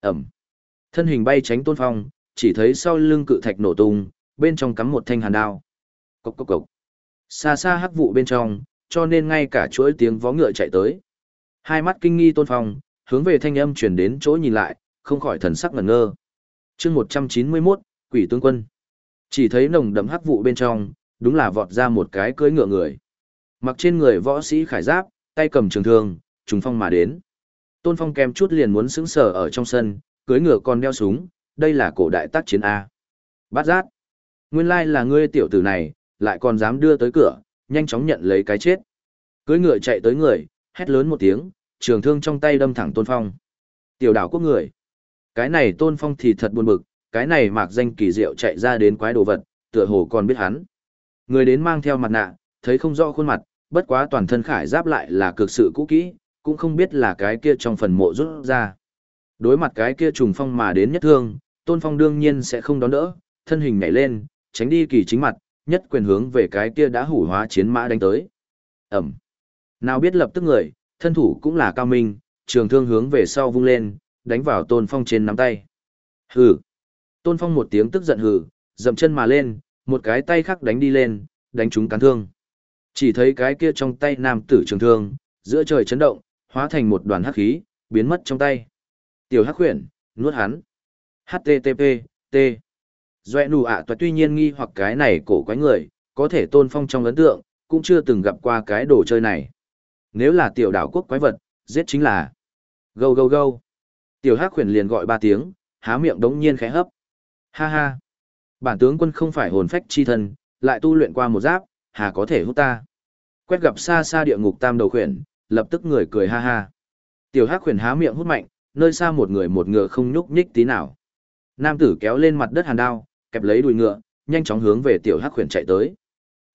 Ẩm. Thân hình bay tránh tôn phong, chỉ thấy sau lưng cự thạch nổ tung, bên trong cắm một thanh hàn đao. Cốc cốc cốc. Xa xa hắc vụ bên trong, cho nên ngay cả chuỗi tiếng vó ngựa chạy tới. Hai mắt kinh nghi tôn phong, hướng về thanh âm chuyển đến chỗ nhìn lại, không khỏi thần sắc ngẩn ngơ. chương 191, Quỷ Tướng Quân. Chỉ thấy nồng đậm hắc vụ bên trong, đúng là vọt ra một cái cưỡi ngựa người. Mặc trên người võ sĩ khải giáp, tay cầm trường thương, trùng phong mà đến. Tôn Phong kèm chút liền muốn sững sờ ở trong sân, cưỡi ngựa còn đeo súng, đây là cổ đại tác chiến A. Bát giác. Nguyên lai là ngươi tiểu tử này, lại còn dám đưa tới cửa, nhanh chóng nhận lấy cái chết. Cưỡi ngựa chạy tới người, hét lớn một tiếng, trường thương trong tay đâm thẳng Tôn Phong. Tiểu đảo quốc người. Cái này Tôn Phong thì thật buồn bực, cái này mạc danh kỳ diệu chạy ra đến quái đồ vật, tựa hồ còn biết hắn. Người đến mang theo mặt nạ, thấy không rõ khuôn mặt, bất quá toàn thân khải giáp lại là cực sự cũ kỹ, cũng không biết là cái kia trong phần mộ rút ra. Đối mặt cái kia trùng phong mà đến nhất thương, Tôn Phong đương nhiên sẽ không đón đỡ, thân hình nhảy lên, tránh đi kỳ chính mặt, nhất quyền hướng về cái kia đã hủ hóa chiến mã đánh tới. Ẩm. Nào biết lập tức người, thân thủ cũng là cao minh, trường thương hướng về sau vung lên, đánh vào Tôn Phong trên nắm tay. Hừ. Tôn Phong một tiếng tức giận hừ, dậm chân mà lên, một cái tay khác đánh đi lên, đánh trúng cán thương. Chỉ thấy cái kia trong tay nam tử trường thương, giữa trời chấn động, hóa thành một đoàn hắc khí, biến mất trong tay. Tiểu hắc khuyển, nuốt hắn. HTTP, T. Doe nụ ạ à tuy nhiên nghi hoặc cái này cổ quái người, có thể tôn phong trong ấn tượng, cũng chưa từng gặp qua cái đồ chơi này. Nếu là tiểu đảo quốc quái vật, giết chính là gâu gâu gâu. Tiểu hắc khuyển liền gọi ba tiếng, há miệng đống nhiên khẽ hấp. Ha ha. Bản tướng quân không phải hồn phách chi thân, lại tu luyện qua một giáp, hà có thể hút ta. Quét gặp xa xa địa ngục tam đầu khuyển, lập tức người cười ha ha. Tiểu hắc huyền há miệng hút mạnh, nơi xa một người một ngựa không nhúc nhích tí nào. Nam tử kéo lên mặt đất hàn đao, kẹp lấy đùi ngựa, nhanh chóng hướng về tiểu hắc huyền chạy tới.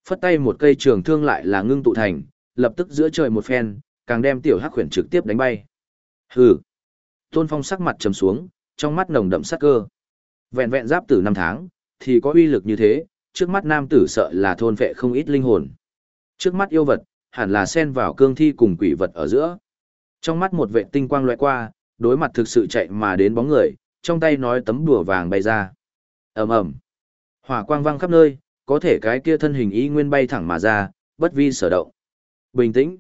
Phất tay một cây trường thương lại là ngưng tụ thành, lập tức giữa trời một phen, càng đem tiểu hắc huyền trực tiếp đánh bay. Hừ. Tôn Phong sắc mặt trầm xuống, trong mắt nồng đậm sát cơ. Vẹn vẹn giáp tử năm tháng, thì có uy lực như thế, trước mắt nam tử sợ là thôn vệ không ít linh hồn. Trước mắt yêu vật, hẳn là xen vào cương thi cùng quỷ vật ở giữa. Trong mắt một vệ tinh quang lóe qua, đối mặt thực sự chạy mà đến bóng người, trong tay nói tấm đùa vàng bay ra. ầm ầm, hỏa quang vang khắp nơi, có thể cái kia thân hình y nguyên bay thẳng mà ra, bất vi sở động. Bình tĩnh,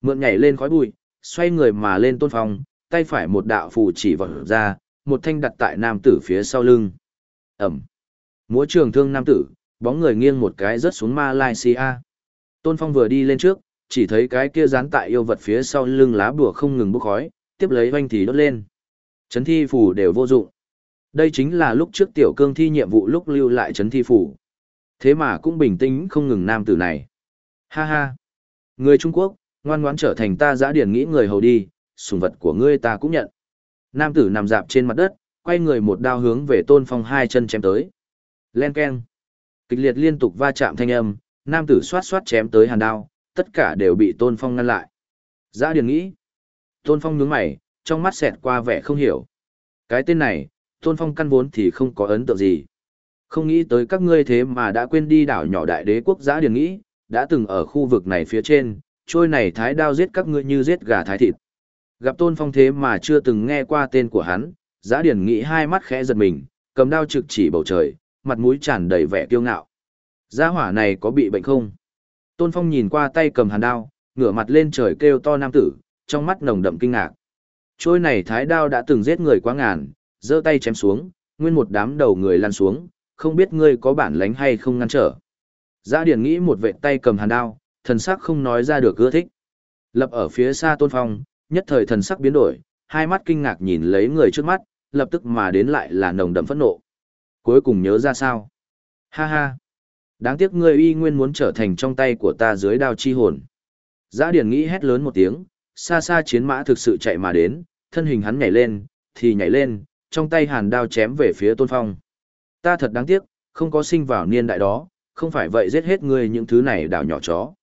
mượn nhảy lên khói bụi, xoay người mà lên tôn phong, tay phải một đạo phù chỉ vọt ra, một thanh đặt tại nam tử phía sau lưng. ầm, múa trường thương nam tử, bóng người nghiêng một cái rớt xuống Malaysia. Tôn Phong vừa đi lên trước, chỉ thấy cái kia dán tại yêu vật phía sau lưng lá bùa không ngừng bốc khói, tiếp lấy hoanh thì đốt lên. Chấn thi phủ đều vô dụng. Đây chính là lúc trước tiểu cương thi nhiệm vụ lúc lưu lại chấn thi phủ. Thế mà cũng bình tĩnh không ngừng nam tử này. Ha ha. Người Trung Quốc, ngoan ngoãn trở thành ta giã điển nghĩ người hầu đi, sùng vật của ngươi ta cũng nhận. Nam tử nằm dạp trên mặt đất, quay người một đao hướng về tôn phong hai chân chém tới. Len keng. Kịch liệt liên tục va chạm thanh âm, nam tử xoát xoát chém tới hàn đao, tất cả đều bị tôn phong ngăn lại. Giã điển nghĩ. Tôn phong nhướng mày, trong mắt xẹt qua vẻ không hiểu. Cái tên này, tôn phong căn vốn thì không có ấn tượng gì. Không nghĩ tới các ngươi thế mà đã quên đi đảo nhỏ đại đế quốc giã điển nghĩ, đã từng ở khu vực này phía trên, trôi này thái đao giết các ngươi như giết gà thái thịt. Gặp tôn phong thế mà chưa từng nghe qua tên của hắn, giã điển nghĩ hai mắt khẽ giật mình, cầm đao trực chỉ bầu trời, mặt mũi tràn đầy vẻ kiêu ngạo. Gia hỏa này có bị bệnh không? Tôn Phong nhìn qua tay cầm hàn đao, ngửa mặt lên trời kêu to nam tử, trong mắt nồng đậm kinh ngạc. Trôi này thái đao đã từng giết người quá ngàn, giơ tay chém xuống, nguyên một đám đầu người lăn xuống, không biết ngươi có bản lánh hay không ngăn trở. gia Điển nghĩ một vệ tay cầm hàn đao, thần sắc không nói ra được ưa thích. Lập ở phía xa Tôn Phong, nhất thời thần sắc biến đổi, hai mắt kinh ngạc nhìn lấy người trước mắt, lập tức mà đến lại là nồng đậm phẫn nộ. Cuối cùng nhớ ra sao? Ha ha! Đáng tiếc ngươi uy nguyên muốn trở thành trong tay của ta dưới đao chi hồn. Giã Điển nghĩ hét lớn một tiếng, xa xa chiến mã thực sự chạy mà đến, thân hình hắn nhảy lên, thì nhảy lên, trong tay hàn đao chém về phía Tôn Phong. Ta thật đáng tiếc, không có sinh vào niên đại đó, không phải vậy giết hết ngươi những thứ này đảo nhỏ chó.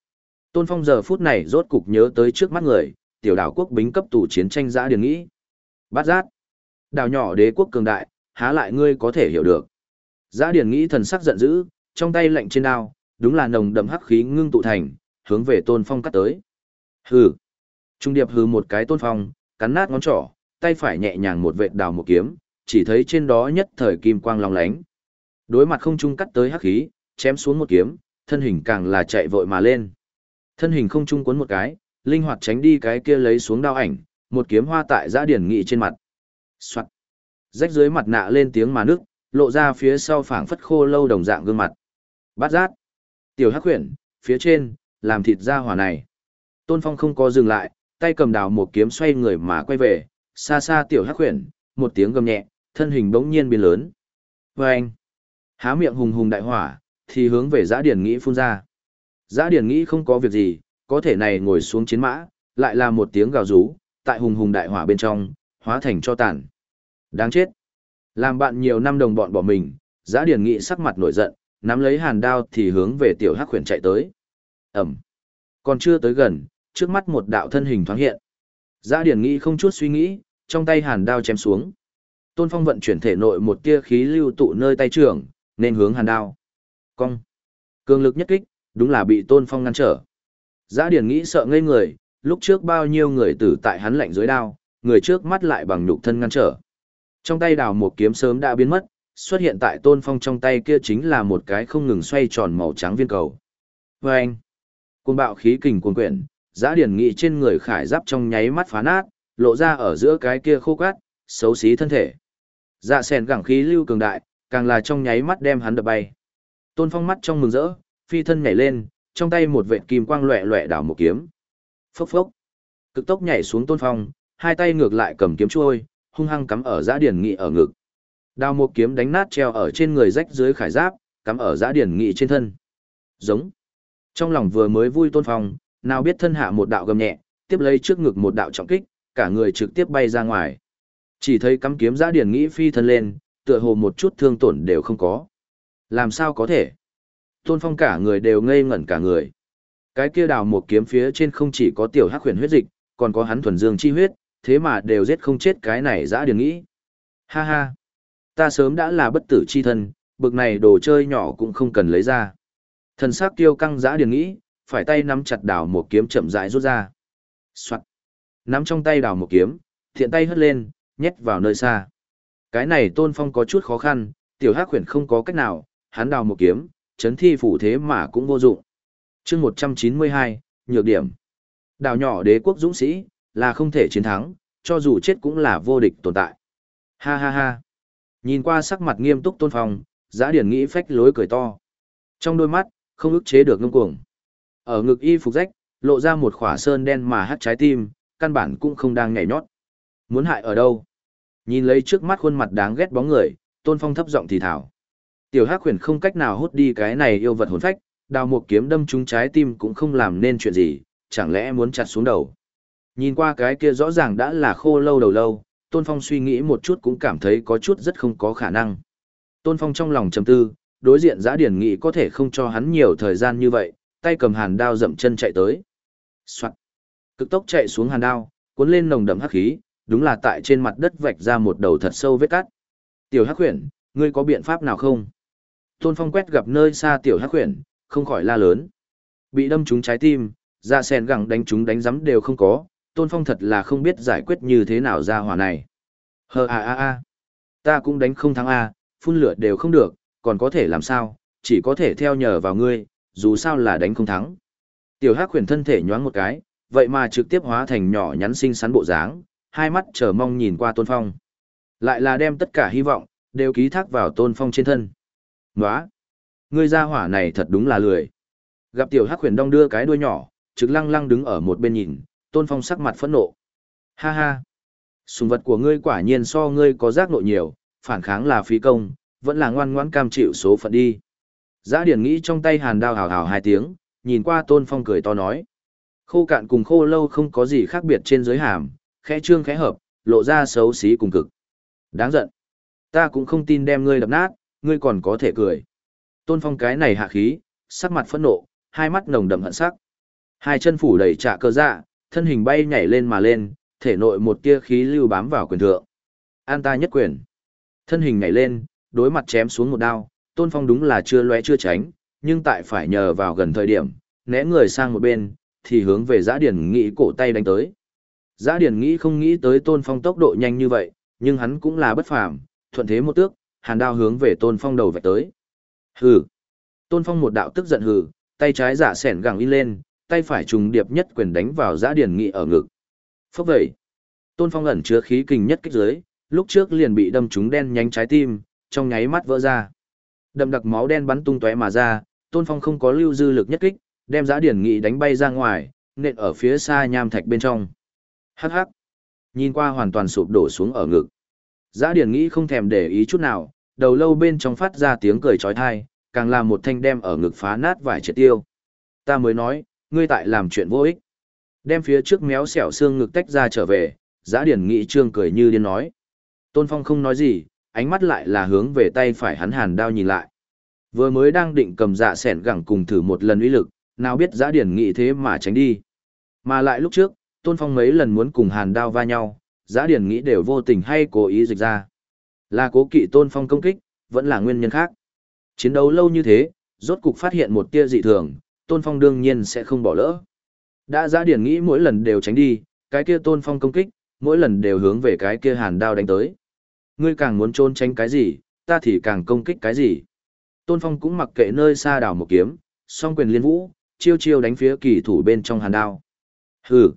Tôn Phong giờ phút này rốt cục nhớ tới trước mắt người, tiểu đảo quốc bính cấp tù chiến tranh giã điển nghĩ. Bát giác. Đảo nhỏ đế quốc cường đại, há lại ngươi có thể hiểu được. Giã điển nghĩ thần sắc giận dữ, trong tay lạnh trên đao, đúng là nồng đậm hắc khí ngưng tụ thành, hướng về Tôn Phong cắt tới. Hừ. Trung điệp hừ một cái Tôn Phong, cắn nát ngón trỏ, tay phải nhẹ nhàng một vệt đào một kiếm, chỉ thấy trên đó nhất thời kim quang long lánh. Đối mặt không trung cắt tới hắc khí, chém xuống một kiếm, thân hình càng là chạy vội mà lên. Thân hình không trung cuốn một cái, linh hoạt tránh đi cái kia lấy xuống đao ảnh, một kiếm hoa tại giã điển nghị trên mặt. Soạt. Rách dưới mặt nạ lên tiếng mà nước, lộ ra phía sau phảng phất khô lâu đồng dạng gương mặt. Bát giác. Tiểu hắc khuyển, phía trên, làm thịt ra hỏa này. Tôn Phong không có dừng lại, tay cầm đào một kiếm xoay người mà quay về, xa xa tiểu hắc khuyển, một tiếng gầm nhẹ, thân hình bỗng nhiên biến lớn. Và anh, há miệng hùng hùng đại hỏa, thì hướng về giã điển nghĩ phun ra. Giã điển nghĩ không có việc gì, có thể này ngồi xuống chiến mã, lại là một tiếng gào rú, tại hùng hùng đại hỏa bên trong, hóa thành cho tàn. Đáng chết. Làm bạn nhiều năm đồng bọn bỏ mình, giã điển nghĩ sắc mặt nổi giận, nắm lấy hàn đao thì hướng về tiểu hắc khuyển chạy tới. Ẩm. Còn chưa tới gần, trước mắt một đạo thân hình thoáng hiện. Giã điển nghĩ không chút suy nghĩ, trong tay hàn đao chém xuống. Tôn Phong vận chuyển thể nội một tia khí lưu tụ nơi tay trưởng, nên hướng hàn đao. Cong. Cường lực nhất kích, đúng là bị Tôn Phong ngăn trở. Giã điển nghĩ sợ ngây người, lúc trước bao nhiêu người tử tại hắn lạnh dưới đao, người trước mắt lại bằng nhục thân ngăn trở. Trong tay đào một kiếm sớm đã biến mất, xuất hiện tại Tôn Phong trong tay kia chính là một cái không ngừng xoay tròn màu trắng viên cầu. vê anh, côn bạo khí kình cuồng quyển, giã điển nghị trên người khải giáp trong nháy mắt phá nát, lộ ra ở giữa cái kia khô cát, xấu xí thân thể. Dạ sèn gẳng khí lưu cường đại, càng là trong nháy mắt đem hắn đập bay. Tôn Phong mắt trong mừng rỡ, phi thân nhảy lên, trong tay một vệt kim quang loẹ loẹ đảo một kiếm. Phốc phốc. Cực tốc nhảy xuống Tôn Phong, hai tay ngược lại cầm kiếm chuôi, hung hăng cắm ở giã điển nghị ở ngực. Đao một kiếm đánh nát treo ở trên người rách dưới khải giáp, cắm ở giã điển nghị trên thân. Giống. Trong lòng vừa mới vui Tôn Phong, nào biết thân hạ một đạo gầm nhẹ, tiếp lấy trước ngực một đạo trọng kích, cả người trực tiếp bay ra ngoài. Chỉ thấy cắm kiếm giã điển nghị phi thân lên, tựa hồ một chút thương tổn đều không có. Làm sao có thể? Tôn Phong cả người đều ngây ngẩn cả người. Cái kia đào một kiếm phía trên không chỉ có tiểu hắc huyền huyết dịch, còn có hắn thuần dương chi huyết, thế mà đều giết không chết cái này giã điển nghĩ. Ha ha! Ta sớm đã là bất tử chi thân, bực này đồ chơi nhỏ cũng không cần lấy ra. Thần sắc tiêu căng giã điển nghĩ, phải tay nắm chặt đào một kiếm chậm rãi rút ra. Soạn! Nắm trong tay đào một kiếm, thiện tay hất lên, nhét vào nơi xa. Cái này tôn phong có chút khó khăn, tiểu hắc huyền không có cách nào, hắn đào một kiếm, chấn thi phủ thế mà cũng vô dụng. chương 192, nhược điểm. Đào nhỏ đế quốc dũng sĩ, là không thể chiến thắng, cho dù chết cũng là vô địch tồn tại. Ha ha ha. Nhìn qua sắc mặt nghiêm túc tôn phong, giã điển nghĩ phách lối cười to. Trong đôi mắt, không ức chế được ngâm cuồng. Ở ngực y phục rách, lộ ra một khỏa sơn đen mà hắt trái tim, căn bản cũng không đang nhảy nhót. Muốn hại ở đâu? Nhìn lấy trước mắt khuôn mặt đáng ghét bóng người, Tôn Phong thấp giọng thì thảo. Tiểu Hắc Huyền không cách nào hút đi cái này yêu vật hồn phách, đào một kiếm đâm trúng trái tim cũng không làm nên chuyện gì, chẳng lẽ muốn chặt xuống đầu. Nhìn qua cái kia rõ ràng đã là khô lâu đầu lâu, Tôn Phong suy nghĩ một chút cũng cảm thấy có chút rất không có khả năng. Tôn Phong trong lòng trầm tư, đối diện giã điển nghị có thể không cho hắn nhiều thời gian như vậy, tay cầm hàn đao dậm chân chạy tới. Soạn. Cực tốc chạy xuống hàn đao, cuốn lên nồng đậm hắc khí, đúng là tại trên mặt đất vạch ra một đầu thật sâu vết cắt. Tiểu Hắc huyển, ngươi có biện pháp nào không? Tôn Phong quét gặp nơi xa Tiểu Hắc huyển, không khỏi la lớn. Bị đâm trúng trái tim, ra sen gẳng đánh trúng đánh rắm đều không có, Tôn Phong thật là không biết giải quyết như thế nào ra hỏa này. Hờ a a a, ta cũng đánh không thắng a, phun lửa đều không được, còn có thể làm sao, chỉ có thể theo nhờ vào ngươi, dù sao là đánh không thắng. Tiểu Hắc Huyền thân thể nhoáng một cái, vậy mà trực tiếp hóa thành nhỏ nhắn xinh xắn bộ dáng, hai mắt chờ mong nhìn qua Tôn Phong. Lại là đem tất cả hy vọng, đều ký thác vào Tôn Phong trên thân. Nói, Ngươi ra hỏa này thật đúng là lười. Gặp tiểu hắc huyền đong đưa cái đuôi nhỏ, trực lăng lăng đứng ở một bên nhìn, Tôn Phong sắc mặt phẫn nộ. Ha ha! Sùng vật của ngươi quả nhiên so ngươi có giác nộ nhiều, phản kháng là phí công, vẫn là ngoan ngoãn cam chịu số phận đi. Giã điển nghĩ trong tay hàn đao hào hào hai tiếng, nhìn qua Tôn Phong cười to nói. Khô cạn cùng khô lâu không có gì khác biệt trên giới hàm, khẽ trương khẽ hợp, lộ ra xấu xí cùng cực. Đáng giận. Ta cũng không tin đem ngươi đập nát, ngươi còn có thể cười. Tôn Phong cái này hạ khí, sắc mặt phẫn nộ, hai mắt nồng đậm hận sắc. Hai chân phủ đầy trạ cơ dạ, thân hình bay nhảy lên mà lên, thể nội một tia khí lưu bám vào quyền thượng. An ta nhất quyền. Thân hình nhảy lên, đối mặt chém xuống một đao, Tôn Phong đúng là chưa lóe chưa tránh, nhưng tại phải nhờ vào gần thời điểm, né người sang một bên, thì hướng về giã điển nghị cổ tay đánh tới. Giã Điển nghĩ không nghĩ tới Tôn Phong tốc độ nhanh như vậy, nhưng hắn cũng là bất phàm, thuận thế một tước, hàn đao hướng về Tôn Phong đầu vạch tới. Hừ. Tôn Phong một đạo tức giận hừ, tay trái giả sẻn gẳng in lên, tay phải trùng điệp nhất quyền đánh vào Giã Điển nghị ở ngực. Phốc vậy. Tôn Phong ẩn chứa khí kình nhất kích dưới, lúc trước liền bị đâm trúng đen nhánh trái tim, trong nháy mắt vỡ ra. Đậm đặc máu đen bắn tung tóe mà ra, Tôn Phong không có lưu dư lực nhất kích, đem giã Điển Nghị đánh bay ra ngoài, nện ở phía xa nham thạch bên trong. Hắc hắc. Nhìn qua hoàn toàn sụp đổ xuống ở ngực. Giã Điển Nghị không thèm để ý chút nào, đầu lâu bên trong phát ra tiếng cười chói tai, càng làm một thanh đem ở ngực phá nát vải triệt tiêu. Ta mới nói, ngươi tại làm chuyện vô ích. Đem phía trước méo xẻo xương ngực tách ra trở về, Giá Điển Nghị trương cười như điên nói. Tôn Phong không nói gì, ánh mắt lại là hướng về tay phải hắn hàn đao nhìn lại. Vừa mới đang định cầm dạ sẻn gẳng cùng thử một lần uy lực, nào biết giã điển nghị thế mà tránh đi. Mà lại lúc trước, Tôn Phong mấy lần muốn cùng hàn đao va nhau, giã điển nghĩ đều vô tình hay cố ý dịch ra. Là cố kỵ Tôn Phong công kích, vẫn là nguyên nhân khác. Chiến đấu lâu như thế, rốt cục phát hiện một tia dị thường, Tôn Phong đương nhiên sẽ không bỏ lỡ. Đã ra điển nghĩ mỗi lần đều tránh đi, cái kia Tôn Phong công kích, mỗi lần đều hướng về cái kia hàn đao đánh tới. Ngươi càng muốn trốn tránh cái gì, ta thì càng công kích cái gì. Tôn Phong cũng mặc kệ nơi xa đảo một kiếm, song quyền liên vũ, chiêu chiêu đánh phía kỳ thủ bên trong hàn đao. Hừ,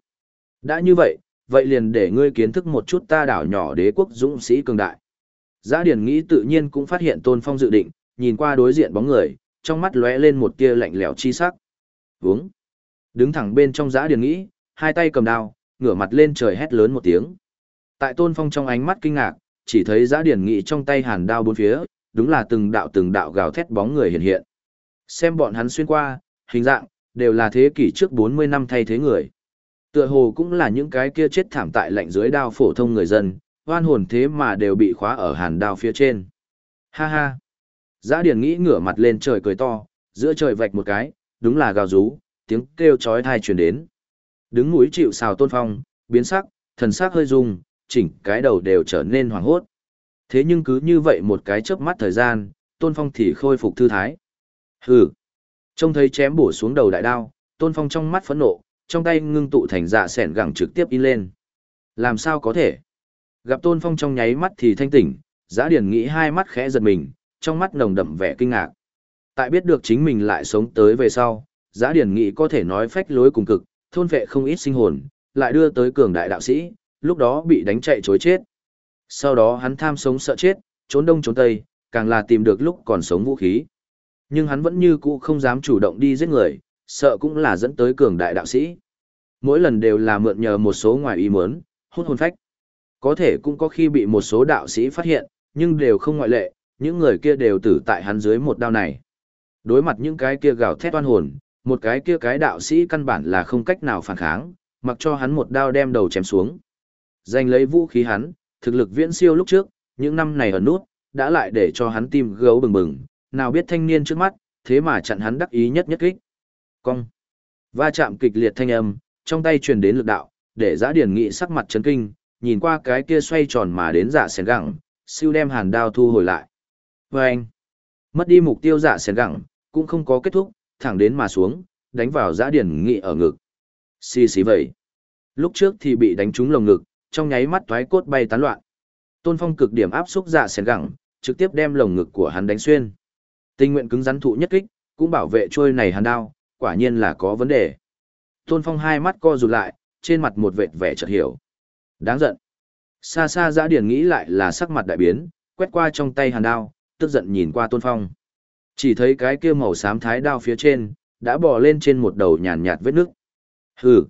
đã như vậy, vậy liền để ngươi kiến thức một chút ta đảo nhỏ đế quốc dũng sĩ cường đại. Giá Điển nghĩ tự nhiên cũng phát hiện Tôn Phong dự định, nhìn qua đối diện bóng người, trong mắt lóe lên một tia lạnh lẽo chi sắc. Uống. Đứng thẳng bên trong Giá Điền nghĩ, hai tay cầm đao, ngửa mặt lên trời hét lớn một tiếng. Tại Tôn Phong trong ánh mắt kinh ngạc, chỉ thấy Giá Điền nghĩ trong tay hàn đao bốn phía, đúng là từng đạo từng đạo gào thét bóng người hiện hiện. Xem bọn hắn xuyên qua, hình dạng, đều là thế kỷ trước 40 năm thay thế người. Tựa hồ cũng là những cái kia chết thảm tại lạnh dưới đao phổ thông người dân, hoan hồn thế mà đều bị khóa ở hàn đao phía trên. Ha ha. Giã Điền nghĩ ngửa mặt lên trời cười to, giữa trời vạch một cái, đúng là gào rú, tiếng kêu chói tai truyền đến. Đứng núi chịu sào tôn phong, biến sắc, thần sắc hơi rung, chỉnh cái đầu đều trở nên hoảng hốt. Thế nhưng cứ như vậy một cái chớp mắt thời gian, tôn phong thì khôi phục thư thái. Hừ. Trông thấy chém bổ xuống đầu đại đao, Tôn Phong trong mắt phẫn nộ, trong tay ngưng tụ thành dạ sẹn gẳng trực tiếp in lên. Làm sao có thể? Gặp Tôn Phong trong nháy mắt thì thanh tỉnh, Giá Điển nghĩ hai mắt khẽ giật mình, trong mắt nồng đậm vẻ kinh ngạc. Tại biết được chính mình lại sống tới về sau, Giá Điển nghĩ có thể nói phách lối cùng cực, thôn vệ không ít sinh hồn, lại đưa tới cường đại đạo sĩ, lúc đó bị đánh chạy chối chết. Sau đó hắn tham sống sợ chết, trốn đông trốn tây, càng là tìm được lúc còn sống vũ khí nhưng hắn vẫn như cũ không dám chủ động đi giết người, sợ cũng là dẫn tới cường đại đạo sĩ. Mỗi lần đều là mượn nhờ một số ngoài ý muốn, hút hồn phách. Có thể cũng có khi bị một số đạo sĩ phát hiện, nhưng đều không ngoại lệ, những người kia đều tử tại hắn dưới một đao này. Đối mặt những cái kia gào thét oan hồn, một cái kia cái đạo sĩ căn bản là không cách nào phản kháng, mặc cho hắn một đao đem đầu chém xuống. Giành lấy vũ khí hắn, thực lực viễn siêu lúc trước, những năm này ở nút, đã lại để cho hắn tim gấu bừng bừng, nào biết thanh niên trước mắt, thế mà chặn hắn đắc ý nhất nhất kích. Cong. Va chạm kịch liệt thanh âm, trong tay truyền đến lực đạo, để giã điển nghị sắc mặt chấn kinh, nhìn qua cái kia xoay tròn mà đến dạ sèn gẳng, siêu đem hàn đao thu hồi lại. Và anh, mất đi mục tiêu dạ sèn gẳng, cũng không có kết thúc, thẳng đến mà xuống, đánh vào giã điển nghị ở ngực. Xì xì vậy. Lúc trước thì bị đánh trúng lồng ngực, trong nháy mắt thoái cốt bay tán loạn. Tôn Phong cực điểm áp xúc dạ sén gẳng, trực tiếp đem lồng ngực của hắn đánh xuyên. Tình nguyện cứng rắn thụ nhất kích, cũng bảo vệ trôi này hàn đao, quả nhiên là có vấn đề. Tôn Phong hai mắt co rụt lại, trên mặt một vệt vẻ chợt hiểu. Đáng giận. Xa xa giã điển nghĩ lại là sắc mặt đại biến, quét qua trong tay hàn đao, tức giận nhìn qua Tôn Phong. Chỉ thấy cái kia màu xám thái đao phía trên, đã bò lên trên một đầu nhàn nhạt vết nước. Hừ.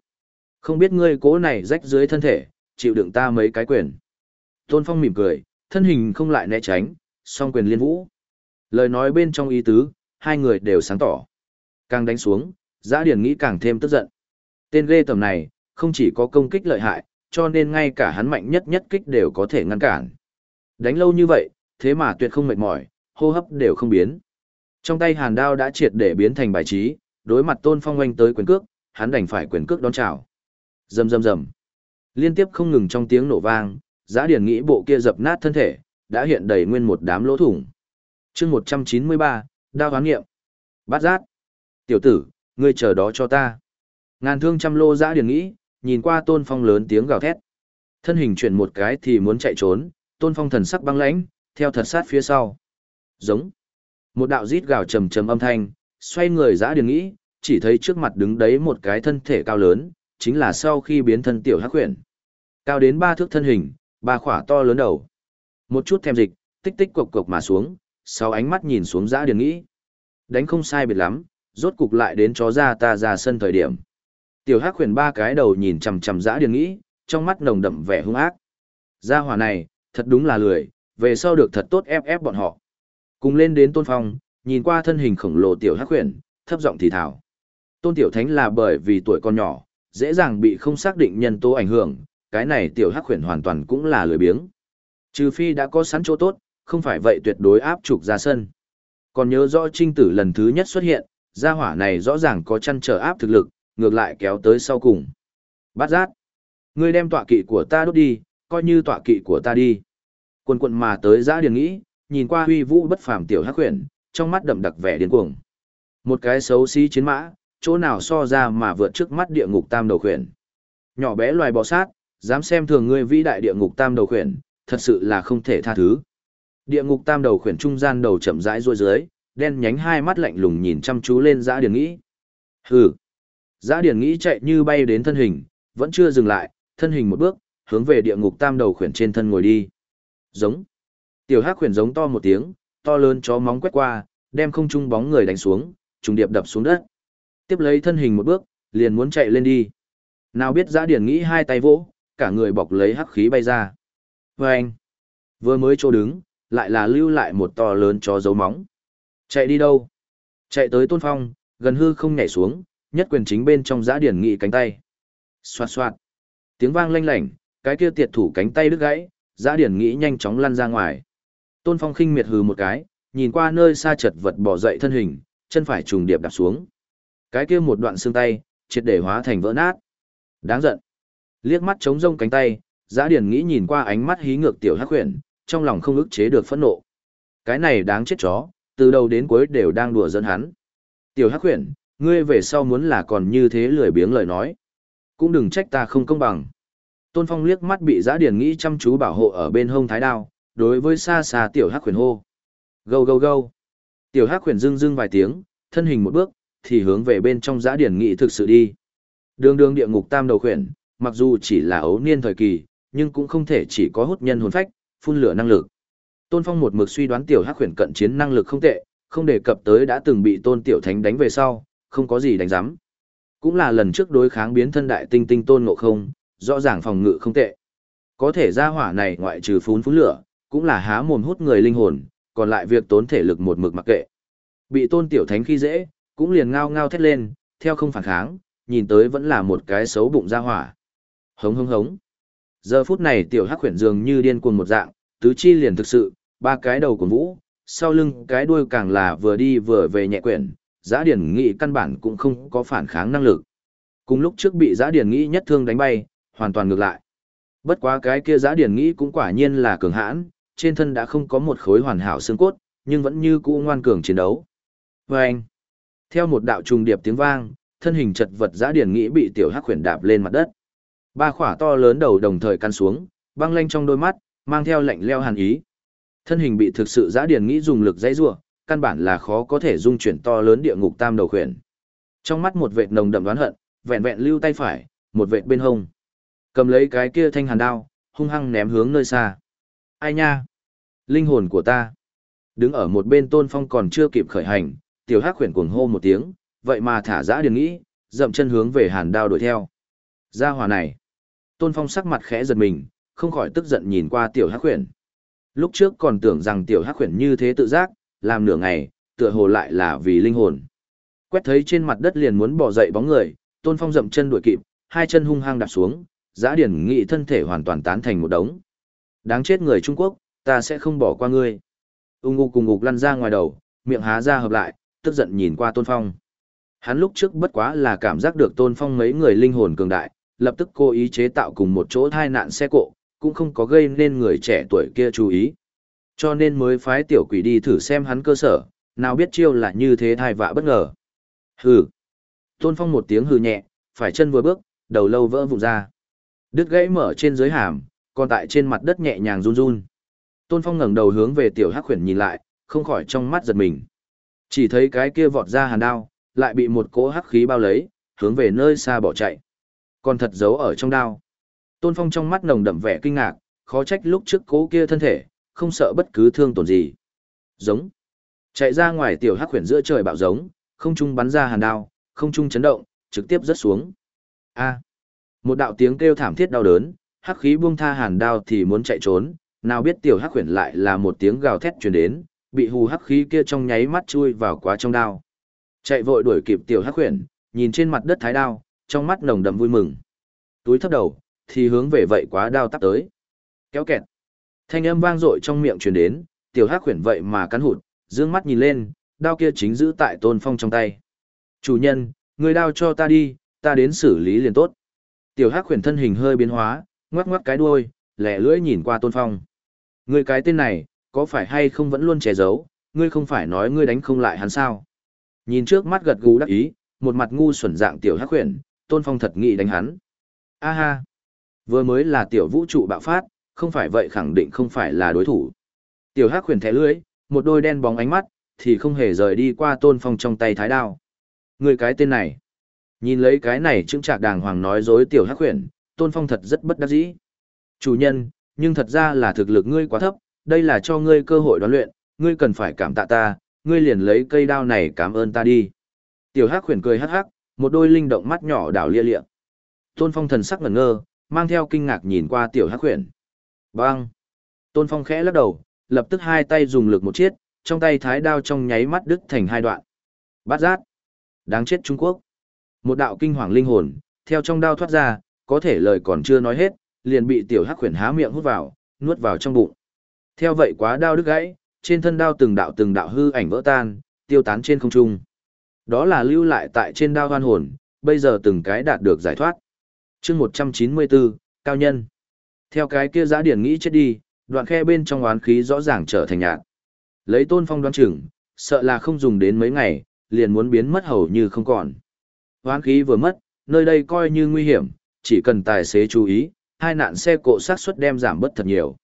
Không biết ngươi cố này rách dưới thân thể, chịu đựng ta mấy cái quyền. Tôn Phong mỉm cười, thân hình không lại né tránh, song quyền liên vũ. Lời nói bên trong ý tứ, hai người đều sáng tỏ. Càng đánh xuống, giã điển nghĩ càng thêm tức giận. Tên ghê tầm này, không chỉ có công kích lợi hại, cho nên ngay cả hắn mạnh nhất nhất kích đều có thể ngăn cản. Đánh lâu như vậy, thế mà tuyệt không mệt mỏi, hô hấp đều không biến. Trong tay hàn đao đã triệt để biến thành bài trí, đối mặt tôn phong oanh tới quyền cước, hắn đành phải quyền cước đón chào. Rầm rầm rầm. Liên tiếp không ngừng trong tiếng nổ vang, giã điển nghĩ bộ kia dập nát thân thể, đã hiện đầy nguyên một đám lỗ thủng chương một trăm chín mươi ba đao hoán nghiệm bát giác tiểu tử ngươi chờ đó cho ta ngàn thương trăm lô giã điền nghĩ nhìn qua Tôn Phong lớn tiếng gào thét. Thân hình chuyển một cái thì muốn chạy trốn, Tôn Phong thần sắc băng lãnh, theo thật sát phía sau. Giống. Một đạo rít gào trầm trầm âm thanh, xoay người giã điền nghĩ, chỉ thấy trước mặt đứng đấy một cái thân thể cao lớn, chính là sau khi biến thân tiểu hắc huyền. Cao đến ba thước thân hình, ba khỏa to lớn đầu. Một chút thèm dịch, tích tích cộc cộc mà xuống, sau ánh mắt nhìn xuống giã điền nghĩ. Đánh không sai biệt lắm, rốt cục lại đến chó ra ta ra sân thời điểm. Tiểu hắc huyền ba cái đầu nhìn chằm chằm giã điền nghĩ, trong mắt nồng đậm vẻ hung ác. Gia hỏa này, thật đúng là lười, về sau được thật tốt ép ép bọn họ. Cùng lên đến tôn phong, nhìn qua thân hình khổng lồ tiểu hắc huyền, thấp giọng thì thảo. Tôn tiểu thánh là bởi vì tuổi còn nhỏ, dễ dàng bị không xác định nhân tố ảnh hưởng, cái này tiểu hắc huyền hoàn toàn cũng là lười biếng. Trừ phi đã có sẵn chỗ tốt, không phải vậy tuyệt đối áp trục ra sân. Còn nhớ rõ trinh tử lần thứ nhất xuất hiện, gia hỏa này rõ ràng có chăn trở áp thực lực, ngược lại kéo tới sau cùng. Bát giác. Ngươi đem tọa kỵ của ta đốt đi, coi như tọa kỵ của ta đi. Quần quần mà tới giã điền nghĩ, nhìn qua huy vũ bất phàm tiểu hắc huyền, trong mắt đậm đặc vẻ điên cuồng. Một cái xấu xí chiến mã, chỗ nào so ra mà vượt trước mắt địa ngục tam đầu khuyển. Nhỏ bé loài bò sát, dám xem thường ngươi vĩ đại địa ngục tam đầu khuyển, thật sự là không thể tha thứ. Địa ngục tam đầu khuyển trung gian đầu chậm rãi rôi dưới, đen nhánh hai mắt lạnh lùng nhìn chăm chú lên giã điền nghĩ. Hừ. Giã điền nghĩ chạy như bay đến thân hình, vẫn chưa dừng lại, thân hình một bước, hướng về địa ngục tam đầu khuyển trên thân ngồi đi. Giống. Tiểu hắc khuyển giống to một tiếng, to lớn chó móng quét qua, đem không trung bóng người đánh xuống, trùng điệp đập xuống đất. Tiếp lấy thân hình một bước, liền muốn chạy lên đi. Nào biết giã điển nghĩ hai tay vỗ, cả người bọc lấy hắc khí bay ra. Và anh, vừa mới chỗ đứng, lại là lưu lại một to lớn chó dấu móng. Chạy đi đâu? Chạy tới tôn phong, gần hư không nhảy xuống, nhất quyền chính bên trong giã điển nghị cánh tay. Xoạt xoạt. Tiếng vang lanh lảnh, cái kia tiệt thủ cánh tay đứt gãy, giã điển nghĩ nhanh chóng lăn ra ngoài. Tôn phong khinh miệt hừ một cái, nhìn qua nơi xa chật vật bỏ dậy thân hình, chân phải trùng điệp đạp xuống. Cái kia một đoạn xương tay, triệt để hóa thành vỡ nát. Đáng giận. Liếc mắt chống rông cánh tay, Giá Điền nghĩ nhìn qua ánh mắt hí ngược tiểu hắc huyền, trong lòng không ức chế được phẫn nộ. Cái này đáng chết chó, từ đầu đến cuối đều đang đùa giỡn hắn. Tiểu hắc huyền, ngươi về sau muốn là còn như thế lười biếng lời nói, cũng đừng trách ta không công bằng. Tôn Phong liếc mắt bị Giá Điền nghĩ chăm chú bảo hộ ở bên hông thái đao, đối với xa xa tiểu hắc khuyển hô. Gâu gâu gâu. Tiểu hắc khuyển dưng dưng vài tiếng, thân hình một bước, thì hướng về bên trong giã điển nghị thực sự đi. Đường đường địa ngục tam đầu khuyển, mặc dù chỉ là ấu niên thời kỳ, nhưng cũng không thể chỉ có hút nhân hồn phách, phun lửa năng lực. Tôn Phong một mực suy đoán tiểu hắc khuyển cận chiến năng lực không tệ, không đề cập tới đã từng bị Tôn Tiểu Thánh đánh về sau, không có gì đánh giám. Cũng là lần trước đối kháng biến thân đại tinh tinh Tôn Ngộ Không, rõ ràng phòng ngự không tệ. Có thể ra hỏa này ngoại trừ phun phun lửa, cũng là há mồm hút người linh hồn, còn lại việc tốn thể lực một mực mặc kệ. Bị Tôn Tiểu Thánh khi dễ, cũng liền ngao ngao thét lên, theo không phản kháng, nhìn tới vẫn là một cái xấu bụng ra hỏa. Hống hống hống. Giờ phút này tiểu hắc khuyển dường như điên cuồng một dạng, tứ chi liền thực sự, ba cái đầu của vũ, sau lưng cái đuôi càng là vừa đi vừa về nhẹ quyển, giã điển nghị căn bản cũng không có phản kháng năng lực. Cùng lúc trước bị giã điển nghị nhất thương đánh bay, hoàn toàn ngược lại. Bất quá cái kia giã điển nghị cũng quả nhiên là cường hãn, trên thân đã không có một khối hoàn hảo xương cốt, nhưng vẫn như cũ ngoan cường chiến đấu. Và anh, theo một đạo trùng điệp tiếng vang, thân hình chật vật giã điển nghĩ bị tiểu hắc khuyển đạp lên mặt đất. Ba khỏa to lớn đầu đồng thời căn xuống, băng lanh trong đôi mắt, mang theo lạnh leo hàn ý. Thân hình bị thực sự giã điển nghĩ dùng lực dãy rủa, căn bản là khó có thể dung chuyển to lớn địa ngục tam đầu khuyển. Trong mắt một vệt nồng đậm đoán hận, vẹn vẹn lưu tay phải, một vệt bên hông. Cầm lấy cái kia thanh hàn đao, hung hăng ném hướng nơi xa. Ai nha? Linh hồn của ta. Đứng ở một bên tôn phong còn chưa kịp khởi hành, tiểu hắc khuyển cuồng hô một tiếng, vậy mà thả giã điền nghĩ, dậm chân hướng về hàn đao đuổi theo. Gia hòa này. Tôn Phong sắc mặt khẽ giật mình, không khỏi tức giận nhìn qua tiểu hắc khuyển. Lúc trước còn tưởng rằng tiểu hắc khuyển như thế tự giác, làm nửa ngày, tựa hồ lại là vì linh hồn. Quét thấy trên mặt đất liền muốn bỏ dậy bóng người, Tôn Phong dậm chân đuổi kịp, hai chân hung hăng đạp xuống, giã điền nghị thân thể hoàn toàn tán thành một đống. Đáng chết người Trung Quốc, ta sẽ không bỏ qua ngươi. Ung ngục cùng ngục lăn ra ngoài đầu, miệng há ra hợp lại, tức giận nhìn qua Tôn Phong. Hắn lúc trước bất quá là cảm giác được Tôn Phong mấy người linh hồn cường đại, lập tức cố ý chế tạo cùng một chỗ thai nạn xe cộ, cũng không có gây nên người trẻ tuổi kia chú ý. Cho nên mới phái tiểu quỷ đi thử xem hắn cơ sở, nào biết chiêu là như thế thai vạ bất ngờ. Hừ. Tôn Phong một tiếng hừ nhẹ, phải chân vừa bước, đầu lâu vỡ vụn ra. Đứt gãy mở trên dưới hàm, còn tại trên mặt đất nhẹ nhàng run run. Tôn Phong ngẩng đầu hướng về tiểu hắc khuyển nhìn lại, không khỏi trong mắt giật mình. Chỉ thấy cái kia vọt ra hàn đao, lại bị một cỗ hắc khí bao lấy, hướng về nơi xa bỏ chạy. Còn thật giấu ở trong đao. Tôn Phong trong mắt nồng đậm vẻ kinh ngạc, khó trách lúc trước cỗ kia thân thể, không sợ bất cứ thương tổn gì. Giống. Chạy ra ngoài tiểu hắc khuyển giữa trời bạo giống, không trung bắn ra hàn đao, không trung chấn động, trực tiếp rớt xuống. A. Một đạo tiếng kêu thảm thiết đau đớn, hắc khí buông tha hàn đao thì muốn chạy trốn, nào biết tiểu hắc khuyển lại là một tiếng gào thét truyền đến, bị hù hắc khí kia trong nháy mắt chui vào quá trong đao. Chạy vội đuổi kịp tiểu hắc khuyển, nhìn trên mặt đất thái đao, trong mắt nồng đậm vui mừng. Túi thấp đầu, thì hướng về vậy quá đao tắp tới. Kéo kẹt. Thanh âm vang dội trong miệng truyền đến, tiểu hắc khuyển vậy mà cắn hụt, dương mắt nhìn lên, đao kia chính giữ tại tôn phong trong tay. Chủ nhân, người đao cho ta đi, ta đến xử lý liền tốt. Tiểu hắc khuyển thân hình hơi biến hóa, ngoắc ngoắc cái đuôi, lẻ lưỡi nhìn qua tôn phong. ngươi cái tên này, có phải hay không vẫn luôn che giấu, ngươi không phải nói ngươi đánh không lại hắn sao? Nhìn trước mắt gật gù đắc ý, một mặt ngu xuẩn dạng tiểu hắc huyền, tôn phong thật nghĩ đánh hắn. A ha! Vừa mới là tiểu vũ trụ bạo phát, không phải vậy khẳng định không phải là đối thủ. Tiểu hắc huyền thẻ lưỡi, một đôi đen bóng ánh mắt, thì không hề rời đi qua tôn phong trong tay thái đao. Người cái tên này. Nhìn lấy cái này chứng trạc đàng hoàng nói dối tiểu hắc huyền, tôn phong thật rất bất đắc dĩ. Chủ nhân, nhưng thật ra là thực lực ngươi quá thấp, đây là cho ngươi cơ hội đoán luyện, ngươi cần phải cảm tạ ta, ngươi liền lấy cây đao này cảm ơn ta đi. Tiểu Hắc khuyển cười hắc hắc, một đôi linh động mắt nhỏ đảo lia lịa. Tôn Phong thần sắc ngẩn ngơ, mang theo kinh ngạc nhìn qua tiểu Hắc khuyển. Bang! Tôn Phong khẽ lắc đầu, lập tức hai tay dùng lực một chiết, trong tay thái đao trong nháy mắt đứt thành hai đoạn. Bát giác! Đáng chết Trung Quốc! Một đạo kinh hoàng linh hồn, theo trong đao thoát ra, có thể lời còn chưa nói hết, liền bị tiểu Hắc khuyển há miệng hút vào, nuốt vào trong bụng. Theo vậy quá đao đứt gãy, trên thân đao từng đạo từng đạo hư ảnh vỡ tan, tiêu tán trên không trung. Đó là lưu lại tại trên đao hoan hồn, bây giờ từng cái đạt được giải thoát. chương 194, Cao Nhân. Theo cái kia giã điển nghĩ chết đi, đoạn khe bên trong oán khí rõ ràng trở thành nhạt. Lấy tôn phong đoán chừng, sợ là không dùng đến mấy ngày, liền muốn biến mất hầu như không còn. Oán khí vừa mất, nơi đây coi như nguy hiểm, chỉ cần tài xế chú ý, hai nạn xe cộ sát suất đem giảm bớt thật nhiều.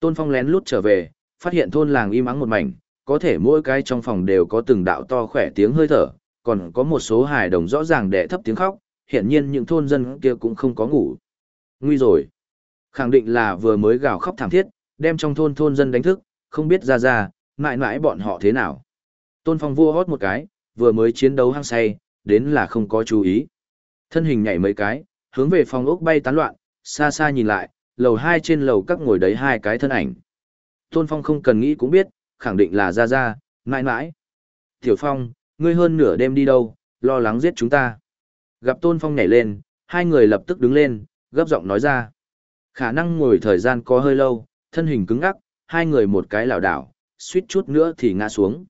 Tôn Phong lén lút trở về, phát hiện thôn làng im ắng một mảnh, có thể mỗi cái trong phòng đều có từng đạo to khỏe tiếng hơi thở, còn có một số hài đồng rõ ràng đẻ thấp tiếng khóc, hiện nhiên những thôn dân kia cũng không có ngủ. Nguy rồi. Khẳng định là vừa mới gào khóc thảm thiết, đem trong thôn thôn dân đánh thức, không biết ra ra, mãi mãi bọn họ thế nào. Tôn Phong vua hót một cái, vừa mới chiến đấu hăng say, đến là không có chú ý. Thân hình nhảy mấy cái, hướng về phòng ốc bay tán loạn, xa xa nhìn lại, lầu hai trên lầu các ngồi đấy hai cái thân ảnh. Tôn Phong không cần nghĩ cũng biết, khẳng định là Gia Gia, mãi mãi. Tiểu Phong, ngươi hơn nửa đêm đi đâu, lo lắng giết chúng ta. Gặp Tôn Phong nhảy lên, hai người lập tức đứng lên, gấp giọng nói ra. Khả năng ngồi thời gian có hơi lâu, thân hình cứng ngắc, hai người một cái lảo đảo, suýt chút nữa thì ngã xuống.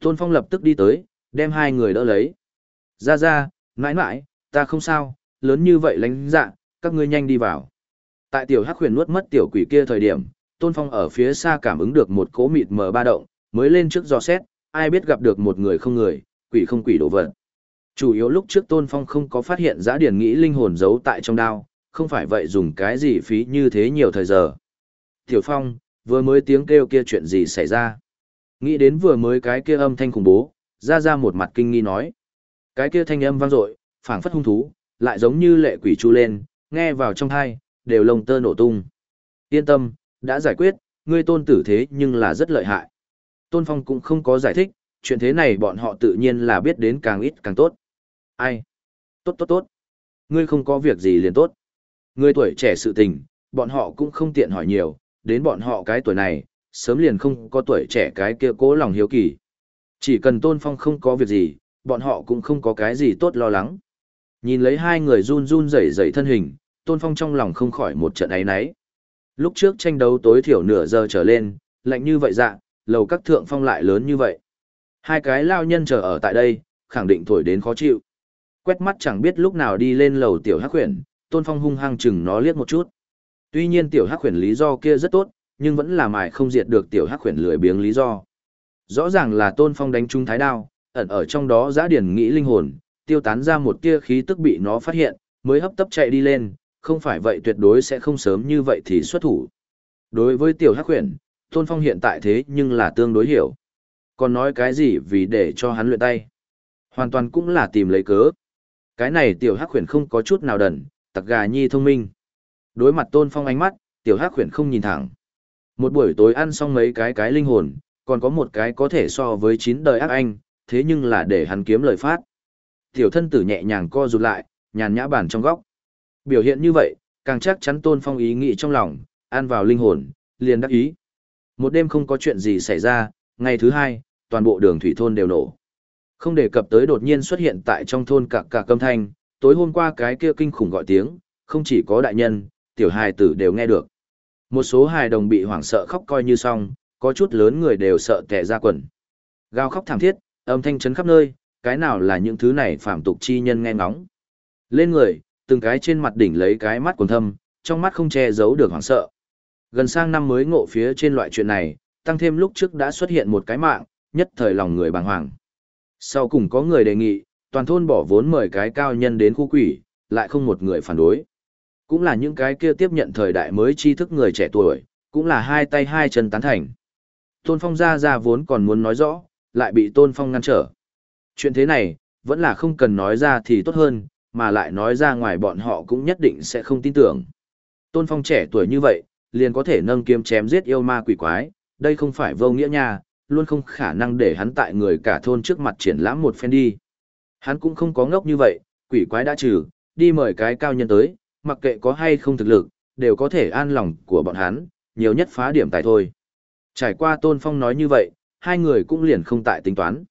Tôn Phong lập tức đi tới, đem hai người đỡ lấy. Ra ra, mãi mãi, ta không sao, lớn như vậy lánh dạ, các ngươi nhanh đi vào. Tại tiểu hắc huyền nuốt mất tiểu quỷ kia thời điểm, Tôn Phong ở phía xa cảm ứng được một cỗ mịt mờ ba động, mới lên trước dò xét, ai biết gặp được một người không người, quỷ không quỷ đồ vật. Chủ yếu lúc trước Tôn Phong không có phát hiện giá điển nghĩ linh hồn giấu tại trong đao, không phải vậy dùng cái gì phí như thế nhiều thời giờ. Tiểu Phong, vừa mới tiếng kêu kia chuyện gì xảy ra? Nghĩ đến vừa mới cái kia âm thanh khủng bố, ra ra một mặt kinh nghi nói. Cái kia thanh âm vang dội, phảng phất hung thú, lại giống như lệ quỷ chu lên, nghe vào trong thai, đều lông tơ nổ tung. Yên tâm, đã giải quyết, ngươi tôn tử thế nhưng là rất lợi hại. Tôn Phong cũng không có giải thích, chuyện thế này bọn họ tự nhiên là biết đến càng ít càng tốt. Ai? Tốt tốt tốt. Ngươi không có việc gì liền tốt. Ngươi tuổi trẻ sự tình, bọn họ cũng không tiện hỏi nhiều, đến bọn họ cái tuổi này, sớm liền không có tuổi trẻ cái kia cố lòng hiếu kỳ. Chỉ cần Tôn Phong không có việc gì, bọn họ cũng không có cái gì tốt lo lắng. Nhìn lấy hai người run run rẩy rẩy thân hình, Tôn Phong trong lòng không khỏi một trận ấy náy. Lúc trước tranh đấu tối thiểu nửa giờ trở lên, lạnh như vậy dạ, lầu các thượng phong lại lớn như vậy. Hai cái lao nhân chờ ở tại đây, khẳng định thổi đến khó chịu. Quét mắt chẳng biết lúc nào đi lên lầu tiểu hắc huyền, Tôn Phong hung hăng chừng nó liếc một chút. Tuy nhiên tiểu hắc huyền lý do kia rất tốt, nhưng vẫn là mài không diệt được tiểu hắc huyền lười biếng lý do. Rõ ràng là Tôn Phong đánh trúng thái đao, ẩn ở trong đó giã điển nghĩ linh hồn, tiêu tán ra một tia khí tức bị nó phát hiện, mới hấp tấp chạy đi lên, không phải vậy tuyệt đối sẽ không sớm như vậy thì xuất thủ. Đối với tiểu hắc huyền, Tôn Phong hiện tại thế nhưng là tương đối hiểu. Còn nói cái gì vì để cho hắn luyện tay. Hoàn toàn cũng là tìm lấy cớ. Cái này tiểu hắc huyền không có chút nào đần, tặc gà nhi thông minh. Đối mặt Tôn Phong ánh mắt, tiểu hắc huyền không nhìn thẳng. Một buổi tối ăn xong mấy cái cái linh hồn, còn có một cái có thể so với chín đời ác anh, thế nhưng là để hắn kiếm lời phát. Tiểu thân tử nhẹ nhàng co rụt lại, nhàn nhã bàn trong góc. Biểu hiện như vậy, càng chắc chắn tôn phong ý nghĩ trong lòng, an vào linh hồn, liền đắc ý. Một đêm không có chuyện gì xảy ra, ngày thứ hai, toàn bộ đường thủy thôn đều nổ. Không đề cập tới đột nhiên xuất hiện tại trong thôn cả cả câm thanh, tối hôm qua cái kia kinh khủng gọi tiếng, không chỉ có đại nhân, tiểu hài tử đều nghe được. Một số hài đồng bị hoảng sợ khóc coi như xong, có chút lớn người đều sợ tẻ ra quần. Gào khóc thảm thiết, âm thanh chấn khắp nơi, cái nào là những thứ này phạm tục chi nhân nghe ngóng. Lên người, từng cái trên mặt đỉnh lấy cái mắt quần thâm, trong mắt không che giấu được hoảng sợ. Gần sang năm mới ngộ phía trên loại chuyện này, tăng thêm lúc trước đã xuất hiện một cái mạng, nhất thời lòng người bàng hoàng. Sau cùng có người đề nghị, toàn thôn bỏ vốn mời cái cao nhân đến khu quỷ, lại không một người phản đối. Cũng là những cái kia tiếp nhận thời đại mới tri thức người trẻ tuổi, cũng là hai tay hai chân tán thành. Tôn Phong ra ra vốn còn muốn nói rõ, lại bị Tôn Phong ngăn trở. Chuyện thế này, vẫn là không cần nói ra thì tốt hơn, mà lại nói ra ngoài bọn họ cũng nhất định sẽ không tin tưởng. Tôn Phong trẻ tuổi như vậy, liền có thể nâng kiếm chém giết yêu ma quỷ quái, đây không phải vô nghĩa nha, luôn không khả năng để hắn tại người cả thôn trước mặt triển lãm một phen đi. Hắn cũng không có ngốc như vậy, quỷ quái đã trừ, đi mời cái cao nhân tới, mặc kệ có hay không thực lực, đều có thể an lòng của bọn hắn, nhiều nhất phá điểm tại thôi. Trải qua Tôn Phong nói như vậy, hai người cũng liền không tại tính toán.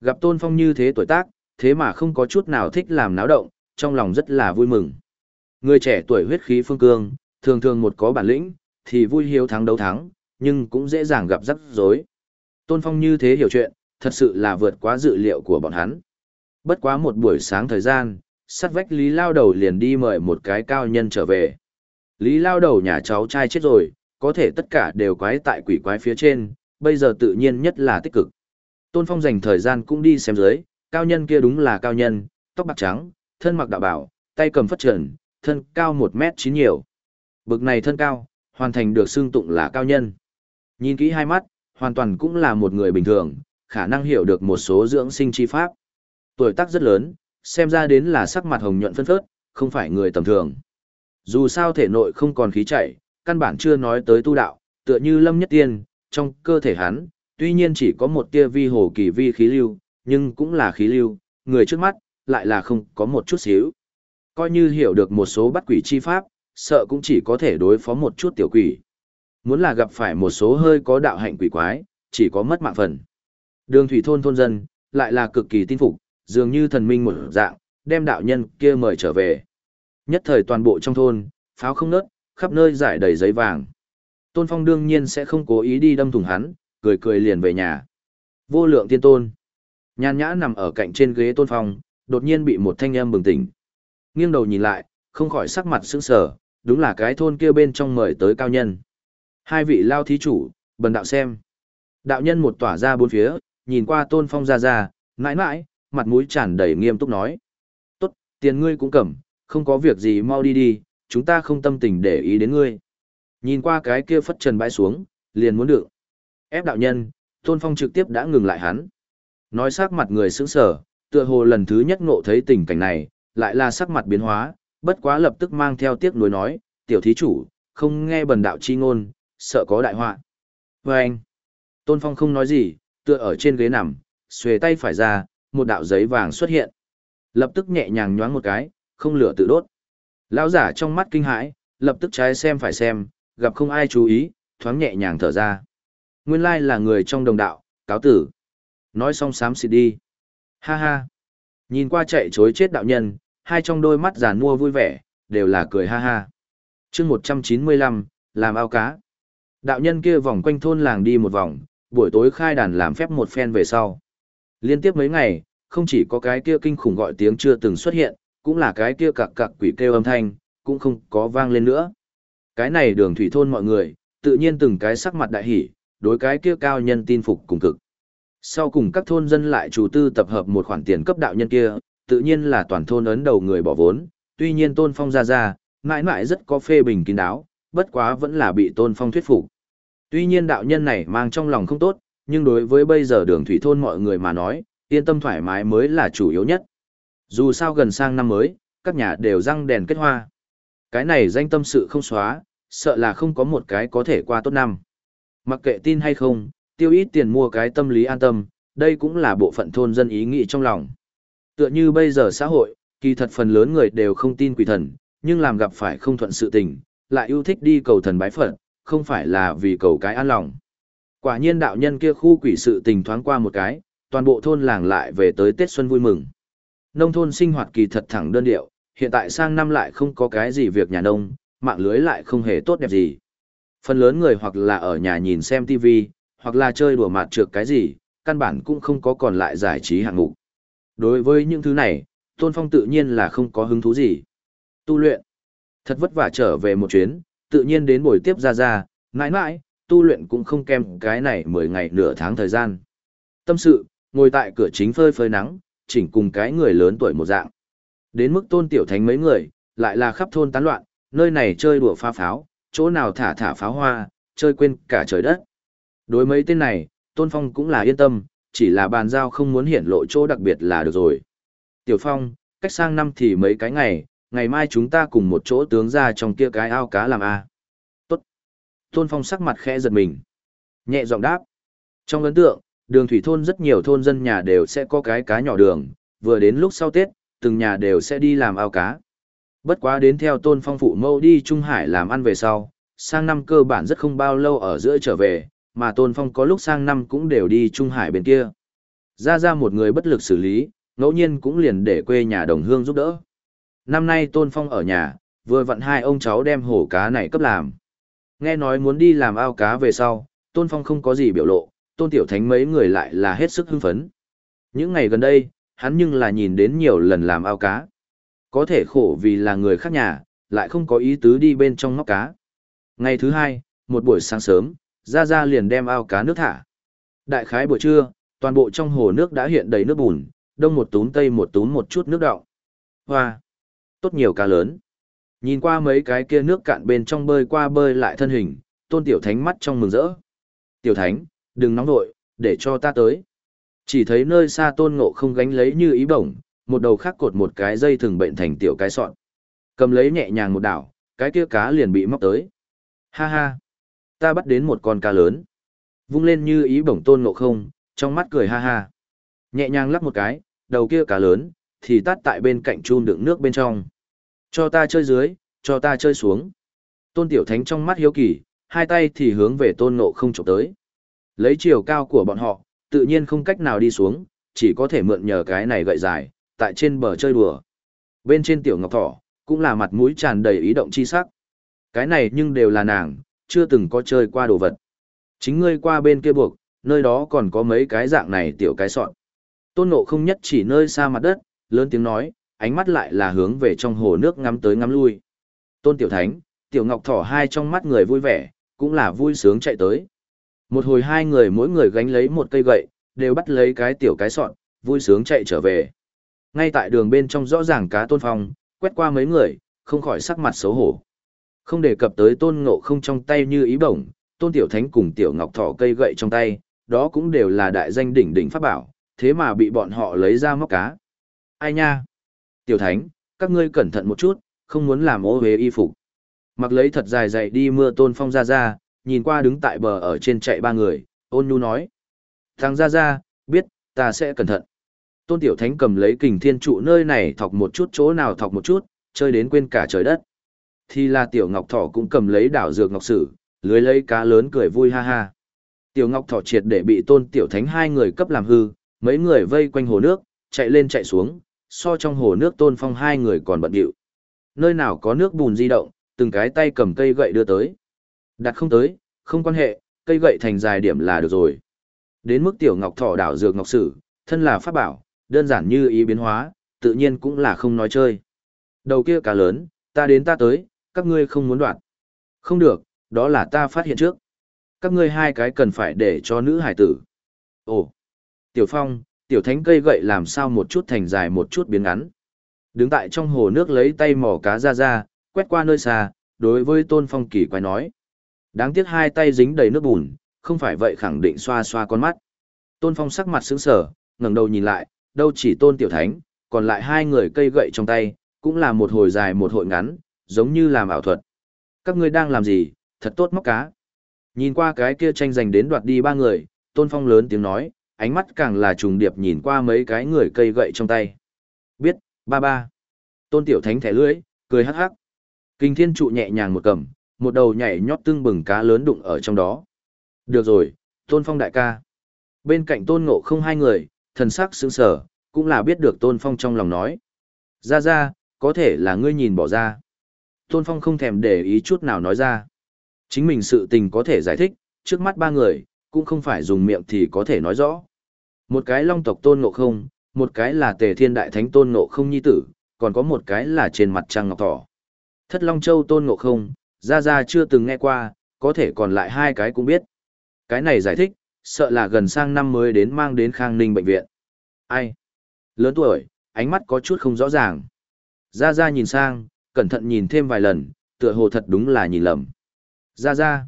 Gặp Tôn Phong như thế tuổi tác, thế mà không có chút nào thích làm náo động, trong lòng rất là vui mừng. Người trẻ tuổi huyết khí phương cương, thường thường một có bản lĩnh, thì vui hiếu thắng đấu thắng, nhưng cũng dễ dàng gặp rắc rối. Tôn Phong như thế hiểu chuyện, thật sự là vượt quá dự liệu của bọn hắn. Bất quá một buổi sáng thời gian, sắt vách Lý Lao Đầu liền đi mời một cái cao nhân trở về. Lý Lao Đầu nhà cháu trai chết rồi, có thể tất cả đều quái tại quỷ quái phía trên, bây giờ tự nhiên nhất là tích cực. Tôn Phong dành thời gian cũng đi xem dưới, cao nhân kia đúng là cao nhân, tóc bạc trắng, thân mặc đạo bảo, tay cầm phất trần, thân cao 1 mét 9 nhiều. Bực này thân cao, hoàn thành được xưng tụng là cao nhân. Nhìn kỹ hai mắt, hoàn toàn cũng là một người bình thường, khả năng hiểu được một số dưỡng sinh chi pháp. Tuổi tác rất lớn, xem ra đến là sắc mặt hồng nhuận phân phớt, không phải người tầm thường. Dù sao thể nội không còn khí chảy, căn bản chưa nói tới tu đạo, tựa như lâm nhất tiên, trong cơ thể hắn, tuy nhiên chỉ có một tia vi hồ kỳ vi khí lưu, nhưng cũng là khí lưu, người trước mắt, lại là không có một chút xíu. Coi như hiểu được một số bắt quỷ chi pháp, sợ cũng chỉ có thể đối phó một chút tiểu quỷ. Muốn là gặp phải một số hơi có đạo hạnh quỷ quái, chỉ có mất mạng phần. Đường thủy thôn thôn dân, lại là cực kỳ tin phục, dường như thần minh một dạng, đem đạo nhân kia mời trở về. Nhất thời toàn bộ trong thôn, pháo không nớt, khắp nơi giải đầy giấy vàng. Tôn Phong đương nhiên sẽ không cố ý đi đâm thủng hắn, cười cười liền về nhà. Vô lượng tiên tôn. Nhan nhã nằm ở cạnh trên ghế Tôn Phong, đột nhiên bị một thanh âm bừng tỉnh. Nghiêng đầu nhìn lại, không khỏi sắc mặt sững sờ, đúng là cái thôn kia bên trong mời tới cao nhân. Hai vị lao thí chủ, bần đạo xem. Đạo nhân một tỏa ra bốn phía, nhìn qua Tôn Phong ra ra, mãi mãi, mặt mũi tràn đầy nghiêm túc nói. Tốt, tiền ngươi cũng cầm, không có việc gì mau đi đi, chúng ta không tâm tình để ý đến ngươi. Nhìn qua cái kia phất trần bãi xuống, liền muốn được. Ép đạo nhân, Tôn Phong trực tiếp đã ngừng lại hắn. Nói sắc mặt người sững sờ, tựa hồ lần thứ nhất ngộ thấy tình cảnh này, lại là sắc mặt biến hóa, bất quá lập tức mang theo tiếc nuối nói, tiểu thí chủ, không nghe bần đạo chi ngôn, sợ có đại họa. Và anh, Tôn Phong không nói gì, tựa ở trên ghế nằm, xuề tay phải ra, một đạo giấy vàng xuất hiện. Lập tức nhẹ nhàng nhoáng một cái, không lửa tự đốt. Lão giả trong mắt kinh hãi, lập tức trái xem phải xem, gặp không ai chú ý, thoáng nhẹ nhàng thở ra. Nguyên lai là người trong đồng đạo, cáo tử. Nói xong sám xịt đi. Ha ha. Nhìn qua chạy chối chết đạo nhân, hai trong đôi mắt giàn mua vui vẻ, đều là cười ha ha. chương 195, làm ao cá. Đạo nhân kia vòng quanh thôn làng đi một vòng, buổi tối khai đàn làm phép một phen về sau. Liên tiếp mấy ngày, không chỉ có cái kia kinh khủng gọi tiếng chưa từng xuất hiện, cũng là cái kia cặc cặc quỷ kêu âm thanh, cũng không có vang lên nữa. Cái này đường thủy thôn mọi người, tự nhiên từng cái sắc mặt đại hỉ, đối cái kia cao nhân tin phục cùng cực. Sau cùng các thôn dân lại chủ tư tập hợp một khoản tiền cấp đạo nhân kia, tự nhiên là toàn thôn ấn đầu người bỏ vốn, Tuy nhiên Tôn Phong ra ra, mãi mãi rất có phê bình kín đáo, bất quá vẫn là bị Tôn Phong thuyết phục. Tuy nhiên đạo nhân này mang trong lòng không tốt, nhưng đối với bây giờ đường thủy thôn mọi người mà nói, yên tâm thoải mái mới là chủ yếu nhất. Dù sao gần sang năm mới, các nhà đều răng đèn kết hoa. Cái này danh tâm sự không xóa, sợ là không có một cái có thể qua tốt năm. Mặc kệ tin hay không, tiêu ít tiền mua cái tâm lý an tâm, đây cũng là bộ phận thôn dân ý nghĩ trong lòng. Tựa như bây giờ xã hội, kỳ thật phần lớn người đều không tin quỷ thần, nhưng làm gặp phải không thuận sự tình, lại yêu thích đi cầu thần bái Phật, không phải là vì cầu cái an lòng. Quả nhiên đạo nhân kia khu quỷ sự tình thoáng qua một cái, toàn bộ thôn làng lại về tới Tết Xuân vui mừng. Nông thôn sinh hoạt kỳ thật thẳng đơn điệu, hiện tại sang năm lại không có cái gì việc nhà nông, mạng lưới lại không hề tốt đẹp gì. Phần lớn người hoặc là ở nhà nhìn xem TV, hoặc là chơi đùa mạt trượt cái gì, căn bản cũng không có còn lại giải trí hạng mục. Đối với những thứ này, Tôn Phong tự nhiên là không có hứng thú gì. Tu luyện. Thật vất vả trở về một chuyến, tự nhiên đến buổi tiếp ra ra, mãi mãi, tu luyện cũng không kèm cái này 10 ngày nửa tháng thời gian. Tâm sự, ngồi tại cửa chính phơi phơi nắng, chỉnh cùng cái người lớn tuổi một dạng. Đến mức tôn tiểu thánh mấy người, lại là khắp thôn tán loạn, nơi này chơi đùa pha pháo, chỗ nào thả thả pháo hoa, chơi quên cả trời đất. Đối mấy tên này, tôn phong cũng là yên tâm, chỉ là bàn giao không muốn hiển lộ chỗ đặc biệt là được rồi. Tiểu phong, cách sang năm thì mấy cái ngày, ngày mai chúng ta cùng một chỗ tướng ra trong kia cái ao cá làm a. Tốt. Tôn phong sắc mặt khẽ giật mình. Nhẹ giọng đáp. Trong ấn tượng, đường thủy thôn rất nhiều thôn dân nhà đều sẽ có cái cá nhỏ đường, vừa đến lúc sau Tết, từng nhà đều sẽ đi làm ao cá. Bất quá đến theo tôn phong phụ mâu đi Trung Hải làm ăn về sau, sang năm cơ bản rất không bao lâu ở giữa trở về, mà tôn phong có lúc sang năm cũng đều đi Trung Hải bên kia. Ra ra một người bất lực xử lý, ngẫu nhiên cũng liền để quê nhà đồng hương giúp đỡ. Năm nay tôn phong ở nhà, vừa vặn hai ông cháu đem hổ cá này cấp làm. Nghe nói muốn đi làm ao cá về sau, tôn phong không có gì biểu lộ, tôn tiểu thánh mấy người lại là hết sức hưng phấn. Những ngày gần đây, hắn nhưng là nhìn đến nhiều lần làm ao cá. Có thể khổ vì là người khác nhà, lại không có ý tứ đi bên trong ngóc cá. Ngày thứ hai, một buổi sáng sớm, gia gia liền đem ao cá nước thả. Đại khái buổi trưa, toàn bộ trong hồ nước đã hiện đầy nước bùn, đông một túm tây một túm một chút nước đọng. Hoa! Tốt nhiều cá lớn. Nhìn qua mấy cái kia nước cạn bên trong bơi qua bơi lại thân hình, tôn tiểu thánh mắt trong mừng rỡ. Tiểu thánh, đừng nóng vội, để cho ta tới. Chỉ thấy nơi xa tôn ngộ không gánh lấy như ý bổng, một đầu khác cột một cái dây thừng bệnh thành tiểu cái sọn. Cầm lấy nhẹ nhàng một đảo, cái kia cá liền bị móc tới. Ha ha! Ta bắt đến một con cá lớn. Vung lên như ý bổng tôn ngộ không, trong mắt cười ha ha. Nhẹ nhàng lắp một cái, đầu kia cá lớn, thì tắt tại bên cạnh chun đựng nước bên trong. Cho ta chơi dưới, cho ta chơi xuống. Tôn tiểu thánh trong mắt hiếu kỳ, hai tay thì hướng về tôn ngộ không chụp tới. Lấy chiều cao của bọn họ, tự nhiên không cách nào đi xuống, chỉ có thể mượn nhờ cái này gậy dài, tại trên bờ chơi đùa. Bên trên tiểu ngọc thỏ, cũng là mặt mũi tràn đầy ý động chi sắc. Cái này nhưng đều là nàng, chưa từng có chơi qua đồ vật. Chính ngươi qua bên kia buộc, nơi đó còn có mấy cái dạng này tiểu cái sọn. Tôn nộ không nhất chỉ nơi xa mặt đất, lớn tiếng nói, ánh mắt lại là hướng về trong hồ nước ngắm tới ngắm lui. Tôn tiểu thánh, tiểu ngọc thỏ hai trong mắt người vui vẻ, cũng là vui sướng chạy tới. Một hồi hai người mỗi người gánh lấy một cây gậy, đều bắt lấy cái tiểu cái sọn, vui sướng chạy trở về. Ngay tại đường bên trong rõ ràng cá tôn phong, quét qua mấy người, không khỏi sắc mặt xấu hổ. Không đề cập tới tôn ngộ không trong tay như ý bổng, tôn tiểu thánh cùng tiểu ngọc thỏ cây gậy trong tay, đó cũng đều là đại danh đỉnh đỉnh pháp bảo, thế mà bị bọn họ lấy ra móc cá. Ai nha? Tiểu thánh, các ngươi cẩn thận một chút, không muốn làm ô hế y phục. Mặc lấy thật dài dày đi mưa tôn phong ra ra, nhìn qua đứng tại bờ ở trên chạy ba người, ôn nhu nói. Thằng ra ra, biết, ta sẽ cẩn thận. Tôn Tiểu Thánh cầm lấy kình thiên trụ nơi này thọc một chút chỗ nào thọc một chút, chơi đến quên cả trời đất. Thì là Tiểu Ngọc Thỏ cũng cầm lấy đảo dược ngọc sử, lưới lấy cá lớn cười vui ha ha. Tiểu Ngọc Thỏ triệt để bị Tôn Tiểu Thánh hai người cấp làm hư, mấy người vây quanh hồ nước, chạy lên chạy xuống, so trong hồ nước Tôn Phong hai người còn bận điệu. Nơi nào có nước bùn di động, từng cái tay cầm cây gậy đưa tới. Đặt không tới, không quan hệ, cây gậy thành dài điểm là được rồi. Đến mức tiểu ngọc thỏ đảo dược ngọc sử, thân là pháp bảo, đơn giản như ý biến hóa, tự nhiên cũng là không nói chơi. Đầu kia cá lớn, ta đến ta tới, các ngươi không muốn đoạt. Không được, đó là ta phát hiện trước. Các ngươi hai cái cần phải để cho nữ hải tử. Ồ, tiểu phong, tiểu thánh cây gậy làm sao một chút thành dài một chút biến ngắn. Đứng tại trong hồ nước lấy tay mỏ cá ra ra, quét qua nơi xa, đối với Tôn Phong kỳ quái nói. Đáng tiếc hai tay dính đầy nước bùn, không phải vậy khẳng định xoa xoa con mắt. Tôn Phong sắc mặt sững sờ, ngẩng đầu nhìn lại, đâu chỉ Tôn Tiểu Thánh, còn lại hai người cây gậy trong tay, cũng là một hồi dài một hồi ngắn, giống như làm ảo thuật. Các ngươi đang làm gì, thật tốt móc cá. Nhìn qua cái kia tranh giành đến đoạt đi ba người, Tôn Phong lớn tiếng nói, ánh mắt càng là trùng điệp nhìn qua mấy cái người cây gậy trong tay. Biết, ba ba. Tôn Tiểu Thánh thẻ lưỡi, cười hắc hắc. Kinh thiên trụ nhẹ nhàng một cầm, một đầu nhảy nhót tương bừng cá lớn đụng ở trong đó. Được rồi, Tôn Phong đại ca. Bên cạnh Tôn Ngộ không hai người, thần sắc sững sờ, cũng là biết được Tôn Phong trong lòng nói. Ra ra, có thể là ngươi nhìn bỏ ra. Tôn Phong không thèm để ý chút nào nói ra. Chính mình sự tình có thể giải thích, trước mắt ba người, cũng không phải dùng miệng thì có thể nói rõ. Một cái long tộc Tôn Ngộ không, một cái là tề thiên đại thánh Tôn Ngộ không nhi tử, còn có một cái là trên mặt trăng ngọc thỏ. Thất Long Châu Tôn Ngộ không, ra ra chưa từng nghe qua, có thể còn lại hai cái cũng biết. Cái này giải thích, sợ là gần sang năm mới đến mang đến Khang Ninh bệnh viện. Ai? Lớn tuổi, ánh mắt có chút không rõ ràng. Ra ra nhìn sang, cẩn thận nhìn thêm vài lần, tựa hồ thật đúng là nhìn lầm. Ra ra.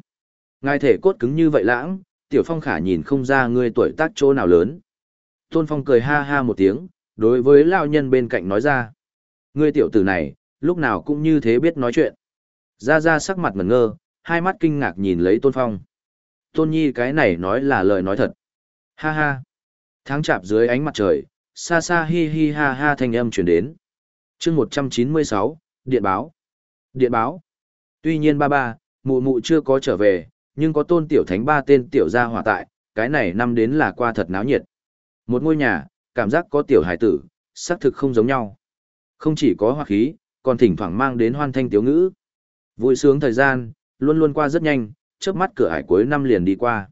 Ngài thể cốt cứng như vậy lãng, tiểu phong khả nhìn không ra ngươi tuổi tác chỗ nào lớn. Tôn phong cười ha ha một tiếng, đối với lao nhân bên cạnh nói ra. Ngươi tiểu tử này, lúc nào cũng như thế biết nói chuyện. Ra ra sắc mặt ngẩn ngơ, hai mắt kinh ngạc nhìn lấy tôn phong. Tôn nhi cái này nói là lời nói thật. Ha ha. Tháng chạp dưới ánh mặt trời, xa xa hi hi ha ha thanh âm chuyển đến. chương 196, Điện báo. Điện báo. Tuy nhiên ba ba, mụ mụ chưa có trở về, nhưng có tôn tiểu thánh ba tên tiểu gia hỏa tại, cái này năm đến là qua thật náo nhiệt. Một ngôi nhà, cảm giác có tiểu hải tử, xác thực không giống nhau. Không chỉ có hoa khí, còn thỉnh thoảng mang đến hoan thanh tiếu ngữ. Vui sướng thời gian, luôn luôn qua rất nhanh, chớp mắt cửa hải cuối năm liền đi qua.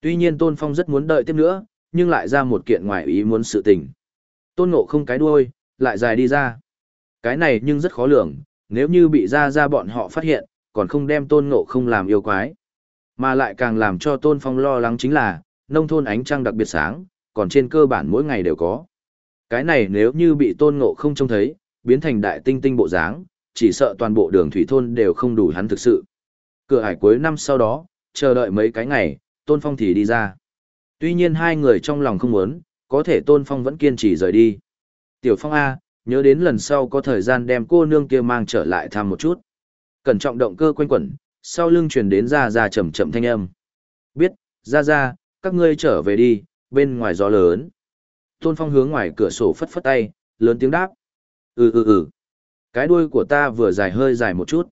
Tuy nhiên Tôn Phong rất muốn đợi tiếp nữa, nhưng lại ra một kiện ngoài ý muốn sự tình. Tôn Ngộ không cái đuôi, lại dài đi ra. Cái này nhưng rất khó lường, nếu như bị ra ra bọn họ phát hiện, còn không đem Tôn Ngộ không làm yêu quái. Mà lại càng làm cho Tôn Phong lo lắng chính là, nông thôn ánh trăng đặc biệt sáng, còn trên cơ bản mỗi ngày đều có. Cái này nếu như bị Tôn Ngộ không trông thấy, biến thành đại tinh tinh bộ dáng, chỉ sợ toàn bộ đường thủy thôn đều không đủ hắn thực sự. Cửa ải cuối năm sau đó, chờ đợi mấy cái ngày, Tôn Phong thì đi ra. Tuy nhiên hai người trong lòng không muốn, có thể Tôn Phong vẫn kiên trì rời đi. Tiểu Phong A, nhớ đến lần sau có thời gian đem cô nương kia mang trở lại thăm một chút. Cẩn trọng động cơ quanh quẩn, sau lưng truyền đến ra ra chậm chậm thanh âm. Biết, ra ra, các ngươi trở về đi, bên ngoài gió lớn. Tôn Phong hướng ngoài cửa sổ phất phất tay, lớn tiếng đáp. Ừ ừ ừ. Cái đuôi của ta vừa dài hơi dài một chút.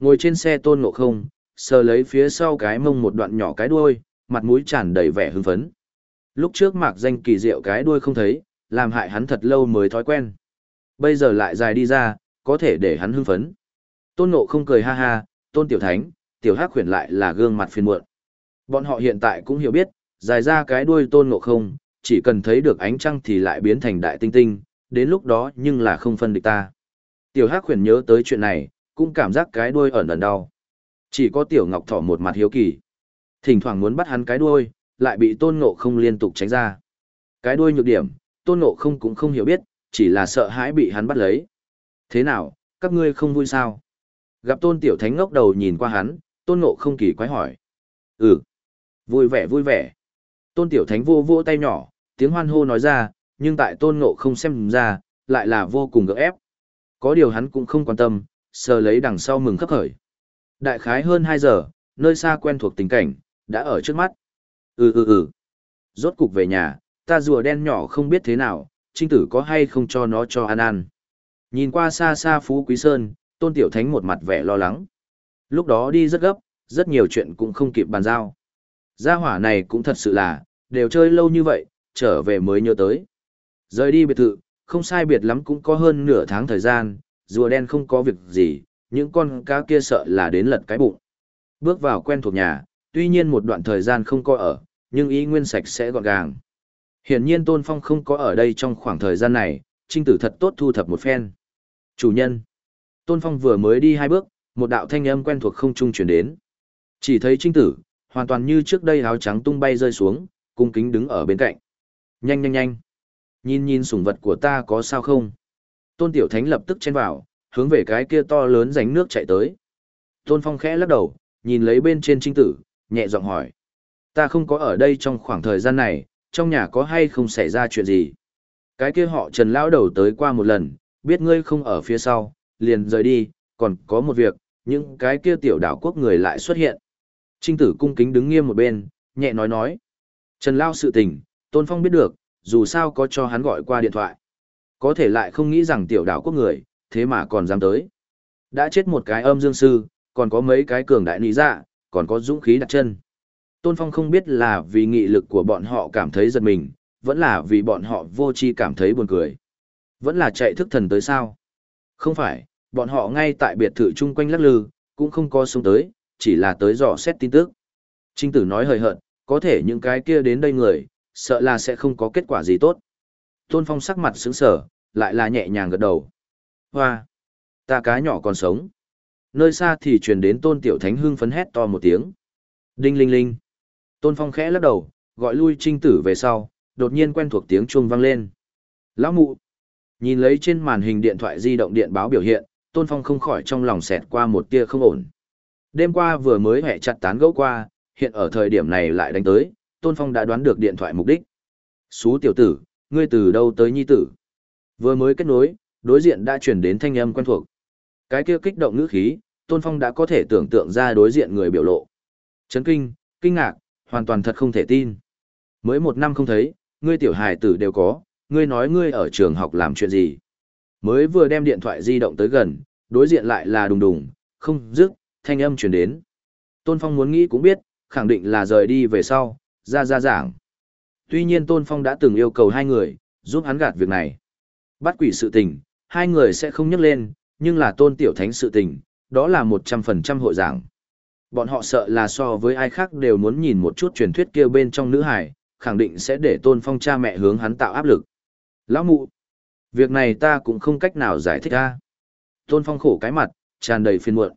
Ngồi trên xe tôn ngộ không, sờ lấy phía sau cái mông một đoạn nhỏ cái đuôi, mặt mũi tràn đầy vẻ hưng phấn. Lúc trước mạc danh kỳ diệu cái đuôi không thấy, làm hại hắn thật lâu mới thói quen. Bây giờ lại dài đi ra, có thể để hắn hưng phấn. Tôn ngộ không cười ha ha, tôn tiểu thánh, tiểu hắc khuyển lại là gương mặt phiền muộn. Bọn họ hiện tại cũng hiểu biết, dài ra cái đuôi tôn ngộ không, chỉ cần thấy được ánh trăng thì lại biến thành đại tinh tinh, đến lúc đó nhưng là không phân địch ta. Tiểu Hắc Huyền nhớ tới chuyện này, cũng cảm giác cái đuôi ẩn ẩn đau. Chỉ có Tiểu Ngọc Thỏ một mặt hiếu kỳ. Thỉnh thoảng muốn bắt hắn cái đuôi, lại bị Tôn Ngộ không liên tục tránh ra. Cái đuôi nhược điểm, Tôn Ngộ không cũng không hiểu biết, chỉ là sợ hãi bị hắn bắt lấy. Thế nào, các ngươi không vui sao? Gặp Tôn Tiểu Thánh ngốc đầu nhìn qua hắn, Tôn Ngộ không kỳ quái hỏi. Ừ, vui vẻ vui vẻ. Tôn Tiểu Thánh vô vô tay nhỏ, tiếng hoan hô nói ra, nhưng tại tôn ngộ không xem ra, lại là vô cùng gỡ ép. Có điều hắn cũng không quan tâm, sờ lấy đằng sau mừng khắc khởi. Đại khái hơn 2 giờ, nơi xa quen thuộc tình cảnh, đã ở trước mắt. Ừ ừ ừ. Rốt cục về nhà, ta rùa đen nhỏ không biết thế nào, trinh tử có hay không cho nó cho ăn ăn. Nhìn qua xa xa Phú Quý Sơn, tôn tiểu thánh một mặt vẻ lo lắng. Lúc đó đi rất gấp, rất nhiều chuyện cũng không kịp bàn giao. Gia hỏa này cũng thật sự là, đều chơi lâu như vậy, trở về mới nhớ tới. Rời đi biệt thự, không sai biệt lắm cũng có hơn nửa tháng thời gian, rùa đen không có việc gì, những con cá kia sợ là đến lật cái bụng. Bước vào quen thuộc nhà, tuy nhiên một đoạn thời gian không có ở, nhưng ý nguyên sạch sẽ gọn gàng. Hiển nhiên Tôn Phong không có ở đây trong khoảng thời gian này, trinh tử thật tốt thu thập một phen. Chủ nhân. Tôn Phong vừa mới đi hai bước, một đạo thanh âm quen thuộc không trung chuyển đến. Chỉ thấy trinh tử, hoàn toàn như trước đây áo trắng tung bay rơi xuống, cung kính đứng ở bên cạnh. Nhanh nhanh nhanh. Nhìn nhìn sủng vật của ta có sao không? Tôn Tiểu Thánh lập tức chen vào, hướng về cái kia to lớn ránh nước chạy tới. Tôn Phong khẽ lắc đầu, nhìn lấy bên trên trinh tử, nhẹ giọng hỏi. Ta không có ở đây trong khoảng thời gian này, trong nhà có hay không xảy ra chuyện gì? Cái kia họ Trần lão đầu tới qua một lần, biết ngươi không ở phía sau, liền rời đi, còn có một việc, những cái kia tiểu đảo quốc người lại xuất hiện. Trinh tử cung kính đứng nghiêm một bên, nhẹ nói nói. Trần Lao sự tình, Tôn Phong biết được, dù sao có cho hắn gọi qua điện thoại. Có thể lại không nghĩ rằng tiểu đảo quốc người, thế mà còn dám tới. Đã chết một cái âm dương sư, còn có mấy cái cường đại nị dạ, còn có dũng khí đặt chân. Tôn Phong không biết là vì nghị lực của bọn họ cảm thấy giật mình, vẫn là vì bọn họ vô chi cảm thấy buồn cười. Vẫn là chạy thức thần tới sao? Không phải, bọn họ ngay tại biệt thự chung quanh lắc lư, cũng không có xuống tới, chỉ là tới dò xét tin tức. Trinh tử nói hời hợt, có thể những cái kia đến đây người, sợ là sẽ không có kết quả gì tốt. Tôn Phong sắc mặt sững sờ, lại là nhẹ nhàng gật đầu. Hoa! Ta cá nhỏ còn sống. Nơi xa thì truyền đến Tôn Tiểu Thánh hưng phấn hét to một tiếng. Đinh linh linh. Tôn Phong khẽ lắc đầu, gọi lui trinh tử về sau, đột nhiên quen thuộc tiếng chuông vang lên. Lão mụ! Nhìn lấy trên màn hình điện thoại di động điện báo biểu hiện, Tôn Phong không khỏi trong lòng xẹt qua một tia không ổn. Đêm qua vừa mới hẹ chặt tán gẫu qua, hiện ở thời điểm này lại đánh tới, Tôn Phong đã đoán được điện thoại mục đích. Xú tiểu tử, ngươi từ đâu tới nhi tử? Vừa mới kết nối, đối diện đã chuyển đến thanh âm quen thuộc. Cái kia kích động ngữ khí, Tôn Phong đã có thể tưởng tượng ra đối diện người biểu lộ. Chấn kinh, kinh ngạc, hoàn toàn thật không thể tin. Mới một năm không thấy, ngươi tiểu hài tử đều có, ngươi nói ngươi ở trường học làm chuyện gì. Mới vừa đem điện thoại di động tới gần, đối diện lại là đùng đùng, không dứt, thanh âm truyền đến. Tôn Phong muốn nghĩ cũng biết, khẳng định là rời đi về sau, ra ra giảng. Tuy nhiên Tôn Phong đã từng yêu cầu hai người, giúp hắn gạt việc này. Bắt quỷ sự tình, hai người sẽ không nhắc lên, nhưng là Tôn Tiểu Thánh sự tình, đó là một trăm phần trăm hội giảng. Bọn họ sợ là so với ai khác đều muốn nhìn một chút truyền thuyết kia bên trong nữ hải, khẳng định sẽ để Tôn Phong cha mẹ hướng hắn tạo áp lực. Lão mụ, việc này ta cũng không cách nào giải thích ra. Tôn Phong khổ cái mặt, tràn đầy phiền muộn.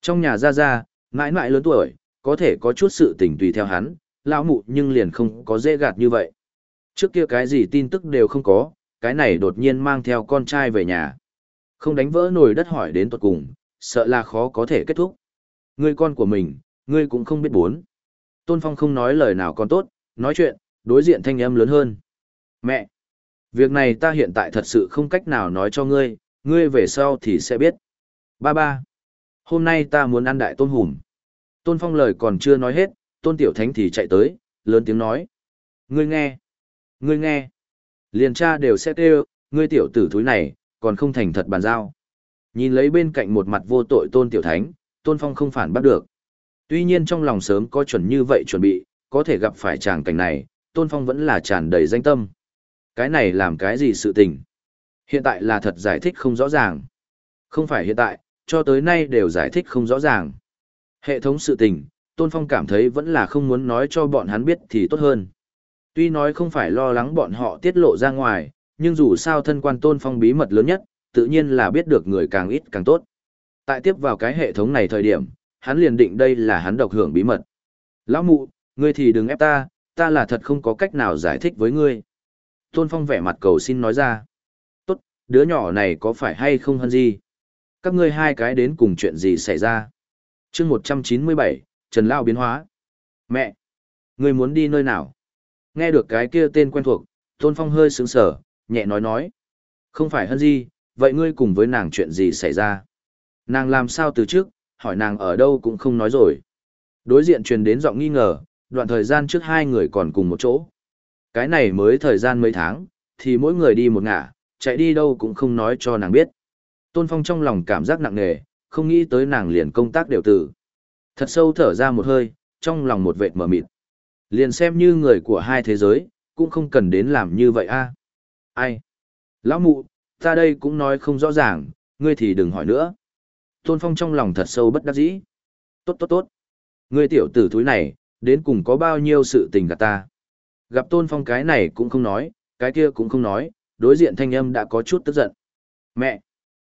Trong nhà ra ra, mãi mãi lớn tuổi, có thể có chút sự tình tùy theo hắn, lão mụ nhưng liền không có dễ gạt như vậy. Trước kia cái gì tin tức đều không có, cái này đột nhiên mang theo con trai về nhà. Không đánh vỡ nồi đất hỏi đến tuột cùng, sợ là khó có thể kết thúc. Ngươi con của mình, ngươi cũng không biết bốn. Tôn Phong không nói lời nào còn tốt, nói chuyện, đối diện thanh âm lớn hơn. Mẹ! Việc này ta hiện tại thật sự không cách nào nói cho ngươi, ngươi về sau thì sẽ biết. Ba ba! Hôm nay ta muốn ăn đại tôn hùm. Tôn Phong lời còn chưa nói hết, Tôn Tiểu Thánh thì chạy tới, lớn tiếng nói. Ngươi nghe! Ngươi nghe! Liền cha đều sẽ kêu, ngươi tiểu tử thúi này, còn không thành thật bàn giao. Nhìn lấy bên cạnh một mặt vô tội Tôn Tiểu Thánh, Tôn Phong không phản bắt được. Tuy nhiên trong lòng sớm có chuẩn như vậy chuẩn bị, có thể gặp phải tràng cảnh này, Tôn Phong vẫn là tràn đầy danh tâm. Cái này làm cái gì sự tình? Hiện tại là thật giải thích không rõ ràng. Không phải hiện tại, cho tới nay đều giải thích không rõ ràng. Hệ thống sự tình, Tôn Phong cảm thấy vẫn là không muốn nói cho bọn hắn biết thì tốt hơn. Tuy nói không phải lo lắng bọn họ tiết lộ ra ngoài, nhưng dù sao thân quan Tôn Phong bí mật lớn nhất, tự nhiên là biết được người càng ít càng tốt. Tại tiếp vào cái hệ thống này thời điểm, hắn liền định đây là hắn độc hưởng bí mật. Lão mụ, ngươi thì đừng ép ta, ta là thật không có cách nào giải thích với ngươi. Tôn Phong vẻ mặt cầu xin nói ra. Tốt, đứa nhỏ này có phải hay không hơn gì? Các ngươi hai cái đến cùng chuyện gì xảy ra? chương 197, Trần Lao biến hóa. Mẹ! Ngươi muốn đi nơi nào? Nghe được cái kia tên quen thuộc, Tôn Phong hơi sướng sở, nhẹ nói nói. Không phải hơn gì, vậy ngươi cùng với nàng chuyện gì xảy ra? Nàng làm sao từ trước, hỏi nàng ở đâu cũng không nói rồi. Đối diện truyền đến giọng nghi ngờ, đoạn thời gian trước hai người còn cùng một chỗ. Cái này mới thời gian mấy tháng, thì mỗi người đi một ngả, chạy đi đâu cũng không nói cho nàng biết. Tôn Phong trong lòng cảm giác nặng nề, không nghĩ tới nàng liền công tác đều tử. Thật sâu thở ra một hơi, trong lòng một vệt mở mịt. Liền xem như người của hai thế giới, cũng không cần đến làm như vậy a. Ai? Lão mụ, ta đây cũng nói không rõ ràng, ngươi thì đừng hỏi nữa. Tôn Phong trong lòng thật sâu bất đắc dĩ. Tốt tốt tốt. Ngươi tiểu tử thúi này, đến cùng có bao nhiêu sự tình gặp ta. Gặp Tôn Phong cái này cũng không nói, cái kia cũng không nói, đối diện thanh âm đã có chút tức giận. Mẹ!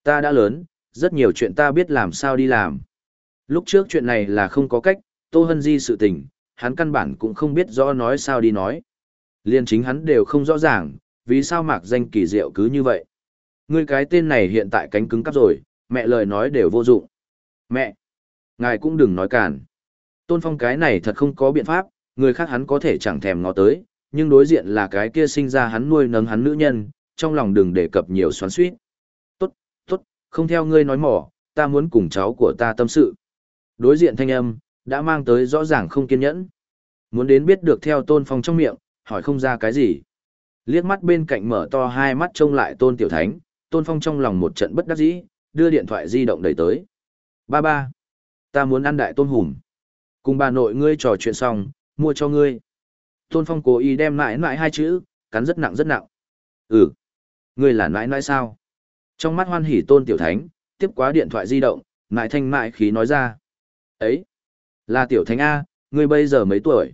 Ta đã lớn, rất nhiều chuyện ta biết làm sao đi làm. Lúc trước chuyện này là không có cách, Tô Hân Di sự tình, hắn căn bản cũng không biết rõ nói sao đi nói. Liên chính hắn đều không rõ ràng, vì sao mạc danh kỳ diệu cứ như vậy. Ngươi cái tên này hiện tại cánh cứng cắp rồi, mẹ lời nói đều vô dụng. Mẹ! Ngài cũng đừng nói cản. Tôn Phong cái này thật không có biện pháp, người khác hắn có thể chẳng thèm ngó tới, nhưng đối diện là cái kia sinh ra hắn nuôi nấng hắn nữ nhân, trong lòng đừng đề cập nhiều xoắn xuýt. Tốt, tốt, không theo ngươi nói mỏ, ta muốn cùng cháu của ta tâm sự. Đối diện thanh âm, đã mang tới rõ ràng không kiên nhẫn. Muốn đến biết được theo Tôn Phong trong miệng, hỏi không ra cái gì. Liếc mắt bên cạnh mở to hai mắt trông lại Tôn Tiểu Thánh, Tôn Phong trong lòng một trận bất đắc dĩ, đưa điện thoại di động đẩy tới. Ba ba, ta muốn ăn đại tôn hùm. Cùng bà nội ngươi trò chuyện xong, mua cho ngươi. Tôn Phong cố ý đem mãi mãi hai chữ, cắn rất nặng rất nặng. Ừ, ngươi là mãi mãi sao? Trong mắt hoan hỉ Tôn Tiểu Thánh, tiếp quá điện thoại di động, mãi thanh mãi khí nói ra. Ấy, là Tiểu Thánh A, ngươi bây giờ mấy tuổi?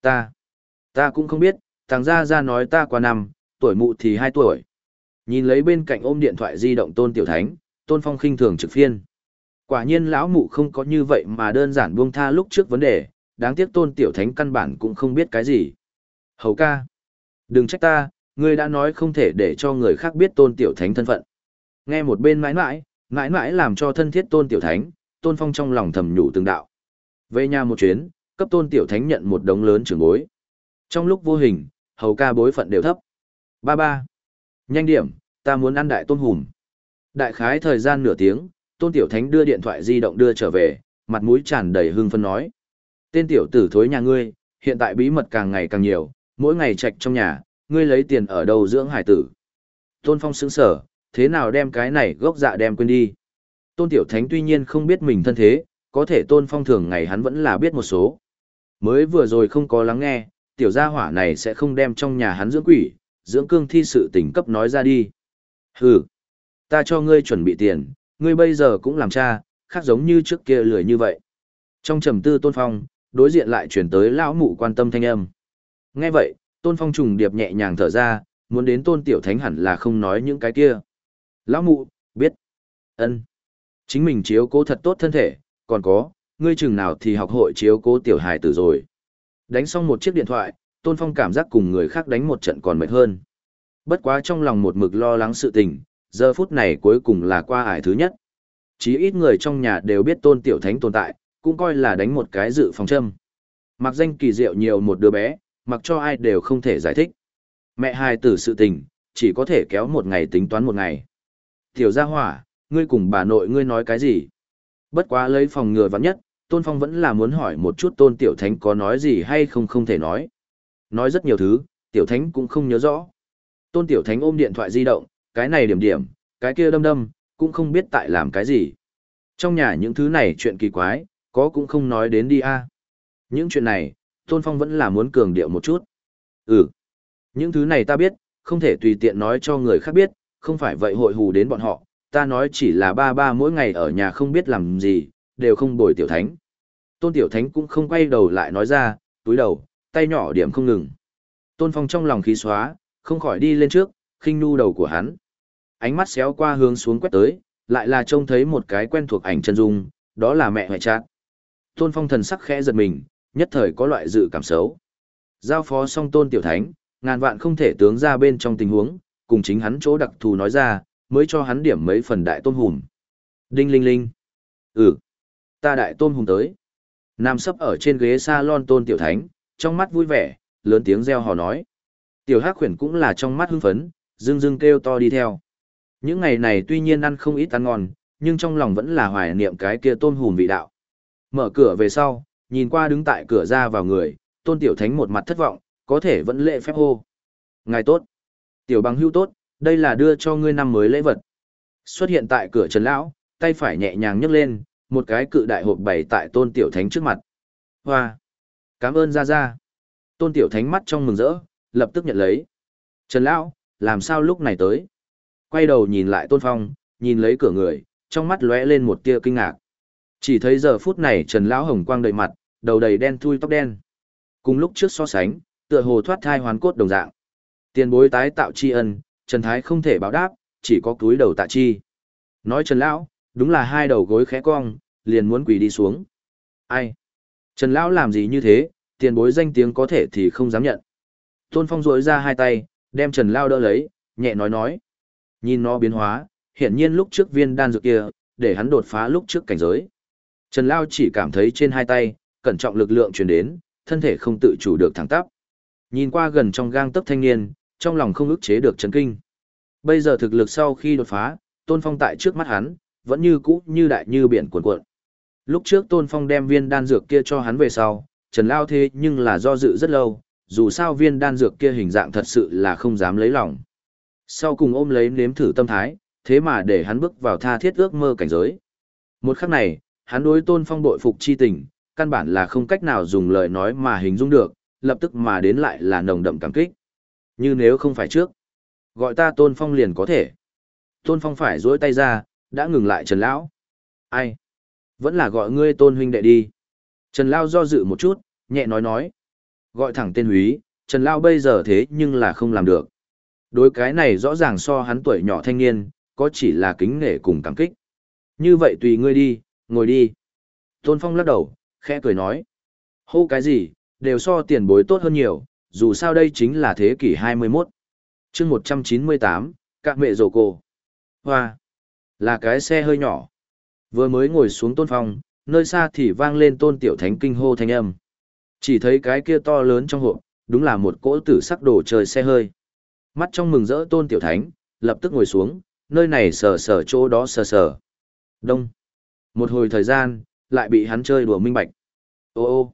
Ta, ta cũng không biết, thằng gia gia nói ta qua năm, tuổi mụ thì hai tuổi. Nhìn lấy bên cạnh ôm điện thoại di động Tôn Tiểu Thánh, Tôn Phong khinh thường trực phiên. Quả nhiên lão mụ không có như vậy mà đơn giản buông tha lúc trước vấn đề, đáng tiếc Tôn Tiểu Thánh căn bản cũng không biết cái gì. Hầu ca, đừng trách ta, ngươi đã nói không thể để cho người khác biết Tôn Tiểu Thánh thân phận. Nghe một bên mãi mãi, mãi mãi làm cho thân thiết Tôn Tiểu Thánh, Tôn Phong trong lòng thầm nhủ từng đạo. Về nhà một chuyến, cấp Tôn Tiểu Thánh nhận một đống lớn trưởng bối. Trong lúc vô hình, hầu ca bối phận đều thấp. Ba ba. Nhanh điểm, ta muốn ăn đại tôn hùm. Đại khái thời gian nửa tiếng, tôn tiểu thánh đưa điện thoại di động đưa trở về, mặt mũi tràn đầy hưng phân nói. Tên tiểu tử thối nhà ngươi, hiện tại bí mật càng ngày càng nhiều, mỗi ngày trạch trong nhà, ngươi lấy tiền ở đâu dưỡng hải tử. Tôn phong sững sở, thế nào đem cái này gốc dạ đem quên đi. Tôn tiểu thánh tuy nhiên không biết mình thân thế, có thể tôn phong thường ngày hắn vẫn là biết một số. Mới vừa rồi không có lắng nghe, tiểu gia hỏa này sẽ không đem trong nhà hắn dưỡng quỷ, dưỡng cương thi sự tình cấp nói ra đi. Hừ, ta cho ngươi chuẩn bị tiền, ngươi bây giờ cũng làm cha, khác giống như trước kia lười như vậy. Trong trầm tư tôn phong, đối diện lại chuyển tới lão mụ quan tâm thanh âm. Nghe vậy, tôn phong trùng điệp nhẹ nhàng thở ra, muốn đến tôn tiểu thánh hẳn là không nói những cái kia. Lão mụ, biết. ân Chính mình chiếu cố thật tốt thân thể, còn có, ngươi chừng nào thì học hội chiếu cố tiểu hài tử rồi. Đánh xong một chiếc điện thoại, tôn phong cảm giác cùng người khác đánh một trận còn mệt hơn. Bất quá trong lòng một mực lo lắng sự tình, giờ phút này cuối cùng là qua ải thứ nhất. Chí ít người trong nhà đều biết tôn tiểu thánh tồn tại, cũng coi là đánh một cái dự phòng châm. Mặc danh kỳ diệu nhiều một đứa bé, mặc cho ai đều không thể giải thích. Mẹ hài tử sự tình, chỉ có thể kéo một ngày tính toán một ngày. Tiểu gia hỏa, ngươi cùng bà nội ngươi nói cái gì? Bất quá lấy phòng ngừa vắng nhất, Tôn Phong vẫn là muốn hỏi một chút Tôn Tiểu Thánh có nói gì hay không không thể nói. Nói rất nhiều thứ, Tiểu Thánh cũng không nhớ rõ. Tôn Tiểu Thánh ôm điện thoại di động, cái này điểm điểm, cái kia đâm đâm, cũng không biết tại làm cái gì. Trong nhà những thứ này chuyện kỳ quái, có cũng không nói đến đi a. Những chuyện này, Tôn Phong vẫn là muốn cường điệu một chút. Ừ, những thứ này ta biết, không thể tùy tiện nói cho người khác biết, không phải vậy hội hù đến bọn họ. Ta nói chỉ là ba ba mỗi ngày ở nhà không biết làm gì, đều không bồi tiểu thánh. Tôn tiểu thánh cũng không quay đầu lại nói ra, túi đầu, tay nhỏ điểm không ngừng. Tôn Phong trong lòng khí xóa, không khỏi đi lên trước, khinh nu đầu của hắn. Ánh mắt xéo qua hướng xuống quét tới, lại là trông thấy một cái quen thuộc ảnh chân dung, đó là mẹ hoại trát. Tôn Phong thần sắc khẽ giật mình, nhất thời có loại dự cảm xấu. Giao phó xong Tôn Tiểu Thánh, ngàn vạn không thể tướng ra bên trong tình huống, cùng chính hắn chỗ đặc thù nói ra, mới cho hắn điểm mấy phần đại tôn hùm. Đinh linh linh. Ừ. Ta đại tôn hùm tới. Nam sấp ở trên ghế salon Tôn Tiểu Thánh, trong mắt vui vẻ, lớn tiếng reo hò nói. Tiểu Hắc Huyền cũng là trong mắt hưng phấn, dưng dưng kêu to đi theo. Những ngày này tuy nhiên ăn không ít ăn ngon, nhưng trong lòng vẫn là hoài niệm cái kia tôn hùm vị đạo. Mở cửa về sau, nhìn qua đứng tại cửa ra vào người, tôn tiểu thánh một mặt thất vọng, có thể vẫn lệ phép hô. Ngài tốt. Tiểu bằng hưu tốt, đây là đưa cho ngươi năm mới lễ vật. Xuất hiện tại cửa trần lão, tay phải nhẹ nhàng nhấc lên, một cái cự đại hộp bày tại tôn tiểu thánh trước mặt. Hoa! Cảm ơn ra ra. Tôn tiểu thánh mắt trong mừng rỡ, lập tức nhận lấy. Trần lão, làm sao lúc này tới? Quay đầu nhìn lại Tôn Phong, nhìn lấy cửa người, trong mắt lóe lên một tia kinh ngạc. Chỉ thấy giờ phút này Trần Lão Hồng quang đầy mặt, đầu đầy đen thui tóc đen. Cùng lúc trước so sánh, tựa hồ thoát thai hoàn cốt đồng dạng. Tiền bối tái tạo tri ân, Trần Thái không thể báo đáp, chỉ có túi đầu tạ chi. Nói Trần Lão, đúng là hai đầu gối khẽ cong, liền muốn quỳ đi xuống. Ai? Trần Lão làm gì như thế, tiền bối danh tiếng có thể thì không dám nhận. Tôn Phong rỗi ra hai tay, đem Trần Lao đỡ lấy, nhẹ nói nói. Nhìn nó biến hóa, hiện nhiên lúc trước viên đan dược kia, để hắn đột phá lúc trước cảnh giới. Trần Lao chỉ cảm thấy trên hai tay, cẩn trọng lực lượng truyền đến, thân thể không tự chủ được thẳng tắp. Nhìn qua gần trong gang tấc thanh niên, trong lòng không ức chế được chấn kinh. Bây giờ thực lực sau khi đột phá, Tôn Phong tại trước mắt hắn, vẫn như cũ như đại như biển cuộn cuộn. Lúc trước Tôn Phong đem viên đan dược kia cho hắn về sau, Trần Lao thế nhưng là do dự rất lâu, dù sao viên đan dược kia hình dạng thật sự là không dám lấy lòng. Sau cùng ôm lấy nếm thử tâm thái, thế mà để hắn bước vào tha thiết ước mơ cảnh giới. Một khắc này, hắn đối Tôn Phong bội phục chi tình, căn bản là không cách nào dùng lời nói mà hình dung được, lập tức mà đến lại là nồng đậm cảm kích. Như nếu không phải trước, gọi ta Tôn Phong liền có thể. Tôn Phong phải duỗi tay ra, đã ngừng lại Trần Lão. Ai? Vẫn là gọi ngươi Tôn huynh đệ đi. Trần Lao do dự một chút, nhẹ nói nói. Gọi thẳng tên húy, Trần Lao bây giờ thế nhưng là không làm được. Đối cái này rõ ràng so hắn tuổi nhỏ thanh niên, có chỉ là kính nể cùng cảm kích. Như vậy tùy ngươi đi, ngồi đi. Tôn Phong lắc đầu, khẽ cười nói. Hô cái gì, đều so tiền bối tốt hơn nhiều, dù sao đây chính là thế kỷ 21. chương 198, các mẹ rổ cổ. Hoa, là cái xe hơi nhỏ. Vừa mới ngồi xuống Tôn Phong, nơi xa thì vang lên Tôn Tiểu Thánh kinh hô thanh âm. Chỉ thấy cái kia to lớn trong hộp, đúng là một cỗ tử sắc đồ trời xe hơi. Mắt trong mừng rỡ Tôn Tiểu Thánh, lập tức ngồi xuống, nơi này sờ sờ chỗ đó sờ sờ. Đông. Một hồi thời gian, lại bị hắn chơi đùa minh bạch. Ô ô.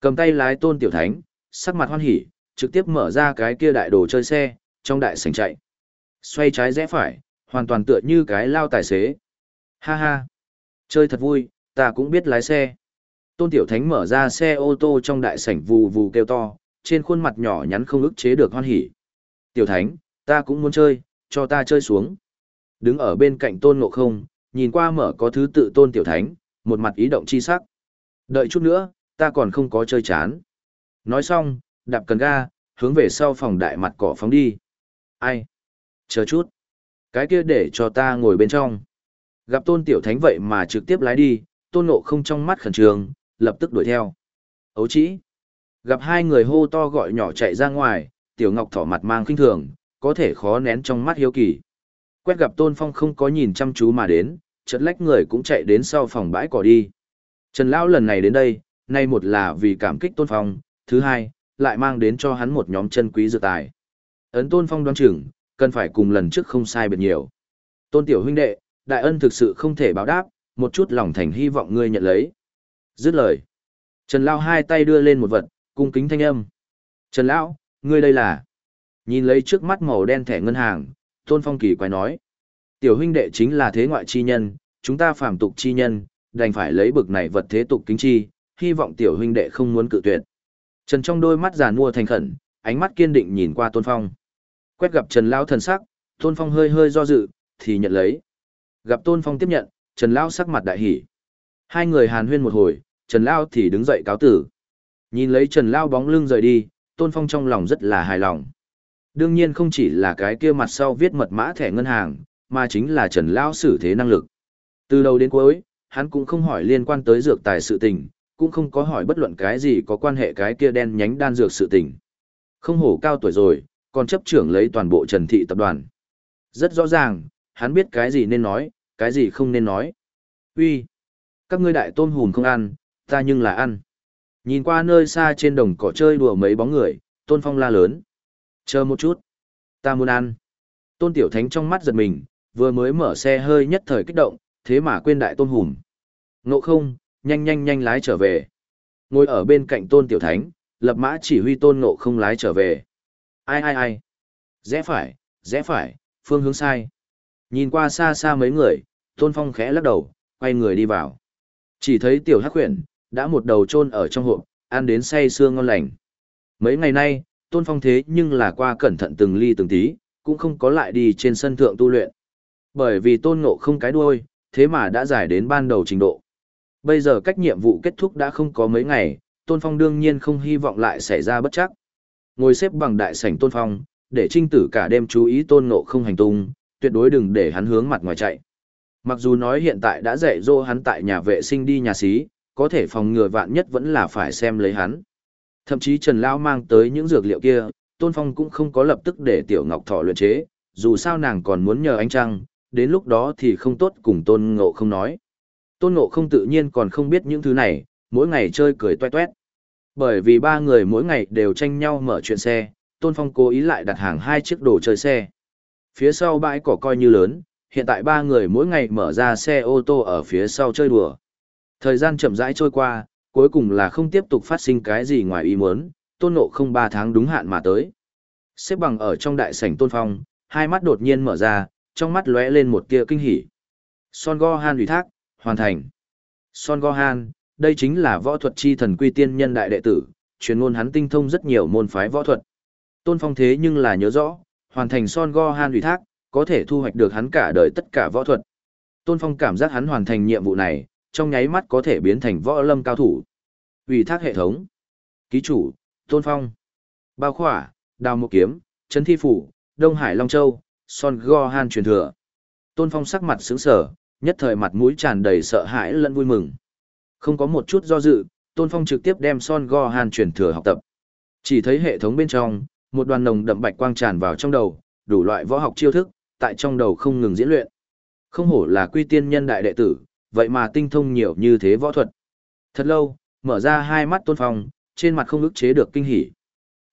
Cầm tay lái tôn tiểu thánh, sắc mặt hoan hỉ, trực tiếp mở ra cái kia đại đồ chơi xe, trong đại sảnh chạy. Xoay trái rẽ phải, hoàn toàn tựa như cái lao tài xế. Ha ha. Chơi thật vui, ta cũng biết lái xe. Tôn Tiểu Thánh mở ra xe ô tô trong đại sảnh vù vù kêu to, trên khuôn mặt nhỏ nhắn không ức chế được hoan hỉ. Tiểu Thánh, ta cũng muốn chơi, cho ta chơi xuống. Đứng ở bên cạnh Tôn Ngộ Không, nhìn qua mở có thứ tự Tôn Tiểu Thánh, một mặt ý động chi sắc. Đợi chút nữa, ta còn không có chơi chán. Nói xong, đạp cần ga, hướng về sau phòng đại mặt cỏ phóng đi. Ai? Chờ chút. Cái kia để cho ta ngồi bên trong. Gặp tôn tiểu thánh vậy mà trực tiếp lái đi, tôn ngộ không trong mắt khẩn trương, lập tức đuổi theo. Ấu chỉ. Gặp hai người hô to gọi nhỏ chạy ra ngoài, tiểu ngọc thỏ mặt mang khinh thường, có thể khó nén trong mắt hiếu kỳ. Quét gặp tôn phong không có nhìn chăm chú mà đến, chật lách người cũng chạy đến sau phòng bãi cỏ đi. Trần Lão lần này đến đây, nay một là vì cảm kích Tôn Phong, thứ hai, lại mang đến cho hắn một nhóm chân quý dược tài. Ấn Tôn Phong đoán chừng, cần phải cùng lần trước không sai biệt nhiều. Tôn Tiểu huynh đệ, đại ân thực sự không thể báo đáp, một chút lòng thành hy vọng ngươi nhận lấy. Dứt lời. Trần Lão hai tay đưa lên một vật, cung kính thanh âm. Trần Lão, ngươi đây là... Nhìn lấy trước mắt màu đen thẻ ngân hàng, Tôn Phong kỳ quái nói. Tiểu huynh đệ chính là thế ngoại chi nhân, chúng ta phàm tục chi nhân, đành phải lấy bực này vật thế tục kính chi, hy vọng tiểu huynh đệ không muốn cự tuyệt. Trần trong đôi mắt giàn mua thành khẩn, ánh mắt kiên định nhìn qua Tôn Phong. Quét gặp Trần Lão thần sắc, Tôn Phong hơi hơi do dự, thì nhận lấy. Gặp Tôn Phong tiếp nhận, Trần Lão sắc mặt đại hỉ. Hai người hàn huyên một hồi, Trần Lão thì đứng dậy cáo tử. Nhìn lấy Trần Lão bóng lưng rời đi, Tôn Phong trong lòng rất là hài lòng. Đương nhiên không chỉ là cái kia mặt sau viết mật mã thẻ ngân hàng, mà chính là Trần Lão xử thế năng lực. Từ đầu đến cuối, hắn cũng không hỏi liên quan tới dược tài sự tình, cũng không có hỏi bất luận cái gì có quan hệ cái kia đen nhánh đan dược sự tình. Không hổ cao tuổi rồi, còn chấp trưởng lấy toàn bộ Trần Thị tập đoàn. Rất rõ ràng, hắn biết cái gì nên nói, cái gì không nên nói. Uy, các ngươi đại tôm hùm không ăn, ta nhưng là ăn. Nhìn qua nơi xa trên đồng cỏ chơi đùa mấy bóng người, Tôn Phong la lớn. Chờ một chút, ta muốn ăn. Tôn Tiểu Thánh trong mắt giật mình, vừa mới mở xe hơi nhất thời kích động, thế mà quên đại tôn hùm. Ngộ không, nhanh nhanh nhanh lái trở về. Ngồi ở bên cạnh tôn tiểu thánh, lập mã chỉ huy tôn ngộ không lái trở về. Ai ai ai? Rẽ phải, rẽ phải, phương hướng sai. Nhìn qua xa xa mấy người, tôn phong khẽ lắc đầu, quay người đi vào. Chỉ thấy tiểu hắc khuyển, đã một đầu chôn ở trong hộp, ăn đến say xương ngon lành. Mấy ngày nay, tôn phong thế nhưng là qua cẩn thận từng ly từng tí, cũng không có lại đi trên sân thượng tu luyện. Bởi vì tôn ngộ không cái đuôi, thế mà đã giải đến ban đầu trình độ. Bây giờ cách nhiệm vụ kết thúc đã không có mấy ngày, Tôn Phong đương nhiên không hy vọng lại xảy ra bất chắc. Ngồi xếp bằng đại sảnh Tôn Phong, để trinh tử cả đêm chú ý Tôn Ngộ không hành tung, tuyệt đối đừng để hắn hướng mặt ngoài chạy. Mặc dù nói hiện tại đã dạy dỗ hắn tại nhà vệ sinh đi nhà xí, có thể phòng ngừa vạn nhất vẫn là phải xem lấy hắn. Thậm chí Trần Lao mang tới những dược liệu kia, Tôn Phong cũng không có lập tức để Tiểu Ngọc Thọ luyện chế, dù sao nàng còn muốn nhờ anh trăng, đến lúc đó thì không tốt cùng tôn ngộ không nói. Tôn ngộ không tự nhiên còn không biết những thứ này, mỗi ngày chơi cười toét toét. Bởi vì ba người mỗi ngày đều tranh nhau mở chuyện xe, Tôn Phong cố ý lại đặt hàng hai chiếc đồ chơi xe. Phía sau bãi cỏ coi như lớn, hiện tại ba người mỗi ngày mở ra xe ô tô ở phía sau chơi đùa. Thời gian chậm rãi trôi qua, cuối cùng là không tiếp tục phát sinh cái gì ngoài ý muốn, tôn nộ không ba tháng đúng hạn mà tới. Xếp bằng ở trong đại sảnh tôn phong, hai mắt đột nhiên mở ra, trong mắt lóe lên một tia kinh hỉ. Son Gohan ủy thác, hoàn thành. Son Gohan, đây chính là võ thuật chi thần quy tiên nhân đại đệ tử, truyền ngôn hắn tinh thông rất nhiều môn phái võ thuật. Tôn Phong thế nhưng là nhớ rõ, hoàn thành Son Gohan ủy thác, có thể thu hoạch được hắn cả đời tất cả võ thuật. Tôn Phong cảm giác hắn hoàn thành nhiệm vụ này, trong nháy mắt có thể biến thành võ lâm cao thủ. Ủy thác hệ thống. Ký chủ, Tôn Phong. Bao khỏa, Đào Mộ Kiếm, Trấn Thi Phủ, Đông Hải Long Châu, Son Gohan truyền thừa. Tôn Phong sắc mặt sững sờ, nhất thời mặt mũi tràn đầy sợ hãi lẫn vui mừng. Không có một chút do dự, Tôn Phong trực tiếp đem Son Gohan truyền thừa học tập. Chỉ thấy hệ thống bên trong, một đoàn nồng đậm bạch quang tràn vào trong đầu, đủ loại võ học chiêu thức, tại trong đầu không ngừng diễn luyện. Không hổ là quy tiên nhân đại đệ tử, vậy mà tinh thông nhiều như thế võ thuật. Thật lâu, mở ra hai mắt Tôn Phong, trên mặt không ức chế được kinh hỉ.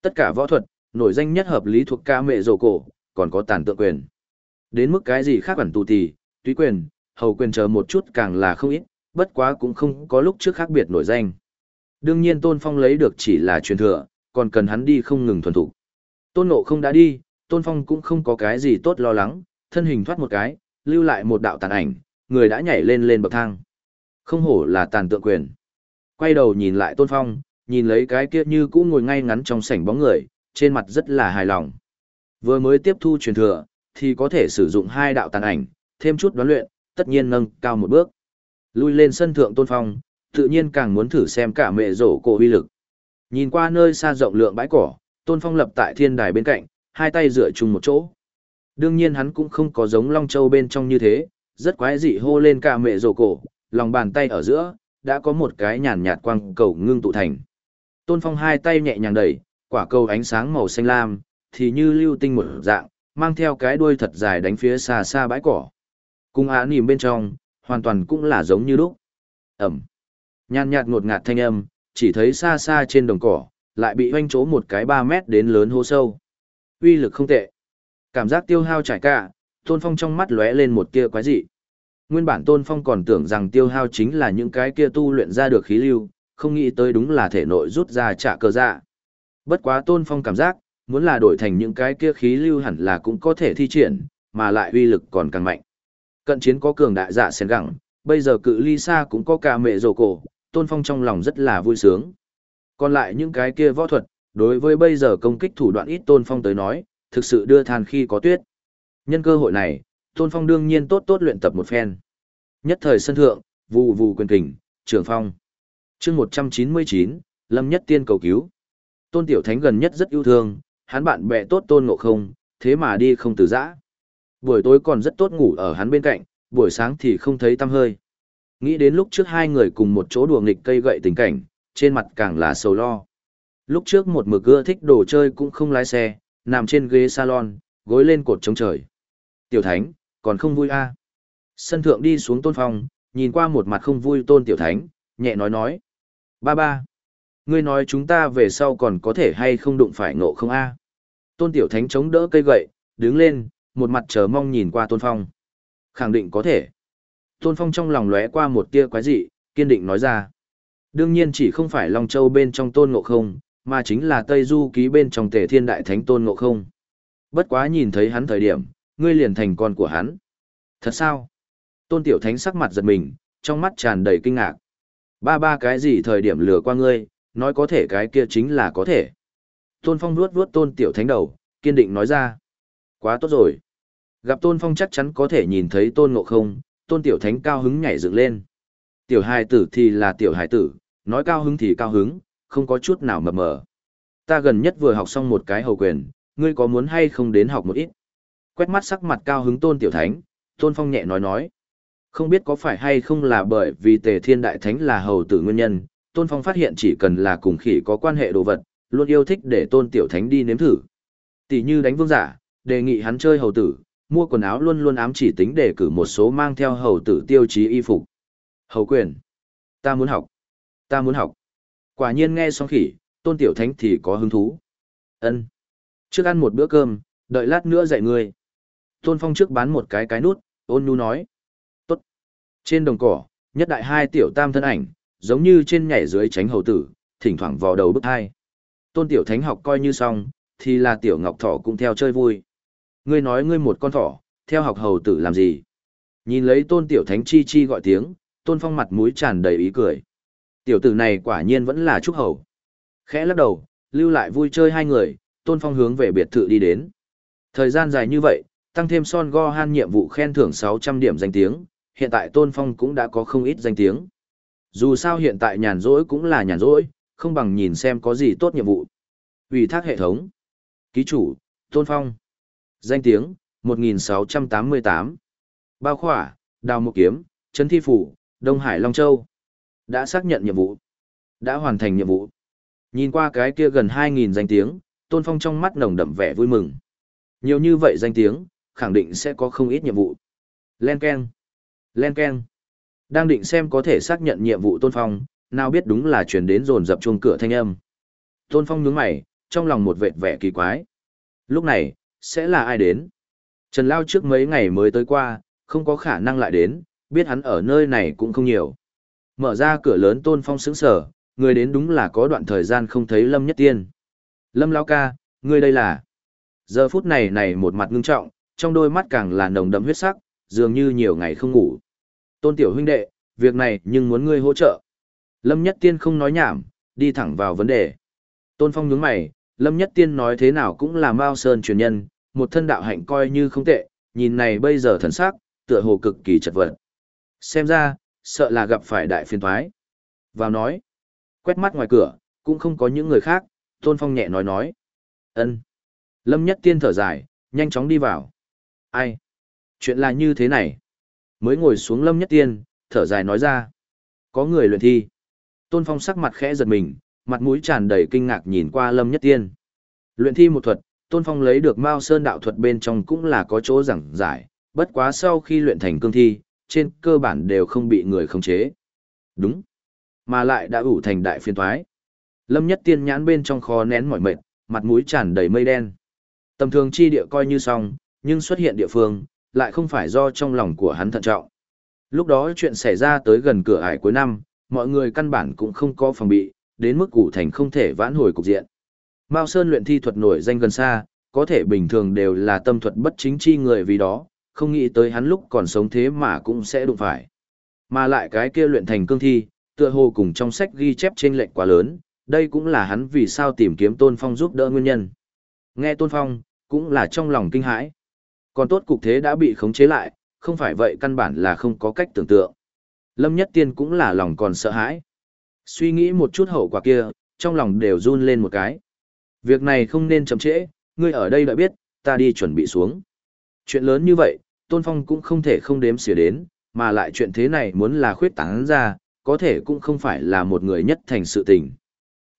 Tất cả võ thuật, nổi danh nhất hợp lý thuộc ca mẹ rồ cổ, còn có tàn tượng quyền. Đến mức cái gì khác ẩn tù tì, túy quyền, hầu quyền chờ một chút càng là không ít, bất quá cũng không có lúc trước khác biệt nổi danh. Đương nhiên Tôn Phong lấy được chỉ là truyền thừa, còn cần hắn đi không ngừng thuần thủ. Tôn Nộ không đã đi, Tôn Phong cũng không có cái gì tốt lo lắng, thân hình thoát một cái, lưu lại một đạo tàn ảnh, người đã nhảy lên lên bậc thang. Không hổ là tàn tượng quyền. Quay đầu nhìn lại Tôn Phong, nhìn lấy cái kia như cũ ngồi ngay ngắn trong sảnh bóng người, trên mặt rất là hài lòng. Vừa mới tiếp thu truyền thừa, thì có thể sử dụng hai đạo tàn ảnh, thêm chút đoán luyện, tất nhiên nâng cao một bước. Lui lên sân thượng tôn phong, tự nhiên càng muốn thử xem cả mẹ rổ cổ uy lực. Nhìn qua nơi xa rộng lượng bãi cỏ, tôn phong lập tại thiên đài bên cạnh, hai tay dựa chung một chỗ. Đương nhiên hắn cũng không có giống Long Châu bên trong như thế, rất quái dị hô lên cả mẹ rổ cổ, lòng bàn tay ở giữa, đã có một cái nhàn nhạt quang cầu ngưng tụ thành. Tôn Phong hai tay nhẹ nhàng đẩy, quả cầu ánh sáng màu xanh lam, thì như lưu tinh một dạng, mang theo cái đuôi thật dài đánh phía xa xa bãi cỏ. Cùng á nìm bên trong, hoàn toàn cũng là giống như lúc. Ẩm. Nhàn nhạt ngột ngạt thanh âm, chỉ thấy xa xa trên đồng cỏ, lại bị hoanh chỗ một cái 3 mét đến lớn hô sâu. Uy lực không tệ. Cảm giác tiêu hao trải cả, Tôn Phong trong mắt lóe lên một kia quái dị. Nguyên bản Tôn Phong còn tưởng rằng tiêu hao chính là những cái kia tu luyện ra được khí lưu, không nghĩ tới đúng là thể nội rút ra trả cơ dạ. Bất quá Tôn Phong cảm giác, muốn là đổi thành những cái kia khí lưu hẳn là cũng có thể thi triển, mà lại uy lực còn càng mạnh. Cận chiến có cường đại dạ sen gẳng, bây giờ cự ly xa cũng có cả mẹ rồ cổ, Tôn Phong trong lòng rất là vui sướng. Còn lại những cái kia võ thuật, đối với bây giờ công kích thủ đoạn ít Tôn Phong tới nói, thực sự đưa than khi có tuyết. Nhân cơ hội này, Tôn Phong đương nhiên tốt tốt luyện tập một phen. Nhất thời sân thượng, vù vù quyền kình, trường phong chương một trăm chín mươi chín lâm nhất tiên cầu cứu tôn tiểu thánh gần nhất rất yêu thương hắn bạn bè tốt tôn ngộ không thế mà đi không từ giã buổi tối còn rất tốt ngủ ở hắn bên cạnh buổi sáng thì không thấy tăm hơi nghĩ đến lúc trước hai người cùng một chỗ đùa nghịch cây gậy tình cảnh trên mặt càng là sầu lo lúc trước một mực ưa thích đồ chơi cũng không lái xe nằm trên ghế salon gối lên cột trống trời tiểu thánh còn không vui a à. sân thượng đi xuống tôn phòng, nhìn qua một mặt không vui tôn tiểu thánh nhẹ nói nói Ba ba. Ngươi nói chúng ta về sau còn có thể hay không đụng phải ngộ không a? Tôn Tiểu Thánh chống đỡ cây gậy, đứng lên, một mặt chờ mong nhìn qua Tôn Phong. Khẳng định có thể. Tôn Phong trong lòng lóe qua một tia quái dị, kiên định nói ra. Đương nhiên chỉ không phải Long Châu bên trong Tôn Ngộ Không, mà chính là Tây Du ký bên trong Tề Thiên Đại Thánh Tôn Ngộ Không. Bất quá nhìn thấy hắn thời điểm, ngươi liền thành con của hắn. Thật sao? Tôn Tiểu Thánh sắc mặt giật mình, trong mắt tràn đầy kinh ngạc. Ba ba cái gì thời điểm lừa qua ngươi, nói có thể cái kia chính là có thể. Tôn Phong vuốt vuốt Tôn Tiểu Thánh đầu, kiên định nói ra. Quá tốt rồi. Gặp Tôn Phong chắc chắn có thể nhìn thấy Tôn Ngộ Không, Tôn Tiểu Thánh cao hứng nhảy dựng lên. Tiểu hài tử thì là tiểu hài tử, nói cao hứng thì cao hứng, không có chút nào mập mờ. Ta gần nhất vừa học xong một cái hầu quyền, ngươi có muốn hay không đến học một ít? Quét mắt sắc mặt cao hứng Tôn Tiểu Thánh, Tôn Phong nhẹ nói nói. Không biết có phải hay không là bởi vì tề thiên đại thánh là hầu tử nguyên nhân, Tôn Phong phát hiện chỉ cần là cùng khỉ có quan hệ đồ vật, luôn yêu thích để tôn tiểu thánh đi nếm thử. Tỷ như đánh vương giả, đề nghị hắn chơi hầu tử, mua quần áo luôn luôn ám chỉ tính để cử một số mang theo hầu tử tiêu chí y phục. Hầu quyền. Ta muốn học. Ta muốn học. Quả nhiên nghe xong khỉ, tôn tiểu thánh thì có hứng thú. ân Trước ăn một bữa cơm, đợi lát nữa dạy ngươi. Tôn Phong trước bán một cái cái nút, ôn nhu nói. Tốt. Trên đồng cỏ, nhất đại hai tiểu tam thân ảnh, giống như trên nhảy dưới tránh hầu tử, thỉnh thoảng vò đầu bức hai. Tôn tiểu thánh học coi như xong, thì là tiểu ngọc thỏ cũng theo chơi vui. Ngươi nói ngươi một con thỏ, theo học hầu tử làm gì? Nhìn lấy tôn tiểu thánh chi chi gọi tiếng, tôn phong mặt mũi tràn đầy ý cười. Tiểu tử này quả nhiên vẫn là trúc hầu. Khẽ lắc đầu, lưu lại vui chơi hai người, tôn phong hướng về biệt thự đi đến. Thời gian dài như vậy, tăng thêm son go han nhiệm vụ khen thưởng 600 điểm danh tiếng, hiện tại tôn phong cũng đã có không ít danh tiếng. Dù sao hiện tại nhàn rỗi cũng là nhàn rỗi, không bằng nhìn xem có gì tốt nhiệm vụ. Ủy thác hệ thống. Ký chủ, Tôn Phong. Danh tiếng, 1688. Bao khỏa, Đào một Kiếm, Trấn Thi Phủ, Đông Hải Long Châu. Đã xác nhận nhiệm vụ. Đã hoàn thành nhiệm vụ. Nhìn qua cái kia gần 2.000 danh tiếng, Tôn Phong trong mắt nồng đậm vẻ vui mừng. Nhiều như vậy danh tiếng, khẳng định sẽ có không ít nhiệm vụ. Len Ken. Len Ken. Đang định xem có thể xác nhận nhiệm vụ Tôn Phong, nào biết đúng là chuyển đến dồn dập chuông cửa thanh âm. Tôn Phong nhướng mày, trong lòng một vệt vẻ kỳ quái. Lúc này, sẽ là ai đến? Trần Lao trước mấy ngày mới tới qua, không có khả năng lại đến, biết hắn ở nơi này cũng không nhiều. Mở ra cửa lớn Tôn Phong sững sở, người đến đúng là có đoạn thời gian không thấy Lâm Nhất Tiên. Lâm Lao ca, người đây là... Giờ phút này này một mặt ngưng trọng, trong đôi mắt càng là nồng đậm huyết sắc, dường như nhiều ngày không ngủ. Tôn Tiểu huynh đệ, việc này nhưng muốn ngươi hỗ trợ. Lâm Nhất Tiên không nói nhảm, đi thẳng vào vấn đề. Tôn Phong nhướng mày, Lâm Nhất Tiên nói thế nào cũng là Mao Sơn truyền nhân, một thân đạo hạnh coi như không tệ, nhìn này bây giờ thần sắc, tựa hồ cực kỳ chật vật. Xem ra, sợ là gặp phải đại phiền toái. Vào nói, quét mắt ngoài cửa, cũng không có những người khác, Tôn Phong nhẹ nói nói. ân Lâm Nhất Tiên thở dài, nhanh chóng đi vào. Ai? Chuyện là như thế này. Mới ngồi xuống Lâm Nhất Tiên, thở dài nói ra. Có người luyện thi. Tôn Phong sắc mặt khẽ giật mình, mặt mũi tràn đầy kinh ngạc nhìn qua Lâm Nhất Tiên. Luyện thi một thuật, Tôn Phong lấy được Mao Sơn đạo thuật bên trong cũng là có chỗ giảng giải, bất quá sau khi luyện thành cương thi, trên cơ bản đều không bị người khống chế. Đúng. Mà lại đã ủ thành đại phiên thoái. Lâm Nhất Tiên nhãn bên trong kho nén mỏi mệt, mặt mũi tràn đầy mây đen. Tầm thường chi địa coi như xong, nhưng xuất hiện địa phương, lại không phải do trong lòng của hắn thận trọng. Lúc đó chuyện xảy ra tới gần cửa ải cuối năm, mọi người căn bản cũng không có phòng bị, đến mức củ thành không thể vãn hồi cục diện. Mao Sơn luyện thi thuật nổi danh gần xa, có thể bình thường đều là tâm thuật bất chính chi người vì đó, không nghĩ tới hắn lúc còn sống thế mà cũng sẽ đụng phải. Mà lại cái kia luyện thành cương thi, tựa hồ cùng trong sách ghi chép trên lệnh quá lớn, đây cũng là hắn vì sao tìm kiếm Tôn Phong giúp đỡ nguyên nhân. Nghe Tôn Phong, cũng là trong lòng kinh hãi. Còn tốt cục thế đã bị khống chế lại, không phải vậy căn bản là không có cách tưởng tượng. Lâm Nhất Tiên cũng là lòng còn sợ hãi. Suy nghĩ một chút hậu quả kia, trong lòng đều run lên một cái. Việc này không nên chậm trễ, ngươi ở đây đã biết, ta đi chuẩn bị xuống. Chuyện lớn như vậy, Tôn Phong cũng không thể không đếm xỉa đến, mà lại chuyện thế này muốn là khuyết tán ra, có thể cũng không phải là một người nhất thành sự tình.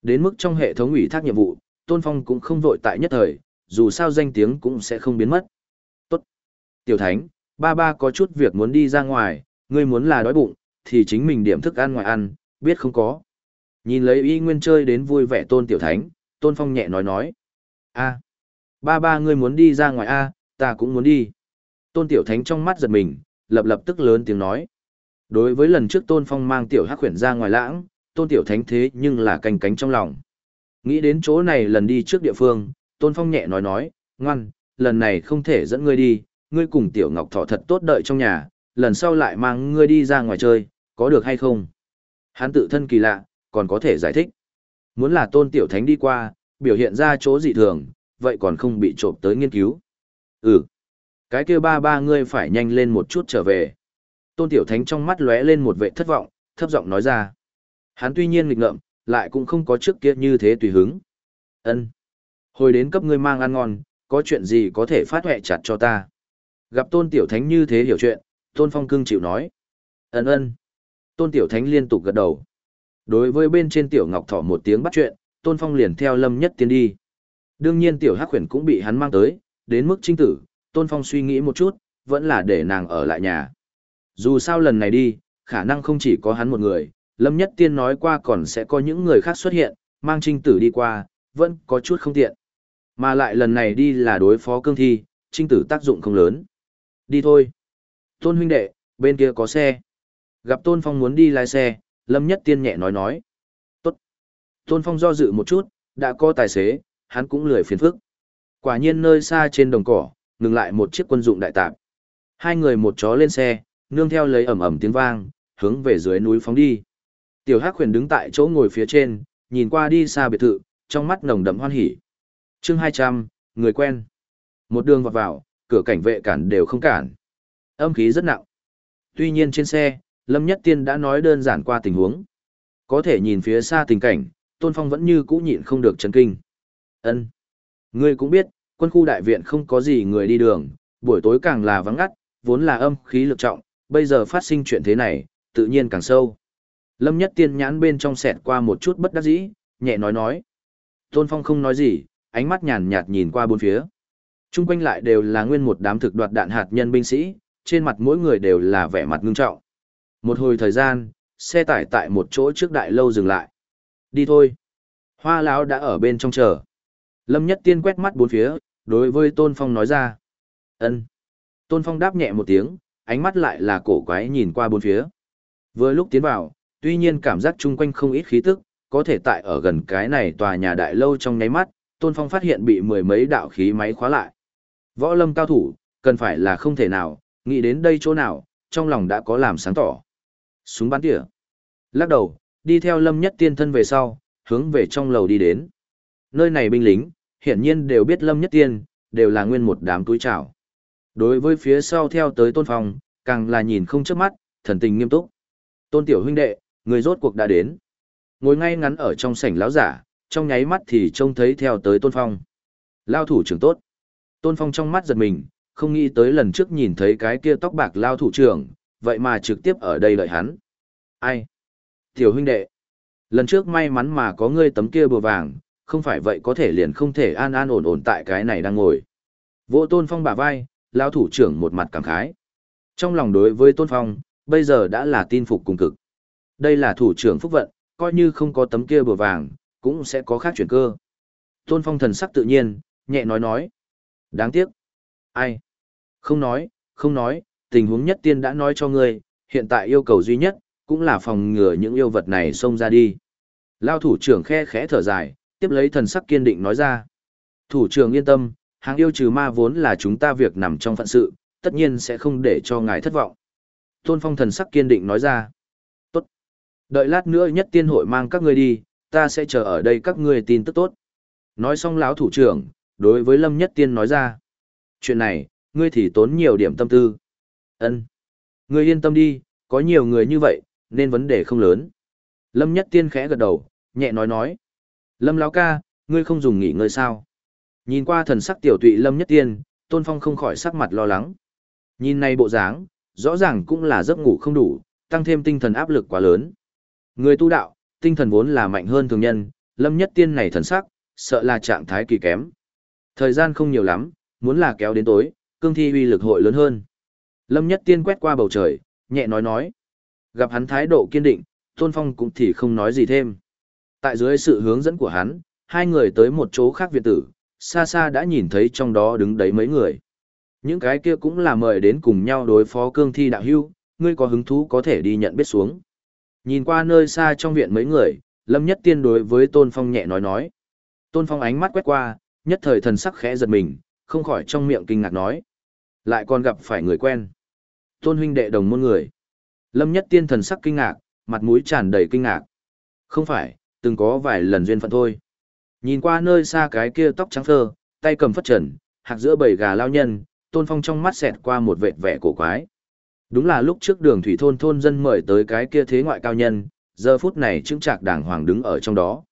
Đến mức trong hệ thống ủy thác nhiệm vụ, Tôn Phong cũng không vội tại nhất thời, dù sao danh tiếng cũng sẽ không biến mất. Tốt. Tiểu Thánh, ba ba có chút việc muốn đi ra ngoài, ngươi muốn là đói bụng, thì chính mình điểm thức ăn ngoài ăn, biết không có. Nhìn lấy y nguyên chơi đến vui vẻ tôn tiểu thánh, tôn phong nhẹ nói nói. a ba ba ngươi muốn đi ra ngoài a ta cũng muốn đi. Tôn tiểu thánh trong mắt giật mình, lập lập tức lớn tiếng nói. Đối với lần trước tôn phong mang tiểu hắc khuyển ra ngoài lãng, tôn tiểu thánh thế nhưng là canh cánh trong lòng. Nghĩ đến chỗ này lần đi trước địa phương, tôn phong nhẹ nói nói, ngoan, lần này không thể dẫn ngươi đi, ngươi cùng tiểu ngọc thọ thật tốt đợi trong nhà, lần sau lại mang ngươi đi ra ngoài chơi, có được hay không? Hắn tự thân kỳ lạ, còn có thể giải thích. Muốn là tôn tiểu thánh đi qua, biểu hiện ra chỗ dị thường, vậy còn không bị trộm tới nghiên cứu. Ừ. Cái kia ba ba ngươi phải nhanh lên một chút trở về. Tôn tiểu thánh trong mắt lóe lên một vệ thất vọng, thấp giọng nói ra. Hắn tuy nhiên nghịch ngợm, lại cũng không có trước kia như thế tùy hứng. Ân. Hồi đến cấp ngươi mang ăn ngon, có chuyện gì có thể phát huệ chặt cho ta. Gặp tôn tiểu thánh như thế hiểu chuyện, tôn phong cưng chịu nói. Ân ân. Tôn Tiểu Thánh liên tục gật đầu. Đối với bên trên Tiểu Ngọc Thỏ một tiếng bắt chuyện, Tôn Phong liền theo Lâm Nhất Tiên đi. Đương nhiên Tiểu Hắc Huyền cũng bị hắn mang tới, đến mức trinh tử, Tôn Phong suy nghĩ một chút, vẫn là để nàng ở lại nhà. Dù sao lần này đi, khả năng không chỉ có hắn một người, Lâm Nhất Tiên nói qua còn sẽ có những người khác xuất hiện, mang trinh tử đi qua, vẫn có chút không tiện. Mà lại lần này đi là đối phó cương thi, trinh tử tác dụng không lớn. Đi thôi. Tôn huynh đệ, bên kia có xe. Gặp Tôn Phong muốn đi lái xe, Lâm Nhất Tiên nhẹ nói nói. Tôn Phong do dự một chút, đã có tài xế, hắn cũng lười phiền phức. Quả nhiên nơi xa trên đồng cỏ, ngừng lại một chiếc quân dụng đại tạp. Hai người một chó lên xe, nương theo lấy ầm ầm tiếng vang, hướng về dưới núi phóng đi. Tiểu Hắc Huyền đứng tại chỗ ngồi phía trên, nhìn qua đi xa biệt thự, trong mắt nồng đậm hoan hỉ. Chương 200, người quen. Một đường vọt vào, cửa cảnh vệ cản đều không cản. Âm khí rất nặng. Tuy nhiên trên xe, Lâm Nhất Tiên đã nói đơn giản qua tình huống. Có thể nhìn phía xa tình cảnh, Tôn Phong vẫn như cũ nhịn không được chấn kinh. Ân, Ngươi cũng biết, quân khu đại viện không có gì người đi đường, buổi tối càng là vắng ngắt, vốn là âm khí lực trọng, bây giờ phát sinh chuyện thế này, tự nhiên càng sâu. Lâm Nhất Tiên nhãn bên trong xẹt qua một chút bất đắc dĩ, nhẹ nói nói. Tôn Phong không nói gì, ánh mắt nhàn nhạt nhìn qua bốn phía. Trung quanh lại đều là nguyên một đám thực đoạt đạn hạt nhân binh sĩ, trên mặt mỗi người đều là vẻ mặt ngưng trọng. Một hồi thời gian, xe tải tại một chỗ trước đại lâu dừng lại. Đi thôi. Hoa lão đã ở bên trong chờ. Lâm Nhất Tiên quét mắt bốn phía, đối với Tôn Phong nói ra. ân. Tôn Phong đáp nhẹ một tiếng, ánh mắt lại là cổ quái nhìn qua bốn phía. Vừa lúc tiến vào, tuy nhiên cảm giác chung quanh không ít khí tức, có thể tại ở gần cái này tòa nhà đại lâu trong nháy mắt, Tôn Phong phát hiện bị mười mấy đạo khí máy khóa lại. Võ lâm cao thủ, cần phải là không thể nào, nghĩ đến đây chỗ nào, trong lòng đã có làm sáng tỏ. Súng bắn tỉa. Lắc đầu, đi theo lâm nhất tiên thân về sau, hướng về trong lầu đi đến. Nơi này binh lính, hiển nhiên đều biết lâm nhất tiên, đều là nguyên một đám túi trào. Đối với phía sau theo tới tôn phong, càng là nhìn không chớp mắt, thần tình nghiêm túc. Tôn tiểu huynh đệ, người rốt cuộc đã đến. Ngồi ngay ngắn ở trong sảnh lão giả, trong nháy mắt thì trông thấy theo tới tôn phong. Lao thủ trưởng tốt. Tôn phong trong mắt giật mình, không nghĩ tới lần trước nhìn thấy cái kia tóc bạc lao thủ trưởng, vậy mà trực tiếp ở đây đợi hắn. Ai? Tiểu huynh đệ. Lần trước may mắn mà có ngươi tấm kia bùa vàng, không phải vậy có thể liền không thể an an ổn ổn tại cái này đang ngồi. Vỗ tôn phong bả vai, lão thủ trưởng một mặt cảm khái. Trong lòng đối với tôn phong, bây giờ đã là tin phục cùng cực. Đây là thủ trưởng phúc vận, coi như không có tấm kia bùa vàng, cũng sẽ có khác chuyển cơ. Tôn phong thần sắc tự nhiên, nhẹ nói nói. Đáng tiếc. Ai? Không nói, không nói, tình huống nhất tiên đã nói cho ngươi, hiện tại yêu cầu duy nhất, cũng là phòng ngừa những yêu vật này xông ra đi. Lao thủ trưởng khe khẽ thở dài, tiếp lấy thần sắc kiên định nói ra. Thủ trưởng yên tâm, hàng yêu trừ ma vốn là chúng ta việc nằm trong phận sự, tất nhiên sẽ không để cho ngài thất vọng. Tôn phong thần sắc kiên định nói ra. Tốt. Đợi lát nữa nhất tiên hội mang các ngươi đi, ta sẽ chờ ở đây các ngươi tin tức tốt. Nói xong lão thủ trưởng, đối với lâm nhất tiên nói ra. Chuyện này, ngươi thì tốn nhiều điểm tâm tư. Ân, Ngươi yên tâm đi, có nhiều người như vậy, nên vấn đề không lớn. Lâm Nhất Tiên khẽ gật đầu, nhẹ nói nói. Lâm Lão ca, ngươi không dùng nghỉ ngơi sao? Nhìn qua thần sắc tiểu tụy Lâm Nhất Tiên, Tôn Phong không khỏi sắc mặt lo lắng. Nhìn này bộ dáng, rõ ràng cũng là giấc ngủ không đủ, tăng thêm tinh thần áp lực quá lớn. Người tu đạo, tinh thần vốn là mạnh hơn thường nhân, Lâm Nhất Tiên này thần sắc, sợ là trạng thái kỳ kém. Thời gian không nhiều lắm, muốn là kéo đến tối, cương thi uy lực hội lớn hơn. Lâm Nhất Tiên quét qua bầu trời, nhẹ nói nói. Gặp hắn thái độ kiên định, Tôn Phong cũng thì không nói gì thêm. Tại dưới sự hướng dẫn của hắn, hai người tới một chỗ khác viện tử, xa xa đã nhìn thấy trong đó đứng đấy mấy người. Những cái kia cũng là mời đến cùng nhau đối phó cương thi đạo hưu, ngươi có hứng thú có thể đi nhận biết xuống. Nhìn qua nơi xa trong viện mấy người, Lâm Nhất Tiên đối với Tôn Phong nhẹ nói nói. Tôn Phong ánh mắt quét qua, nhất thời thần sắc khẽ giật mình, không khỏi trong miệng kinh ngạc nói. Lại còn gặp phải người quen. Tôn huynh đệ đồng môn người. Lâm nhất tiên thần sắc kinh ngạc, mặt mũi tràn đầy kinh ngạc. Không phải, từng có vài lần duyên phận thôi. Nhìn qua nơi xa cái kia tóc trắng phơ, tay cầm phất trần, hạc giữa bầy gà lao nhân, tôn phong trong mắt xẹt qua một vệt vẻ cổ quái. Đúng là lúc trước đường thủy thôn thôn dân mời tới cái kia thế ngoại cao nhân, giờ phút này chứng trạc đàng hoàng đứng ở trong đó.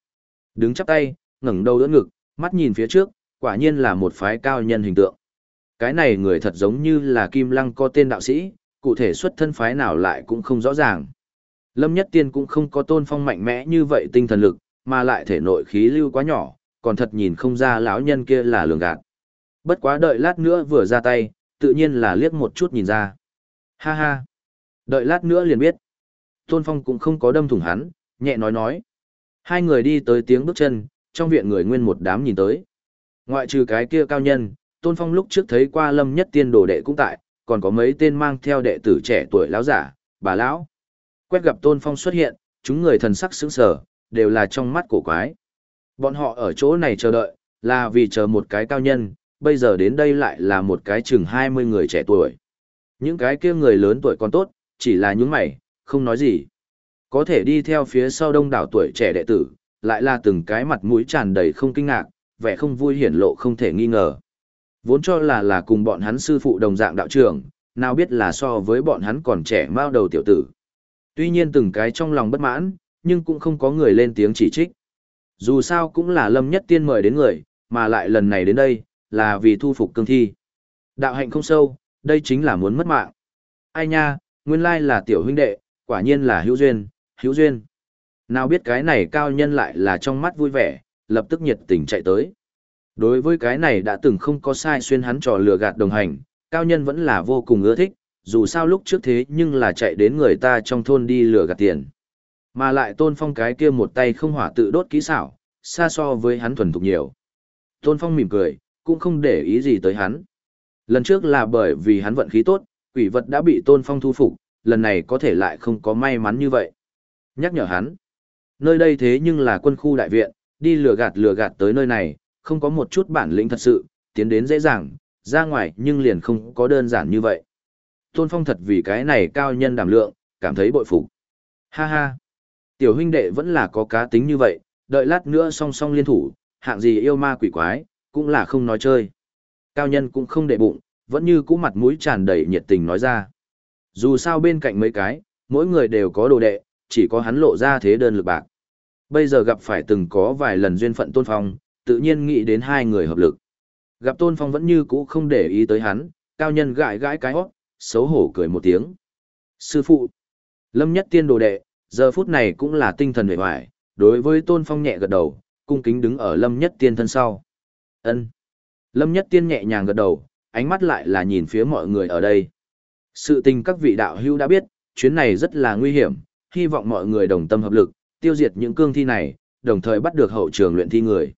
Đứng chắp tay, ngẩng đầu đỡ ngực, mắt nhìn phía trước, quả nhiên là một phái cao nhân hình tượng. Cái này người thật giống như là Kim Lăng có tên đạo sĩ, cụ thể xuất thân phái nào lại cũng không rõ ràng. Lâm Nhất Tiên cũng không có tôn phong mạnh mẽ như vậy tinh thần lực, mà lại thể nội khí lưu quá nhỏ, còn thật nhìn không ra lão nhân kia là lường gạt. Bất quá đợi lát nữa vừa ra tay, tự nhiên là liếc một chút nhìn ra. Ha ha. Đợi lát nữa liền biết. Tôn Phong cũng không có đâm thủng hắn, nhẹ nói nói. Hai người đi tới tiếng bước chân, trong viện người nguyên một đám nhìn tới. Ngoại trừ cái kia cao nhân, Tôn Phong lúc trước thấy qua lâm nhất tiên đồ đệ cũng tại, còn có mấy tên mang theo đệ tử trẻ tuổi lão giả, bà lão. Quét gặp Tôn Phong xuất hiện, chúng người thần sắc sững sờ, đều là trong mắt cổ quái. Bọn họ ở chỗ này chờ đợi, là vì chờ một cái cao nhân, bây giờ đến đây lại là một cái chừng 20 người trẻ tuổi. Những cái kia người lớn tuổi còn tốt, chỉ là những mày, không nói gì. Có thể đi theo phía sau đông đảo tuổi trẻ đệ tử, lại là từng cái mặt mũi tràn đầy không kinh ngạc, vẻ không vui hiển lộ không thể nghi ngờ. Vốn cho là là cùng bọn hắn sư phụ đồng dạng đạo trưởng, nào biết là so với bọn hắn còn trẻ mao đầu tiểu tử. Tuy nhiên từng cái trong lòng bất mãn, nhưng cũng không có người lên tiếng chỉ trích. Dù sao cũng là lâm nhất tiên mời đến người, mà lại lần này đến đây, là vì thu phục cương thi. Đạo hạnh không sâu, đây chính là muốn mất mạng. Ai nha, nguyên lai là tiểu huynh đệ, quả nhiên là hữu duyên, hữu duyên. Nào biết cái này cao nhân lại là trong mắt vui vẻ, lập tức nhiệt tình chạy tới. Đối với cái này đã từng không có sai xuyên hắn trò lừa gạt đồng hành, cao nhân vẫn là vô cùng ưa thích, dù sao lúc trước thế nhưng là chạy đến người ta trong thôn đi lừa gạt tiền. Mà lại tôn phong cái kia một tay không hỏa tự đốt kỹ xảo, xa so với hắn thuần thục nhiều. Tôn phong mỉm cười, cũng không để ý gì tới hắn. Lần trước là bởi vì hắn vận khí tốt, quỷ vật đã bị tôn phong thu phục, lần này có thể lại không có may mắn như vậy. Nhắc nhở hắn, nơi đây thế nhưng là quân khu đại viện, đi lừa gạt lừa gạt tới nơi này, không có một chút bản lĩnh thật sự, tiến đến dễ dàng, ra ngoài nhưng liền không có đơn giản như vậy. Tôn Phong thật vì cái này cao nhân đảm lượng, cảm thấy bội phục. Ha ha, tiểu huynh đệ vẫn là có cá tính như vậy, đợi lát nữa song song liên thủ, hạng gì yêu ma quỷ quái, cũng là không nói chơi. Cao nhân cũng không để bụng, vẫn như cũ mặt mũi tràn đầy nhiệt tình nói ra. Dù sao bên cạnh mấy cái, mỗi người đều có đồ đệ, chỉ có hắn lộ ra thế đơn lực bạc. Bây giờ gặp phải từng có vài lần duyên phận Tôn Phong, tự nhiên nghĩ đến hai người hợp lực. Gặp Tôn Phong vẫn như cũ không để ý tới hắn, cao nhân gãi gãi cái hót, xấu hổ cười một tiếng. Sư phụ, Lâm Nhất Tiên đồ đệ, giờ phút này cũng là tinh thần hề hoài, đối với Tôn Phong nhẹ gật đầu, cung kính đứng ở Lâm Nhất Tiên thân sau. Ân. Lâm Nhất Tiên nhẹ nhàng gật đầu, ánh mắt lại là nhìn phía mọi người ở đây. Sự tình các vị đạo hưu đã biết, chuyến này rất là nguy hiểm, hy vọng mọi người đồng tâm hợp lực, tiêu diệt những cương thi này, đồng thời bắt được hậu trường luyện thi người.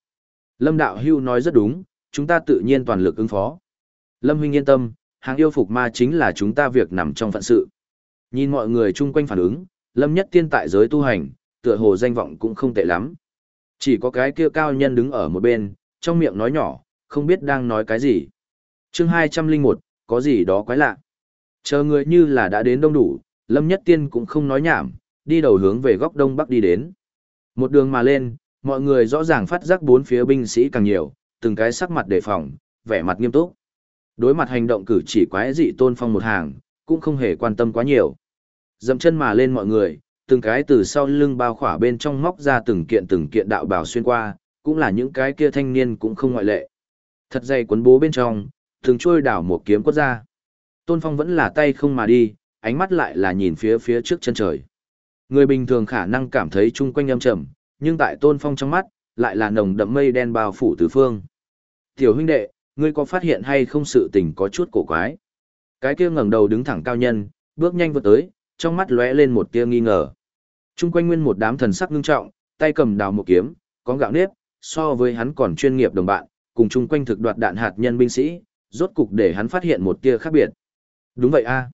Lâm đạo hưu nói rất đúng, chúng ta tự nhiên toàn lực ứng phó. Lâm huynh yên tâm, hàng yêu phục ma chính là chúng ta việc nằm trong phận sự. Nhìn mọi người chung quanh phản ứng, Lâm nhất tiên tại giới tu hành, tựa hồ danh vọng cũng không tệ lắm. Chỉ có cái kia cao nhân đứng ở một bên, trong miệng nói nhỏ, không biết đang nói cái gì. chương 201, có gì đó quái lạ. Chờ người như là đã đến đông đủ, Lâm Nhất Tiên cũng không nói nhảm, đi đầu hướng về góc đông bắc đi đến. Một đường mà lên, mọi người rõ ràng phát giác bốn phía binh sĩ càng nhiều, từng cái sắc mặt đề phòng, vẻ mặt nghiêm túc. Đối mặt hành động cử chỉ quái dị tôn phong một hàng, cũng không hề quan tâm quá nhiều. Dậm chân mà lên mọi người, từng cái từ sau lưng bao khỏa bên trong móc ra từng kiện từng kiện đạo bào xuyên qua, cũng là những cái kia thanh niên cũng không ngoại lệ. Thật dày quấn bố bên trong, từng trôi đảo một kiếm quất ra. Tôn Phong vẫn là tay không mà đi, ánh mắt lại là nhìn phía phía trước chân trời. Người bình thường khả năng cảm thấy chung quanh âm trầm, nhưng tại Tôn Phong trong mắt, lại là nồng đậm mây đen bao phủ tứ phương. Tiểu huynh đệ, ngươi có phát hiện hay không sự tình có chút cổ quái? Cái kia ngẩng đầu đứng thẳng cao nhân, bước nhanh vượt tới, trong mắt lóe lên một tia nghi ngờ. Trung quanh nguyên một đám thần sắc ngưng trọng, tay cầm đào một kiếm, có gạo nếp, so với hắn còn chuyên nghiệp đồng bạn, cùng chung quanh thực đoạt đạn hạt nhân binh sĩ, rốt cục để hắn phát hiện một tia khác biệt. Đúng vậy a. À.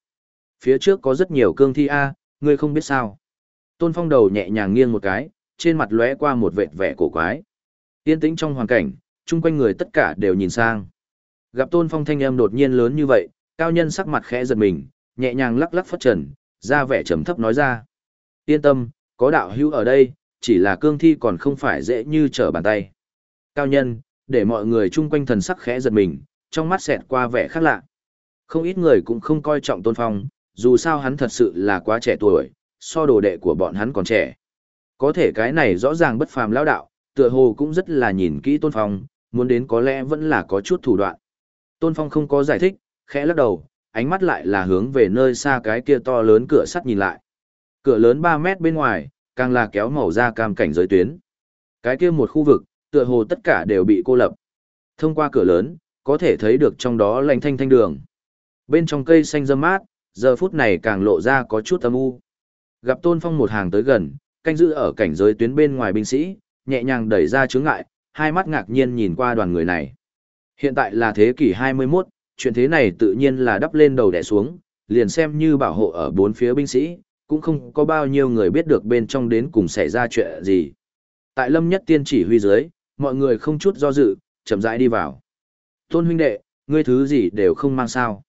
Phía trước có rất nhiều cương thi a, ngươi không biết sao. Tôn Phong đầu nhẹ nhàng nghiêng một cái, trên mặt lóe qua một vệt vẻ cổ quái. Yên tĩnh trong hoàn cảnh, chung quanh người tất cả đều nhìn sang. Gặp Tôn Phong thanh âm đột nhiên lớn như vậy, cao nhân sắc mặt khẽ giật mình, nhẹ nhàng lắc lắc phất trần, ra vẻ trầm thấp nói ra. Yên tâm, có đạo hữu ở đây, chỉ là cương thi còn không phải dễ như trở bàn tay. Cao nhân, để mọi người chung quanh thần sắc khẽ giật mình, trong mắt xẹt qua vẻ khác lạ. Không ít người cũng không coi trọng Tôn Phong, dù sao hắn thật sự là quá trẻ tuổi, so đồ đệ của bọn hắn còn trẻ. Có thể cái này rõ ràng bất phàm lão đạo, tựa hồ cũng rất là nhìn kỹ Tôn Phong, muốn đến có lẽ vẫn là có chút thủ đoạn. Tôn Phong không có giải thích, khẽ lắc đầu, ánh mắt lại là hướng về nơi xa cái kia to lớn cửa sắt nhìn lại. Cửa lớn 3 mét bên ngoài, càng là kéo màu ra cam cảnh giới tuyến. Cái kia một khu vực, tựa hồ tất cả đều bị cô lập. Thông qua cửa lớn, có thể thấy được trong đó lành thanh thanh đường. Bên trong cây xanh râm mát, giờ phút này càng lộ ra có chút âm u. Gặp Tôn Phong một hàng tới gần, canh giữ ở cảnh giới tuyến bên ngoài binh sĩ, nhẹ nhàng đẩy ra chướng ngại, hai mắt ngạc nhiên nhìn qua đoàn người này. Hiện tại là thế kỷ 21, chuyện thế này tự nhiên là đắp lên đầu đè xuống, liền xem như bảo hộ ở bốn phía binh sĩ, cũng không có bao nhiêu người biết được bên trong đến cùng xảy ra chuyện gì. Tại Lâm Nhất Tiên chỉ huy dưới, mọi người không chút do dự, chậm rãi đi vào. Tôn huynh đệ, ngươi thứ gì đều không mang sao.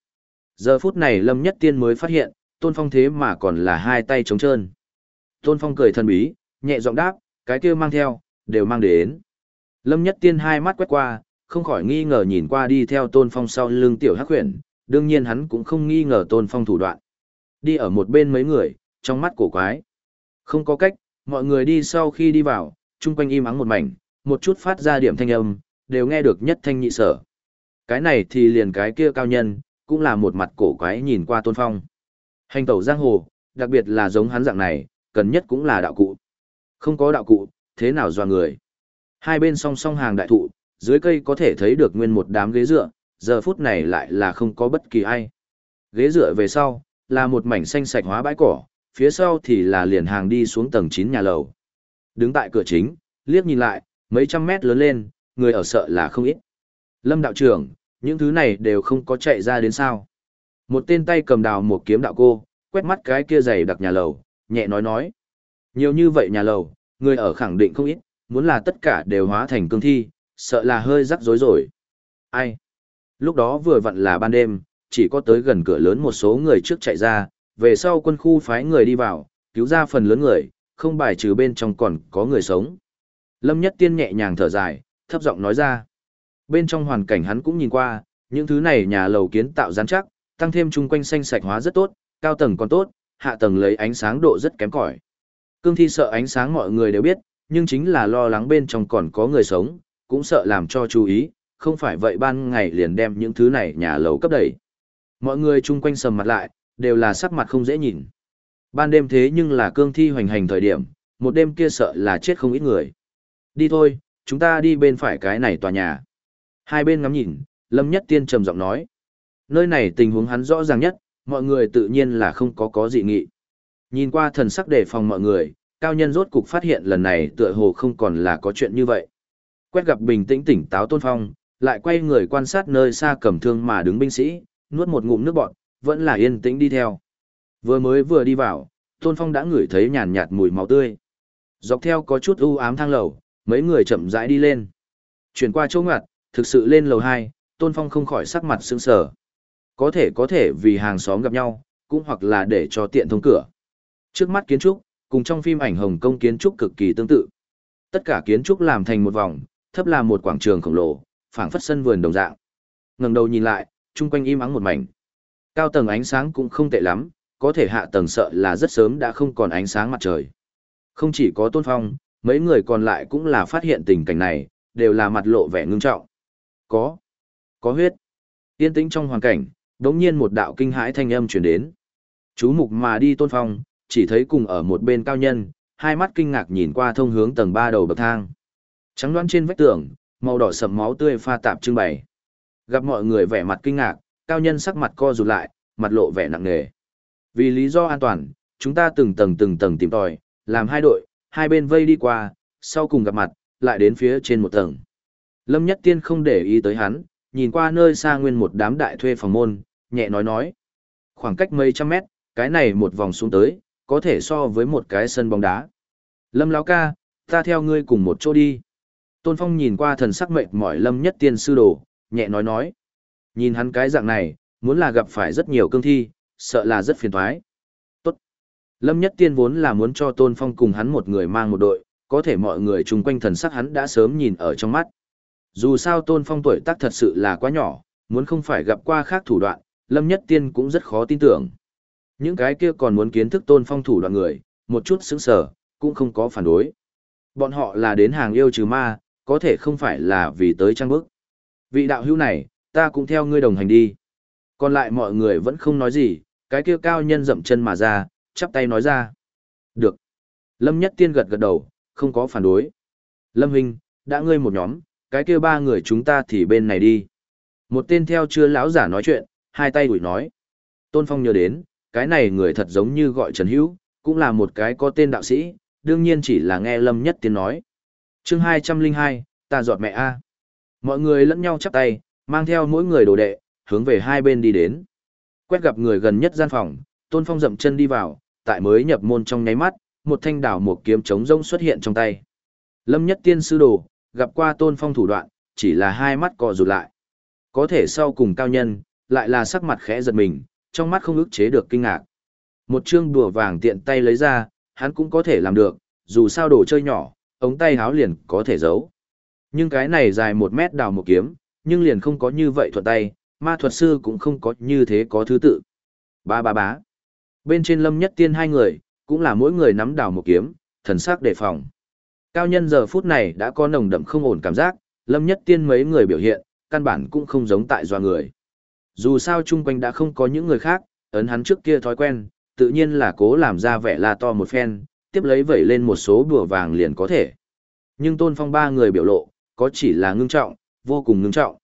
Giờ phút này Lâm Nhất Tiên mới phát hiện, Tôn Phong thế mà còn là hai tay trống trơn. Tôn Phong cười thần bí, nhẹ giọng đáp, cái kia mang theo, đều mang đến. Lâm Nhất Tiên hai mắt quét qua, không khỏi nghi ngờ nhìn qua đi theo Tôn Phong sau lưng tiểu hắc huyền, đương nhiên hắn cũng không nghi ngờ Tôn Phong thủ đoạn. Đi ở một bên mấy người, trong mắt cổ quái. Không có cách, mọi người đi sau khi đi vào, chung quanh im ắng một mảnh, một chút phát ra điểm thanh âm, đều nghe được nhất thanh nhị sở. Cái này thì liền cái kia cao nhân, cũng là một mặt cổ quái nhìn qua Tôn Phong. Hành tẩu giang hồ, đặc biệt là giống hắn dạng này, cần nhất cũng là đạo cụ. Không có đạo cụ, thế nào dò người. Hai bên song song hàng đại thụ, dưới cây có thể thấy được nguyên một đám ghế dựa, giờ phút này lại là không có bất kỳ ai. Ghế dựa về sau, là một mảnh xanh sạch hóa bãi cỏ, phía sau thì là liền hàng đi xuống tầng 9 nhà lầu. Đứng tại cửa chính, liếc nhìn lại, mấy trăm mét lớn lên, người ở sợ là không ít. Lâm đạo trưởng, những thứ này đều không có chạy ra đến sao. Một tên tay cầm đào một kiếm đạo cô, quét mắt cái kia dày đặc nhà lầu, nhẹ nói nói. Nhiều như vậy nhà lầu, người ở khẳng định không ít, muốn là tất cả đều hóa thành cương thi, sợ là hơi rắc rối rồi. Ai? Lúc đó vừa vặn là ban đêm, chỉ có tới gần cửa lớn một số người trước chạy ra, về sau quân khu phái người đi vào, cứu ra phần lớn người, không bài trừ bên trong còn có người sống. Lâm Nhất Tiên nhẹ nhàng thở dài, thấp giọng nói ra. Bên trong hoàn cảnh hắn cũng nhìn qua, những thứ này nhà lầu kiến tạo rắn chắc, tăng thêm chung quanh xanh sạch hóa rất tốt, cao tầng còn tốt, hạ tầng lấy ánh sáng độ rất kém cỏi. Cương thi sợ ánh sáng mọi người đều biết, nhưng chính là lo lắng bên trong còn có người sống, cũng sợ làm cho chú ý, không phải vậy ban ngày liền đem những thứ này nhà lầu cấp đẩy. Mọi người chung quanh sầm mặt lại, đều là sắc mặt không dễ nhìn. Ban đêm thế nhưng là cương thi hoành hành thời điểm, một đêm kia sợ là chết không ít người. Đi thôi, chúng ta đi bên phải cái này tòa nhà. Hai bên ngắm nhìn, Lâm Nhất Tiên trầm giọng nói. Nơi này tình huống hắn rõ ràng nhất, mọi người tự nhiên là không có có dị nghị. Nhìn qua thần sắc đề phòng mọi người, cao nhân rốt cục phát hiện lần này tựa hồ không còn là có chuyện như vậy. Quét gặp bình tĩnh tỉnh táo tôn phong, lại quay người quan sát nơi xa cầm thương mà đứng binh sĩ, nuốt một ngụm nước bọt, vẫn là yên tĩnh đi theo. Vừa mới vừa đi vào, tôn phong đã ngửi thấy nhàn nhạt mùi máu tươi. Dọc theo có chút u ám thang lầu, mấy người chậm rãi đi lên. Chuyển qua chỗ ngặt, thực sự lên lầu 2, tôn phong không khỏi sắc mặt sững sờ. Có thể có thể vì hàng xóm gặp nhau, cũng hoặc là để cho tiện thông cửa. Trước mắt kiến trúc, cùng trong phim ảnh Hồng Kông kiến trúc cực kỳ tương tự. Tất cả kiến trúc làm thành một vòng, thấp là một quảng trường khổng lồ, phảng phất sân vườn đồng dạng. Ngẩng đầu nhìn lại, chung quanh im ắng một mảnh. Cao tầng ánh sáng cũng không tệ lắm, có thể hạ tầng sợ là rất sớm đã không còn ánh sáng mặt trời. Không chỉ có Tôn Phong, mấy người còn lại cũng là phát hiện tình cảnh này, đều là mặt lộ vẻ ngưng trọng. Có, có huyết. Yên tĩnh trong hoàn cảnh, đống nhiên một đạo kinh hãi thanh âm truyền đến. Chú mục mà đi Tôn Phong, chỉ thấy cùng ở một bên cao nhân, hai mắt kinh ngạc nhìn qua thông hướng tầng ba đầu bậc thang. Trắng đoán trên vách tường, màu đỏ sậm máu tươi pha tạp trưng bày. Gặp mọi người vẻ mặt kinh ngạc, cao nhân sắc mặt co rụt lại, mặt lộ vẻ nặng nề. Vì lý do an toàn, chúng ta từng tầng từng tầng tìm tòi, làm hai đội, hai bên vây đi qua, sau cùng gặp mặt, lại đến phía trên một tầng. Lâm Nhất Tiên không để ý tới hắn, nhìn qua nơi xa nguyên một đám đại thuê phòng môn, nhẹ nói nói. Khoảng cách mấy trăm mét, cái này một vòng xuống tới, có thể so với một cái sân bóng đá. Lâm Lão ca, ta theo ngươi cùng một chỗ đi. Tôn Phong nhìn qua thần sắc mệt mỏi Lâm Nhất Tiên sư đồ, nhẹ nói nói. Nhìn hắn cái dạng này, muốn là gặp phải rất nhiều cương thi, sợ là rất phiền toái. Tốt. Lâm Nhất Tiên vốn là muốn cho Tôn Phong cùng hắn một người mang một đội, có thể mọi người chung quanh thần sắc hắn đã sớm nhìn ở trong mắt. Dù sao Tôn Phong tuổi tác thật sự là quá nhỏ, muốn không phải gặp qua khác thủ đoạn, Lâm Nhất Tiên cũng rất khó tin tưởng. Những cái kia còn muốn kiến thức Tôn Phong thủ đoạn người, một chút sững sở cũng không có phản đối. Bọn họ là đến hàng yêu trừ ma, có thể không phải là vì tới trang bức. Vị đạo hữu này, ta cũng theo ngươi đồng hành đi. Còn lại mọi người vẫn không nói gì, cái kia cao nhân dậm chân mà ra, chắp tay nói ra. Được. Lâm Nhất Tiên gật gật đầu, không có phản đối. Lâm Huynh, đã ngươi một nhóm, cái kia ba người chúng ta thì bên này đi. Một tên theo chưa lão giả nói chuyện, hai tay ủi nói. Tôn Phong nhớ đến, cái này người thật giống như gọi Trần Hữu, cũng là một cái có tên đạo sĩ, đương nhiên chỉ là nghe Lâm Nhất Tiên nói. chương 202, ta giọt mẹ A. Mọi người lẫn nhau chắp tay, mang theo mỗi người đồ đệ, hướng về hai bên đi đến. Quét gặp người gần nhất gian phòng, Tôn Phong dậm chân đi vào, tại mới nhập môn trong nháy mắt, một thanh đảo một kiếm chống rông xuất hiện trong tay. Lâm Nhất Tiên sư đồ, gặp qua Tôn Phong thủ đoạn, chỉ là hai mắt cọ rụt lại. Có thể sau cùng cao nhân, lại là sắc mặt khẽ giật mình, trong mắt không ức chế được kinh ngạc. Một chương đùa vàng tiện tay lấy ra, hắn cũng có thể làm được, dù sao đồ chơi nhỏ, ống tay háo liền có thể giấu. Nhưng cái này dài một mét đào một kiếm, nhưng liền không có như vậy thuận tay, ma thuật sư cũng không có như thế có thứ tự. Ba ba bá. Bên trên lâm nhất tiên hai người, cũng là mỗi người nắm đào một kiếm, thần sắc đề phòng. Cao nhân giờ phút này đã có nồng đậm không ổn cảm giác, lâm nhất tiên mấy người biểu hiện, căn bản cũng không giống tại doa người. Dù sao chung quanh đã không có những người khác, ấn hắn trước kia thói quen, tự nhiên là cố làm ra vẻ la to một phen, tiếp lấy vẩy lên một số bùa vàng liền có thể. Nhưng tôn phong ba người biểu lộ, có chỉ là ngưng trọng, vô cùng ngưng trọng.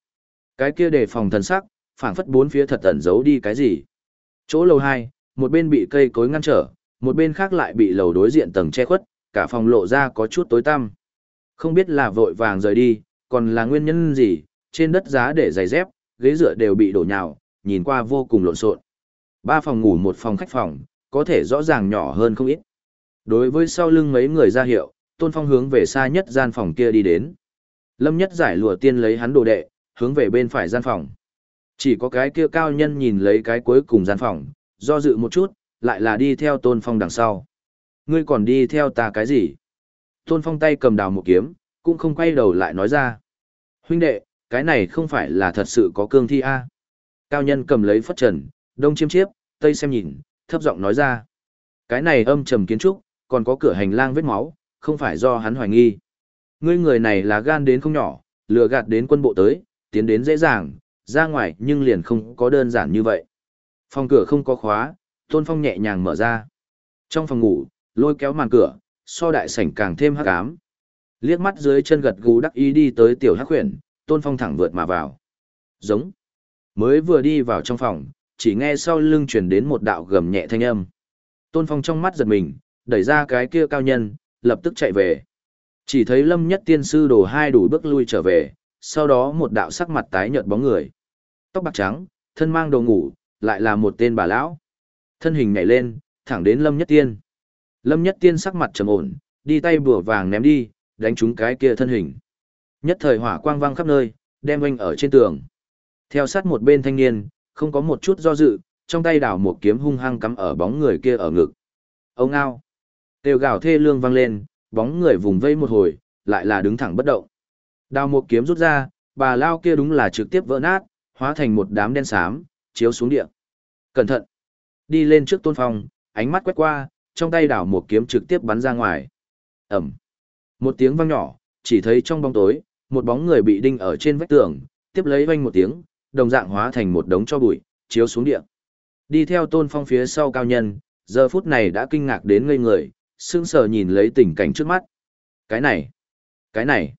Cái kia đề phòng thần sắc, phảng phất bốn phía thật ẩn giấu đi cái gì. Chỗ lầu hai, một bên bị cây cối ngăn trở, một bên khác lại bị lầu đối diện tầng che khuất, cả phòng lộ ra có chút tối tăm. Không biết là vội vàng rời đi, còn là nguyên nhân gì, trên đất giá để giày dép, ghế dựa đều bị đổ nhào, nhìn qua vô cùng lộn xộn. Ba phòng ngủ một phòng khách phòng, có thể rõ ràng nhỏ hơn không ít. Đối với sau lưng mấy người ra hiệu, Tôn Phong hướng về xa nhất gian phòng kia đi đến. Lâm Nhất giải lụa tiên lấy hắn đồ đệ, hướng về bên phải gian phòng. Chỉ có cái kia cao nhân nhìn lấy cái cuối cùng gian phòng, do dự một chút, lại là đi theo Tôn Phong đằng sau. Ngươi còn đi theo ta cái gì? Tôn Phong tay cầm đào một kiếm, cũng không quay đầu lại nói ra. Huynh đệ, cái này không phải là thật sự có cương thi a Cao nhân cầm lấy phất trần, đông chiêm chiếp, tây xem nhìn, thấp giọng nói ra. Cái này âm trầm kiến trúc, còn có cửa hành lang vết máu, không phải do hắn hoài nghi. Ngươi người này là gan đến không nhỏ, lừa gạt đến quân bộ tới, tiến đến dễ dàng, ra ngoài nhưng liền không có đơn giản như vậy. Phòng cửa không có khóa, Tôn Phong nhẹ nhàng mở ra. Trong phòng ngủ, lôi kéo màn cửa, so đại sảnh càng thêm hắc ám. Liếc mắt dưới chân gật gù đắc ý đi tới tiểu hắc huyền, Tôn Phong thẳng vượt mà vào. Giống. Mới vừa đi vào trong phòng, chỉ nghe sau lưng truyền đến một đạo gầm nhẹ thanh âm. Tôn Phong trong mắt giật mình, đẩy ra cái kia cao nhân, lập tức chạy về. Chỉ thấy Lâm Nhất Tiên sư đổ hai đủ bước lui trở về, sau đó một đạo sắc mặt tái nhợt bóng người. Tóc bạc trắng, thân mang đồ ngủ, lại là một tên bà lão. Thân hình nhảy lên, thẳng đến Lâm Nhất Tiên. Lâm Nhất Tiên sắc mặt trầm ổn, đi tay bùa vàng ném đi, đánh trúng cái kia thân hình. Nhất thời hỏa quang vang khắp nơi, đem anh ở trên tường. Theo sát một bên thanh niên, không có một chút do dự, trong tay đảo một kiếm hung hăng cắm ở bóng người kia ở ngực. Ông ao. Tiêu gào thê lương vang lên, bóng người vùng vây một hồi, lại là đứng thẳng bất động. Đào một kiếm rút ra, bà lao kia đúng là trực tiếp vỡ nát, hóa thành một đám đen xám, chiếu xuống địa. Cẩn thận. Đi lên trước tôn phong, ánh mắt quét qua, trong tay đảo một kiếm trực tiếp bắn ra ngoài. Ẩm. Một tiếng vang nhỏ, chỉ thấy trong bóng tối, một bóng người bị đinh ở trên vách tường, tiếp lấy vang một tiếng, đồng dạng hóa thành một đống cho bụi, chiếu xuống địa. Đi theo tôn phong phía sau cao nhân, giờ phút này đã kinh ngạc đến ngây người, sững sờ nhìn lấy tình cảnh trước mắt. Cái này, cái này.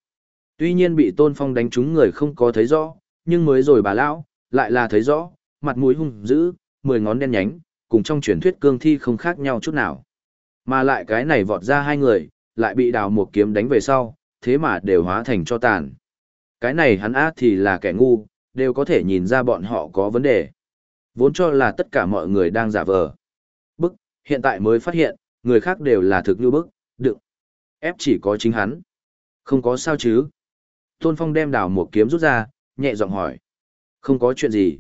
Tuy nhiên bị tôn phong đánh trúng người không có thấy rõ, nhưng mới rồi bà lão lại là thấy rõ, mặt mũi hung dữ, mười ngón đen nhánh, cùng trong truyền thuyết cương thi không khác nhau chút nào. Mà lại cái này vọt ra hai người, lại bị đào một kiếm đánh về sau, thế mà đều hóa thành cho tàn. Cái này hắn á thì là kẻ ngu, đều có thể nhìn ra bọn họ có vấn đề. Vốn cho là tất cả mọi người đang giả vờ. Bức, hiện tại mới phát hiện, người khác đều là thực như bức, đựng. Ép chỉ có chính hắn. Không có sao chứ. Tôn Phong đem đào một kiếm rút ra, nhẹ giọng hỏi. Không có chuyện gì.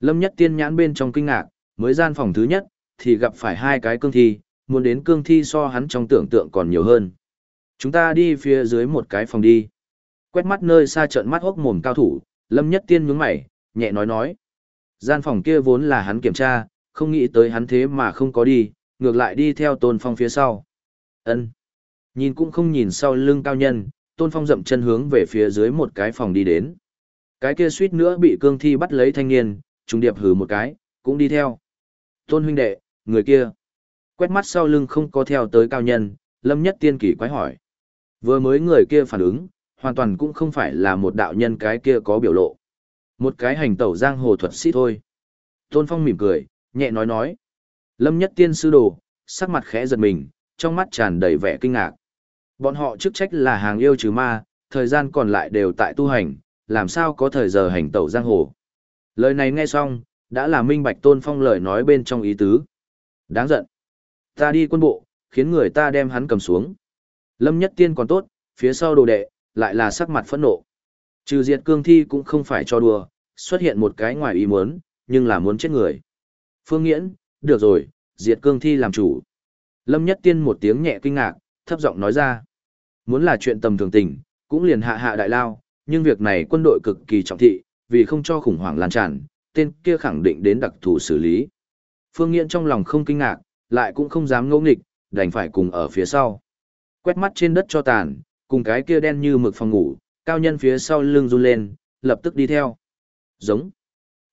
Lâm nhất tiên nhãn bên trong kinh ngạc, mới gian phòng thứ nhất, thì gặp phải hai cái cương thi, muốn đến cương thi so hắn trong tưởng tượng còn nhiều hơn. Chúng ta đi phía dưới một cái phòng đi. Quét mắt nơi xa trận mắt hốc mồm cao thủ, Lâm Nhất Tiên nhướng mày, nhẹ nói nói. Gian phòng kia vốn là hắn kiểm tra, không nghĩ tới hắn thế mà không có đi, ngược lại đi theo Tôn Phong phía sau. Ân. Nhìn cũng không nhìn sau lưng cao nhân, Tôn Phong dậm chân hướng về phía dưới một cái phòng đi đến. Cái kia suýt nữa bị cương thi bắt lấy thanh niên, trùng điệp hừ một cái, cũng đi theo. Tôn huynh đệ, người kia. Quét mắt sau lưng không có theo tới cao nhân, Lâm Nhất Tiên kỳ quái hỏi. Vừa mới người kia phản ứng, hoàn toàn cũng không phải là một đạo nhân cái kia có biểu lộ. Một cái hành tẩu giang hồ thuật sĩ thôi. Tôn Phong mỉm cười, nhẹ nói nói. Lâm nhất tiên sư đồ, sắc mặt khẽ giật mình, trong mắt tràn đầy vẻ kinh ngạc. Bọn họ chức trách là hàng yêu trừ ma, thời gian còn lại đều tại tu hành, làm sao có thời giờ hành tẩu giang hồ. Lời này nghe xong, đã là minh bạch tôn phong lời nói bên trong ý tứ. Đáng giận. Ta đi quân bộ, khiến người ta đem hắn cầm xuống. Lâm nhất tiên còn tốt, phía sau đồ đệ, lại là sắc mặt phẫn nộ. Trừ diệt cương thi cũng không phải cho đùa, xuất hiện một cái ngoài ý muốn, nhưng là muốn chết người. Phương Nghiễn, được rồi, diệt cương thi làm chủ. Lâm Nhất Tiên một tiếng nhẹ kinh ngạc, thấp giọng nói ra. Muốn là chuyện tầm thường tình, cũng liền hạ hạ đại lao, nhưng việc này quân đội cực kỳ trọng thị, vì không cho khủng hoảng lan tràn, tên kia khẳng định đến đặc thù xử lý. Phương Nghiễn trong lòng không kinh ngạc, lại cũng không dám ngẫu nghịch, đành phải cùng ở phía sau. Quét mắt trên đất cho tàn, cùng cái kia đen như mực phòng ngủ, cao nhân phía sau lưng run lên, lập tức đi theo. Giống.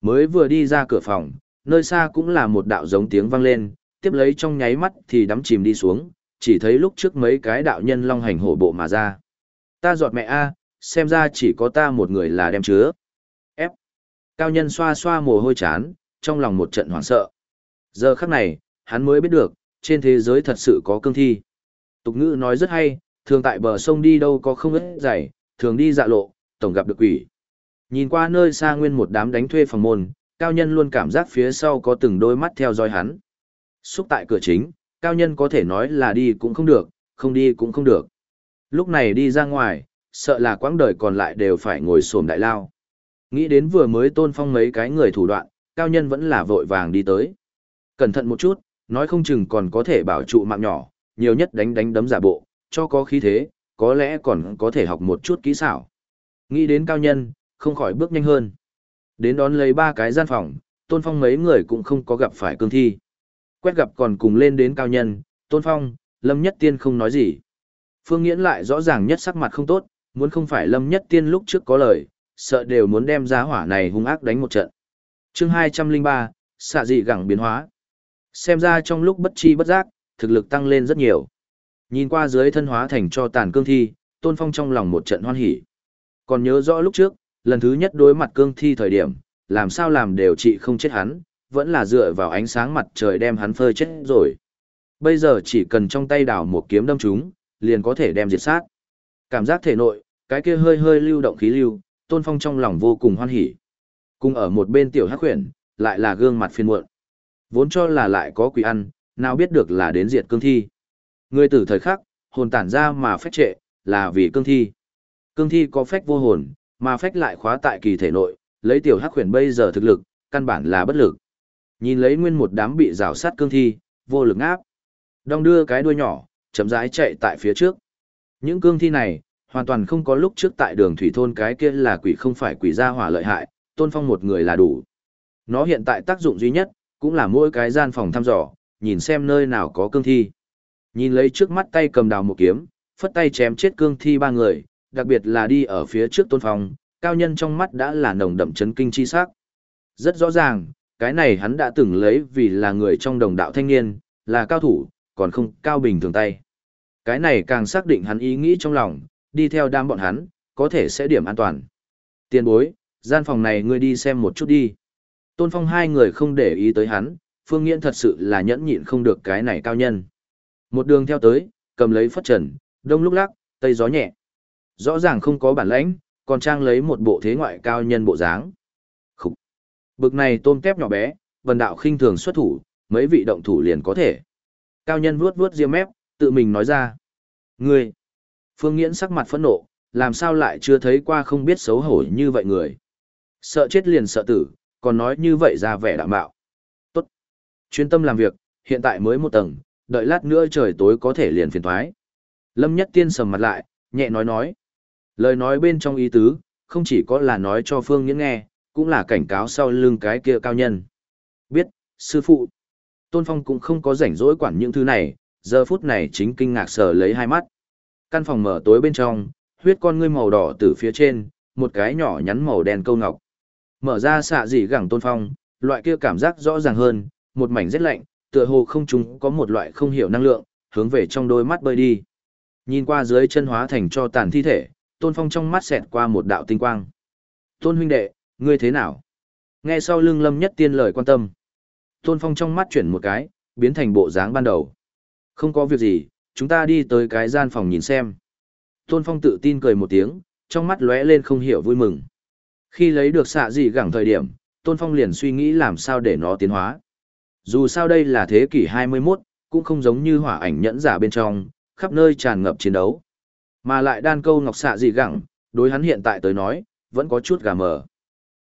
Mới vừa đi ra cửa phòng, nơi xa cũng là một đạo giống tiếng vang lên, tiếp lấy trong nháy mắt thì đắm chìm đi xuống, chỉ thấy lúc trước mấy cái đạo nhân long hành hổ bộ mà ra. Ta giọt mẹ a, xem ra chỉ có ta một người là đem chứa. Ép. Cao nhân xoa xoa mồ hôi chán, trong lòng một trận hoảng sợ. Giờ khắc này, hắn mới biết được, trên thế giới thật sự có cương thi. Tục ngữ nói rất hay, thường tại bờ sông đi đâu có không ít dày, thường đi dạ lộ, tổng gặp được quỷ. Nhìn qua nơi xa nguyên một đám đánh thuê phòng môn, cao nhân luôn cảm giác phía sau có từng đôi mắt theo dõi hắn. Xúc tại cửa chính, cao nhân có thể nói là đi cũng không được, không đi cũng không được. Lúc này đi ra ngoài, sợ là quãng đời còn lại đều phải ngồi xổm đại lao. Nghĩ đến vừa mới tôn phong mấy cái người thủ đoạn, cao nhân vẫn là vội vàng đi tới. Cẩn thận một chút, nói không chừng còn có thể bảo trụ mạng nhỏ, nhiều nhất đánh đánh đấm giả bộ, cho có khí thế, có lẽ còn có thể học một chút kỹ xảo. Nghĩ đến cao nhân, không khỏi bước nhanh hơn. Đến đón lấy ba cái gian phòng, tôn phong mấy người cũng không có gặp phải cương thi. Quét gặp còn cùng lên đến cao nhân, tôn phong, lâm nhất tiên không nói gì. Phương Nghiễn lại rõ ràng nhất sắc mặt không tốt, muốn không phải lâm nhất tiên lúc trước có lời, sợ đều muốn đem giá hỏa này hung ác đánh một trận. chương 203, xạ dị gẳng biến hóa. Xem ra trong lúc bất chi bất giác, thực lực tăng lên rất nhiều. Nhìn qua dưới thân hóa thành cho tàn cương thi, tôn phong trong lòng một trận hoan hỉ. Còn nhớ rõ lúc trước, lần thứ nhất đối mặt cương thi thời điểm, làm sao làm đều trị không chết hắn, vẫn là dựa vào ánh sáng mặt trời đem hắn phơi chết rồi. Bây giờ chỉ cần trong tay đảo một kiếm đâm chúng, liền có thể đem diệt sát. Cảm giác thể nội, cái kia hơi hơi lưu động khí lưu, tôn phong trong lòng vô cùng hoan hỉ. Cùng ở một bên tiểu hắc huyền, lại là gương mặt phiền muộn. Vốn cho là lại có quỷ ăn, nào biết được là đến diệt cương thi. Người tử thời khắc, hồn tản ra mà phách trệ, là vì cương thi. Cương thi có phách vô hồn, mà phách lại khóa tại kỳ thể nội, lấy tiểu hắc huyền bây giờ thực lực, căn bản là bất lực. Nhìn lấy nguyên một đám bị rào sát cương thi, vô lực áp. Đong đưa cái đuôi nhỏ, chậm rãi chạy tại phía trước. Những cương thi này, hoàn toàn không có lúc trước tại đường thủy thôn cái kia là quỷ không phải quỷ gia hỏa lợi hại, tôn phong một người là đủ. Nó hiện tại tác dụng duy nhất, cũng là mỗi cái gian phòng thăm dò, nhìn xem nơi nào có cương thi. Nhìn lấy trước mắt tay cầm đào một kiếm, phất tay chém chết cương thi ba người, đặc biệt là đi ở phía trước tôn phong, cao nhân trong mắt đã là nồng đậm chấn kinh chi sắc. Rất rõ ràng, cái này hắn đã từng lấy vì là người trong đồng đạo thanh niên, là cao thủ, còn không cao bình thường tay. Cái này càng xác định hắn ý nghĩ trong lòng, đi theo đám bọn hắn, có thể sẽ điểm an toàn. Tiên bối, gian phòng này ngươi đi xem một chút đi. Tôn Phong hai người không để ý tới hắn, Phương Nghiễn thật sự là nhẫn nhịn không được cái này cao nhân. Một đường theo tới, cầm lấy phất trần, đông lúc lắc, tây gió nhẹ. Rõ ràng không có bản lãnh, còn trang lấy một bộ thế ngoại cao nhân bộ dáng. Khúc! Bực này tôm tép nhỏ bé, vần đạo khinh thường xuất thủ, mấy vị động thủ liền có thể. Cao nhân vuốt vuốt riêng mép, tự mình nói ra. Ngươi! Phương Nghiễn sắc mặt phẫn nộ, làm sao lại chưa thấy qua không biết xấu hổ như vậy người. Sợ chết liền sợ tử, còn nói như vậy ra vẻ đạm bạo. Chuyên tâm làm việc, hiện tại mới một tầng, đợi lát nữa trời tối có thể liền phiền thoái. Lâm Nhất Tiên sầm mặt lại, nhẹ nói nói. Lời nói bên trong ý tứ, không chỉ có là nói cho Phương Nghiễn nghe, cũng là cảnh cáo sau lưng cái kia cao nhân. Biết, sư phụ. Tôn Phong cũng không có rảnh rỗi quản những thứ này, giờ phút này chính kinh ngạc sờ lấy hai mắt. Căn phòng mở tối bên trong, huyết con ngươi màu đỏ từ phía trên, một cái nhỏ nhắn màu đen câu ngọc. Mở ra xạ dị gẳng Tôn Phong, loại kia cảm giác rõ ràng hơn, một mảnh rất lạnh, tựa hồ không chúng có một loại không hiểu năng lượng, hướng về trong đôi mắt bơi đi. Nhìn qua dưới chân hóa thành cho tàn thi thể, Tôn Phong trong mắt xẹt qua một đạo tinh quang. Tôn huynh đệ, Ngươi thế nào? Nghe sau lưng lâm nhất tiên lời quan tâm. Tôn Phong trong mắt chuyển một cái, biến thành bộ dáng ban đầu. Không có việc gì, chúng ta đi tới cái gian phòng nhìn xem. Tôn Phong tự tin cười một tiếng, trong mắt lóe lên không hiểu vui mừng. Khi lấy được xạ gì gẳng thời điểm, Tôn Phong liền suy nghĩ làm sao để nó tiến hóa. Dù sao đây là thế kỷ 21, cũng không giống như hỏa ảnh nhẫn giả bên trong, khắp nơi tràn ngập chiến đấu. Mà lại đan câu ngọc xạ gì gẳng, đối hắn hiện tại tới nói, vẫn có chút gà mờ.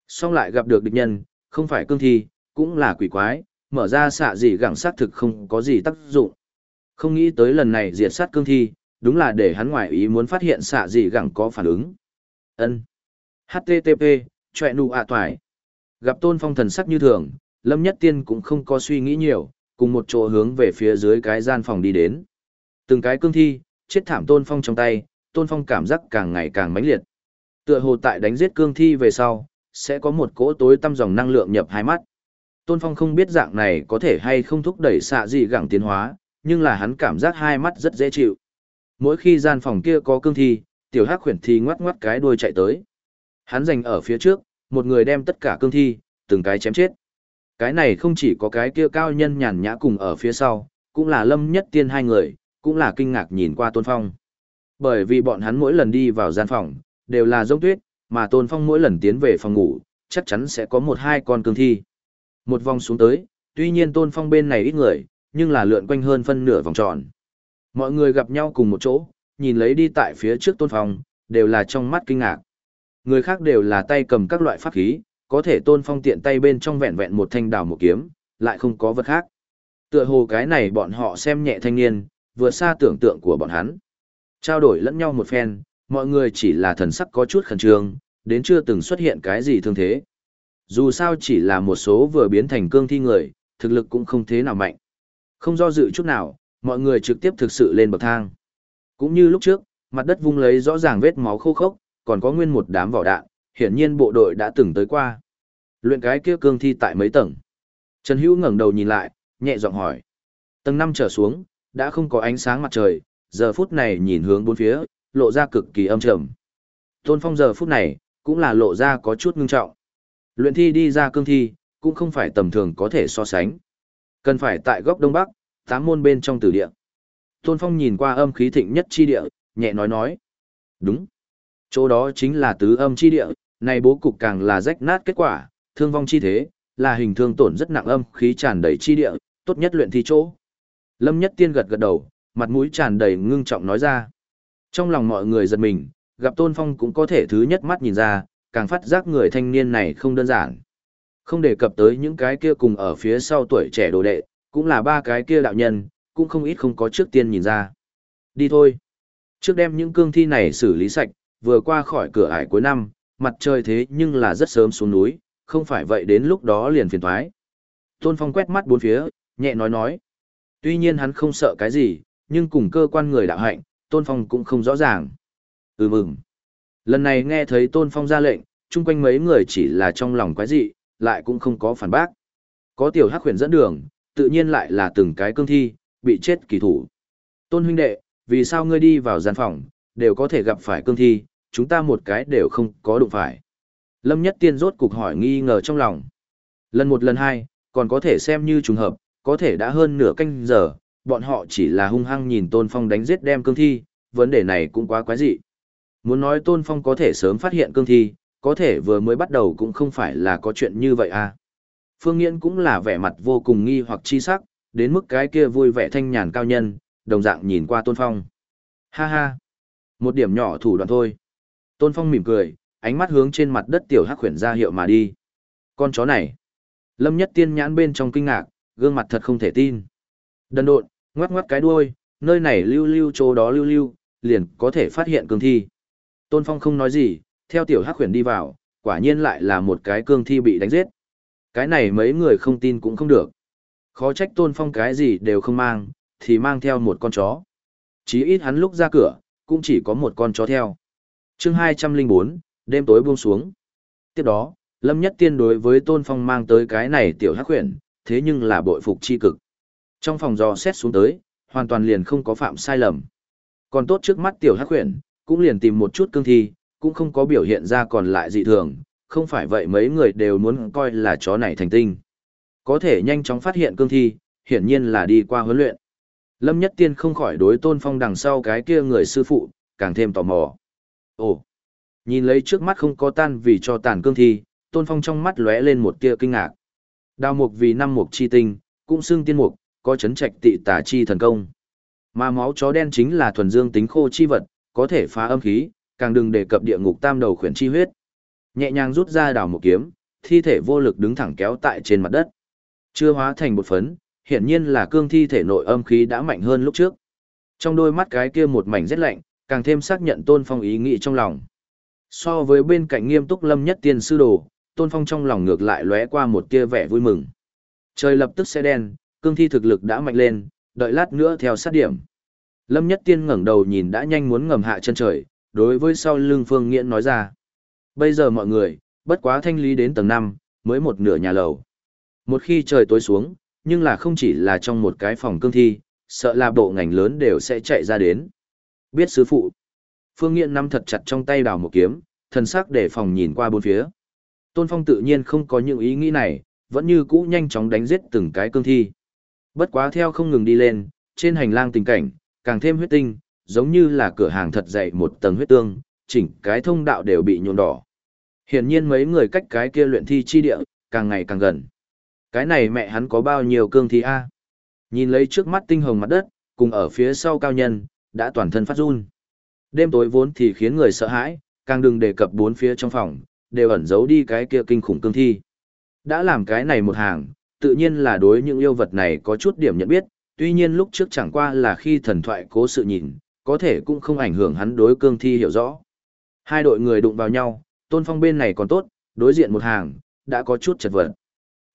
Xong lại gặp được địch nhân, không phải cương thi, cũng là quỷ quái, mở ra xạ gì gẳng sát thực không có gì tác dụng. Không nghĩ tới lần này diệt sát cương thi, đúng là để hắn ngoại ý muốn phát hiện xạ gì gẳng có phản ứng. ân HTTP, chọe nụ ạ toài. Gặp tôn phong thần sắc như thường, Lâm Nhất Tiên cũng không có suy nghĩ nhiều, cùng một chỗ hướng về phía dưới cái gian phòng đi đến. Từng cái cương thi, chết thảm tôn phong trong tay, tôn phong cảm giác càng ngày càng mãnh liệt. Tựa hồ tại đánh giết cương thi về sau, sẽ có một cỗ tối tăm dòng năng lượng nhập hai mắt. Tôn phong không biết dạng này có thể hay không thúc đẩy xạ gì gẳng tiến hóa, nhưng là hắn cảm giác hai mắt rất dễ chịu. Mỗi khi gian phòng kia có cương thi, tiểu hắc khuyển thi ngoắt ngoắt cái đuôi chạy tới. Hắn giành ở phía trước, một người đem tất cả cương thi, từng cái chém chết. Cái này không chỉ có cái kia cao nhân nhàn nhã cùng ở phía sau, cũng là lâm nhất tiên hai người, cũng là kinh ngạc nhìn qua tôn phong. Bởi vì bọn hắn mỗi lần đi vào gian phòng, đều là giống tuyết, mà tôn phong mỗi lần tiến về phòng ngủ, chắc chắn sẽ có một hai con cương thi. Một vòng xuống tới, tuy nhiên tôn phong bên này ít người, nhưng là lượn quanh hơn phân nửa vòng tròn. Mọi người gặp nhau cùng một chỗ, nhìn lấy đi tại phía trước tôn phong, đều là trong mắt kinh ngạc. Người khác đều là tay cầm các loại pháp khí, có thể tôn phong tiện tay bên trong vẹn vẹn một thanh đào một kiếm, lại không có vật khác. Tựa hồ cái này bọn họ xem nhẹ thanh niên, vượt xa tưởng tượng của bọn hắn. Trao đổi lẫn nhau một phen, mọi người chỉ là thần sắc có chút khẩn trương, đến chưa từng xuất hiện cái gì thương thế. Dù sao chỉ là một số vừa biến thành cương thi người, thực lực cũng không thế nào mạnh. Không do dự chút nào, mọi người trực tiếp thực sự lên bậc thang. Cũng như lúc trước, mặt đất vung lấy rõ ràng vết máu khô khốc, còn có nguyên một đám vỏ đạn, hiển nhiên bộ đội đã từng tới qua. Luyện cái kia cương thi tại mấy tầng. Trần Hữu ngẩng đầu nhìn lại, nhẹ giọng hỏi. Tầng 5 trở xuống, đã không có ánh sáng mặt trời, giờ phút này nhìn hướng bốn phía, lộ ra cực kỳ âm trầm. Tôn Phong giờ phút này, cũng là lộ ra có chút ngưng trọng. Luyện thi đi ra cương thi, cũng không phải tầm thường có thể so sánh. Cần phải tại góc đông bắc, tám môn bên trong tử địa. Tôn Phong nhìn qua âm khí thịnh nhất chi địa, nhẹ nói nói. Đúng. Chỗ đó chính là tứ âm chi địa, này bố cục càng là rách nát kết quả, thương vong chi thế, là hình thương tổn rất nặng âm khí tràn đầy chi địa, tốt nhất luyện thi chỗ. Lâm Nhất Tiên gật gật đầu, mặt mũi tràn đầy ngưng trọng nói ra. Trong lòng mọi người giật mình, gặp Tôn Phong cũng có thể thứ nhất mắt nhìn ra, càng phát giác người thanh niên này không đơn giản. Không đề cập tới những cái kia cùng ở phía sau tuổi trẻ đồ đệ, cũng là ba cái kia đạo nhân, cũng không ít không có trước tiên nhìn ra. Đi thôi. Trước đem những cương thi này xử lý sạch, vừa qua khỏi cửa ải cuối năm, mặt trời thế nhưng là rất sớm xuống núi, không phải vậy đến lúc đó liền phiền thoái. Tôn Phong quét mắt bốn phía, nhẹ nói nói. Tuy nhiên hắn không sợ cái gì, nhưng cùng cơ quan người đạo hạnh, Tôn Phong cũng không rõ ràng. Ừ mừng. Lần này nghe thấy Tôn Phong ra lệnh, chung quanh mấy người chỉ là trong lòng quái dị, lại cũng không có phản bác. Có tiểu hắc huyền dẫn đường, tự nhiên lại là từng cái cương thi, bị chết kỳ thủ. Tôn huynh đệ, vì sao ngươi đi vào gian phòng, đều có thể gặp phải cương thi, chúng ta một cái đều không có đụng phải. Lâm Nhất Tiên rốt cục hỏi nghi ngờ trong lòng. Lần một lần hai, còn có thể xem như trùng hợp, có thể đã hơn nửa canh giờ, bọn họ chỉ là hung hăng nhìn Tôn Phong đánh giết đem cương thi, vấn đề này cũng quá quái dị. Muốn nói Tôn Phong có thể sớm phát hiện cương thi, có thể vừa mới bắt đầu cũng không phải là có chuyện như vậy à. Phương Nghiễn cũng là vẻ mặt vô cùng nghi hoặc chi sắc, đến mức cái kia vui vẻ thanh nhàn cao nhân, đồng dạng nhìn qua Tôn Phong. Ha ha, một điểm nhỏ thủ đoạn thôi. Tôn Phong mỉm cười, ánh mắt hướng trên mặt đất tiểu hắc khuyển ra hiệu mà đi. Con chó này. Lâm Nhất Tiên nhãn bên trong kinh ngạc, gương mặt thật không thể tin. Đần độn, ngoắc ngoắc cái đuôi, nơi này lưu lưu chỗ đó lưu lưu, liền có thể phát hiện cương thi. Tôn Phong không nói gì, theo tiểu hắc khuyển đi vào, quả nhiên lại là một cái cương thi bị đánh giết. Cái này mấy người không tin cũng không được. Khó trách Tôn Phong cái gì đều không mang, thì mang theo một con chó. Chí ít hắn lúc ra cửa, cũng chỉ có một con chó theo chương 204, đêm tối buông xuống. Tiếp đó, Lâm Nhất Tiên đối với Tôn Phong mang tới cái này tiểu hắc huyền, thế nhưng là bội phục chi cực. Trong phòng dò xét xuống tới, hoàn toàn liền không có phạm sai lầm. Còn tốt trước mắt tiểu hắc huyền, cũng liền tìm một chút cương thi, cũng không có biểu hiện ra còn lại dị thường, không phải vậy mấy người đều muốn coi là chó này thành tinh. Có thể nhanh chóng phát hiện cương thi, hiển nhiên là đi qua huấn luyện. Lâm Nhất Tiên không khỏi đối Tôn Phong đằng sau cái kia người sư phụ, càng thêm tò mò. Ồ, nhìn lấy trước mắt không có tan vì cho tàn cương thi, Tôn Phong trong mắt lóe lên một tia kinh ngạc. Đào mục vì năm mục chi tinh, cũng xưng tiên mục, có chấn trạch tị tà chi thần công. Mà máu chó đen chính là thuần dương tính khô chi vật, có thể phá âm khí, càng đừng đề cập địa ngục tam đầu khuyển chi huyết. Nhẹ nhàng rút ra đào một kiếm, thi thể vô lực đứng thẳng kéo tại trên mặt đất. Chưa hóa thành một phấn, hiển nhiên là cương thi thể nội âm khí đã mạnh hơn lúc trước. Trong đôi mắt cái kia một mảnh rất lạnh, càng thêm xác nhận Tôn Phong ý nghĩ trong lòng. So với bên cạnh nghiêm túc lâm nhất tiên sư đồ, Tôn Phong trong lòng ngược lại lóe qua một tia vẻ vui mừng. Trời lập tức sẽ đen, cương thi thực lực đã mạnh lên, đợi lát nữa theo sát điểm. Lâm Nhất Tiên ngẩng đầu nhìn đã nhanh muốn ngầm hạ chân trời, đối với sau lưng Phương Nghiễn nói ra. Bây giờ mọi người, bất quá thanh lý đến tầng năm mới một nửa nhà lầu. Một khi trời tối xuống, nhưng là không chỉ là trong một cái phòng cương thi, sợ là bộ ngành lớn đều sẽ chạy ra đến. Biết sứ phụ. Phương Nghiện nắm thật chặt trong tay đào một kiếm, thần sắc để phòng nhìn qua bốn phía. Tôn Phong tự nhiên không có những ý nghĩ này, vẫn như cũ nhanh chóng đánh giết từng cái cương thi. Bất quá theo không ngừng đi lên, trên hành lang tình cảnh, càng thêm huyết tinh, giống như là cửa hàng thật dày một tầng huyết tương, chỉnh cái thông đạo đều bị nhuộm đỏ. Hiển nhiên mấy người cách cái kia luyện thi chi địa, càng ngày càng gần. Cái này mẹ hắn có bao nhiêu cương thi a? Nhìn lấy trước mắt tinh hồng mặt đất, cùng ở phía sau cao nhân, đã toàn thân phát run. Đêm tối vốn thì khiến người sợ hãi, càng đừng đề cập bốn phía trong phòng, đều ẩn giấu đi cái kia kinh khủng cương thi. Đã làm cái này một hàng, tự nhiên là đối những yêu vật này có chút điểm nhận biết, tuy nhiên lúc trước chẳng qua là khi thần thoại cố sự nhìn, có thể cũng không ảnh hưởng hắn đối cương thi hiểu rõ. Hai đội người đụng vào nhau, tôn phong bên này còn tốt, đối diện một hàng, đã có chút chật vật.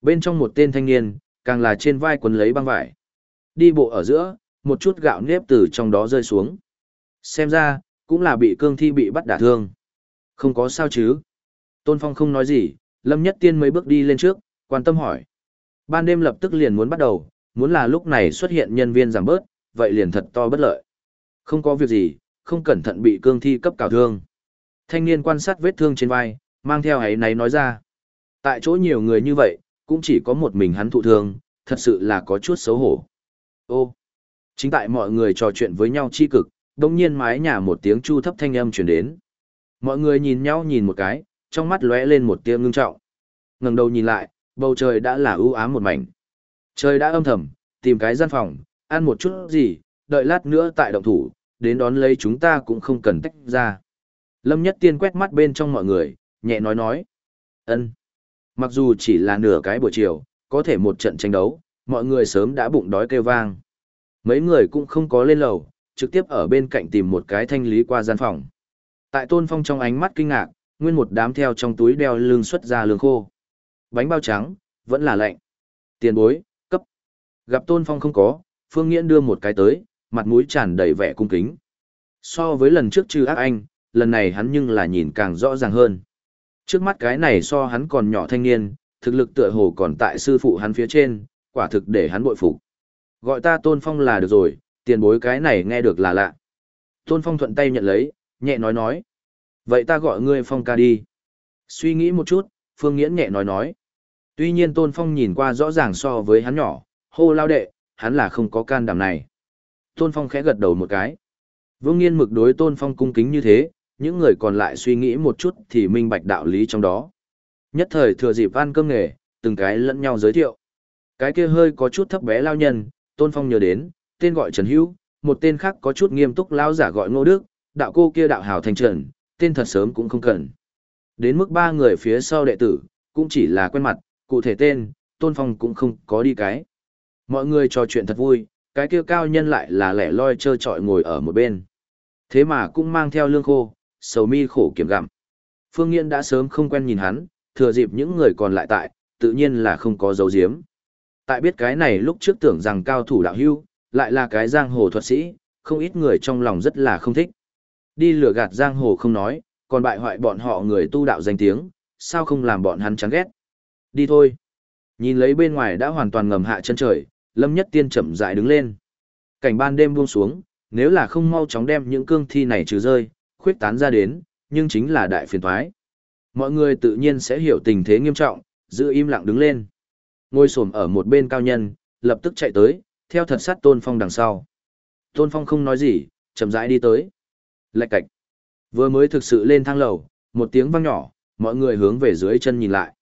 Bên trong một tên thanh niên, càng là trên vai quấn lấy băng vải. Đi bộ ở giữa, một chút gạo nếp từ trong đó rơi xuống. Xem ra, cũng là bị cương thi bị bắt đả thương. Không có sao chứ. Tôn Phong không nói gì, Lâm Nhất Tiên mấy bước đi lên trước, quan tâm hỏi. Ban đêm lập tức liền muốn bắt đầu, muốn là lúc này xuất hiện nhân viên giảm bớt, vậy liền thật to bất lợi. Không có việc gì, không cẩn thận bị cương thi cấp cào thương. Thanh niên quan sát vết thương trên vai, mang theo ấy náy nói ra. Tại chỗ nhiều người như vậy, cũng chỉ có một mình hắn thụ thương, thật sự là có chút xấu hổ. Ô, chính tại mọi người trò chuyện với nhau chi cực, đồng nhiên mái nhà một tiếng chu thấp thanh âm truyền đến. Mọi người nhìn nhau nhìn một cái, trong mắt lóe lên một tia ngưng trọng. ngẩng đầu nhìn lại, bầu trời đã là ưu ám một mảnh. Trời đã âm thầm, tìm cái gian phòng, ăn một chút gì, đợi lát nữa tại động thủ, đến đón lấy chúng ta cũng không cần tách ra. Lâm Nhất Tiên quét mắt bên trong mọi người, nhẹ nói nói. ân Mặc dù chỉ là nửa cái buổi chiều, có thể một trận tranh đấu, mọi người sớm đã bụng đói kêu vang. Mấy người cũng không có lên lầu, trực tiếp ở bên cạnh tìm một cái thanh lý qua gian phòng. Tại Tôn Phong trong ánh mắt kinh ngạc, nguyên một đám theo trong túi đeo lương xuất ra lương khô. Bánh bao trắng, vẫn là lạnh. Tiền bối, cấp. Gặp Tôn Phong không có, Phương Nghiễn đưa một cái tới, mặt mũi tràn đầy vẻ cung kính. So với lần trước trừ ác anh, lần này hắn nhưng là nhìn càng rõ ràng hơn. Trước mắt cái này so hắn còn nhỏ thanh niên, thực lực tựa hồ còn tại sư phụ hắn phía trên, quả thực để hắn bội phục. Gọi ta Tôn Phong là được rồi, tiền bối cái này nghe được là lạ. Tôn Phong thuận tay nhận lấy, nhẹ nói nói. Vậy ta gọi ngươi Phong ca đi. Suy nghĩ một chút, Phương Nghiễn nhẹ nói nói. Tuy nhiên Tôn Phong nhìn qua rõ ràng so với hắn nhỏ, hô lao đệ, hắn là không có can đảm này. Tôn Phong khẽ gật đầu một cái. Vương Nghiên mực đối Tôn Phong cung kính như thế, những người còn lại suy nghĩ một chút thì minh bạch đạo lý trong đó. Nhất thời thừa dịp ăn cơm nghề, từng cái lẫn nhau giới thiệu. Cái kia hơi có chút thấp bé lao nhân, Tôn Phong nhớ đến, tên gọi Trần Hữu, một tên khác có chút nghiêm túc lao giả gọi Ngô Đức, đạo cô kia đạo hào thành trần, tên thật sớm cũng không cần. Đến mức ba người phía sau đệ tử, cũng chỉ là quen mặt, cụ thể tên, Tôn Phong cũng không có đi cái. Mọi người trò chuyện thật vui, cái kia cao nhân lại là lẻ loi trơ trọi ngồi ở một bên. Thế mà cũng mang theo lương khô, sầu mi khổ kiểm gặm. Phương Nghiễn đã sớm không quen nhìn hắn, thừa dịp những người còn lại tại, tự nhiên là không có dấu diếm. Tại biết cái này lúc trước tưởng rằng cao thủ đạo hưu, lại là cái giang hồ thuật sĩ, không ít người trong lòng rất là không thích. Đi lừa gạt giang hồ không nói, còn bại hoại bọn họ người tu đạo danh tiếng, sao không làm bọn hắn chán ghét. Đi thôi. Nhìn lấy bên ngoài đã hoàn toàn ngầm hạ chân trời, Lâm Nhất Tiên chậm rãi đứng lên. Cảnh ban đêm buông xuống, nếu là không mau chóng đem những cương thi này trừ rơi, khuyết tán ra đến, nhưng chính là đại phiền toái. Mọi người tự nhiên sẽ hiểu tình thế nghiêm trọng, giữ im lặng đứng lên. Ngồi xổm ở một bên cao nhân, lập tức chạy tới, theo thật sát Tôn Phong đằng sau. Tôn Phong không nói gì, chậm rãi đi tới. Lạch cạch. Vừa mới thực sự lên thang lầu, một tiếng vang nhỏ, mọi người hướng về dưới chân nhìn lại.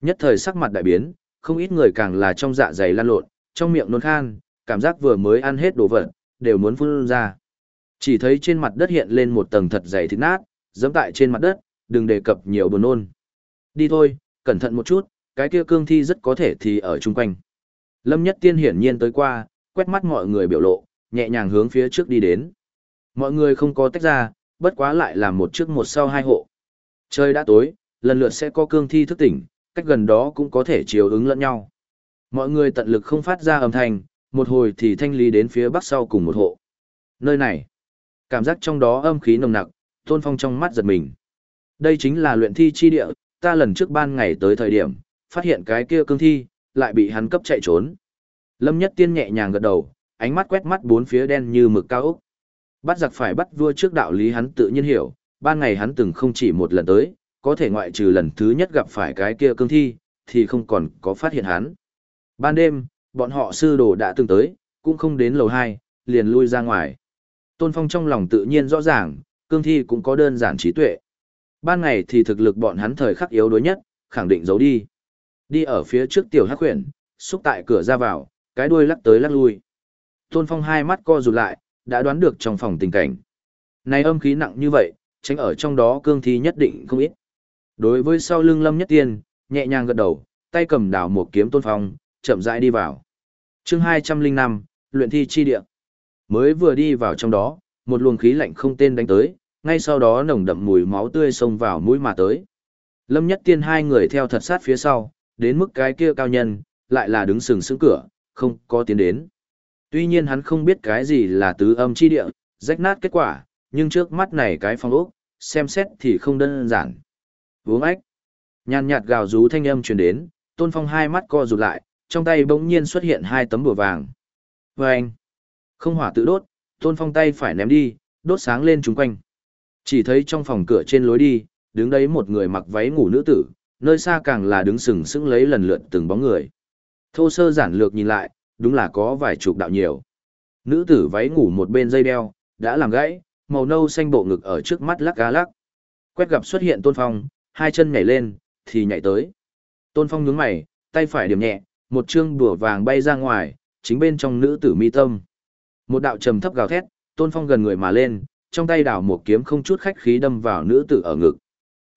Nhất thời sắc mặt đại biến, không ít người càng là trong dạ dày lan lộn, trong miệng nôn khan, cảm giác vừa mới ăn hết đồ vật, đều muốn phun ra. Chỉ thấy trên mặt đất hiện lên một tầng thật dày thịt nát, dẫm tại trên mặt đất, đừng đề cập nhiều buồn nôn. Đi thôi, cẩn thận một chút, cái kia cương thi rất có thể thì ở chung quanh. Lâm Nhất Tiên hiển nhiên tới qua, quét mắt mọi người biểu lộ, nhẹ nhàng hướng phía trước đi đến. Mọi người không có tách ra, bất quá lại làm một trước một sau hai hộ. Trời đã tối, lần lượt sẽ có cương thi thức tỉnh, cách gần đó cũng có thể chiều ứng lẫn nhau. Mọi người tận lực không phát ra âm thanh, một hồi thì thanh lý đến phía bắc sau cùng một hộ. Nơi này, cảm giác trong đó âm khí nồng nặc, tôn phong trong mắt giật mình. Đây chính là luyện thi chi địa, ta lần trước ban ngày tới thời điểm, phát hiện cái kia cương thi, lại bị hắn cấp chạy trốn. Lâm Nhất Tiên nhẹ nhàng gật đầu, ánh mắt quét mắt bốn phía đen như mực cao ốc. Bắt giặc phải bắt vua trước đạo lý hắn tự nhiên hiểu, ban ngày hắn từng không chỉ một lần tới, có thể ngoại trừ lần thứ nhất gặp phải cái kia cương thi, thì không còn có phát hiện hắn. Ban đêm, bọn họ sư đồ đã từng tới, cũng không đến lầu 2, liền lui ra ngoài. Tôn Phong trong lòng tự nhiên rõ ràng, cương thi cũng có đơn giản trí tuệ. Ban ngày thì thực lực bọn hắn thời khắc yếu đuối nhất, khẳng định giấu đi. Đi ở phía trước tiểu hắc huyền, xúc tại cửa ra vào, cái đuôi lắc tới lắc lui. Tôn Phong hai mắt co rụt lại, đã đoán được trong phòng tình cảnh. Này âm khí nặng như vậy, tránh ở trong đó cương thi nhất định không ít. Đối với sau lưng Lâm Nhất Tiên, nhẹ nhàng gật đầu, tay cầm đảo một kiếm Tôn Phong, chậm rãi đi vào. Chương 205, luyện thi chi địa. Mới vừa đi vào trong đó, một luồng khí lạnh không tên đánh tới, ngay sau đó nồng đậm mùi máu tươi xông vào mũi mà tới. Lâm Nhất Tiên hai người theo thật sát phía sau, đến mức cái kia cao nhân, lại là đứng sừng sững cửa, không có tiến đến. Tuy nhiên hắn không biết cái gì là tứ âm chi địa, rách nát kết quả, nhưng trước mắt này cái phong ốc, xem xét thì không đơn giản. Vướng ách. Nhàn nhạt gào rú thanh âm truyền đến, Tôn Phong hai mắt co rụt lại, trong tay bỗng nhiên xuất hiện hai tấm bùa vàng. Và anh. Không hỏa tự đốt, Tôn Phong tay phải ném đi, đốt sáng lên chúng quanh. Chỉ thấy trong phòng cửa trên lối đi, đứng đấy một người mặc váy ngủ nữ tử, nơi xa càng là đứng sừng sững lấy lần lượt từng bóng người. Thô sơ giản lược nhìn lại, đúng là có vài chục đạo nhiều. Nữ tử váy ngủ một bên dây đeo, đã làm gãy, màu nâu xanh bộ ngực ở trước mắt lắc gá lắc. Quét gặp xuất hiện Tôn Phong, hai chân nhảy lên, thì nhảy tới. Tôn Phong nhướng mày, tay phải điểm nhẹ, một chương đùa vàng bay ra ngoài, chính bên trong nữ tử mi tâm. Một đạo trầm thấp gào thét, Tôn Phong gần người mà lên, trong tay đảo một kiếm không chút khách khí đâm vào nữ tử ở ngực.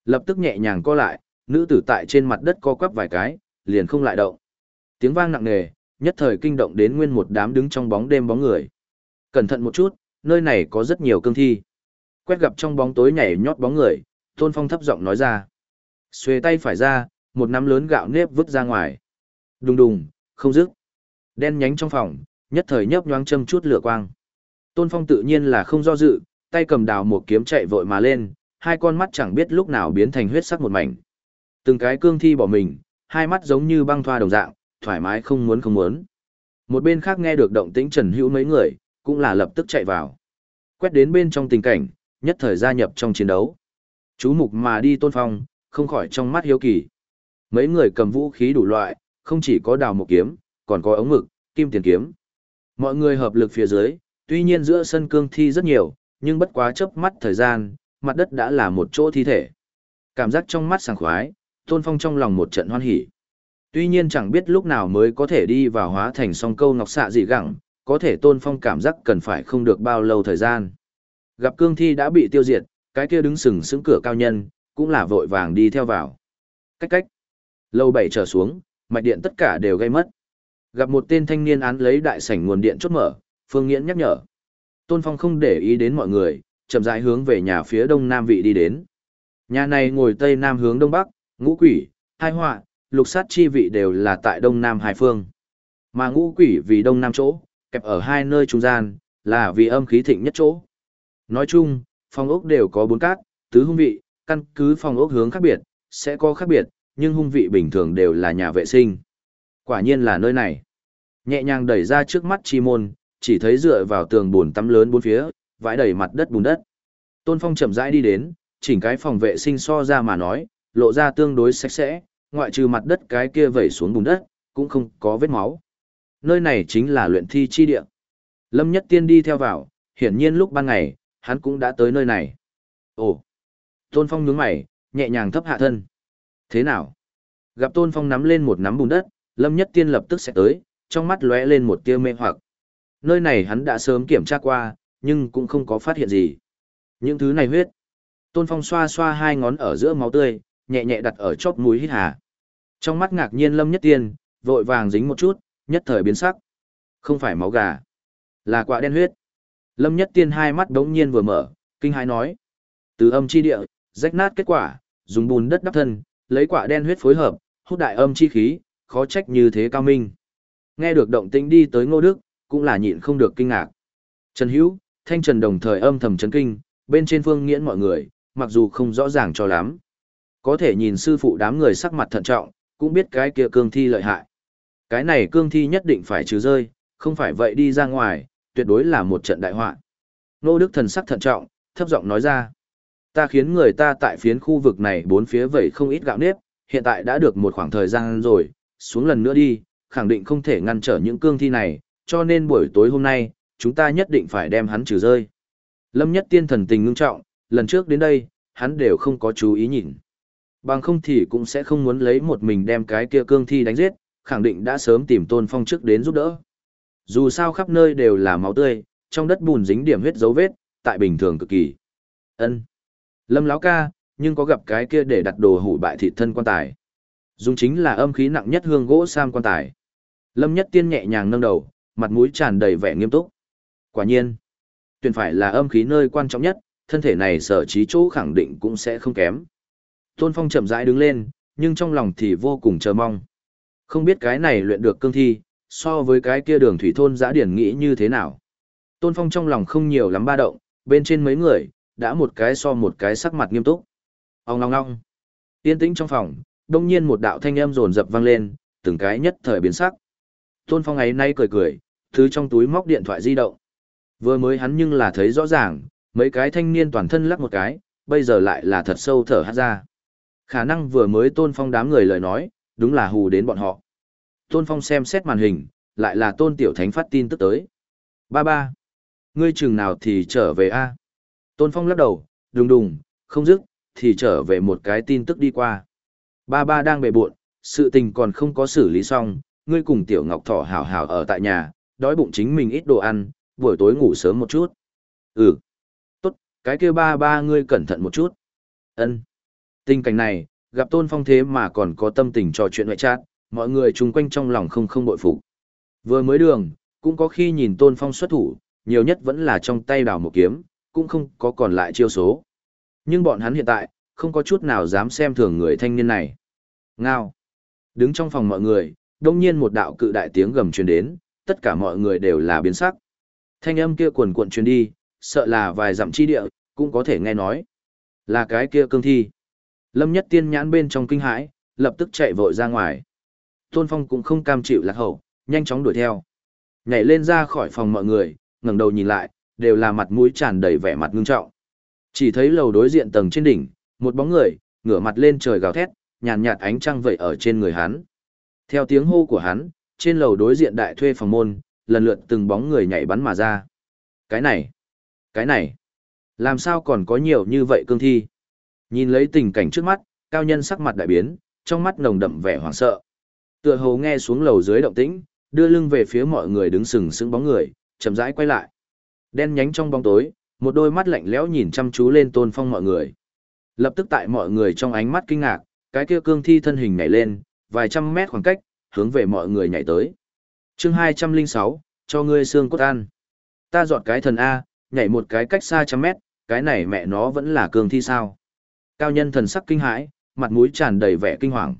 Lập tức nhẹ nhàng co lại, nữ tử tại trên mặt đất co quắp vài cái, liền không lại động. Tiếng vang nặng nề, nhất thời kinh động đến nguyên một đám đứng trong bóng đêm bóng người. Cẩn thận một chút, nơi này có rất nhiều cương thi. Quét gặp trong bóng tối nhảy nhót bóng người, Tôn Phong thấp giọng nói ra. Xuề tay phải ra, một nắm lớn gạo nếp vứt ra ngoài. Đùng đùng, không dứt. Đen nhánh trong phòng, nhất thời nhấp nhoáng châm chút lửa quang. Tôn Phong tự nhiên là không do dự, tay cầm đào một kiếm chạy vội mà lên, hai con mắt chẳng biết lúc nào biến thành huyết sắc một mảnh. Từng cái cương thi bỏ mình, hai mắt giống như băng thoa đồng dạng, thoải mái không muốn không muốn. Một bên khác nghe được động tĩnh Trần Hữu mấy người, cũng là lập tức chạy vào. Quét đến bên trong tình cảnh, nhất thời gia nhập trong chiến đấu. Chú mục mà đi tôn phong, không khỏi trong mắt hiếu kỳ. Mấy người cầm vũ khí đủ loại, không chỉ có đào một kiếm, còn có ống mực, kim tiền kiếm. Mọi người hợp lực phía dưới, tuy nhiên giữa sân cương thi rất nhiều, nhưng bất quá chớp mắt thời gian, mặt đất đã là một chỗ thi thể. Cảm giác trong mắt sảng khoái, Tôn Phong trong lòng một trận hoan hỉ. Tuy nhiên chẳng biết lúc nào mới có thể đi vào hóa thành song câu ngọc xạ dị gẳng, có thể Tôn Phong cảm giác cần phải không được bao lâu thời gian. Gặp cương thi đã bị tiêu diệt, cái kia đứng sừng sững cửa cao nhân, cũng là vội vàng đi theo vào. Cách cách. Lâu bảy trở xuống, mạch điện tất cả đều gây mất. Gặp một tên thanh niên án lấy đại sảnh nguồn điện chốt mở, Phương Nghiễn nhắc nhở. Tôn Phong không để ý đến mọi người, chậm rãi hướng về nhà phía đông nam vị đi đến. Nhà này ngồi tây nam hướng đông bắc, ngũ quỷ, hai họa, lục sát chi vị đều là tại đông nam hai phương. Mà ngũ quỷ vì đông nam chỗ, kẹp ở hai nơi trung gian, là vì âm khí thịnh nhất chỗ. Nói chung, phòng ốc đều có bốn cát, tứ hung vị, căn cứ phòng ốc hướng khác biệt, sẽ có khác biệt, nhưng hung vị bình thường đều là nhà vệ sinh. Quả nhiên là nơi này. Nhẹ nhàng đẩy ra trước mắt chi môn, chỉ thấy dựa vào tường bùn tắm lớn bốn phía, vãi đầy mặt đất bùn đất. Tôn Phong chậm rãi đi đến, chỉnh cái phòng vệ sinh so ra mà nói, lộ ra tương đối sạch sẽ, ngoại trừ mặt đất cái kia vẩy xuống bùn đất, cũng không có vết máu. Nơi này chính là luyện thi chi địa. Lâm Nhất Tiên đi theo vào, hiển nhiên lúc ban ngày, hắn cũng đã tới nơi này. Ồ! Tôn Phong nhướng mày, nhẹ nhàng thấp hạ thân. Thế nào? Gặp Tôn Phong nắm lên một nắm bùn đất, Lâm Nhất Tiên lập tức sẽ tới, trong mắt lóe lên một tia mê hoặc. Nơi này hắn đã sớm kiểm tra qua, nhưng cũng không có phát hiện gì. Những thứ này huyết. Tôn Phong xoa xoa hai ngón ở giữa máu tươi, nhẹ nhẹ đặt ở chóp mũi hít hà. Trong mắt ngạc nhiên Lâm Nhất Tiên, vội vàng dính một chút, nhất thời biến sắc. Không phải máu gà, là quả đen huyết. Lâm Nhất Tiên hai mắt đống nhiên vừa mở, kinh hãi nói. Từ âm chi địa, rách nát kết quả, dùng bùn đất đắp thân, lấy quả đen huyết phối hợp, hút đại âm chi khí, khó trách như thế cao minh. Nghe được động tĩnh đi tới Ngô Đức, cũng là nhịn không được kinh ngạc. Trần Hữu, Thanh Trần đồng thời âm thầm chấn kinh, bên trên phương nghiễn mọi người, mặc dù không rõ ràng cho lắm. Có thể nhìn sư phụ đám người sắc mặt thận trọng, cũng biết cái kia cương thi lợi hại. Cái này cương thi nhất định phải trừ rơi, không phải vậy đi ra ngoài, tuyệt đối là một trận đại họa. Nô Đức thần sắc thận trọng, thấp giọng nói ra. Ta khiến người ta tại phiến khu vực này bốn phía vậy không ít gạo nếp, hiện tại đã được một khoảng thời gian rồi, xuống lần nữa đi, khẳng định không thể ngăn trở những cương thi này, cho nên buổi tối hôm nay, chúng ta nhất định phải đem hắn trừ rơi. Lâm Nhất Tiên thần tình ngưng trọng, lần trước đến đây, hắn đều không có chú ý nhìn. Bằng không thì cũng sẽ không muốn lấy một mình đem cái kia cương thi đánh giết, khẳng định đã sớm tìm Tôn Phong trước đến giúp đỡ. Dù sao khắp nơi đều là máu tươi, trong đất bùn dính điểm huyết dấu vết, tại bình thường cực kỳ. Ân. Lâm lão ca, nhưng có gặp cái kia để đặt đồ hủ bại thịt thân quan tài. Dùng chính là âm khí nặng nhất hương gỗ sam quan tài. Lâm Nhất Tiên nhẹ nhàng nâng đầu, mặt mũi tràn đầy vẻ nghiêm túc. Quả nhiên, tuyển phải là âm khí nơi quan trọng nhất, thân thể này sở trí chỗ khẳng định cũng sẽ không kém. Tôn Phong chậm rãi đứng lên, nhưng trong lòng thì vô cùng chờ mong. Không biết cái này luyện được cương thi, so với cái kia đường thủy thôn giã điển nghĩ như thế nào. Tôn Phong trong lòng không nhiều lắm ba động, bên trên mấy người, đã một cái so một cái sắc mặt nghiêm túc. Ông ngong ngong. Yên tĩnh trong phòng, đông nhiên một đạo thanh âm rồn rập vang lên, từng cái nhất thời biến sắc. Tôn Phong ấy nay cười cười, thứ trong túi móc điện thoại di động. Vừa mới hắn nhưng là thấy rõ ràng, mấy cái thanh niên toàn thân lắc một cái, bây giờ lại là thật sâu thở hát ra. Khả năng vừa mới Tôn Phong đám người lời nói, đúng là hù đến bọn họ. Tôn Phong xem xét màn hình, lại là Tôn Tiểu Thánh phát tin tức tới. Ba ba. Ngươi chừng nào thì trở về a Tôn Phong lắc đầu, đùng đùng, không dứt, thì trở về một cái tin tức đi qua. Ba ba đang bề buộn, sự tình còn không có xử lý xong, ngươi cùng Tiểu Ngọc Thỏ hảo hảo ở tại nhà, đói bụng chính mình ít đồ ăn, buổi tối ngủ sớm một chút. Ừ. Tốt, cái kia ba ba ngươi cẩn thận một chút. Ân. Tình cảnh này, gặp Tôn Phong thế mà còn có tâm tình trò chuyện ngoại chat, mọi người chung quanh trong lòng không không bội phục. Vừa mới đường, cũng có khi nhìn Tôn Phong xuất thủ, nhiều nhất vẫn là trong tay đào một kiếm, cũng không có còn lại chiêu số. Nhưng bọn hắn hiện tại, không có chút nào dám xem thường người thanh niên này. Ngao. Đứng trong phòng mọi người, đông nhiên một đạo cự đại tiếng gầm truyền đến, tất cả mọi người đều là biến sắc. Thanh âm kia cuồn cuộn truyền đi, sợ là vài dặm chi địa, cũng có thể nghe nói. Là cái kia cương thi. Lâm nhất tiên nhãn bên trong kinh hãi, lập tức chạy vội ra ngoài. Tôn Phong cũng không cam chịu lạc hậu, nhanh chóng đuổi theo. Nhảy lên ra khỏi phòng mọi người, ngẩng đầu nhìn lại, đều là mặt mũi tràn đầy vẻ mặt ngưng trọng. Chỉ thấy lầu đối diện tầng trên đỉnh, một bóng người, ngửa mặt lên trời gào thét, nhàn nhạt ánh trăng vậy ở trên người hắn. Theo tiếng hô của hắn, trên lầu đối diện đại thuê phòng môn, lần lượt từng bóng người nhảy bắn mà ra. Cái này, cái này, làm sao còn có nhiều như vậy cương thi? Nhìn lấy tình cảnh trước mắt, cao nhân sắc mặt đại biến, trong mắt nồng đậm vẻ hoảng sợ. Tựa hồ nghe xuống lầu dưới động tĩnh, đưa lưng về phía mọi người đứng sừng sững bóng người, chậm rãi quay lại. Đen nhánh trong bóng tối, một đôi mắt lạnh lẽo nhìn chăm chú lên Tôn Phong mọi người. Lập tức tại mọi người trong ánh mắt kinh ngạc, cái kia cương thi thân hình nhảy lên, vài trăm mét khoảng cách, hướng về mọi người nhảy tới. Chương 206, cho ngươi xương cốt ăn. Ta dọn cái thần A, nhảy một cái cách xa trăm mét, cái này mẹ nó vẫn là cương thi sao? Cao nhân thần sắc kinh hãi, mặt mũi tràn đầy vẻ kinh hoàng.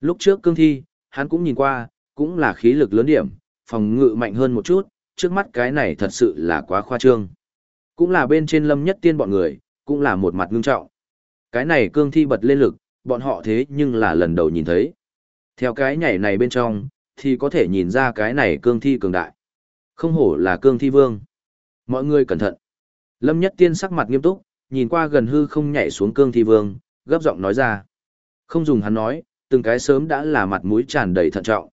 Lúc trước cương thi, hắn cũng nhìn qua, cũng là khí lực lớn điểm, phòng ngự mạnh hơn một chút, trước mắt cái này thật sự là quá khoa trương. Cũng là bên trên lâm nhất tiên bọn người, cũng là một mặt ngưng trọng. Cái này cương thi bật lên lực, bọn họ thế nhưng là lần đầu nhìn thấy. Theo cái nhảy này bên trong, thì có thể nhìn ra cái này cương thi cường đại. Không hổ là cương thi vương. Mọi người cẩn thận. Lâm nhất tiên sắc mặt nghiêm túc, nhìn qua gần hư không nhảy xuống cương thi vương, gấp giọng nói ra. Không dùng hắn nói, từng cái sớm đã là mặt mũi tràn đầy thận trọng.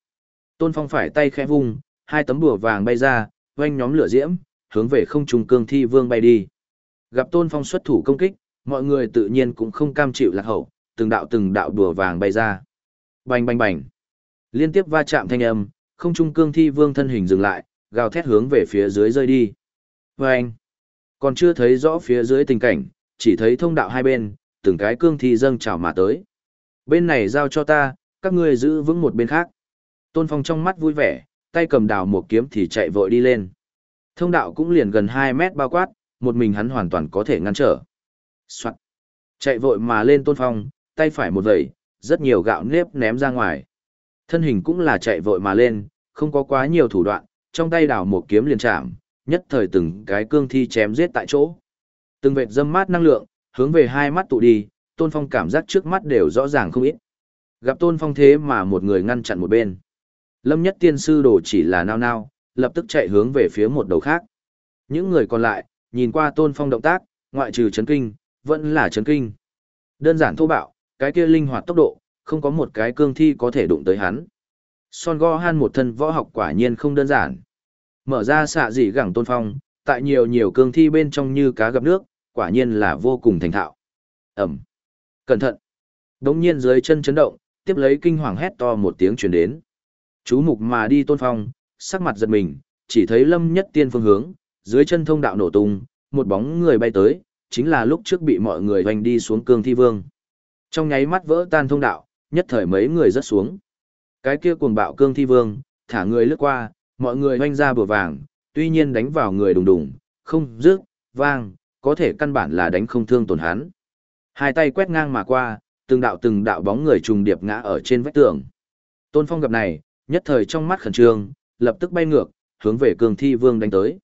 Tôn Phong phải tay khẽ vung, hai tấm bùa vàng bay ra, quanh nhóm lửa diễm, hướng về không trung cương thi vương bay đi. Gặp Tôn Phong xuất thủ công kích, mọi người tự nhiên cũng không cam chịu lạc hậu, từng đạo từng đạo bùa vàng bay ra. Bành bành bành. Liên tiếp va chạm thanh âm, không trung cương thi vương thân hình dừng lại, gào thét hướng về phía dưới rơi đi. Vâng! Còn chưa thấy rõ phía dưới tình cảnh, chỉ thấy thông đạo hai bên, từng cái cương thi dâng trào mà tới. Bên này giao cho ta, các ngươi giữ vững một bên khác. Tôn Phong trong mắt vui vẻ, tay cầm đào một kiếm thì chạy vội đi lên. Thông đạo cũng liền gần 2 mét bao quát, một mình hắn hoàn toàn có thể ngăn trở. Soạn. Chạy vội mà lên Tôn Phong, tay phải một vẩy, rất nhiều gạo nếp ném ra ngoài. Thân hình cũng là chạy vội mà lên, không có quá nhiều thủ đoạn, trong tay đào một kiếm liền chạm, nhất thời từng cái cương thi chém giết tại chỗ. Từng vệt dâm mát năng lượng, hướng về hai mắt tụ đi, Tôn Phong cảm giác trước mắt đều rõ ràng không ít. Gặp Tôn Phong thế mà một người ngăn chặn một bên. Lâm nhất tiên sư đồ chỉ là nao nao, lập tức chạy hướng về phía một đầu khác. Những người còn lại, nhìn qua Tôn Phong động tác, ngoại trừ chấn kinh, vẫn là chấn kinh. Đơn giản thô bạo, cái kia linh hoạt tốc độ, không có một cái cương thi có thể đụng tới hắn. Son Gohan một thân võ học quả nhiên không đơn giản. Mở ra xạ dị gẳng tôn phong, tại nhiều nhiều cương thi bên trong như cá gặp nước, quả nhiên là vô cùng thành thạo. Ẩm. Cẩn thận. Đống nhiên dưới chân chấn động, tiếp lấy kinh hoàng hét to một tiếng truyền đến. Chú mục mà đi tôn phong, sắc mặt giật mình, chỉ thấy lâm nhất tiên phương hướng, dưới chân thông đạo nổ tung, một bóng người bay tới, chính là lúc trước bị mọi người hoành đi xuống cương thi vương. Trong nháy mắt vỡ tan thông đạo, nhất thời mấy người rớt xuống. Cái kia cuồng bạo cương thi vương, thả người lướt qua, mọi người hoanh ra bừa vàng, tuy nhiên đánh vào người đùng đùng, không rước, vang, có thể căn bản là đánh không thương tổn hắn. Hai tay quét ngang mà qua, từng đạo từng đạo bóng người trùng điệp ngã ở trên vách tường. Tôn Phong gặp này, nhất thời trong mắt khẩn trương, lập tức bay ngược, hướng về cường thi vương đánh tới.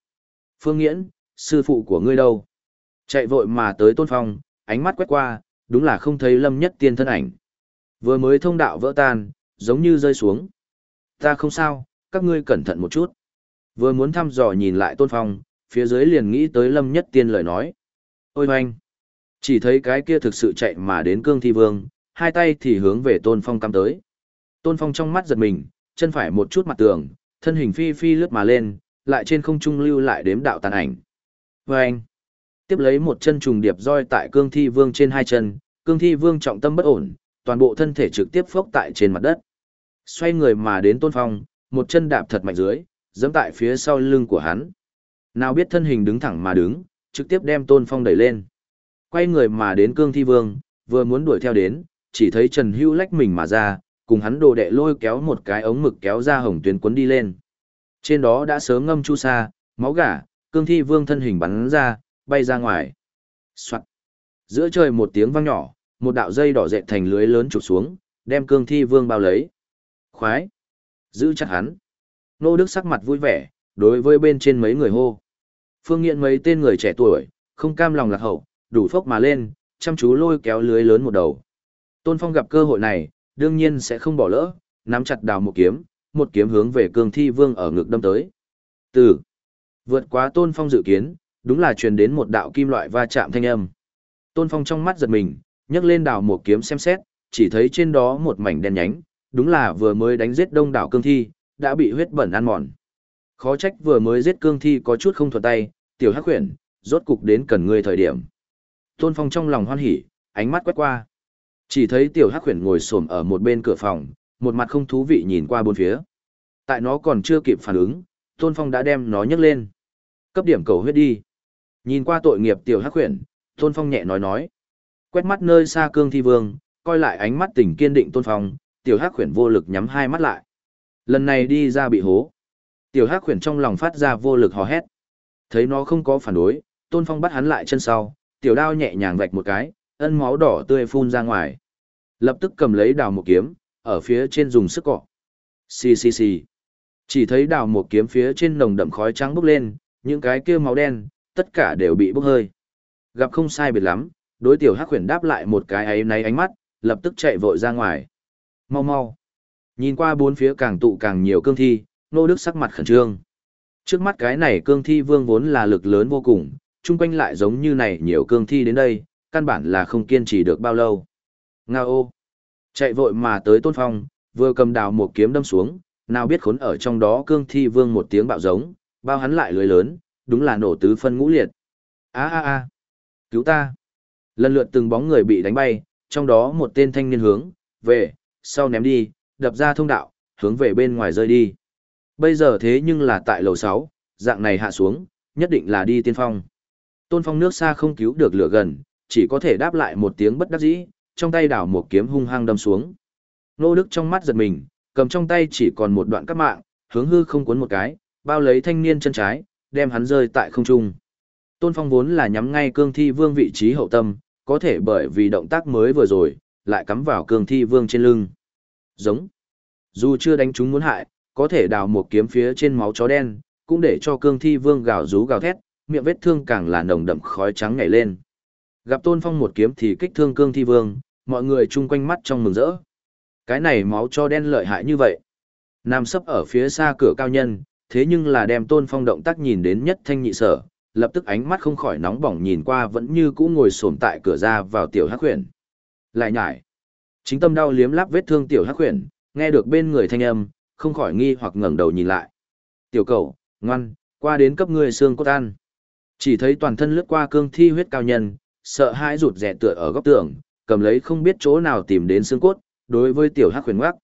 Phương Nghiễn, sư phụ của ngươi đâu? Chạy vội mà tới Tôn Phong, ánh mắt quét qua, đúng là không thấy lâm nhất tiên thân ảnh. Vừa mới thông đạo vỡ tan, giống như rơi xuống. Ta không sao, các ngươi cẩn thận một chút. Vừa muốn thăm dò nhìn lại tôn phong, phía dưới liền nghĩ tới lâm nhất tiên lời nói. Ôi hoanh! Chỉ thấy cái kia thực sự chạy mà đến cương thi vương, hai tay thì hướng về tôn phong cắm tới. Tôn phong trong mắt giật mình, chân phải một chút mặt tường, thân hình phi phi lướt mà lên, lại trên không trung lưu lại đếm đạo tàn ảnh. Vâng! Tiếp lấy một chân trùng điệp roi tại cương thi vương trên hai chân, cương thi vương trọng tâm bất ổn, toàn bộ thân thể trực tiếp phốc tại trên mặt đất. Xoay người mà đến tôn phong, một chân đạp thật mạnh dưới, giẫm tại phía sau lưng của hắn. Nào biết thân hình đứng thẳng mà đứng, trực tiếp đem tôn phong đẩy lên. Quay người mà đến cương thi vương, vừa muốn đuổi theo đến, chỉ thấy Trần Hưu lách mình mà ra, cùng hắn đồ đệ lôi kéo một cái ống mực kéo ra hồng tuyến cuốn đi lên. Trên đó đã sớm ngâm chu sa, máu gà, cương thi vương thân hình bắn ra, bay ra ngoài. Soạt. Giữa trời một tiếng vang nhỏ, một đạo dây đỏ dệt thành lưới lớn chụp xuống, đem cương thi vương bao lấy. Khoái! Giữ chặt hắn. Nô Đức sắc mặt vui vẻ, đối với bên trên mấy người hô. Phương Nghiện mấy tên người trẻ tuổi, không cam lòng lạc hậu, đủ phốc mà lên, chăm chú lôi kéo lưới lớn một đầu. Tôn Phong gặp cơ hội này, đương nhiên sẽ không bỏ lỡ, nắm chặt đào một kiếm, một kiếm hướng về cương thi vương ở ngực đâm tới. Từ vượt quá Tôn Phong dự kiến, đúng là truyền đến một đạo kim loại va chạm thanh âm. Tôn Phong trong mắt giật mình, nhấc lên đào một kiếm xem xét, chỉ thấy trên đó một mảnh đen nhánh, đúng là vừa mới đánh giết đông đảo cương thi, đã bị huyết bẩn ăn mòn. Khó trách vừa mới giết cương thi có chút không thuận tay, tiểu hắc huyền, rốt cục đến cần ngươi thời điểm. Tôn Phong trong lòng hoan hỉ, ánh mắt quét qua. Chỉ thấy tiểu hắc huyền ngồi xổm ở một bên cửa phòng, một mặt không thú vị nhìn qua bốn phía. Tại nó còn chưa kịp phản ứng, Tôn Phong đã đem nó nhấc lên. Cấp điểm cầu huyết đi. Nhìn qua tội nghiệp tiểu hắc huyền, Tôn Phong nhẹ nói nói. Quét mắt nơi xa cương thi vương, coi lại ánh mắt tỉnh kiên định Tôn Phong, tiểu hắc khuyển vô lực nhắm hai mắt lại. Lần này đi ra bị hố. Tiểu hắc khuyển trong lòng phát ra vô lực hò hét. Thấy nó không có phản đối, Tôn Phong bắt hắn lại chân sau, tiểu đao nhẹ nhàng vạch một cái, ân máu đỏ tươi phun ra ngoài. Lập tức cầm lấy đào một kiếm, ở phía trên dùng sức cọ. Xì xì xì. Chỉ thấy đào một kiếm phía trên nồng đậm khói trắng bốc lên, những cái kia máu đen, tất cả đều bị bốc hơi. Gặp không sai biệt lắm, đối tiểu hắc khuyển đáp lại một cái ấy náy ánh mắt, lập tức chạy vội ra ngoài. Mau mau. Nhìn qua bốn phía càng tụ càng nhiều cương thi, nô đức sắc mặt khẩn trương. Trước mắt cái này cương thi vương vốn là lực lớn vô cùng, chung quanh lại giống như này nhiều cương thi đến đây, căn bản là không kiên trì được bao lâu. Nga ô. Chạy vội mà tới Tôn Phong, vừa cầm đào một kiếm đâm xuống, nào biết khốn ở trong đó cương thi vương một tiếng bạo giống, bao hắn lại lưới lớn, đúng là nổ tứ phân ngũ liệt. A a a, cứu ta. Lần lượt từng bóng người bị đánh bay, trong đó một tên thanh niên hướng, về, sau ném đi, đập ra thông đạo, hướng về bên ngoài rơi đi. Bây giờ thế nhưng là tại lầu 6, dạng này hạ xuống, nhất định là đi tiên phong. Tôn phong nước xa không cứu được lửa gần, chỉ có thể đáp lại một tiếng bất đắc dĩ, trong tay đảo một kiếm hung hăng đâm xuống. Nô Đức trong mắt giật mình, cầm trong tay chỉ còn một đoạn cắt mạng, hướng hư không cuốn một cái, bao lấy thanh niên chân trái, đem hắn rơi tại không trung. Tôn Phong vốn là nhắm ngay cương thi vương vị trí hậu tâm, có thể bởi vì động tác mới vừa rồi, lại cắm vào cương thi vương trên lưng. Giống. Dù chưa đánh chúng muốn hại, có thể đào một kiếm phía trên máu chó đen, cũng để cho cương thi vương gào rú gào thét, miệng vết thương càng là nồng đậm khói trắng nhảy lên. Gặp Tôn Phong một kiếm thì kích thương cương thi vương, mọi người chung quanh mắt trong mừng rỡ. Cái này máu cho đen lợi hại như vậy. Nam sấp ở phía xa cửa cao nhân, thế nhưng là đem Tôn Phong động tác nhìn đến nhất thanh nhị sở, lập tức ánh mắt không khỏi nóng bỏng nhìn qua vẫn như cũ ngồi xổm tại cửa ra vào tiểu hắc huyền. Lại nhải. Chính tâm đau liếm láp vết thương tiểu hắc huyền, nghe được bên người thanh âm, không khỏi nghi hoặc ngẩng đầu nhìn lại. Tiểu cầu, ngoan, qua đến cấp người xương cốt ăn. Chỉ thấy toàn thân lướt qua cương thi huyết cao nhân, sợ hãi rụt rè tựa ở góc tường, cầm lấy không biết chỗ nào tìm đến xương cốt, đối với tiểu hắc huyền ngoác.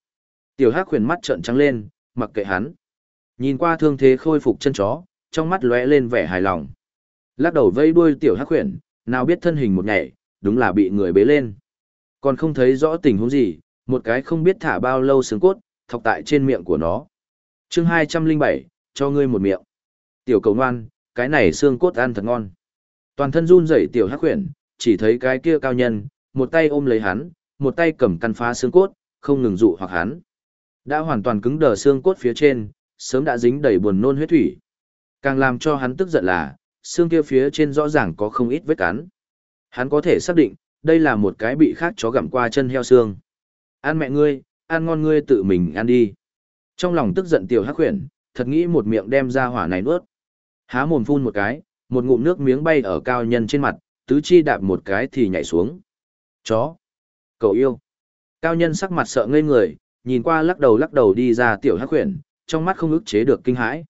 Tiểu hắc huyền mắt trợn trắng lên, mặc kệ hắn. Nhìn qua thương thế khôi phục chân chó, trong mắt lóe lên vẻ hài lòng. Lắc đầu vây đuôi tiểu hắc huyền, nào biết thân hình một nhảy, đúng là bị người bế lên. Còn không thấy rõ tình huống gì, một cái không biết thả bao lâu xương cốt, thọc tại trên miệng của nó. chương 207, cho ngươi một miệng. Tiểu cầu ngoan, cái này xương cốt ăn thật ngon. Toàn thân run rẩy tiểu hắc khuyển, chỉ thấy cái kia cao nhân, một tay ôm lấy hắn, một tay cầm căn phá xương cốt, không ngừng dụ hoặc hắn. Đã hoàn toàn cứng đờ xương cốt phía trên, sớm đã dính đầy buồn nôn huyết thủy. Càng làm cho hắn tức giận là, xương kia phía trên rõ ràng có không ít vết cắn. Hắn có thể xác định, đây là một cái bị khác chó gặm qua chân heo xương. Ăn mẹ ngươi, ăn ngon ngươi tự mình ăn đi. Trong lòng tức giận tiểu hắc khuyển, thật nghĩ một miệng đem ra hỏa này nuốt. Há mồm phun một cái, một ngụm nước miếng bay ở cao nhân trên mặt, tứ chi đạp một cái thì nhảy xuống. Chó. Cậu yêu. Cao nhân sắc mặt sợ ngây người, nhìn qua lắc đầu lắc đầu đi ra tiểu hắc khuyển, trong mắt không ức chế được kinh hãi.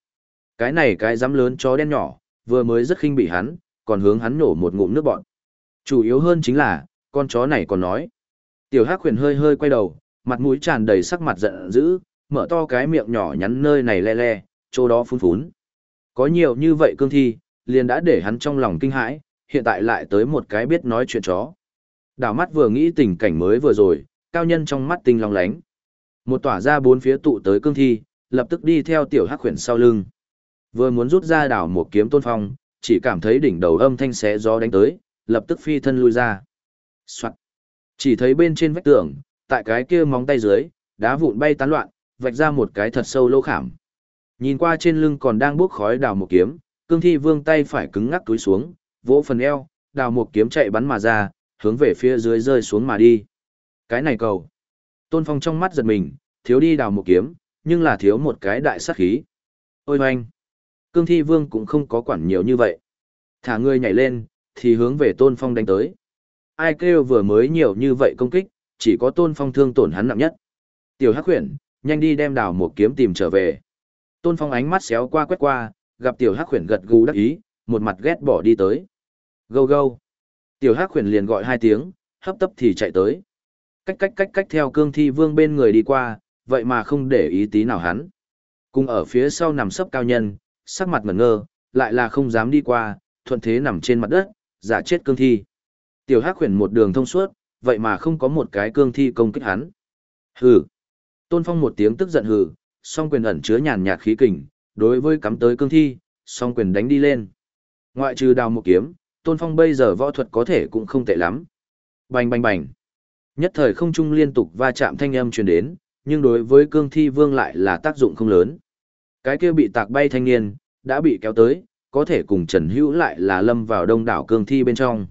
Cái này cái dám lớn chó đen nhỏ, vừa mới rất khinh bị hắn, còn hướng hắn nổ một ngụm nước bọn. Chủ yếu hơn chính là, con chó này còn nói. Tiểu hắc huyền hơi hơi quay đầu, mặt mũi tràn đầy sắc mặt giận dữ, mở to cái miệng nhỏ nhắn nơi này le le, chỗ đó phun phún. Có nhiều như vậy cương thi, liền đã để hắn trong lòng kinh hãi, hiện tại lại tới một cái biết nói chuyện chó. Đảo mắt vừa nghĩ tình cảnh mới vừa rồi, cao nhân trong mắt tinh long lánh. Một tỏa ra bốn phía tụ tới cương thi, lập tức đi theo tiểu hắc khuyển sau lưng. Vừa muốn rút ra đảo một kiếm tôn phong, chỉ cảm thấy đỉnh đầu âm thanh xé gió đánh tới, lập tức phi thân lui ra. Soạn. Chỉ thấy bên trên vách tường, tại cái kia móng tay dưới, đá vụn bay tán loạn, vạch ra một cái thật sâu lỗ khảm. Nhìn qua trên lưng còn đang bốc khói đào một kiếm, cương thi vương tay phải cứng ngắc túi xuống, vỗ phần eo, đào một kiếm chạy bắn mà ra, hướng về phía dưới rơi xuống mà đi. Cái này cầu. Tôn Phong trong mắt giật mình, thiếu đi đào một kiếm, nhưng là thiếu một cái đại sát khí. Ôi hoanh. Cương thi vương cũng không có quản nhiều như vậy. Thả người nhảy lên, thì hướng về Tôn Phong đánh tới. Ai kêu vừa mới nhiều như vậy công kích, chỉ có Tôn Phong thương tổn hắn nặng nhất. Tiểu Hắc Huyền, nhanh đi đem đào một kiếm tìm trở về. Tôn Phong ánh mắt xéo qua quét qua, gặp Tiểu Hắc Huyền gật gù đắc ý, một mặt ghét bỏ đi tới. Gâu gâu. Tiểu Hắc Huyền liền gọi hai tiếng, hấp tấp thì chạy tới. Cách cách cách cách theo cương thi vương bên người đi qua, vậy mà không để ý tí nào hắn. Cùng ở phía sau nằm sấp cao nhân, sắc mặt ngẩn ngơ, lại là không dám đi qua, thuận thế nằm trên mặt đất, giả chết cương thi. Tiểu Hắc Huyền một đường thông suốt, vậy mà không có một cái cương thi công kích hắn. Hừ. Tôn Phong một tiếng tức giận hừ, song quyền ẩn chứa nhàn nhạt khí kình, đối với cắm tới cương thi, song quyền đánh đi lên. Ngoại trừ đào một kiếm, Tôn Phong bây giờ võ thuật có thể cũng không tệ lắm. Bành bành bành. Nhất thời không trung liên tục va chạm thanh âm truyền đến, nhưng đối với cương thi vương lại là tác dụng không lớn. Cái kia bị tạc bay thanh niên, đã bị kéo tới, có thể cùng Trần Hữu lại là lâm vào đông đảo cương thi bên trong.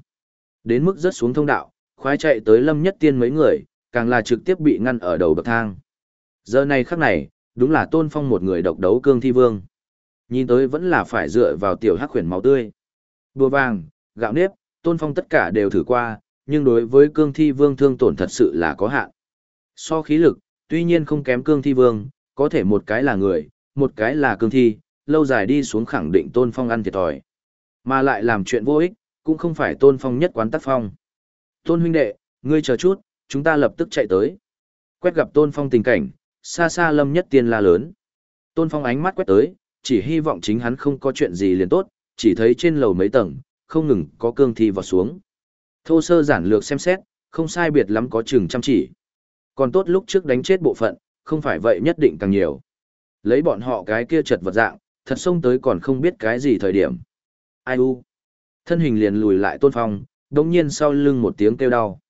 Đến mức rớt xuống thông đạo, khoái chạy tới lâm nhất tiên mấy người, càng là trực tiếp bị ngăn ở đầu bậc thang. Giờ này khắc này, đúng là tôn phong một người độc đấu cương thi vương. Nhìn tới vẫn là phải dựa vào tiểu hắc khuyển máu tươi. Bùa vàng, gạo nếp, tôn phong tất cả đều thử qua, nhưng đối với cương thi vương thương tổn thật sự là có hạn. So khí lực, tuy nhiên không kém cương thi vương, có thể một cái là người, một cái là cương thi, lâu dài đi xuống khẳng định tôn phong ăn thiệt thòi. Mà lại làm chuyện vô ích, cũng không phải tôn phong nhất quán tác phong. Tôn huynh đệ, ngươi chờ chút, chúng ta lập tức chạy tới. Quét gặp tôn phong tình cảnh, xa xa lâm nhất tiên la lớn. Tôn phong ánh mắt quét tới, chỉ hy vọng chính hắn không có chuyện gì liền tốt, chỉ thấy trên lầu mấy tầng, không ngừng có cương thi vào xuống. Thô sơ giản lược xem xét, không sai biệt lắm có chừng chăm chỉ. Còn tốt lúc trước đánh chết bộ phận, không phải vậy nhất định càng nhiều. Lấy bọn họ cái kia chật vật dạng, thật xông tới còn không biết cái gì thời điểm. Ai u? Thân hình liền lùi lại Tôn Phong, đống nhiên sau lưng một tiếng kêu đau.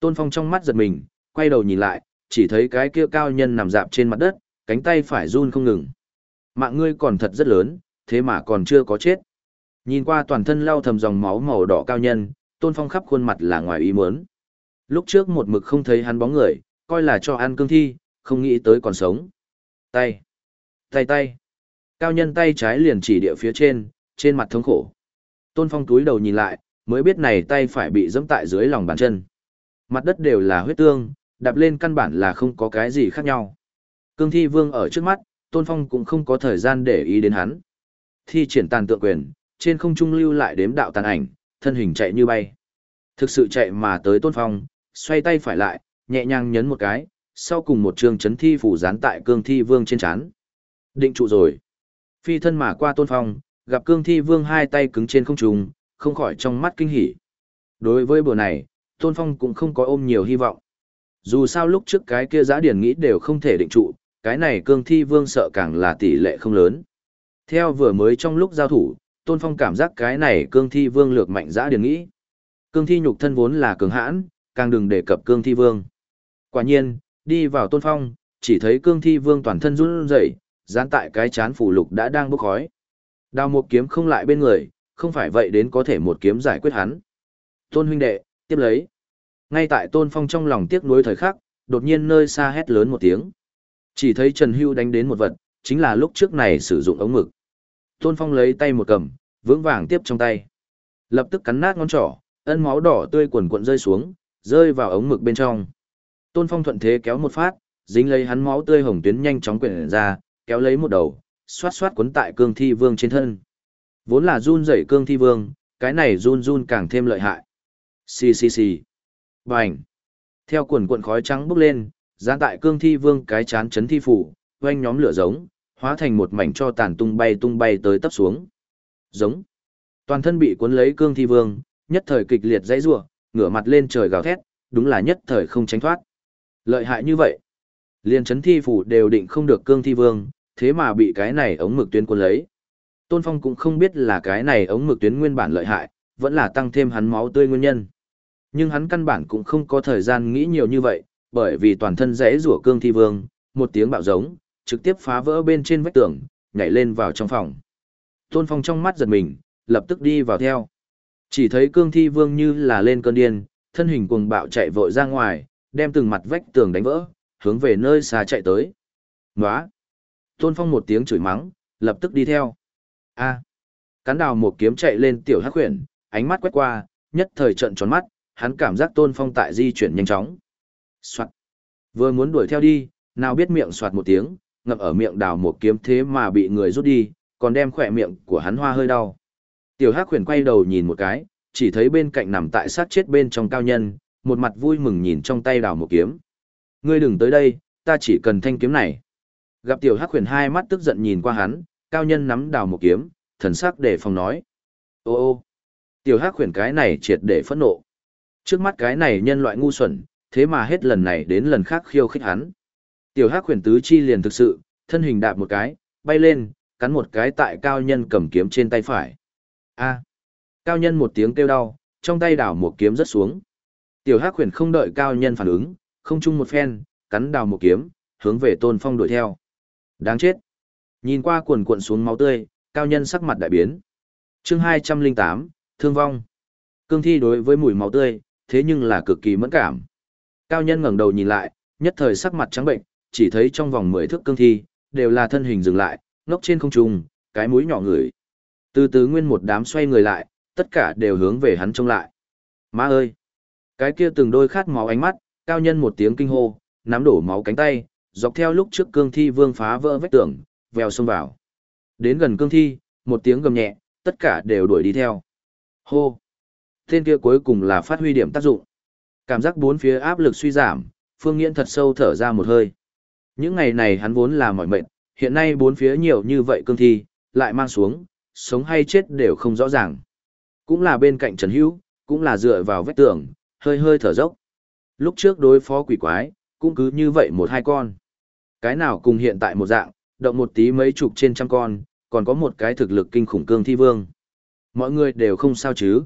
Tôn Phong trong mắt giật mình, quay đầu nhìn lại, chỉ thấy cái kia cao nhân nằm dạp trên mặt đất, cánh tay phải run không ngừng. Mạng ngươi còn thật rất lớn, thế mà còn chưa có chết. Nhìn qua toàn thân lau thầm dòng máu màu đỏ cao nhân, Tôn Phong khắp khuôn mặt là ngoài ý muốn. Lúc trước một mực không thấy hắn bóng người, coi là cho ăn cương thi, không nghĩ tới còn sống. Tay, tay tay. Cao nhân tay trái liền chỉ địa phía trên, trên mặt thống khổ. Tôn Phong túi đầu nhìn lại, mới biết này tay phải bị dẫm tại dưới lòng bàn chân. Mặt đất đều là huyết tương, đạp lên căn bản là không có cái gì khác nhau. Cương thi vương ở trước mắt, Tôn Phong cũng không có thời gian để ý đến hắn. Thi triển tàn tượng quyền, trên không trung lưu lại đếm đạo tàn ảnh, thân hình chạy như bay. Thực sự chạy mà tới Tôn Phong, xoay tay phải lại, nhẹ nhàng nhấn một cái, sau cùng một trường chấn thi phủ dán tại cương thi vương trên chán. Định trụ rồi. Phi thân mà qua Tôn Phong, gặp cương thi vương hai tay cứng trên không trung, không khỏi trong mắt kinh hỉ. Đối với bữa này, Tôn Phong cũng không có ôm nhiều hy vọng. Dù sao lúc trước cái kia giã điển nghĩ đều không thể định trụ, cái này cương thi vương sợ càng là tỷ lệ không lớn. Theo vừa mới trong lúc giao thủ, Tôn Phong cảm giác cái này cương thi vương lược mạnh giã điển nghĩ. Cương thi nhục thân vốn là cường hãn, càng đừng đề cập cương thi vương. Quả nhiên, đi vào Tôn Phong, chỉ thấy cương thi vương toàn thân run rẩy, dán tại cái chán phủ lục đã đang bốc khói. Đào một kiếm không lại bên người, không phải vậy đến có thể một kiếm giải quyết hắn. Tôn huynh đệ, tiếp lấy. Ngay tại Tôn Phong trong lòng tiếc nuối thời khắc, đột nhiên nơi xa hét lớn một tiếng. Chỉ thấy Trần Hưu đánh đến một vật, chính là lúc trước này sử dụng ống mực. Tôn Phong lấy tay một cầm, vững vàng tiếp trong tay. Lập tức cắn nát ngón trỏ, ân máu đỏ tươi quần cuộn rơi xuống, rơi vào ống mực bên trong. Tôn Phong thuận thế kéo một phát, dính lấy hắn máu tươi hồng tuyến nhanh chóng quyển ra, kéo lấy một đầu, xoát xoát cuốn tại cương thi vương trên thân. Vốn là run rẩy cương thi vương, cái này run run càng thêm lợi hại. Xì xì xì. Bành. Theo cuộn cuộn khói trắng bốc lên, gián tại cương thi vương cái chán chấn thi phủ, quanh nhóm lửa giống, hóa thành một mảnh cho tàn tung bay tung bay tới tấp xuống. Giống. Toàn thân bị cuốn lấy cương thi vương, nhất thời kịch liệt dãy rủa, ngửa mặt lên trời gào thét, đúng là nhất thời không tránh thoát. Lợi hại như vậy, liền chấn thi phủ đều định không được cương thi vương, thế mà bị cái này ống mực tuyến cuốn lấy. Tôn Phong cũng không biết là cái này ống mực tuyến nguyên bản lợi hại, vẫn là tăng thêm hắn máu tươi nguyên nhân. Nhưng hắn căn bản cũng không có thời gian nghĩ nhiều như vậy, bởi vì toàn thân rẽ rủa cương thi vương, một tiếng bạo giống, trực tiếp phá vỡ bên trên vách tường, nhảy lên vào trong phòng. Tôn Phong trong mắt giật mình, lập tức đi vào theo. Chỉ thấy cương thi vương như là lên cơn điên, thân hình cuồng bạo chạy vội ra ngoài, đem từng mặt vách tường đánh vỡ, hướng về nơi xa chạy tới. Nóa! Tôn Phong một tiếng chửi mắng, lập tức đi theo. A! Cắn đào một kiếm chạy lên tiểu hắc huyền, ánh mắt quét qua, nhất thời trận tròn mắt, hắn cảm giác Tôn Phong tại di chuyển nhanh chóng. Soạt! Vừa muốn đuổi theo đi, nào biết miệng soạt một tiếng, ngập ở miệng đào một kiếm thế mà bị người rút đi, còn đem khỏe miệng của hắn hoa hơi đau. Tiểu Hắc Huyền quay đầu nhìn một cái, chỉ thấy bên cạnh nằm tại sát chết bên trong cao nhân, một mặt vui mừng nhìn trong tay đào một kiếm. Ngươi đừng tới đây, ta chỉ cần thanh kiếm này. Gặp Tiểu Hắc Huyền hai mắt tức giận nhìn qua hắn, cao nhân nắm đào một kiếm, thần sắc để phòng nói. Ô ô, Tiểu Hắc Huyền cái này triệt để phẫn nộ. Trước mắt cái này nhân loại ngu xuẩn, thế mà hết lần này đến lần khác khiêu khích hắn. Tiểu Hắc Huyền tứ chi liền thực sự, thân hình đạp một cái, bay lên, cắn một cái tại cao nhân cầm kiếm trên tay phải. A. À. Cao nhân một tiếng kêu đau, trong tay đảo một kiếm rất xuống. Tiểu Hắc Huyền không đợi cao nhân phản ứng, không chung một phen, cắn đào một kiếm, hướng về Tôn Phong đuổi theo. Đáng chết. Nhìn qua cuồn cuộn xuống máu tươi, cao nhân sắc mặt đại biến. Chương 208, thương vong. Cương thi đối với mùi máu tươi, thế nhưng là cực kỳ mẫn cảm. Cao nhân ngẩng đầu nhìn lại, nhất thời sắc mặt trắng bệnh, chỉ thấy trong vòng 10 thước cương thi, đều là thân hình dừng lại, ngốc trên không trung, cái mũi nhỏ người. Từ từ nguyên một đám xoay người lại, tất cả đều hướng về hắn trông lại. Má ơi! Cái kia từng đôi khát máu ánh mắt, cao nhân một tiếng kinh hô, nắm đổ máu cánh tay, dọc theo lúc trước cương thi vương phá vỡ vách tường, vèo xông vào. Đến gần cương thi, một tiếng gầm nhẹ, tất cả đều đuổi đi theo. Hô! Tên kia cuối cùng là phát huy điểm tác dụng. Cảm giác bốn phía áp lực suy giảm, Phương Nghiễn thật sâu thở ra một hơi. Những ngày này hắn vốn là mỏi mệt, hiện nay bốn phía nhiều như vậy cương thi, lại mang xuống, sống hay chết đều không rõ ràng. Cũng là bên cạnh Trần Hữu, cũng là dựa vào vách tường, hơi hơi thở dốc. Lúc trước đối phó quỷ quái, cũng cứ như vậy một hai con. Cái nào cùng hiện tại một dạng, động một tí mấy chục trên trăm con, còn có một cái thực lực kinh khủng cương thi vương. Mọi người đều không sao chứ.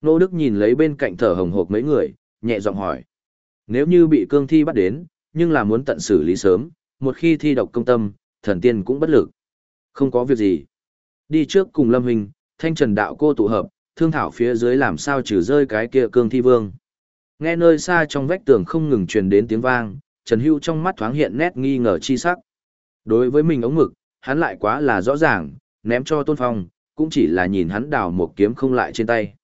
Nô Đức nhìn lấy bên cạnh thở hồng hộc mấy người, nhẹ giọng hỏi. Nếu như bị cương thi bắt đến, nhưng là muốn tận xử lý sớm, một khi thi độc công tâm, thần tiên cũng bất lực. Không có việc gì. Đi trước cùng Lâm Hình, thanh trần đạo cô tụ hợp, thương thảo phía dưới làm sao trừ rơi cái kia cương thi vương. Nghe nơi xa trong vách tường không ngừng truyền đến tiếng vang, Trần Hưu trong mắt thoáng hiện nét nghi ngờ chi sắc. Đối với mình ống mực, hắn lại quá là rõ ràng, ném cho Tôn Phong, cũng chỉ là nhìn hắn đào một kiếm không lại trên tay.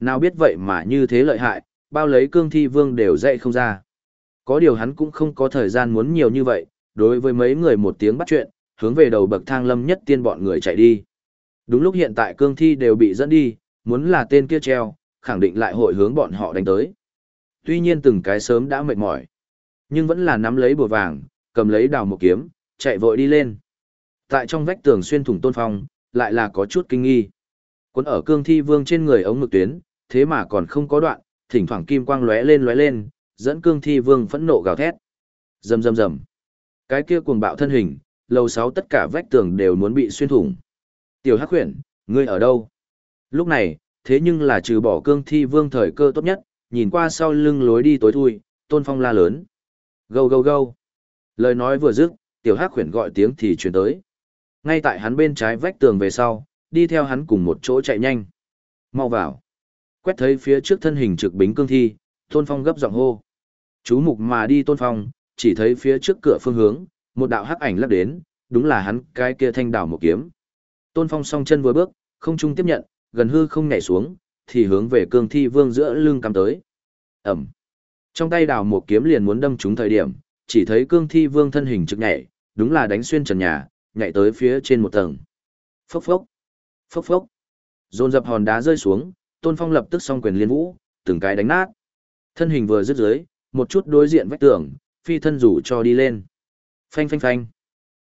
Nào biết vậy mà như thế lợi hại, bao lấy cương thi vương đều dậy không ra. Có điều hắn cũng không có thời gian muốn nhiều như vậy, đối với mấy người một tiếng bắt chuyện, hướng về đầu bậc thang lâm nhất tiên bọn người chạy đi. Đúng lúc hiện tại cương thi đều bị dẫn đi, muốn là tên kia treo, khẳng định lại hội hướng bọn họ đánh tới. Tuy nhiên từng cái sớm đã mệt mỏi, nhưng vẫn là nắm lấy bùa vàng, cầm lấy đào một kiếm, chạy vội đi lên. Tại trong vách tường xuyên thủng tôn phong, lại là có chút kinh nghi. Cuốn ở cương thi vương trên người ống ngực tuyến, thế mà còn không có đoạn, thỉnh thoảng kim quang lóe lên lóe lên, dẫn cương thi vương phẫn nộ gào thét. Rầm rầm rầm. Cái kia cuồng bạo thân hình, lầu sáu tất cả vách tường đều muốn bị xuyên thủng. Tiểu Hắc Huyền, ngươi ở đâu? Lúc này, thế nhưng là trừ bỏ cương thi vương thời cơ tốt nhất, nhìn qua sau lưng lối đi tối thui, Tôn Phong la lớn. Gâu gâu gâu. Lời nói vừa dứt, Tiểu Hắc Huyền gọi tiếng thì truyền tới. Ngay tại hắn bên trái vách tường về sau, đi theo hắn cùng một chỗ chạy nhanh. Mau vào. Quét thấy phía trước thân hình trực bính cương thi, Tôn Phong gấp giọng hô. Chú mục mà đi Tôn Phong, chỉ thấy phía trước cửa phương hướng, một đạo hắc ảnh lắc đến, đúng là hắn cái kia thanh đảo một kiếm. Tôn Phong song chân vừa bước, không trung tiếp nhận, gần hư không nhảy xuống, thì hướng về cương thi vương giữa lưng cắm tới. Ẩm. Trong tay đào một kiếm liền muốn đâm trúng thời điểm, chỉ thấy cương thi vương thân hình trực nhảy, đúng là đánh xuyên trần nhà, nhảy tới phía trên một tầng. Phốc phốc. Phốc phốc. Dồn dập hòn đá rơi xuống, Tôn Phong lập tức song quyền liên vũ, từng cái đánh nát. Thân hình vừa dứt dưới, một chút đối diện vách tường, phi thân rủ cho đi lên. Phanh phanh phanh.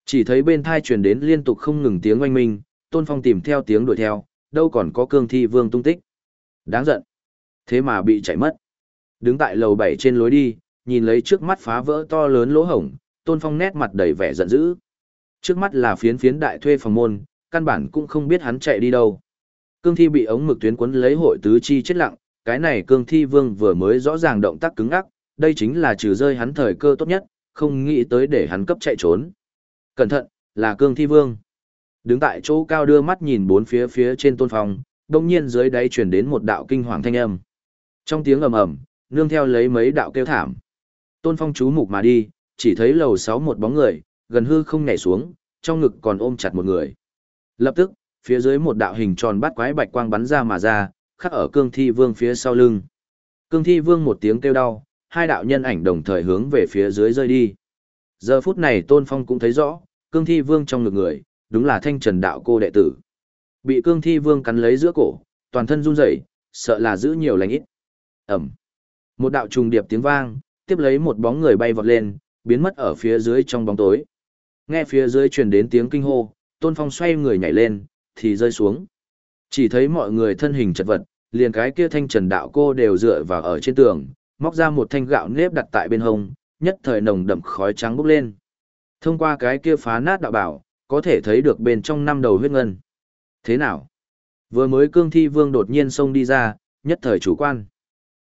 Chỉ thấy bên thai truyền đến liên tục không ngừng tiếng oanh minh, Tôn Phong tìm theo tiếng đuổi theo, đâu còn có cương thi vương tung tích. Đáng giận. Thế mà bị chạy mất. Đứng tại lầu bảy trên lối đi, nhìn lấy trước mắt phá vỡ to lớn lỗ hổng, Tôn Phong nét mặt đầy vẻ giận dữ. Trước mắt là phiến phiến đại thuê phòng môn, căn bản cũng không biết hắn chạy đi đâu. Cương thi bị ống mực tuyến quấn lấy hội tứ chi chết lặng, cái này cương thi vương vừa mới rõ ràng động tác cứng ắc, đây chính là trừ rơi hắn thời cơ tốt nhất, không nghĩ tới để hắn cấp chạy trốn. Cẩn thận, là cương thi vương. Đứng tại chỗ cao đưa mắt nhìn bốn phía phía trên tôn phong đông nhiên dưới đáy truyền đến một đạo kinh hoàng thanh âm. Trong tiếng ầm ầm, nương theo lấy mấy đạo kêu thảm. Tôn phong chú mục mà đi, chỉ thấy lầu sáu một bóng người, gần hư không nhảy xuống, trong ngực còn ôm chặt một người. Lập tức, phía dưới một đạo hình tròn bát quái bạch quang bắn ra mà ra, khắc ở cương thi vương phía sau lưng. Cương thi vương một tiếng kêu đau, hai đạo nhân ảnh đồng thời hướng về phía dưới rơi đi. Giờ phút này Tôn Phong cũng thấy rõ, cương thi vương trong ngực người, đúng là thanh trần đạo cô đệ tử. Bị cương thi vương cắn lấy giữa cổ, toàn thân run rẩy, sợ là giữ nhiều lành ít. Ẩm. Một đạo trùng điệp tiếng vang, tiếp lấy một bóng người bay vọt lên, biến mất ở phía dưới trong bóng tối. Nghe phía dưới truyền đến tiếng kinh hô, Tôn Phong xoay người nhảy lên, thì rơi xuống. Chỉ thấy mọi người thân hình chật vật, liền cái kia thanh trần đạo cô đều dựa vào ở trên tường, móc ra một thanh gạo nếp đặt tại bên hông, nhất thời nồng đậm khói trắng bốc lên. Thông qua cái kia phá nát đạo bảo, có thể thấy được bên trong năm đầu huyết ngân. Thế nào? Vừa mới cương thi vương đột nhiên xông đi ra, nhất thời chủ quan.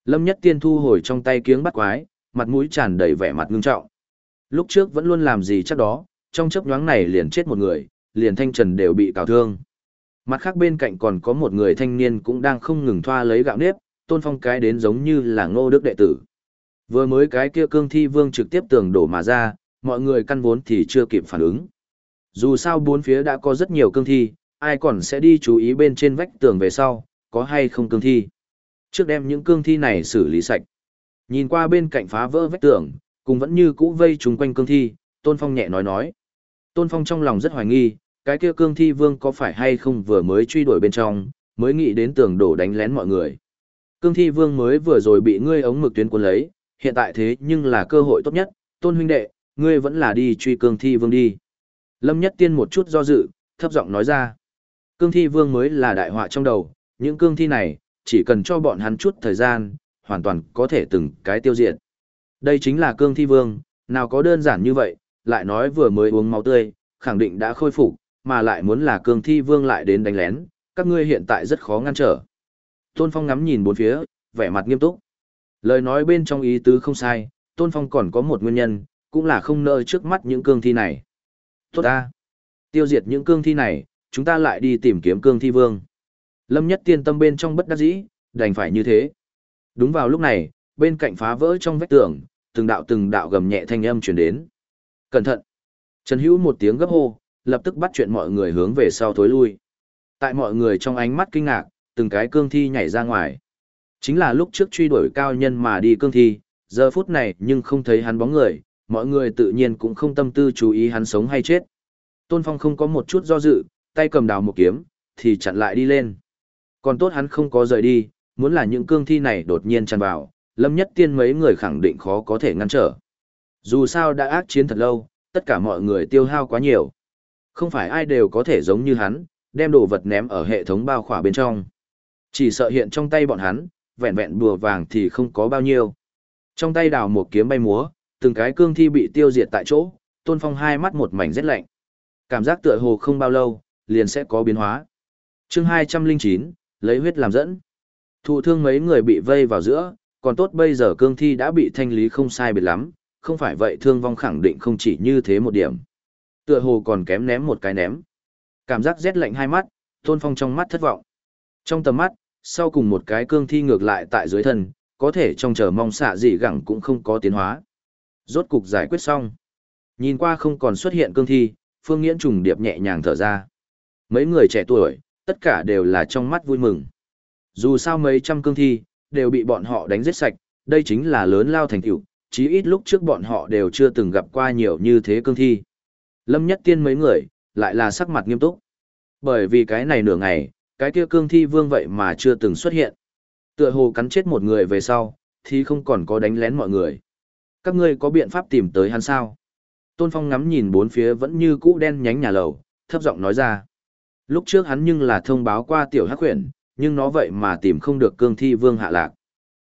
Lâm nhất tiên thu hồi trong tay kiếng bắt quái, mặt mũi tràn đầy vẻ mặt ngưng trọng. Lúc trước vẫn luôn làm gì chắc đó, trong chấp nhoáng này liền chết một người, liền thanh trần đều bị cào thương. Mặt khác bên cạnh còn có một người thanh niên cũng đang không ngừng thoa lấy gạo nếp, tôn phong cái đến giống như là ngô đức đệ tử. Vừa mới cái kia cương thi vương trực tiếp tường đổ mà ra, mọi người căn vốn thì chưa kịp phản ứng. Dù sao bốn phía đã có rất nhiều cương thi, ai còn sẽ đi chú ý bên trên vách tường về sau, có hay không cương thi. Trước đem những cương thi này xử lý sạch. Nhìn qua bên cạnh phá vỡ vách tường, Cùng vẫn như cũ vây chúng quanh cương thi, Tôn Phong nhẹ nói nói. Tôn Phong trong lòng rất hoài nghi, cái kia cương thi vương có phải hay không vừa mới truy đuổi bên trong, mới nghĩ đến tường đổ đánh lén mọi người. Cương thi vương mới vừa rồi bị ngươi ống mực tuyến cuốn lấy, hiện tại thế nhưng là cơ hội tốt nhất, Tôn huynh đệ, ngươi vẫn là đi truy cương thi vương đi. Lâm Nhất Tiên một chút do dự, thấp giọng nói ra. Cương thi vương mới là đại họa trong đầu, những cương thi này, chỉ cần cho bọn hắn chút thời gian, hoàn toàn có thể từng cái tiêu diệt. Đây chính là cương thi vương, nào có đơn giản như vậy, lại nói vừa mới uống máu tươi, khẳng định đã khôi phục, mà lại muốn là cương thi vương lại đến đánh lén, các ngươi hiện tại rất khó ngăn trở. Tôn Phong ngắm nhìn bốn phía, vẻ mặt nghiêm túc. Lời nói bên trong ý tứ không sai, Tôn Phong còn có một nguyên nhân, cũng là không nợ trước mắt những cương thi này. Tốt ta! Tiêu diệt những cương thi này, chúng ta lại đi tìm kiếm cương thi vương. Lâm nhất tiên tâm bên trong bất đắc dĩ, đành phải như thế. Đúng vào lúc này, bên cạnh phá vỡ trong vách tường, từng đạo từng đạo gầm nhẹ thanh âm truyền đến. Cẩn thận! Trần Hữu một tiếng gấp hô, lập tức bắt chuyện mọi người hướng về sau thối lui. Tại mọi người trong ánh mắt kinh ngạc, từng cái cương thi nhảy ra ngoài. Chính là lúc trước truy đuổi cao nhân mà đi cương thi, giờ phút này nhưng không thấy hắn bóng người, mọi người tự nhiên cũng không tâm tư chú ý hắn sống hay chết. Tôn Phong không có một chút do dự, tay cầm đào một kiếm, thì chặn lại đi lên. Còn tốt hắn không có rời đi, muốn là những cương thi này đột nhiên tràn vào, lâm nhất tiên mấy người khẳng định khó có thể ngăn trở. Dù sao đã ác chiến thật lâu, tất cả mọi người tiêu hao quá nhiều. Không phải ai đều có thể giống như hắn, đem đồ vật ném ở hệ thống bao khỏa bên trong. Chỉ sợ hiện trong tay bọn hắn, vẹn vẹn bùa vàng thì không có bao nhiêu. Trong tay đào một kiếm bay múa, từng cái cương thi bị tiêu diệt tại chỗ, tôn phong hai mắt một mảnh rất lạnh. Cảm giác tựa hồ không bao lâu, liền sẽ có biến hóa. chương 209, lấy huyết làm dẫn. Thụ thương mấy người bị vây vào giữa, còn tốt bây giờ cương thi đã bị thanh lý không sai biệt lắm, không phải vậy thương vong khẳng định không chỉ như thế một điểm. Tựa hồ còn kém ném một cái ném. Cảm giác rét lạnh hai mắt, tôn phong trong mắt thất vọng. Trong tầm mắt, sau cùng một cái cương thi ngược lại tại dưới thân, có thể trong chờ mong xạ gì gẳng cũng không có tiến hóa. Rốt cục giải quyết xong. Nhìn qua không còn xuất hiện cương thi, Phương Nghiễn trùng điệp nhẹ nhàng thở ra. Mấy người trẻ tuổi, tất cả đều là trong mắt vui mừng. Dù sao mấy trăm cương thi, đều bị bọn họ đánh giết sạch, đây chính là lớn lao thành tựu, chí ít lúc trước bọn họ đều chưa từng gặp qua nhiều như thế cương thi. Lâm Nhất Tiên mấy người, lại là sắc mặt nghiêm túc. Bởi vì cái này nửa ngày, cái kia cương thi vương vậy mà chưa từng xuất hiện. Tựa hồ cắn chết một người về sau, thì không còn có đánh lén mọi người. Các ngươi có biện pháp tìm tới hắn sao? Tôn Phong ngắm nhìn bốn phía vẫn như cũ đen nhánh nhà lầu, thấp giọng nói ra. Lúc trước hắn nhưng là thông báo qua tiểu hắc huyền, nhưng nó vậy mà tìm không được cương thi vương hạ lạc.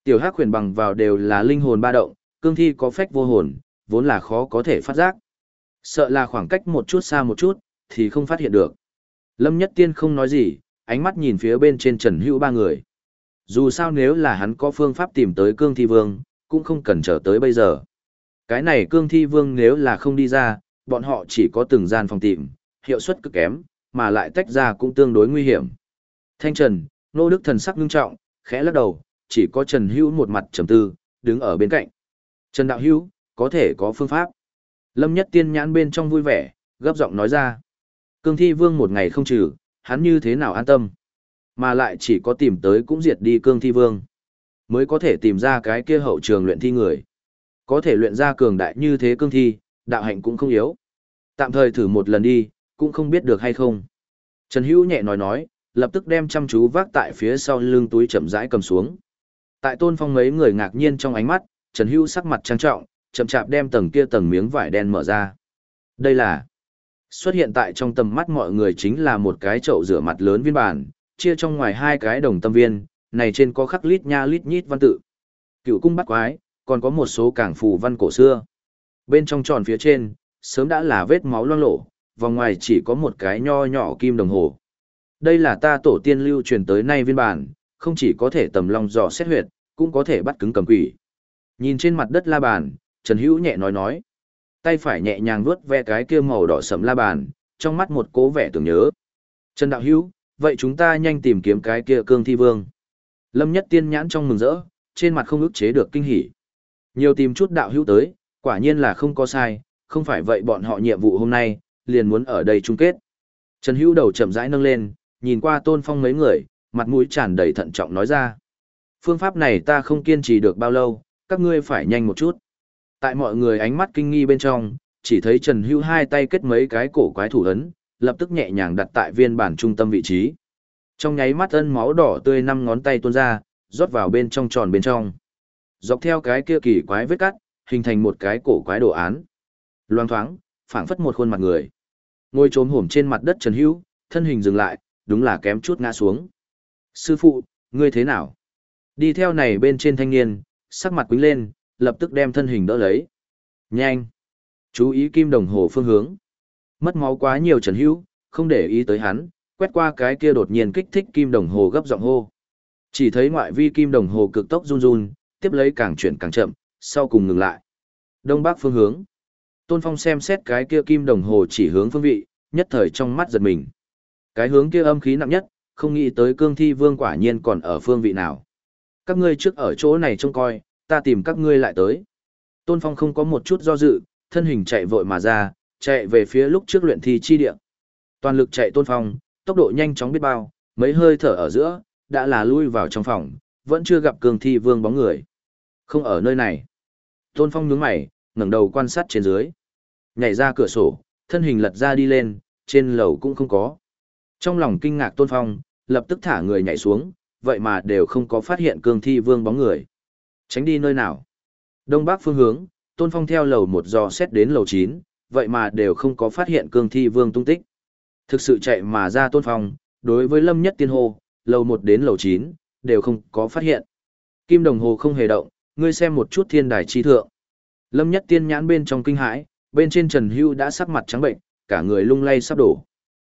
Tiểu hắc huyền bằng vào đều là linh hồn ba động, cương thi có phách vô hồn, vốn là khó có thể phát giác. Sợ là khoảng cách một chút xa một chút, thì không phát hiện được. Lâm Nhất Tiên không nói gì, ánh mắt nhìn phía bên trên Trần Hữu ba người. Dù sao nếu là hắn có phương pháp tìm tới cương thi vương, cũng không cần chờ tới bây giờ. Cái này cương thi vương nếu là không đi ra, bọn họ chỉ có từng gian phòng tìm, hiệu suất cực kém, mà lại tách ra cũng tương đối nguy hiểm. Thanh Trần, Nô Đức thần sắc ngưng trọng, khẽ lắc đầu, chỉ có Trần Hữu một mặt trầm tư, đứng ở bên cạnh. Trần Đạo Hữu, có thể có phương pháp. Lâm Nhất Tiên nhãn bên trong vui vẻ, gấp giọng nói ra. Cương thi vương một ngày không trừ, hắn như thế nào an tâm. Mà lại chỉ có tìm tới cũng diệt đi cương thi vương. Mới có thể tìm ra cái kia hậu trường luyện thi người. Có thể luyện ra cường đại như thế cương thi, đạo hạnh cũng không yếu. Tạm thời thử một lần đi, cũng không biết được hay không. Trần Hữu nhẹ nói nói, lập tức đem chăm chú vác tại phía sau lưng túi chậm rãi cầm xuống. Tại tôn phong mấy người ngạc nhiên trong ánh mắt, Trần Hữu sắc mặt trang trọng, chậm chạp đem tầng kia tầng miếng vải đen mở ra. Đây là xuất hiện tại trong tầm mắt mọi người chính là một cái chậu rửa mặt lớn viên bản, chia trong ngoài hai cái đồng tâm viên, này trên có khắc lít nha lít nhít văn tự. Cựu cung bắt quái, còn có một số cảng phù văn cổ xưa. Bên trong tròn phía trên, sớm đã là vết máu loang lổ, vòng ngoài chỉ có một cái nho nhỏ kim đồng hồ. Đây là ta tổ tiên lưu truyền tới nay viên bản, không chỉ có thể tầm long dò xét huyệt, cũng có thể bắt cứng cầm quỷ. Nhìn trên mặt đất la bàn, Trần Hữu nhẹ nói nói. Tay phải nhẹ nhàng vuốt ve cái kia màu đỏ sẫm la bàn, trong mắt một cố vẻ tưởng nhớ. Trần Đạo Hữu, vậy chúng ta nhanh tìm kiếm cái kia cương thi vương. Lâm Nhất Tiên nhãn trong mừng rỡ, trên mặt không ức chế được kinh hỉ. Nhiều tìm chút đạo hữu tới, quả nhiên là không có sai, không phải vậy bọn họ nhiệm vụ hôm nay, liền muốn ở đây chung kết. Trần Hữu đầu chậm rãi nâng lên, nhìn qua Tôn Phong mấy người, mặt mũi tràn đầy thận trọng nói ra. Phương pháp này ta không kiên trì được bao lâu, các ngươi phải nhanh một chút. Tại mọi người ánh mắt kinh nghi bên trong, chỉ thấy Trần hữu hai tay kết mấy cái cổ quái thủ ấn, lập tức nhẹ nhàng đặt tại viên bản trung tâm vị trí. Trong nháy mắt ân máu đỏ tươi năm ngón tay tuôn ra, rót vào bên trong tròn bên trong. Dọc theo cái kia kỳ quái vết cắt, hình thành một cái cổ quái đồ án. Loang thoáng, phảng phất một khuôn mặt người. Ngồi trốn hổm trên mặt đất Trần Hữu, thân hình dừng lại, đúng là kém chút ngã xuống. Sư phụ, ngươi thế nào? Đi theo này bên trên thanh niên, sắc mặt quính lên, lập tức đem thân hình đỡ lấy. Nhanh! Chú ý kim đồng hồ phương hướng. Mất máu quá nhiều Trần Hữu, không để ý tới hắn, quét qua cái kia đột nhiên kích thích kim đồng hồ gấp giọng hô. Chỉ thấy ngoại vi kim đồng hồ cực tốc run run, tiếp lấy càng chuyển càng chậm, sau cùng ngừng lại. Đông bắc phương hướng. Tôn Phong xem xét cái kia kim đồng hồ chỉ hướng phương vị, nhất thời trong mắt giật mình. Cái hướng kia âm khí nặng nhất, không nghĩ tới cương thi vương quả nhiên còn ở phương vị nào. Các ngươi trước ở chỗ này trông coi, ta tìm các ngươi lại tới. Tôn Phong không có một chút do dự, thân hình chạy vội mà ra, chạy về phía lúc trước luyện thi chi địa. Toàn lực chạy Tôn Phong, tốc độ nhanh chóng biết bao, mấy hơi thở ở giữa, đã là lui vào trong phòng, vẫn chưa gặp cương thi vương bóng người. Không ở nơi này. Tôn Phong nhướng mày, ngẩng đầu quan sát trên dưới. Nhảy ra cửa sổ, thân hình lật ra đi lên, trên lầu cũng không có. Trong lòng kinh ngạc Tôn Phong, lập tức thả người nhảy xuống, vậy mà đều không có phát hiện cương thi vương bóng người. Tránh đi nơi nào? Đông Bắc phương hướng, Tôn Phong theo lầu một dò xét đến lầu 9, vậy mà đều không có phát hiện cương thi vương tung tích. Thực sự chạy mà ra Tôn Phong, đối với Lâm Nhất Tiên hô, lầu 1 đến lầu 9, đều không có phát hiện. Kim đồng hồ không hề động, ngươi xem một chút thiên đài chi thượng. Lâm Nhất Tiên nhãn bên trong kinh hãi, bên trên Trần Hưu đã sắc mặt trắng bệnh, cả người lung lay sắp đổ.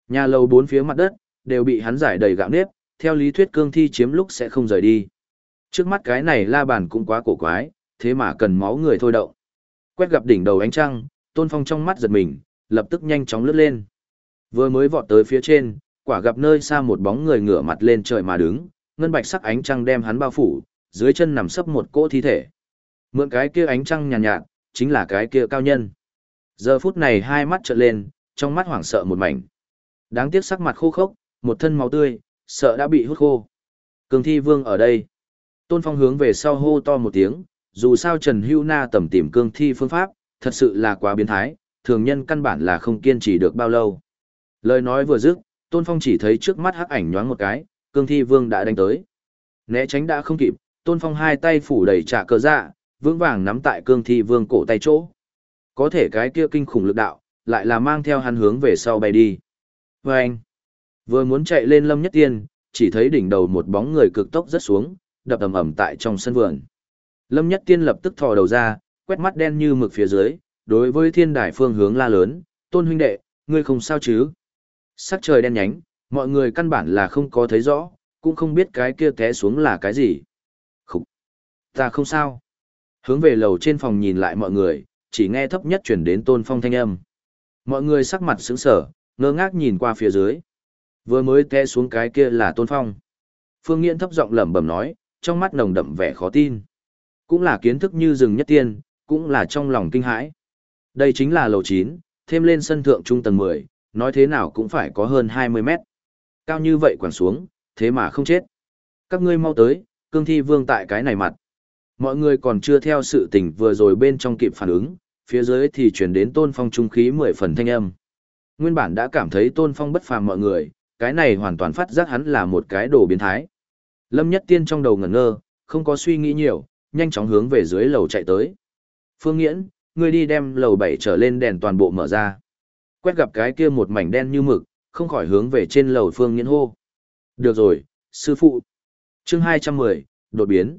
Nhà lầu bốn phía mặt đất đều bị hắn giải đầy gạo nếp, theo lý thuyết cương thi chiếm lúc sẽ không rời đi. Trước mắt cái này la bàn cũng quá cổ quái, thế mà cần máu người thôi động. Quét gặp đỉnh đầu ánh trăng, Tôn Phong trong mắt giật mình, lập tức nhanh chóng lướt lên. Vừa mới vọt tới phía trên, quả gặp nơi xa một bóng người ngửa mặt lên trời mà đứng, ngân bạch sắc ánh trăng đem hắn bao phủ, dưới chân nằm sấp một cỗ thi thể. Mượn cái kia ánh trăng nhàn nhạt, nhạt, chính là cái kia cao nhân. Giờ phút này hai mắt trợn lên, trong mắt hoảng sợ một mảnh. Đáng tiếc sắc mặt khô khốc, một thân máu tươi, sợ đã bị hút khô. Cường thi vương ở đây. Tôn Phong hướng về sau hô to một tiếng, dù sao Trần Hưu Na tầm tìm cương thi phương pháp, thật sự là quá biến thái, thường nhân căn bản là không kiên trì được bao lâu. Lời nói vừa dứt, Tôn Phong chỉ thấy trước mắt hắc ảnh nhoáng một cái, cương thi vương đã đánh tới. Né tránh đã không kịp, Tôn Phong hai tay phủ đầy trả cờ dạ, vững vàng nắm tại cương thi vương cổ tay chỗ. Có thể cái kia kinh khủng lực đạo, lại là mang theo hắn hướng về sau bay đi. Và anh, vừa muốn chạy lên lâm nhất tiên, chỉ thấy đỉnh đầu một bóng người cực tốc rất xuống, đập ầm ầm tại trong sân vườn. Lâm nhất tiên lập tức thò đầu ra, quét mắt đen như mực phía dưới, đối với thiên đài phương hướng la lớn, tôn huynh đệ, ngươi không sao chứ? Sắc trời đen nhánh, mọi người căn bản là không có thấy rõ, cũng không biết cái kia té xuống là cái gì. Khủng! Ta không sao. Hướng về lầu trên phòng nhìn lại mọi người, chỉ nghe thấp nhất chuyển đến tôn phong thanh âm. Mọi người sắc mặt sững sờ ngơ ngác nhìn qua phía dưới. Vừa mới té xuống cái kia là tôn phong. Phương Nghiễn thấp giọng lẩm bẩm nói, trong mắt nồng đậm vẻ khó tin. Cũng là kiến thức như rừng nhất tiên, cũng là trong lòng kinh hãi. Đây chính là lầu 9, thêm lên sân thượng trung tầng 10, nói thế nào cũng phải có hơn 20 mét. Cao như vậy quẳng xuống, thế mà không chết. Các ngươi mau tới, cương thi vương tại cái này mặt. Mọi người còn chưa theo sự tình vừa rồi bên trong kịp phản ứng, phía dưới thì chuyển đến tôn phong trung khí mười phần thanh âm. Nguyên bản đã cảm thấy tôn phong bất phàm mọi người, cái này hoàn toàn phát giác hắn là một cái đồ biến thái. Lâm Nhất Tiên trong đầu ngẩn ngơ, không có suy nghĩ nhiều, nhanh chóng hướng về dưới lầu chạy tới. Phương Nghiễn, ngươi đi đem lầu 7 trở lên đèn toàn bộ mở ra. Quét gặp cái kia một mảnh đen như mực, không khỏi hướng về trên lầu Phương Nghiễn hô. Được rồi, sư phụ. chương 210, đột biến.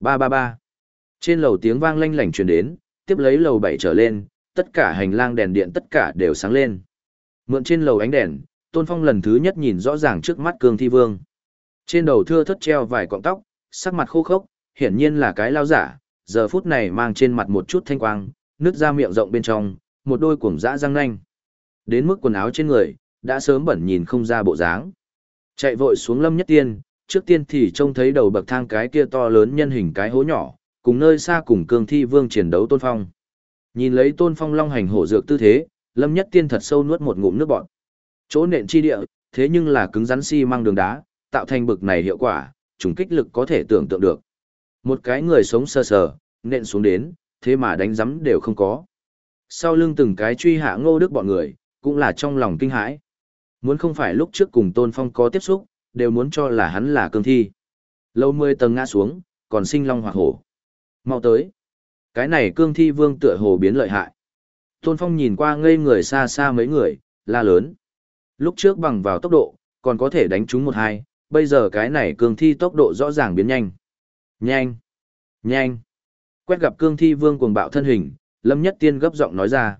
333. Trên lầu tiếng vang lanh lảnh truyền đến, tiếp lấy lầu bảy trở lên, tất cả hành lang đèn điện tất cả đều sáng lên. Mượn trên lầu ánh đèn, Tôn Phong lần thứ nhất nhìn rõ ràng trước mắt Cương Thi Vương. Trên đầu thưa thất treo vài cọng tóc, sắc mặt khô khốc, hiển nhiên là cái lao giả, giờ phút này mang trên mặt một chút thanh quang, nước ra miệng rộng bên trong, một đôi cuồng dã răng nanh. Đến mức quần áo trên người, đã sớm bẩn nhìn không ra bộ dáng. Chạy vội xuống lâm nhất tiên, trước tiên thì trông thấy đầu bậc thang cái kia to lớn nhân hình cái hố nhỏ, cùng nơi xa cùng cương thi vương chiến đấu tôn phong. Nhìn lấy tôn phong long hành hổ dược tư thế, lâm nhất tiên thật sâu nuốt một ngụm nước bọt. Chỗ nện chi địa, thế nhưng là cứng rắn xi si mang đường đá, tạo thành bực này hiệu quả, trùng kích lực có thể tưởng tượng được. Một cái người sống sơ sờ, nện xuống đến, thế mà đánh giấm đều không có. Sau lưng từng cái truy hạ ngô đức bọn người, cũng là trong lòng kinh hãi. Muốn không phải lúc trước cùng Tôn Phong có tiếp xúc, đều muốn cho là hắn là cương thi. Lâu mười tầng ngã xuống, còn sinh long hoặc hổ. Mau tới. Cái này cương thi vương tựa hồ biến lợi hại. Tôn Phong nhìn qua ngây người xa xa mấy người, la lớn. Lúc trước bằng vào tốc độ, còn có thể đánh chúng một hai, bây giờ cái này cương thi tốc độ rõ ràng biến nhanh. Nhanh! Nhanh! Quét gặp cương thi vương cuồng bạo thân hình, Lâm Nhất Tiên gấp giọng nói ra.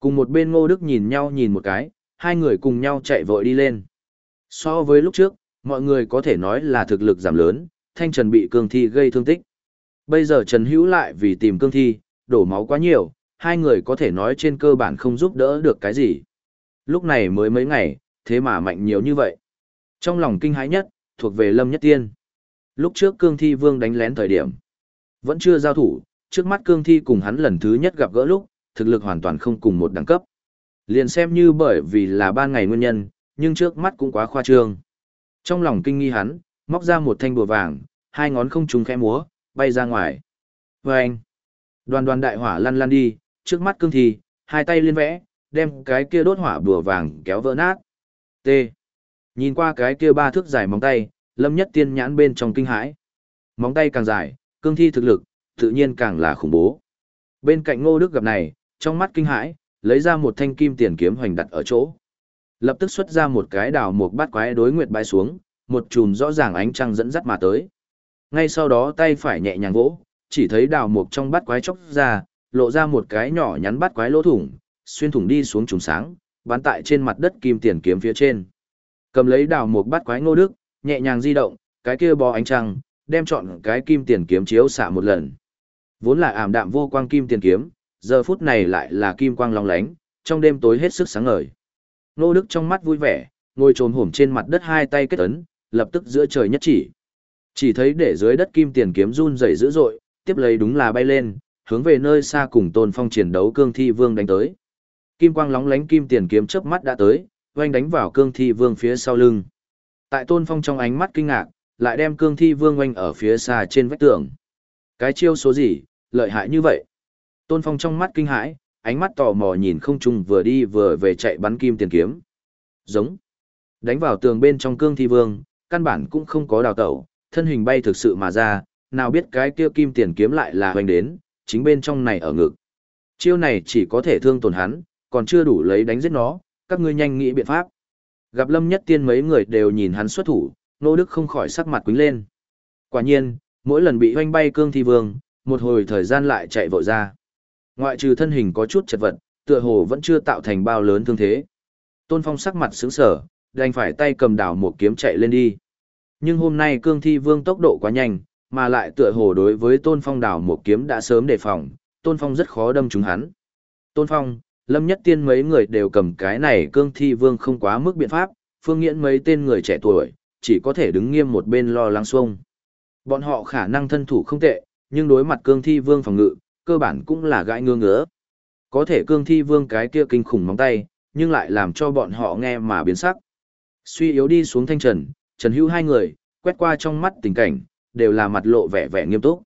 Cùng một bên Ngô Đức nhìn nhau nhìn một cái, hai người cùng nhau chạy vội đi lên. So với lúc trước, mọi người có thể nói là thực lực giảm lớn, Thanh Trần bị cương thi gây thương tích. Bây giờ Trần Hữu lại vì tìm cương thi, đổ máu quá nhiều, hai người có thể nói trên cơ bản không giúp đỡ được cái gì. Lúc này mới mấy ngày, thế mà mạnh nhiều như vậy. Trong lòng kinh hãi nhất, thuộc về Lâm Nhất Tiên. Lúc trước cương thi vương đánh lén thời điểm. Vẫn chưa giao thủ, trước mắt cương thi cùng hắn lần thứ nhất gặp gỡ lúc, thực lực hoàn toàn không cùng một đẳng cấp. Liền xem như bởi vì là ban ngày nguyên nhân, nhưng trước mắt cũng quá khoa trương. Trong lòng kinh nghi hắn, móc ra một thanh bùa vàng, hai ngón không trùng khẽ múa, bay ra ngoài. Vâng! Đoàn đoàn đại hỏa lăn lăn đi, trước mắt cương thi, hai tay liên vẽ, đem cái kia đốt hỏa bùa vàng kéo vỡ nát. T. Nhìn qua cái kia ba thước dài móng tay, lâm nhất tiên nhãn bên trong kinh hãi. Móng tay càng dài, cương thi thực lực, tự nhiên càng là khủng bố. Bên cạnh ngô đức gặp này, trong mắt kinh hãi, lấy ra một thanh kim tiền kiếm hoành đặt ở chỗ. Lập tức xuất ra một cái đào một bát quái đối nguyệt bay xuống, một chùm rõ ràng ánh trăng dẫn dắt mà tới. Ngay sau đó tay phải nhẹ nhàng vỗ, chỉ thấy đào mục trong bát quái chốc ra, lộ ra một cái nhỏ nhắn bát quái lỗ thủng, xuyên thủng đi xuống trùng sáng, bắn tại trên mặt đất kim tiền kiếm phía trên. Cầm lấy đào mục bát quái ngô đức, nhẹ nhàng di động, cái kia bò ánh trăng, đem chọn cái kim tiền kiếm chiếu xạ một lần. Vốn là ảm đạm vô quang kim tiền kiếm, giờ phút này lại là kim quang long lánh, trong đêm tối hết sức sáng ngời. Nô Đức trong mắt vui vẻ, ngồi trồm hổm trên mặt đất hai tay kết ấn, lập tức giữa trời nhất chỉ. Chỉ thấy để dưới đất kim tiền kiếm run rẩy dữ dội, tiếp lấy đúng là bay lên, hướng về nơi xa cùng Tôn Phong chiến đấu cương thi vương đánh tới. Kim quang lóng lánh kim tiền kiếm chớp mắt đã tới, oanh đánh vào cương thi vương phía sau lưng. Tại Tôn Phong trong ánh mắt kinh ngạc, lại đem cương thi vương oanh ở phía xa trên vách tường. Cái chiêu số gì, lợi hại như vậy? Tôn Phong trong mắt kinh hãi, ánh mắt tò mò nhìn không trung vừa đi vừa về chạy bắn kim tiền kiếm. Giống. Đánh vào tường bên trong cương thi vương, căn bản cũng không có đào tẩu, thân hình bay thực sự mà ra, nào biết cái kia kim tiền kiếm lại là hoành đến, chính bên trong này ở ngực. Chiêu này chỉ có thể thương tổn hắn, còn chưa đủ lấy đánh giết nó, các ngươi nhanh nghĩ biện pháp. Gặp Lâm Nhất Tiên mấy người đều nhìn hắn xuất thủ, Nô Đức không khỏi sắc mặt quính lên. Quả nhiên, mỗi lần bị hoanh bay cương thi vương, một hồi thời gian lại chạy vội ra. Ngoại trừ thân hình có chút chật vật, tựa hồ vẫn chưa tạo thành bao lớn thương thế. Tôn Phong sắc mặt sững sờ, đành phải tay cầm đảo một kiếm chạy lên đi. Nhưng hôm nay cương thi vương tốc độ quá nhanh, mà lại tựa hồ đối với Tôn Phong đảo một kiếm đã sớm đề phòng, Tôn Phong rất khó đâm trúng hắn. Tôn Phong, Lâm Nhất Tiên mấy người đều cầm cái này cương thi vương không quá mức biện pháp, phương nghiễn mấy tên người trẻ tuổi, chỉ có thể đứng nghiêm một bên lo lắng xuông. Bọn họ khả năng thân thủ không tệ, nhưng đối mặt cương thi vương phòng ngự, cơ bản cũng là gãi ngứa ngứa. Có thể cương thi vương cái kia kinh khủng móng tay, nhưng lại làm cho bọn họ nghe mà biến sắc. Suy yếu đi xuống thanh trần, trần hữu hai người, quét qua trong mắt tình cảnh, đều là mặt lộ vẻ vẻ nghiêm túc.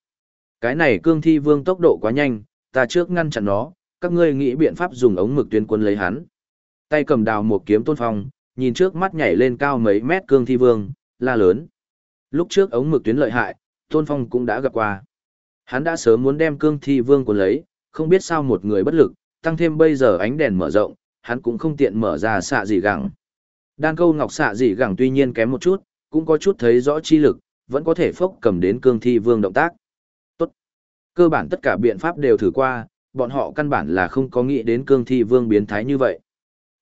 Cái này cương thi vương tốc độ quá nhanh, ta trước ngăn chặn nó, các ngươi nghĩ biện pháp dùng ống mực tuyến quân lấy hắn. Tay cầm đào một kiếm tôn phong, nhìn trước mắt nhảy lên cao mấy mét cương thi vương, la lớn. Lúc trước ống mực tuyến lợi hại, tôn phong cũng đã gặp qua. Hắn đã sớm muốn đem cương thi vương của lấy, không biết sao một người bất lực, tăng thêm bây giờ ánh đèn mở rộng, hắn cũng không tiện mở ra xạ gì gẳng. Đan câu ngọc xạ gì gẳng tuy nhiên kém một chút, cũng có chút thấy rõ chi lực, vẫn có thể phốc cầm đến cương thi vương động tác. Tốt. Cơ bản tất cả biện pháp đều thử qua, bọn họ căn bản là không có nghĩ đến cương thi vương biến thái như vậy.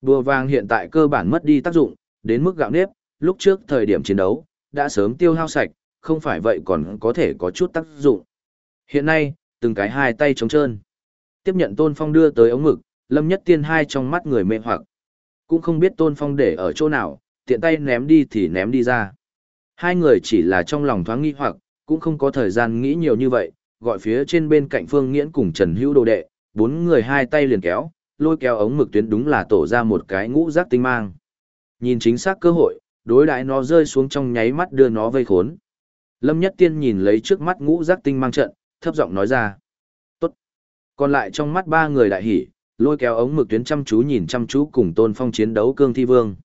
đua vàng hiện tại cơ bản mất đi tác dụng, đến mức gạo nếp, lúc trước thời điểm chiến đấu, đã sớm tiêu hao sạch, không phải vậy còn có thể có chút tác dụng. Hiện nay, từng cái hai tay trống trơn. Tiếp nhận Tôn Phong đưa tới ống mực, Lâm Nhất Tiên hai trong mắt người mê hoặc. Cũng không biết Tôn Phong để ở chỗ nào, tiện tay ném đi thì ném đi ra. Hai người chỉ là trong lòng thoáng nghi hoặc, cũng không có thời gian nghĩ nhiều như vậy, gọi phía trên bên cạnh Phương Nghiễn cùng Trần Hữu đồ đệ, bốn người hai tay liền kéo, lôi kéo ống mực tuyến đúng là tổ ra một cái ngũ giác tinh mang. Nhìn chính xác cơ hội, đối đại nó rơi xuống trong nháy mắt đưa nó vây khốn. Lâm Nhất Tiên nhìn lấy trước mắt ngũ giác tinh mang trận, thấp giọng nói ra. Tốt. Còn lại trong mắt ba người đại hỉ, lôi kéo ống mực tuyến chăm chú nhìn chăm chú cùng Tôn Phong chiến đấu cương thi vương.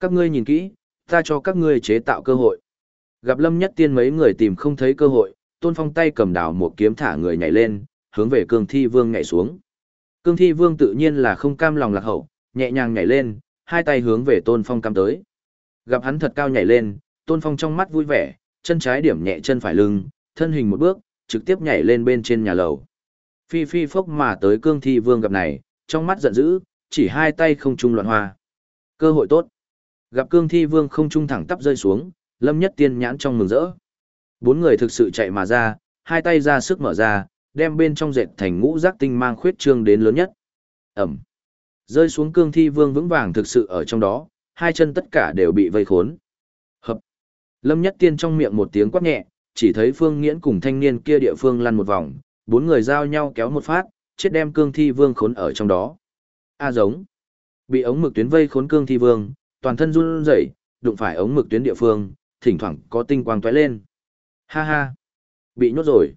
Các ngươi nhìn kỹ, ta cho các ngươi chế tạo cơ hội. Gặp Lâm Nhất Tiên mấy người tìm không thấy cơ hội, Tôn Phong tay cầm đào một kiếm thả người nhảy lên, hướng về cương thi vương nhảy xuống. Cương thi vương tự nhiên là không cam lòng lạc hậu, nhẹ nhàng nhảy lên, hai tay hướng về Tôn Phong cam tới. Gặp hắn thật cao nhảy lên, Tôn Phong trong mắt vui vẻ, chân trái điểm nhẹ chân phải lưng, thân hình một bước, trực tiếp nhảy lên bên trên nhà lầu. Phi phi phốc mà tới cương thi vương gặp này, trong mắt giận dữ, chỉ hai tay không trung loạn hoa. Cơ hội tốt. Gặp cương thi vương không trung thẳng tắp rơi xuống, lâm nhất tiên nhãn trong mừng rỡ. Bốn người thực sự chạy mà ra, hai tay ra sức mở ra, đem bên trong dệt thành ngũ giác tinh mang khuyết trương đến lớn nhất. Ẩm. Rơi xuống cương thi vương vững vàng thực sự ở trong đó, hai chân tất cả đều bị vây khốn. Hợp. Lâm nhất tiên trong miệng một tiếng quát nhẹ, chỉ thấy phương nghiễn cùng thanh niên kia địa phương lăn một vòng, bốn người giao nhau kéo một phát, chết đem cương thi vương khốn ở trong đó. A giống. Bị ống mực tuyến vây khốn cương thi vương, toàn thân run rẩy, đụng phải ống mực tuyến địa phương, thỉnh thoảng có tinh quang tóe lên. Ha ha. Bị nhốt rồi.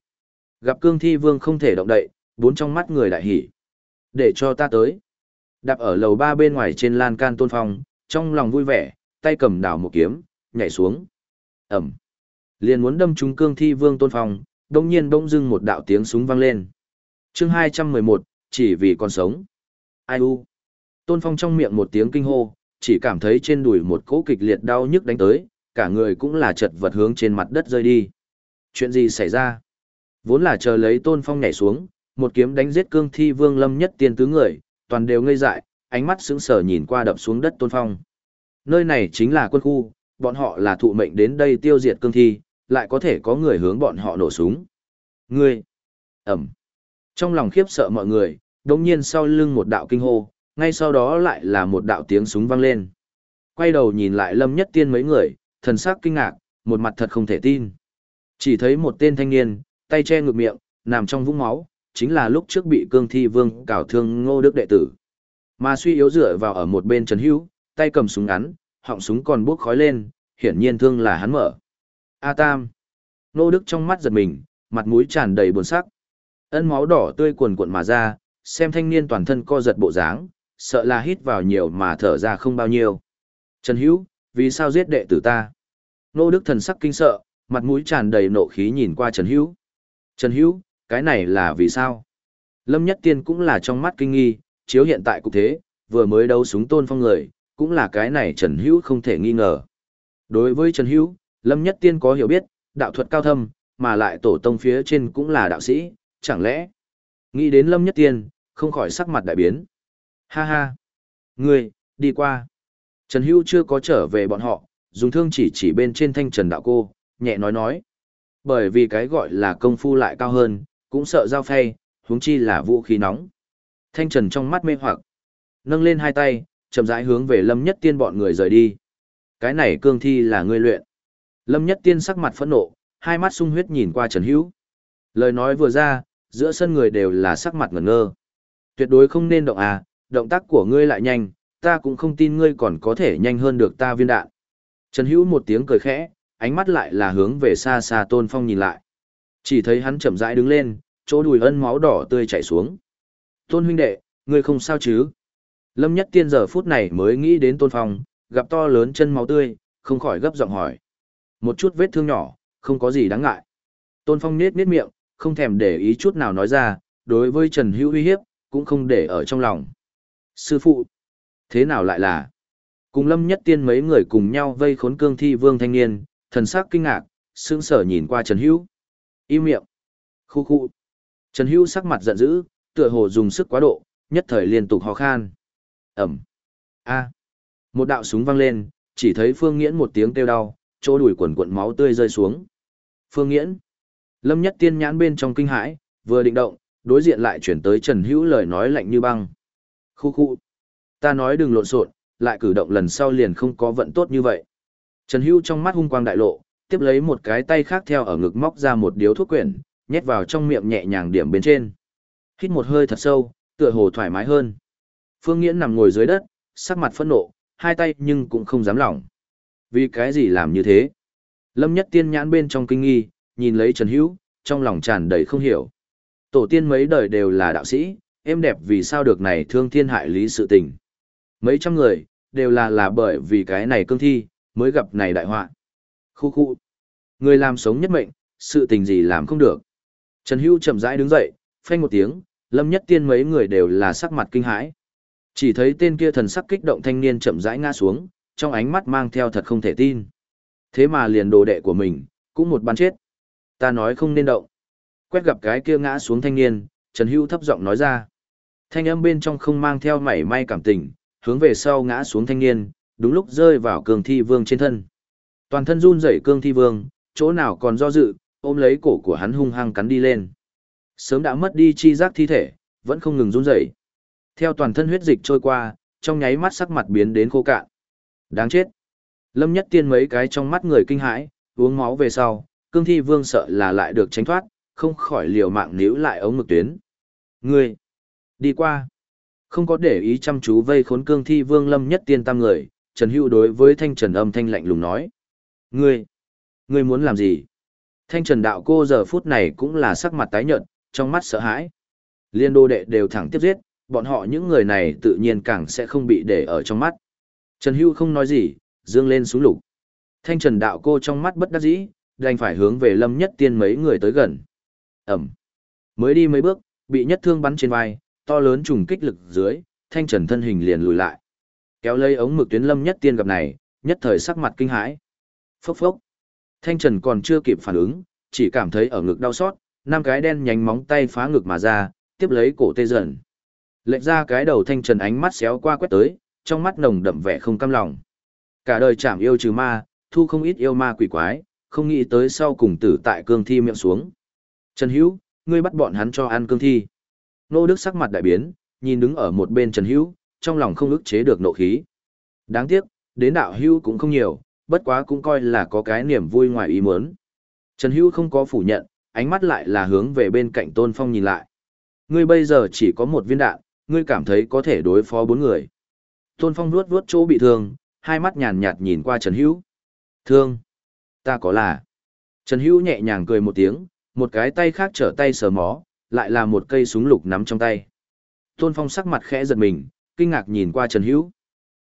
Gặp cương thi vương không thể động đậy, bốn trong mắt người đại hỉ. Để cho ta tới. Đạp ở lầu ba bên ngoài trên lan can tôn phong, trong lòng vui vẻ, tay cầm đảo một kiếm, nhảy xuống. Ẩm. Liền muốn đâm trúng cương thi vương tôn phong, đông nhiên bỗng dưng một đạo tiếng súng vang lên. chương hai trăm mười một chỉ vì còn sống. Ai u. Tôn phong trong miệng một tiếng kinh hô, chỉ cảm thấy trên đùi một cỗ kịch liệt đau nhức đánh tới, cả người cũng là chật vật hướng trên mặt đất rơi đi. Chuyện gì xảy ra? Vốn là chờ lấy tôn phong nhảy xuống, một kiếm đánh giết cương thi vương lâm nhất tiên tứ người, toàn đều ngây dại, ánh mắt sững sờ nhìn qua đập xuống đất tôn phong. Nơi này chính là quân khu, bọn họ là thụ mệnh đến đây tiêu diệt cương thi, lại có thể có người hướng bọn họ nổ súng. Ngươi! Ẩm! Trong lòng khiếp sợ mọi người, đồng nhiên sau lưng một đạo kinh hô, ngay sau đó lại là một đạo tiếng súng vang lên. Quay đầu nhìn lại lâm nhất tiên mấy người, thần sắc kinh ngạc, một mặt thật không thể tin. Chỉ thấy một tên thanh niên, tay che ngực miệng, nằm trong vũng máu, chính là lúc trước bị cương thi vương cào thương ngô đức đệ tử. Mà suy yếu dựa vào ở một bên Trần Hữu, tay cầm súng ngắn, họng súng còn buốc khói lên, hiển nhiên thương là hắn mở. A Tam. nô Đức trong mắt giật mình, mặt mũi tràn đầy buồn sắc. Ân máu đỏ tươi cuồn cuộn mà ra, xem thanh niên toàn thân co giật bộ dáng, sợ là hít vào nhiều mà thở ra không bao nhiêu. Trần Hữu, vì sao giết đệ tử ta? nô Đức thần sắc kinh sợ, mặt mũi tràn đầy nộ khí nhìn qua Trần Hữu. Trần Hữu, cái này là vì sao? Lâm Nhất Tiên cũng là trong mắt kinh nghi, chiếu hiện tại cục thế, vừa mới đấu súng tôn phong người, cũng là cái này Trần Hữu không thể nghi ngờ. Đối với Trần Hữu, Lâm Nhất Tiên có hiểu biết, đạo thuật cao thâm, mà lại tổ tông phía trên cũng là đạo sĩ, chẳng lẽ? Nghĩ đến Lâm Nhất Tiên, không khỏi sắc mặt đại biến. Ha ha! Ngươi, đi qua. Trần Hữu chưa có trở về bọn họ, dùng thương chỉ chỉ bên trên thanh Trần Đạo Cô, nhẹ nói nói. Bởi vì cái gọi là công phu lại cao hơn, cũng sợ giao phay, huống chi là vũ khí nóng. Thanh trần trong mắt mê hoặc, nâng lên hai tay, chậm rãi hướng về lâm nhất tiên bọn người rời đi. Cái này cương thi là ngươi luyện. Lâm nhất tiên sắc mặt phẫn nộ, hai mắt sung huyết nhìn qua Trần Hữu. Lời nói vừa ra, giữa sân người đều là sắc mặt ngẩn ngơ. Tuyệt đối không nên động à, động tác của ngươi lại nhanh, ta cũng không tin ngươi còn có thể nhanh hơn được ta viên đạn. Trần Hữu một tiếng cười khẽ, ánh mắt lại là hướng về xa xa Tôn Phong nhìn lại. Chỉ thấy hắn chậm rãi đứng lên, chỗ đùi ân máu đỏ tươi chảy xuống. Tôn huynh đệ, ngươi không sao chứ? Lâm Nhất Tiên giờ phút này mới nghĩ đến Tôn Phong, gặp to lớn chân máu tươi, không khỏi gấp giọng hỏi. Một chút vết thương nhỏ, không có gì đáng ngại. Tôn Phong nết nết miệng, không thèm để ý chút nào nói ra, đối với Trần Hữu uy hiếp, cũng không để ở trong lòng. Sư phụ, thế nào lại là? Cùng Lâm Nhất Tiên mấy người cùng nhau vây khốn cương thi vương thanh niên, thần sắc kinh ngạc, sững sờ nhìn qua Trần Hữu. Im miệng. Khu khu. Trần Hữu sắc mặt giận dữ, tựa hồ dùng sức quá độ, nhất thời liên tục ho khan. Ẩm. A. Một đạo súng vang lên, chỉ thấy Phương Nghiễn một tiếng kêu đau, chỗ đùi quần quần máu tươi rơi xuống. Phương Nghiễn. Lâm Nhất Tiên nhãn bên trong kinh hãi, vừa định động, đối diện lại chuyển tới Trần Hữu lời nói lạnh như băng. Khu khu. Ta nói đừng lộn xộn, lại cử động lần sau liền không có vận tốt như vậy. Trần Hữu trong mắt hung quang đại lộ, tiếp lấy một cái tay khác theo ở ngực móc ra một điếu thuốc quyển, nhét vào trong miệng nhẹ nhàng điểm bên trên. Hít một hơi thật sâu, tựa hồ thoải mái hơn. Phương Nghiễn nằm ngồi dưới đất, sắc mặt phẫn nộ, hai tay nhưng cũng không dám lỏng. Vì cái gì làm như thế? Lâm Nhất Tiên nhãn bên trong kinh nghi, nhìn lấy Trần Hữu, trong lòng tràn đầy không hiểu. Tổ tiên mấy đời đều là đạo sĩ, em đẹp vì sao được này thương thiên hại lý sự tình. Mấy trăm người, đều là là bởi vì cái này cương thi, mới gặp này đại họa. Khu khu. Người làm sống nhất mệnh, sự tình gì làm không được. Trần Hưu chậm rãi đứng dậy, phanh một tiếng, lâm nhất tiên mấy người đều là sắc mặt kinh hãi. Chỉ thấy tên kia thần sắc kích động thanh niên chậm rãi ngã xuống, trong ánh mắt mang theo thật không thể tin. Thế mà liền đồ đệ của mình, cũng một bắn chết. Ta nói không nên động. Quét gặp cái kia ngã xuống thanh niên, Trần hữu thấp giọng nói ra. Thanh âm bên trong không mang theo mảy may cảm tình, hướng về sau ngã xuống thanh niên, đúng lúc rơi vào cường thi vương trên thân. Toàn thân run rẩy cương thi vương, chỗ nào còn do dự, ôm lấy cổ của hắn hung hăng cắn đi lên. Sớm đã mất đi chi giác thi thể, vẫn không ngừng run rẩy. Theo toàn thân huyết dịch trôi qua, trong nháy mắt sắc mặt biến đến khô cạn. Đáng chết. Lâm Nhất Tiên mấy cái trong mắt người kinh hãi, uống máu về sau, cương thi vương sợ là lại được tránh thoát, không khỏi liều mạng níu lại ống ngực tuyến. Ngươi, đi qua. Không có để ý chăm chú vây khốn cương thi vương Lâm Nhất Tiên tam người, Trần Hữu đối với thanh trần âm thanh lạnh lùng nói. Ngươi, ngươi muốn làm gì? Thanh trần đạo cô giờ phút này cũng là sắc mặt tái nhợt, trong mắt sợ hãi. Liên đô đệ đều thẳng tiếp giết, bọn họ những người này tự nhiên càng sẽ không bị để ở trong mắt. Trần hưu không nói gì, dương lên xuống lục. Thanh trần đạo cô trong mắt bất đắc dĩ, đành phải hướng về lâm nhất tiên mấy người tới gần. Ẩm. Mới đi mấy bước, bị nhất thương bắn trên vai, to lớn trùng kích lực dưới, thanh trần thân hình liền lùi lại. Kéo lấy ống mực tuyến lâm nhất tiên gặp này, nhất thời sắc mặt kinh hãi. Phốc phốc. Thanh trần còn chưa kịp phản ứng, chỉ cảm thấy ở ngực đau xót, năm cái đen nhánh móng tay phá ngực mà ra, tiếp lấy cổ tê dần. Lệch ra cái đầu thanh trần ánh mắt xéo qua quét tới, trong mắt nồng đậm vẻ không cam lòng. Cả đời chảm yêu trừ ma, thu không ít yêu ma quỷ quái, không nghĩ tới sau cùng tử tại cương thi miệng xuống. Trần Hữu, ngươi bắt bọn hắn cho ăn cương thi. Nô Đức sắc mặt đại biến, nhìn đứng ở một bên Trần Hữu, trong lòng không ức chế được nộ khí. Đáng tiếc, đến đạo Hữu cũng không nhiều, bất quá cũng coi là có cái niềm vui ngoài ý muốn. Trần Hữu không có phủ nhận, ánh mắt lại là hướng về bên cạnh Tôn Phong nhìn lại. Ngươi bây giờ chỉ có một viên đạn, ngươi cảm thấy có thể đối phó bốn người. Tôn Phong vuốt vuốt chỗ bị thương, hai mắt nhàn nhạt nhìn qua Trần Hữu. Thương. Ta có là. Trần Hữu nhẹ nhàng cười một tiếng, một cái tay khác trở tay sờ mó, lại là một cây súng lục nắm trong tay. Tôn Phong sắc mặt khẽ giật mình, kinh ngạc nhìn qua Trần Hữu.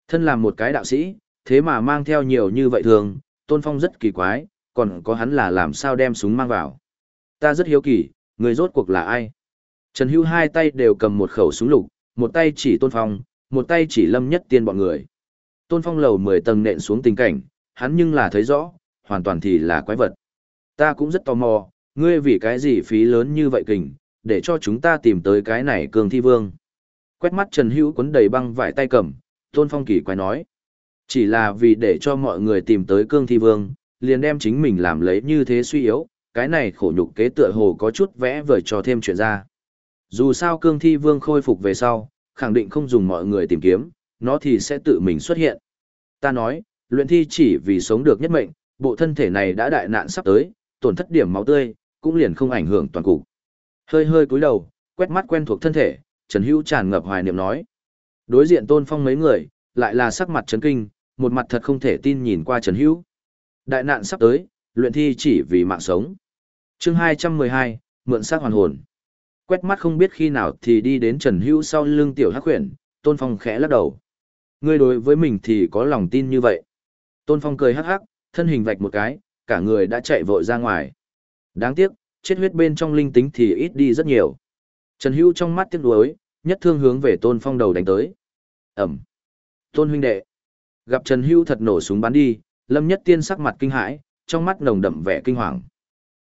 Thân làm một cái đạo sĩ, thế mà mang theo nhiều như vậy thường, Tôn Phong rất kỳ quái, còn có hắn là làm sao đem súng mang vào. Ta rất hiếu kỳ, người rốt cuộc là ai? Trần Hưu hai tay đều cầm một khẩu súng lục, một tay chỉ Tôn Phong, một tay chỉ Lâm Nhất Tiên bọn người. Tôn Phong lầu 10 tầng nện xuống tình cảnh, hắn nhưng là thấy rõ, hoàn toàn thì là quái vật. Ta cũng rất tò mò, ngươi vì cái gì phí lớn như vậy kình, để cho chúng ta tìm tới cái này cường thi vương. Quét mắt Trần Hữu quấn đầy băng vải tay cầm, Tôn Phong kỳ quái nói. Chỉ là vì để cho mọi người tìm tới cương thi vương, liền đem chính mình làm lấy như thế suy yếu, cái này khổ nhục kế tựa hồ có chút vẽ vời cho thêm chuyện ra. Dù sao cương thi vương khôi phục về sau, khẳng định không dùng mọi người tìm kiếm, nó thì sẽ tự mình xuất hiện. Ta nói, luyện thi chỉ vì sống được nhất mệnh, bộ thân thể này đã đại nạn sắp tới, tổn thất điểm máu tươi, cũng liền không ảnh hưởng toàn cục. Hơi hơi cúi đầu, quét mắt quen thuộc thân thể, Trần Hữu tràn ngập hoài niệm nói. Đối diện Tôn Phong mấy người, lại là sắc mặt chấn kinh, một mặt thật không thể tin nhìn qua Trần Hữu. Đại nạn sắp tới, luyện thi chỉ vì mạng sống. Chương 212, mượn xác hoàn hồn. Quét mắt không biết khi nào thì đi đến Trần Hữu sau lưng tiểu hắc huyền, Tôn Phong khẽ lắc đầu. Ngươi đối với mình thì có lòng tin như vậy. Tôn Phong cười hắc hắc, thân hình vạch một cái, cả người đã chạy vội ra ngoài. Đáng tiếc, chết huyết bên trong linh tính thì ít đi rất nhiều. Trần Hữu trong mắt tiếc nuối, nhất thương hướng về Tôn Phong đầu đánh tới. Ẩm. Tôn huynh đệ. Gặp Trần Hữu thật nổ súng bắn đi, Lâm Nhất Tiên sắc mặt kinh hãi, trong mắt nồng đậm vẻ kinh hoàng.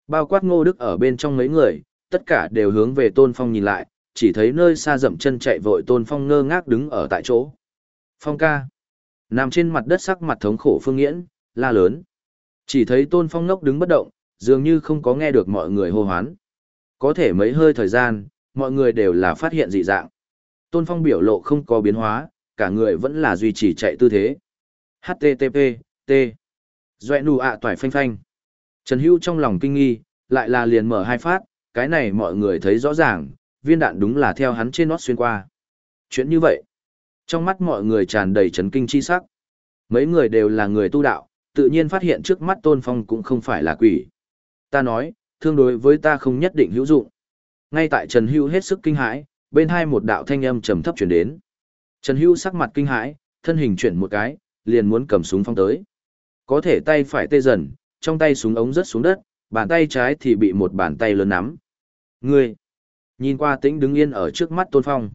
Bao quát Ngô Đức ở bên trong mấy người, tất cả đều hướng về Tôn Phong nhìn lại, chỉ thấy nơi xa dậm chân chạy vội Tôn Phong ngơ ngác đứng ở tại chỗ. Phong ca. Nằm trên mặt đất sắc mặt thống khổ Phương Nghiễn, la lớn. Chỉ thấy Tôn Phong ngốc đứng bất động, dường như không có nghe được mọi người hô hoán. Có thể mấy hơi thời gian, mọi người đều là phát hiện dị dạng. Tôn Phong biểu lộ không có biến hóa, cả người vẫn là duy trì chạy tư thế. HTTP, T. Doẹ nụ ạ toải phanh phanh. Trần Hữu trong lòng kinh nghi, lại là liền mở hai phát, cái này mọi người thấy rõ ràng, viên đạn đúng là theo hắn trên nót xuyên qua. Chuyện như vậy, trong mắt mọi người tràn đầy chấn kinh chi sắc. Mấy người đều là người tu đạo, tự nhiên phát hiện trước mắt Tôn Phong cũng không phải là quỷ. Ta nói, thương đối với ta không nhất định hữu dụng. Ngay tại Trần Hưu hết sức kinh hãi, bên hai một đạo thanh âm trầm thấp chuyển đến. Trần Hưu sắc mặt kinh hãi, thân hình chuyển một cái, liền muốn cầm súng phong tới. Có thể tay phải tê dần, trong tay súng ống rớt xuống đất, bàn tay trái thì bị một bàn tay lớn nắm. Ngươi! Nhìn qua tĩnh đứng yên ở trước mắt Tôn Phong.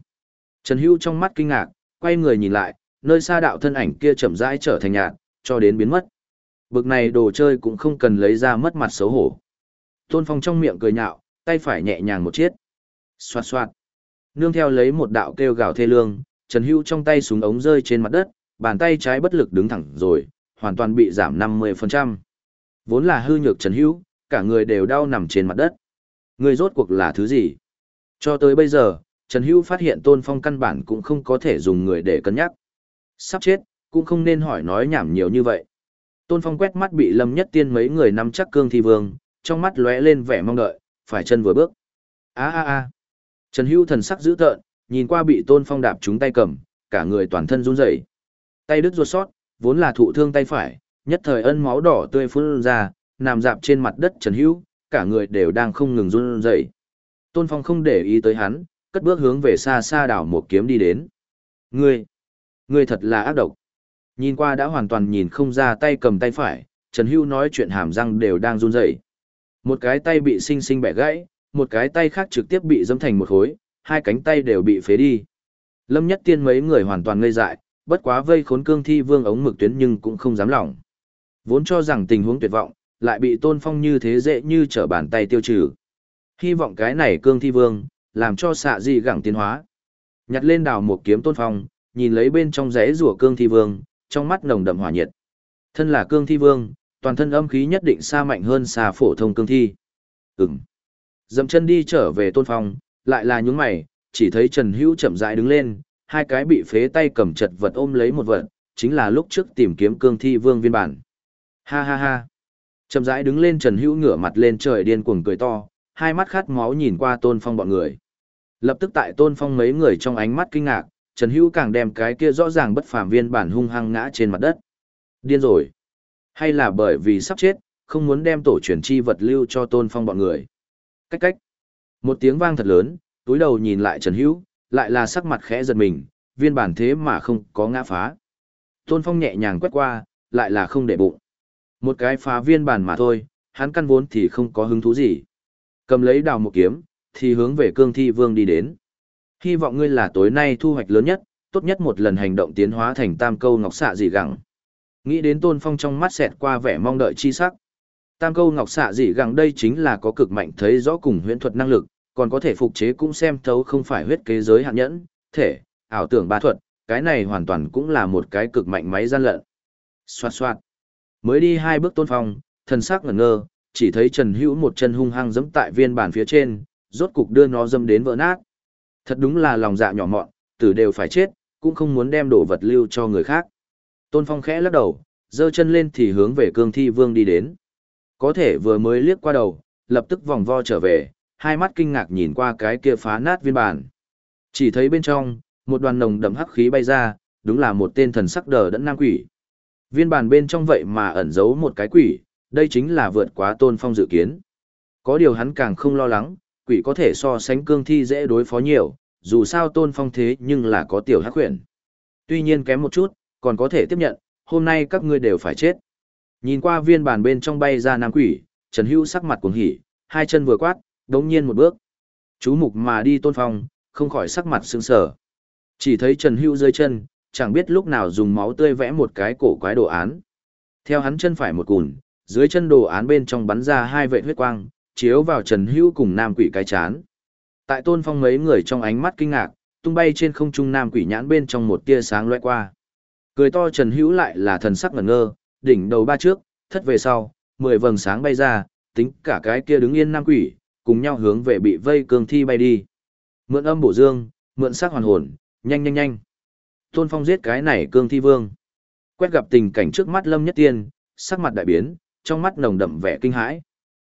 Trần hữu trong mắt kinh ngạc, quay người nhìn lại, nơi xa đạo thân ảnh kia chậm rãi trở thành nhạt, cho đến biến mất. Bực này đồ chơi cũng không cần lấy ra mất mặt xấu hổ. Tôn Phong trong miệng cười nhạo, tay phải nhẹ nhàng một chiếc. Xoạt xoạt. Nương theo lấy một đạo kêu gào thê lương, Trần hữu trong tay súng ống rơi trên mặt đất, bàn tay trái bất lực đứng thẳng rồi, hoàn toàn bị giảm 50%. Vốn là hư nhược Trần hữu cả người đều đau nằm trên mặt đất. Người rốt cuộc là thứ gì? Cho tới bây giờ, Trần Hưu phát hiện Tôn Phong căn bản cũng không có thể dùng người để cân nhắc. Sắp chết, cũng không nên hỏi nói nhảm nhiều như vậy. Tôn Phong quét mắt bị Lâm Nhất Tiên mấy người nắm chắc cương thi vương, trong mắt lóe lên vẻ mong đợi, phải chân vừa bước. A a a. Trần Hưu thần sắc dữ tợn, nhìn qua bị Tôn Phong đạp trúng tay cầm, cả người toàn thân run rẩy. Tay đứt ruột sót, vốn là thụ thương tay phải, nhất thời ân máu đỏ tươi phun ra, nằm dạp trên mặt đất Trần Hưu, cả người đều đang không ngừng run rẩy. Tôn Phong không để ý tới hắn, cất bước hướng về xa xa đảo một kiếm đi đến. Ngươi, ngươi thật là ác độc. Nhìn qua đã hoàn toàn nhìn không ra tay cầm tay phải, Trần Hưu nói chuyện hàm răng đều đang run rẩy. Một cái tay bị sinh sinh bẻ gãy, một cái tay khác trực tiếp bị dâm thành một khối, hai cánh tay đều bị phế đi. Lâm Nhất Tiên mấy người hoàn toàn ngây dại, bất quá vây khốn cương thi vương ống mực tuyến nhưng cũng không dám lỏng. Vốn cho rằng tình huống tuyệt vọng, lại bị tôn phong như thế dễ như trở bàn tay tiêu trừ. Hy vọng cái này cương thi vương, làm cho xạ dị gẳng tiến hóa. Nhặt lên đào một kiếm tôn phong, nhìn lấy bên trong rẽ rùa cương thi vương, trong mắt nồng đậm hỏa nhiệt. Thân là cương thi vương, toàn thân âm khí nhất định xa mạnh hơn xa phổ thông cương thi. Ừm. Dậm chân đi trở về tôn phong, lại là những mày, chỉ thấy Trần Hữu chậm rãi đứng lên, hai cái bị phế tay cầm chật vật ôm lấy một vật, chính là lúc trước tìm kiếm cương thi vương viên bản. Ha ha ha. Chậm rãi đứng lên Trần Hữu ngửa mặt lên trời điên cuồng cười to, hai mắt khát máu nhìn qua tôn phong bọn người. Lập tức tại tôn phong mấy người trong ánh mắt kinh ngạc, Trần Hữu càng đem cái kia rõ ràng bất phàm viên bản hung hăng ngã trên mặt đất. Điên rồi. Hay là bởi vì sắp chết, không muốn đem tổ truyền chi vật lưu cho tôn phong bọn người. Cách cách. Một tiếng vang thật lớn, túi đầu nhìn lại Trần Hữu, lại là sắc mặt khẽ giật mình, viên bản thế mà không có ngã phá. Tôn phong nhẹ nhàng quét qua, lại là không để bụng. Một cái phá viên bản mà thôi, hắn căn vốn thì không có hứng thú gì. Cầm lấy đào một kiếm, thì hướng về cương thi vương đi đến. Hy vọng ngươi là tối nay thu hoạch lớn nhất, tốt nhất một lần hành động tiến hóa thành tam câu ngọc xạ dị gẳng. Nghĩ đến tôn phong trong mắt xẹt qua vẻ mong đợi chi sắc. Tam câu ngọc xạ dị gẳng đây chính là có cực mạnh thấy rõ cùng huyễn thuật năng lực, còn có thể phục chế cũng xem thấu không phải huyết kế giới hạn nhẫn, thể, ảo tưởng ba thuật, cái này hoàn toàn cũng là một cái cực mạnh máy gian lận. Xoạt xoạt. Mới đi hai bước tôn phong, thần sắc ngẩn ngơ, chỉ thấy Trần Hữu một chân hung hăng giẫm tại viên bản phía trên, rốt cục đưa nó dâm đến vỡ nát. Thật đúng là lòng dạ nhỏ mọn, tử đều phải chết, cũng không muốn đem đồ vật lưu cho người khác. Tôn Phong khẽ lắc đầu, giơ chân lên thì hướng về cương thi vương đi đến. Có thể vừa mới liếc qua đầu, lập tức vòng vo trở về, hai mắt kinh ngạc nhìn qua cái kia phá nát viên bản. Chỉ thấy bên trong, một đoàn nồng đậm hắc khí bay ra, đúng là một tên thần sắc đờ đẫn nam quỷ. Viên bàn bên trong vậy mà ẩn giấu một cái quỷ, đây chính là vượt quá tôn phong dự kiến. Có điều hắn càng không lo lắng, quỷ có thể so sánh cương thi dễ đối phó nhiều, dù sao tôn phong thế nhưng là có tiểu hắc huyền. Tuy nhiên kém một chút, còn có thể tiếp nhận, hôm nay các ngươi đều phải chết. Nhìn qua viên bàn bên trong bay ra nam quỷ, Trần Hữu sắc mặt cuồng hỉ, hai chân vừa quát, đống nhiên một bước. Chú mục mà đi tôn phong, không khỏi sắc mặt sững sờ. Chỉ thấy Trần Hữu rơi chân, chẳng biết lúc nào dùng máu tươi vẽ một cái cổ quái đồ án. Theo hắn chân phải một cùn, dưới chân đồ án bên trong bắn ra hai vệ huyết quang, chiếu vào Trần Hữu cùng nam quỷ cái chán. Tại tôn phong mấy người trong ánh mắt kinh ngạc, tung bay trên không trung nam quỷ nhãn bên trong một tia sáng lóe qua. Cười to Trần Hữu lại là thần sắc ngẩn ngơ, đỉnh đầu ba trước, thất về sau, mười vầng sáng bay ra, tính cả cái kia đứng yên nam quỷ, cùng nhau hướng về bị vây cương thi bay đi. Mượn âm bổ dương, mượn sắc hoàn hồn, nhanh nhanh nhanh. Tôn Phong giết cái này cương thi vương. Quét gặp tình cảnh trước mắt Lâm Nhất Tiên, sắc mặt đại biến, trong mắt nồng đậm vẻ kinh hãi.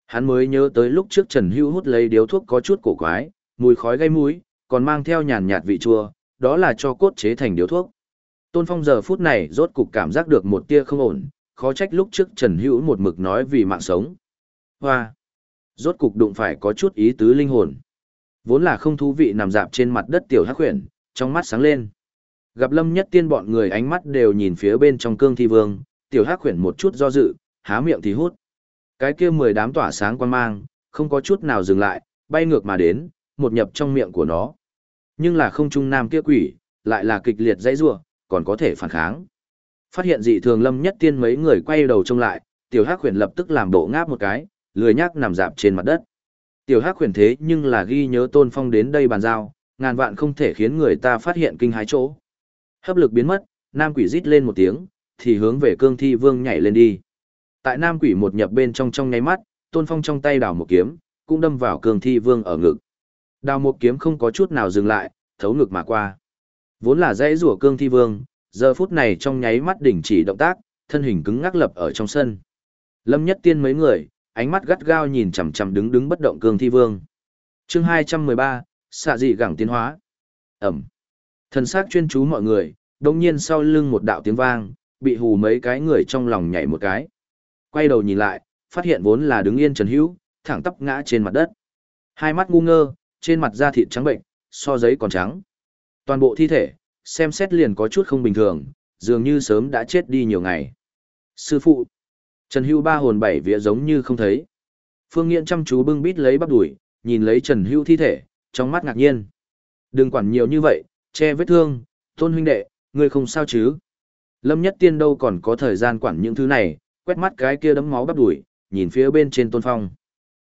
Hắn mới nhớ tới lúc trước Trần Hữu hút lấy điếu thuốc có chút cổ quái, mùi khói gây mũi, còn mang theo nhàn nhạt vị chua, đó là cho cốt chế thành điếu thuốc. Tôn Phong giờ phút này rốt cục cảm giác được một tia không ổn, khó trách lúc trước Trần Hữu một mực nói vì mạng sống. Hoa! Rốt cục đụng phải có chút ý tứ linh hồn. Vốn là không thú vị nằm dạp trên mặt đất tiểu hắc huyền, trong mắt sáng lên. Gặp lâm nhất tiên bọn người ánh mắt đều nhìn phía bên trong cương thi vương, tiểu hắc huyền một chút do dự, há miệng thì hút. Cái kia mười đám tỏa sáng quan mang, không có chút nào dừng lại, bay ngược mà đến, một nhập trong miệng của nó. Nhưng là không trung nam kia quỷ, lại là kịch liệt dãy rủa, còn có thể phản kháng. Phát hiện dị thường lâm nhất tiên mấy người quay đầu trông lại, tiểu hắc huyền lập tức làm bộ ngáp một cái, lười nhác nằm dạp trên mặt đất. Tiểu hắc huyền thế nhưng là ghi nhớ tôn phong đến đây bàn giao, ngàn vạn không thể khiến người ta phát hiện kinh hái chỗ. Hấp lực biến mất, nam quỷ rít lên một tiếng, thì hướng về cương thi vương nhảy lên đi. Tại nam quỷ một nhập bên trong trong nháy mắt, tôn phong trong tay đào một kiếm, cũng đâm vào cương thi vương ở ngực. Đào một kiếm không có chút nào dừng lại, thấu ngực mà qua. Vốn là dãy rủa cương thi vương, giờ phút này trong nháy mắt đình chỉ động tác, thân hình cứng ngắc lập ở trong sân. Lâm Nhất Tiên mấy người, ánh mắt gắt gao nhìn chằm chằm đứng đứng bất động cương thi vương. Chương 213, xạ dị gẳng tiến hóa. Ẩm. Thần sắc chuyên chú mọi người, đồng nhiên sau lưng một đạo tiếng vang, bị hù mấy cái người trong lòng nhảy một cái. Quay đầu nhìn lại, phát hiện vốn là đứng yên Trần Hữu, thẳng tắp ngã trên mặt đất. Hai mắt ngu ngơ, trên mặt da thịt trắng bệnh, so giấy còn trắng. Toàn bộ thi thể, xem xét liền có chút không bình thường, dường như sớm đã chết đi nhiều ngày. Sư phụ, Trần Hữu ba hồn bảy vía giống như không thấy. Phương Nghiễn chăm chú bưng bít lấy bắp đuổi, nhìn lấy Trần Hữu thi thể, trong mắt ngạc nhiên. Đừng quản nhiều như vậy, che vết thương, tôn huynh đệ, ngươi không sao chứ. Lâm Nhất Tiên đâu còn có thời gian quản những thứ này, quét mắt cái kia đấm máu bắp đuổi, nhìn phía bên trên Tôn Phong.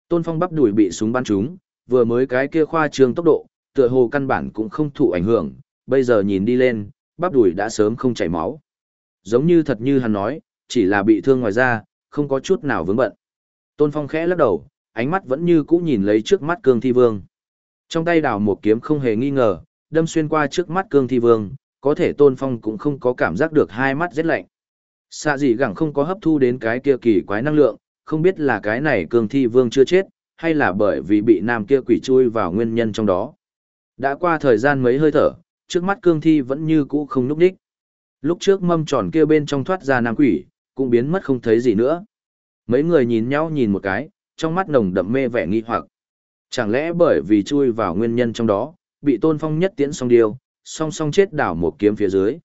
Tôn Phong bắp đuổi bị súng bắn trúng, vừa mới cái kia khoa trương tốc độ, tựa hồ căn bản cũng không thụ ảnh hưởng, bây giờ nhìn đi lên, bắp đùi đã sớm không chảy máu. Giống như thật như hắn nói, chỉ là bị thương ngoài da, không có chút nào vướng bận. Tôn Phong khẽ lắc đầu, ánh mắt vẫn như cũ nhìn lấy trước mắt Cương Thi Vương. Trong tay đào một kiếm không hề nghi ngờ, đâm xuyên qua trước mắt Cương Thi Vương, có thể Tôn Phong cũng không có cảm giác được hai mắt rét lạnh. Xạ gì gẳng không có hấp thu đến cái kia kỳ quái năng lượng, không biết là cái này Cương Thi Vương chưa chết, hay là bởi vì bị nam kia quỷ chui vào nguyên nhân trong đó. Đã qua thời gian mấy hơi thở, trước mắt cương thi vẫn như cũ không núp đích. Lúc trước mâm tròn kia bên trong thoát ra nam quỷ, cũng biến mất không thấy gì nữa. Mấy người nhìn nhau nhìn một cái, trong mắt nồng đậm mê vẻ nghi hoặc. Chẳng lẽ bởi vì chui vào nguyên nhân trong đó, bị tôn phong nhất tiễn song điêu, song song chết đảo một kiếm phía dưới.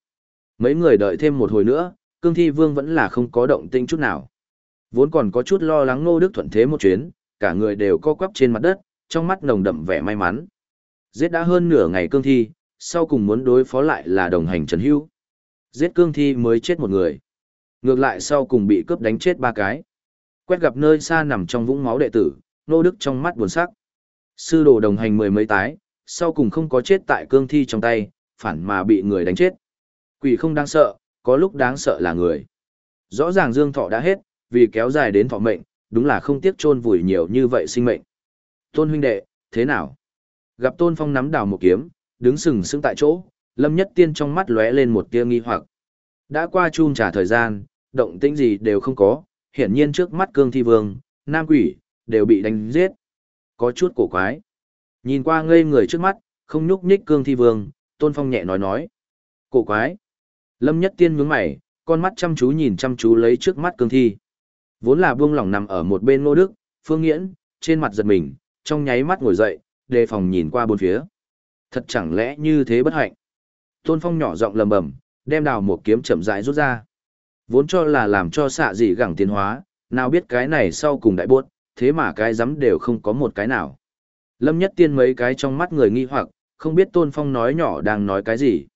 Mấy người đợi thêm một hồi nữa, cương thi vương vẫn là không có động tinh chút nào. Vốn còn có chút lo lắng ngô đức thuận thế một chuyến, cả người đều co quắp trên mặt đất, trong mắt nồng đậm vẻ may mắn. Giết đã hơn nửa ngày cương thi, sau cùng muốn đối phó lại là đồng hành Trần Hưu. Giết cương thi mới chết một người. Ngược lại sau cùng bị cướp đánh chết ba cái. Quét gặp nơi xa nằm trong vũng máu đệ tử, nô đức trong mắt buồn sắc. Sư đồ đồng hành mười mấy tái, sau cùng không có chết tại cương thi trong tay, phản mà bị người đánh chết. Quỷ không đáng sợ, có lúc đáng sợ là người. Rõ ràng dương thọ đã hết, vì kéo dài đến thọ mệnh, đúng là không tiếc chôn vùi nhiều như vậy sinh mệnh. Tôn huynh đệ, thế nào? Gặp Tôn Phong nắm đào một kiếm, đứng sừng sững tại chỗ, Lâm Nhất Tiên trong mắt lóe lên một tia nghi hoặc. Đã qua chun trả thời gian, động tĩnh gì đều không có, hiển nhiên trước mắt Cương Thi Vương, Nam Quỷ, đều bị đánh giết. Có chút cổ quái. Nhìn qua ngây người trước mắt, không nhúc nhích Cương Thi Vương, Tôn Phong nhẹ nói nói. Cổ quái. Lâm Nhất Tiên nhướng mày, con mắt chăm chú nhìn chăm chú lấy trước mắt Cương Thi. Vốn là buông lỏng nằm ở một bên Ngô Đức, Phương Nghiễn, trên mặt giật mình, trong nháy mắt ngồi dậy, đề phòng nhìn qua bốn phía. Thật chẳng lẽ như thế bất hạnh. Tôn Phong nhỏ giọng lầm bầm, đem đào một kiếm chậm rãi rút ra. Vốn cho là làm cho xạ gì gẳng tiến hóa, nào biết cái này sau cùng đại buốt, thế mà cái rắm đều không có một cái nào. Lâm nhất tiên mấy cái trong mắt người nghi hoặc, không biết Tôn Phong nói nhỏ đang nói cái gì.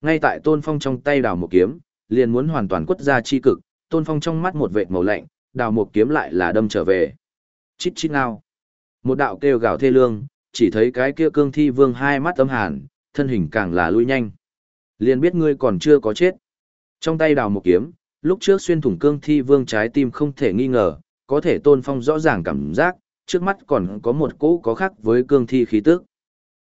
Ngay tại Tôn Phong trong tay đào một kiếm, liền muốn hoàn toàn quất ra chi cực, Tôn Phong trong mắt một vệt màu lạnh, đào một kiếm lại là đâm trở về. Chít chít ngao. Một đạo kêu gào thê lương, chỉ thấy cái kia cương thi vương hai mắt âm hàn, thân hình càng là lui nhanh. Liền biết ngươi còn chưa có chết. Trong tay đào một kiếm, lúc trước xuyên thủng cương thi vương trái tim không thể nghi ngờ, có thể tôn phong rõ ràng cảm giác, trước mắt còn có một cỗ có khác với cương thi khí tức.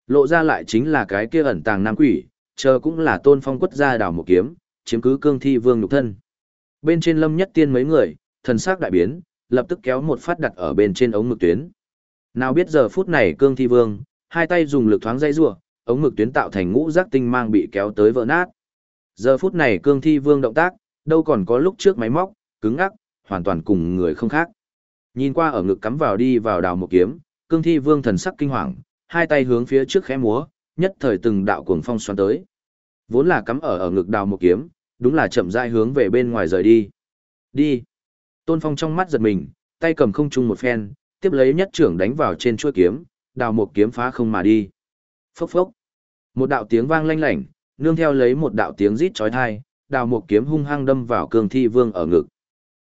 Lộ ra lại chính là cái kia ẩn tàng nam quỷ, chờ cũng là tôn phong quất ra đào một kiếm, chiếm cứ cương thi vương nhục thân. Bên trên lâm nhất tiên mấy người, thần sắc đại biến, lập tức kéo một phát đặt ở bên trên ống mực tuyến. Nào biết giờ phút này cương thi vương, hai tay dùng lực thoáng dây rùa ống mực tuyến tạo thành ngũ giác tinh mang bị kéo tới vỡ nát. Giờ phút này cương thi vương động tác, đâu còn có lúc trước máy móc, cứng ngắc, hoàn toàn cùng người không khác. Nhìn qua ở ngực cắm vào đi vào đào một kiếm, cương thi vương thần sắc kinh hoàng, hai tay hướng phía trước khẽ múa, nhất thời từng đạo cuồng phong xoắn tới. Vốn là cắm ở ở ngực đào một kiếm, đúng là chậm rãi hướng về bên ngoài rời đi. Đi. Tôn Phong trong mắt giật mình, tay cầm không trung một phen, tiếp lấy nhất trưởng đánh vào trên chuôi kiếm, đào một kiếm phá không mà đi. Phốc phốc. Một đạo tiếng vang lanh lảnh, nương theo lấy một đạo tiếng rít chói tai, đào một kiếm hung hăng đâm vào Cương Thi Vương ở ngực.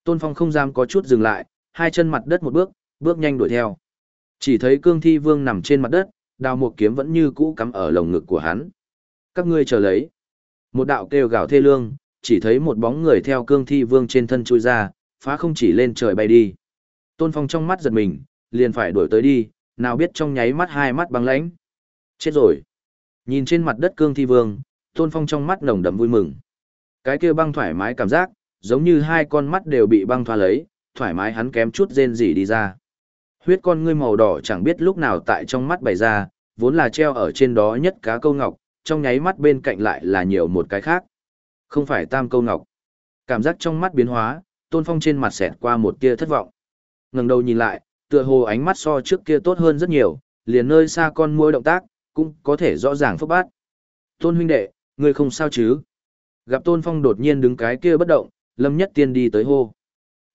Tôn Phong không dám có chút dừng lại, hai chân mặt đất một bước, bước nhanh đuổi theo. Chỉ thấy Cương Thi Vương nằm trên mặt đất, đào một kiếm vẫn như cũ cắm ở lồng ngực của hắn. Các ngươi chờ lấy. Một đạo kêu gào thê lương, chỉ thấy một bóng người theo Cương Thi Vương trên thân chui ra, phá không chỉ lên trời bay đi. Tôn Phong trong mắt giật mình, liền phải đuổi tới đi, nào biết trong nháy mắt hai mắt băng lãnh. Chết rồi. Nhìn trên mặt đất Cương Thi Vương, Tôn Phong trong mắt nồng đậm vui mừng. Cái kia băng thoải mái cảm giác, giống như hai con mắt đều bị băng thoa lấy, thoải mái hắn kém chút rên rỉ đi ra. Huyết con ngươi màu đỏ chẳng biết lúc nào tại trong mắt bày ra, vốn là treo ở trên đó nhất cá câu ngọc, trong nháy mắt bên cạnh lại là nhiều một cái khác. Không phải tam câu ngọc. Cảm giác trong mắt biến hóa, Tôn Phong trên mặt xẹt qua một tia thất vọng. Ngẩng đầu nhìn lại, tựa hồ ánh mắt so trước kia tốt hơn rất nhiều, liền nơi xa con muỗi động tác, cũng có thể rõ ràng phức bát. Tôn huynh đệ, ngươi không sao chứ? Gặp Tôn Phong đột nhiên đứng cái kia bất động, Lâm Nhất Tiên đi tới hô.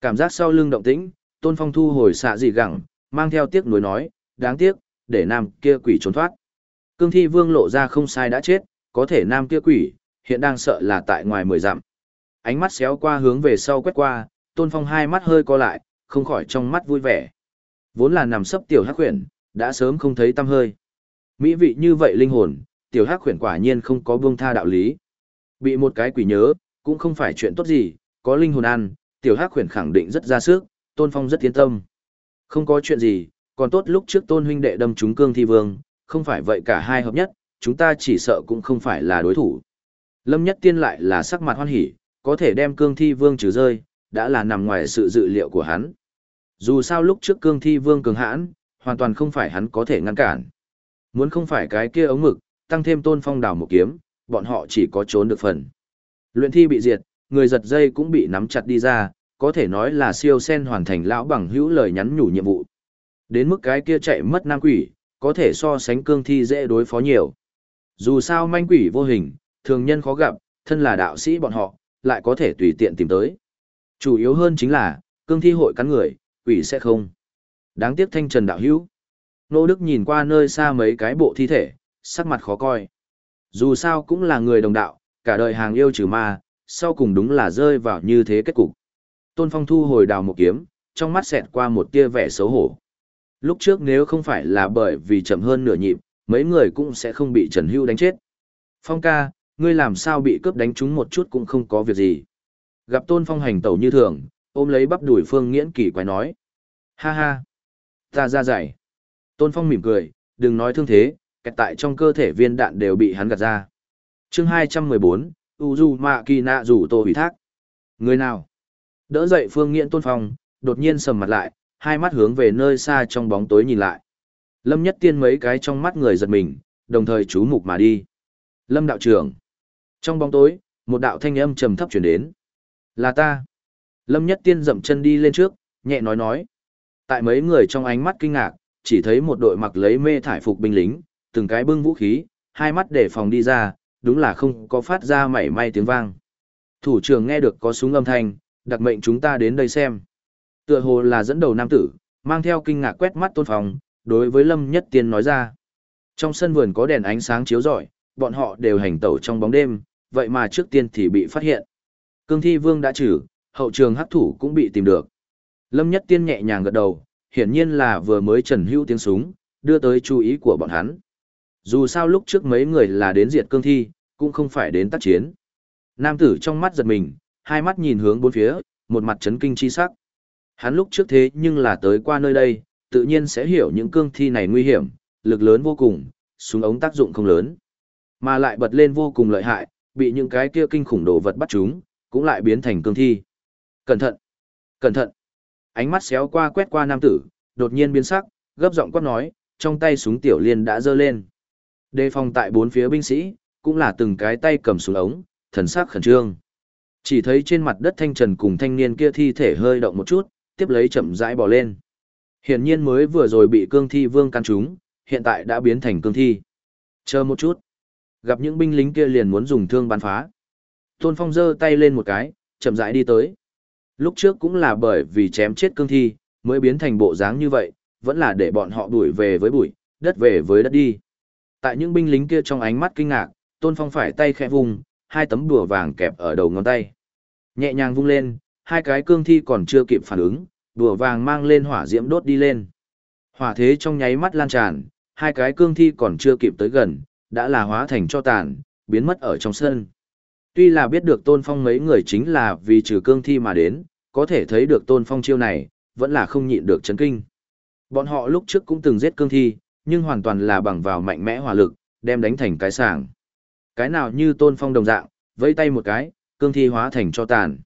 Cảm giác sau lưng động tĩnh, Tôn Phong thu hồi xạ dị gẳng, mang theo tiếc nuối nói, đáng tiếc, để nam kia quỷ trốn thoát. Cương thi vương lộ ra không sai đã chết, có thể nam kia quỷ, hiện đang sợ là tại ngoài mười dặm. Ánh mắt xéo qua hướng về sau quét qua, Tôn Phong hai mắt hơi co lại, không khỏi trong mắt vui vẻ. Vốn là nằm sấp tiểu hắc khuyển, đã sớm không thấy tâm hơi. Mỹ vị như vậy linh hồn, tiểu hắc khuyển quả nhiên không có buông tha đạo lý. Bị một cái quỷ nhớ, cũng không phải chuyện tốt gì, có linh hồn ăn, tiểu hắc Huyền khẳng định rất ra sức, Tôn Phong rất yên tâm. Không có chuyện gì, còn tốt lúc trước Tôn huynh đệ đâm trúng cương thi vương, không phải vậy cả hai hợp nhất, chúng ta chỉ sợ cũng không phải là đối thủ. Lâm Nhất Tiên lại là sắc mặt hoan hỉ, có thể đem cương thi vương trừ rơi, đã là nằm ngoài sự dự liệu của hắn. Dù sao lúc trước cương thi vương cường hãn, hoàn toàn không phải hắn có thể ngăn cản. Muốn không phải cái kia ống mực, tăng thêm tôn phong đào một kiếm, bọn họ chỉ có trốn được phần. Luyện thi bị diệt, người giật dây cũng bị nắm chặt đi ra, có thể nói là siêu sen hoàn thành lão bằng hữu lời nhắn nhủ nhiệm vụ. Đến mức cái kia chạy mất nam quỷ, có thể so sánh cương thi dễ đối phó nhiều. Dù sao manh quỷ vô hình, thường nhân khó gặp, thân là đạo sĩ bọn họ, lại có thể tùy tiện tìm tới. Chủ yếu hơn chính là, cương thi hội cắn người, quỷ sẽ không. Đáng tiếc thanh trần đạo hữu. Nô Đức nhìn qua nơi xa mấy cái bộ thi thể, sắc mặt khó coi. Dù sao cũng là người đồng đạo, cả đời hàng yêu trừ ma, sau cùng đúng là rơi vào như thế kết cục. Tôn Phong thu hồi đào một kiếm, trong mắt xẹt qua một tia vẻ xấu hổ. Lúc trước nếu không phải là bởi vì chậm hơn nửa nhịp, mấy người cũng sẽ không bị Trần Hưu đánh chết. Phong ca, ngươi làm sao bị cướp đánh trúng một chút cũng không có việc gì. Gặp Tôn Phong hành tẩu như thường, ôm lấy bắp đuổi Phương Nghiễn kỳ quái nói. Ha ha, ta ra giải. Tôn Phong mỉm cười, đừng nói thương thế, kẹt tại trong cơ thể viên đạn đều bị hắn gạt ra. chương 214, Uzu Mạ Kỳ Nạ rủ Tô hủy thác. Người nào? Đỡ dậy Phương Nghiễn Tôn Phong, đột nhiên sầm mặt lại, hai mắt hướng về nơi xa trong bóng tối nhìn lại. Lâm Nhất Tiên mấy cái trong mắt người giật mình, đồng thời chú mục mà đi. Lâm đạo trưởng. Trong bóng tối, một đạo thanh âm trầm thấp chuyển đến. Là ta. Lâm Nhất Tiên dậm chân đi lên trước, nhẹ nói nói. Tại mấy người trong ánh mắt kinh ngạc, chỉ thấy một đội mặc lấy mê thải phục binh lính, từng cái bưng vũ khí, hai mắt để phòng đi ra, đúng là không có phát ra mảy may tiếng vang. Thủ trưởng nghe được có súng âm thanh, đặc mệnh chúng ta đến đây xem. Tựa hồ là dẫn đầu nam tử, mang theo kinh ngạc quét mắt tôn phòng, đối với Lâm Nhất Tiên nói ra. Trong sân vườn có đèn ánh sáng chiếu rọi, bọn họ đều hành tẩu trong bóng đêm, vậy mà trước tiên thì bị phát hiện. Cương thi vương đã trừ, hậu trường hắc thủ cũng bị tìm được. Lâm Nhất Tiên nhẹ nhàng gật đầu, hiển nhiên là vừa mới trần hữu tiếng súng, đưa tới chú ý của bọn hắn. Dù sao lúc trước mấy người là đến diệt cương thi, cũng không phải đến tác chiến. Nam tử trong mắt giật mình, hai mắt nhìn hướng bốn phía, một mặt chấn kinh chi sắc. Hắn lúc trước thế nhưng là tới qua nơi đây, tự nhiên sẽ hiểu những cương thi này nguy hiểm, lực lớn vô cùng, súng ống tác dụng không lớn. Mà lại bật lên vô cùng lợi hại, bị những cái kia kinh khủng đồ vật bắt chúng, cũng lại biến thành cương thi. Cẩn thận! Cẩn thận! Ánh mắt xéo qua quét qua nam tử, đột nhiên biến sắc, gấp giọng quát nói, trong tay súng tiểu liên đã giơ lên. Đề phòng tại bốn phía binh sĩ, cũng là từng cái tay cầm súng ống, thần sắc khẩn trương. Chỉ thấy trên mặt đất thanh trần cùng thanh niên kia thi thể hơi động một chút, tiếp lấy chậm rãi bò lên. Hiển nhiên mới vừa rồi bị cương thi vương căn trúng, hiện tại đã biến thành cương thi. Chờ một chút. Gặp những binh lính kia liền muốn dùng thương bắn phá. Tôn Phong giơ tay lên một cái, chậm rãi đi tới. Lúc trước cũng là bởi vì chém chết cương thi, mới biến thành bộ dáng như vậy, vẫn là để bọn họ đuổi về với bụi, đất về với đất đi. Tại những binh lính kia trong ánh mắt kinh ngạc, Tôn Phong phải tay khẽ vùng, hai tấm đùa vàng kẹp ở đầu ngón tay. Nhẹ nhàng vung lên, hai cái cương thi còn chưa kịp phản ứng, đùa vàng mang lên hỏa diễm đốt đi lên. Hỏa thế trong nháy mắt lan tràn, hai cái cương thi còn chưa kịp tới gần, đã là hóa thành cho tàn, biến mất ở trong sân. Tuy là biết được Tôn Phong mấy người chính là vì trừ cương thi mà đến, có thể thấy được Tôn Phong chiêu này, vẫn là không nhịn được chấn kinh. Bọn họ lúc trước cũng từng giết cương thi, nhưng hoàn toàn là bằng vào mạnh mẽ hỏa lực, đem đánh thành cái sàng. Cái nào như Tôn Phong đồng dạng, vẫy tay một cái, cương thi hóa thành cho tàn.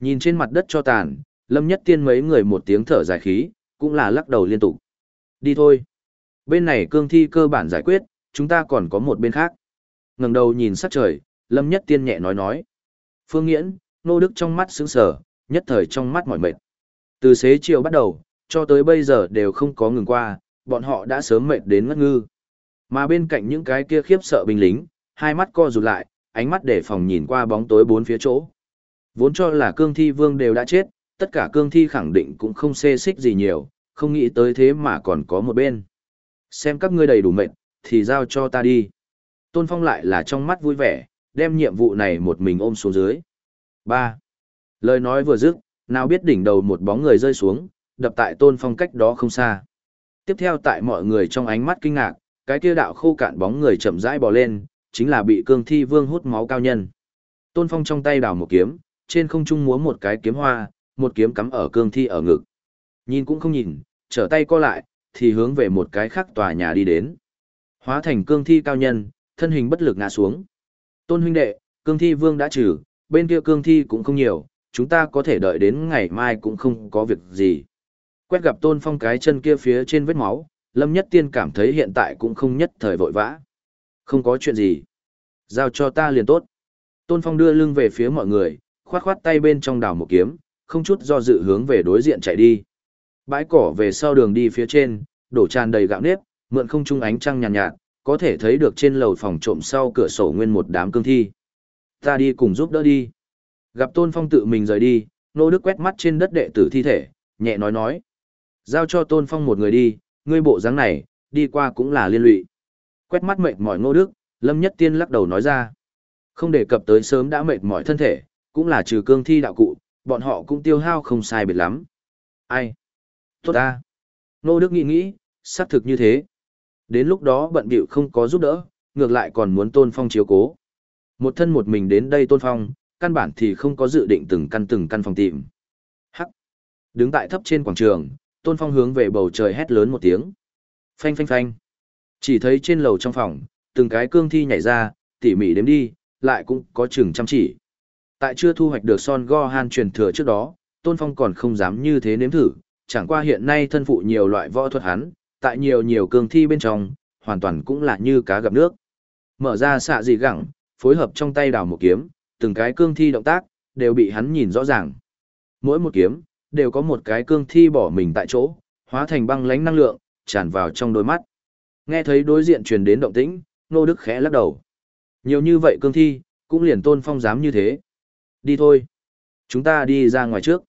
Nhìn trên mặt đất cho tàn, Lâm Nhất Tiên mấy người một tiếng thở dài khí, cũng là lắc đầu liên tục. Đi thôi. Bên này cương thi cơ bản giải quyết, chúng ta còn có một bên khác. ngẩng đầu nhìn sắc trời, Lâm Nhất Tiên nhẹ nói nói. Phương Nghiễn, Nô Đức trong mắt sững sờ, nhất thời trong mắt mỏi mệt. Từ xế chiều bắt đầu, cho tới bây giờ đều không có ngừng qua, bọn họ đã sớm mệt đến ngất ngư. Mà bên cạnh những cái kia khiếp sợ binh lính, hai mắt co rụt lại, ánh mắt để phòng nhìn qua bóng tối bốn phía chỗ. Vốn cho là cương thi vương đều đã chết, tất cả cương thi khẳng định cũng không xê xích gì nhiều, không nghĩ tới thế mà còn có một bên. Xem các ngươi đầy đủ mệt, thì giao cho ta đi. Tôn Phong lại là trong mắt vui vẻ, đem nhiệm vụ này một mình ôm xuống dưới. 3. Lời nói vừa dứt, nào biết đỉnh đầu một bóng người rơi xuống, đập tại Tôn Phong cách đó không xa. Tiếp theo tại mọi người trong ánh mắt kinh ngạc, cái kia đạo khô cạn bóng người chậm rãi bò lên, chính là bị cương thi vương hút máu cao nhân. Tôn Phong trong tay đào một kiếm, trên không trung múa một cái kiếm hoa, một kiếm cắm ở cương thi ở ngực. Nhìn cũng không nhìn, trở tay co lại, thì hướng về một cái khác tòa nhà đi đến. Hóa thành cương thi cao nhân, thân hình bất lực ngã xuống. Tôn huynh đệ, cương thi vương đã trừ, bên kia cương thi cũng không nhiều, chúng ta có thể đợi đến ngày mai cũng không có việc gì. Quét gặp tôn phong cái chân kia phía trên vết máu, Lâm Nhất Tiên cảm thấy hiện tại cũng không nhất thời vội vã. Không có chuyện gì. Giao cho ta liền tốt. Tôn phong đưa lưng về phía mọi người, khoát khoát tay bên trong đảo một kiếm, không chút do dự hướng về đối diện chạy đi. Bãi cỏ về sau đường đi phía trên, đổ tràn đầy gạo nếp, mượn không trung ánh trăng nhàn nhạt, nhạt, có thể thấy được trên lầu phòng trộm sau cửa sổ nguyên một đám cương thi. Ta đi cùng giúp đỡ đi. Gặp Tôn Phong tự mình rời đi, Nô Đức quét mắt trên đất đệ tử thi thể, nhẹ nói nói. Giao cho Tôn Phong một người đi, ngươi bộ dáng này, đi qua cũng là liên lụy. Quét mắt mệt mỏi ngô Đức, Lâm Nhất Tiên lắc đầu nói ra. Không đề cập tới sớm đã mệt mỏi thân thể, cũng là trừ cương thi đạo cụ, bọn họ cũng tiêu hao không sai biệt lắm. Ai? Tốt ta. Nô Đức nghĩ nghĩ, xác thực như thế. Đến lúc đó bận bịu không có giúp đỡ, ngược lại còn muốn Tôn Phong chiếu cố. Một thân một mình đến đây Tôn Phong, căn bản thì không có dự định từng căn từng căn phòng tìm. Hắc. Đứng tại thấp trên quảng trường, Tôn Phong hướng về bầu trời hét lớn một tiếng. Phanh phanh phanh. Chỉ thấy trên lầu trong phòng, từng cái cương thi nhảy ra, tỉ mỉ đếm đi, lại cũng có chừng chăm chỉ. Tại chưa thu hoạch được son go han truyền thừa trước đó, Tôn Phong còn không dám như thế nếm thử, chẳng qua hiện nay thân phụ nhiều loại võ thuật hắn, tại nhiều nhiều cương thi bên trong, hoàn toàn cũng là như cá gặp nước. Mở ra xạ dị gẳng, phối hợp trong tay đào một kiếm, từng cái cương thi động tác, đều bị hắn nhìn rõ ràng. Mỗi một kiếm, đều có một cái cương thi bỏ mình tại chỗ, hóa thành băng lánh năng lượng, tràn vào trong đôi mắt. Nghe thấy đối diện truyền đến động tĩnh, Nô Đức khẽ lắc đầu. Nhiều như vậy cương thi, cũng liền tôn phong dám như thế. Đi thôi. Chúng ta đi ra ngoài trước.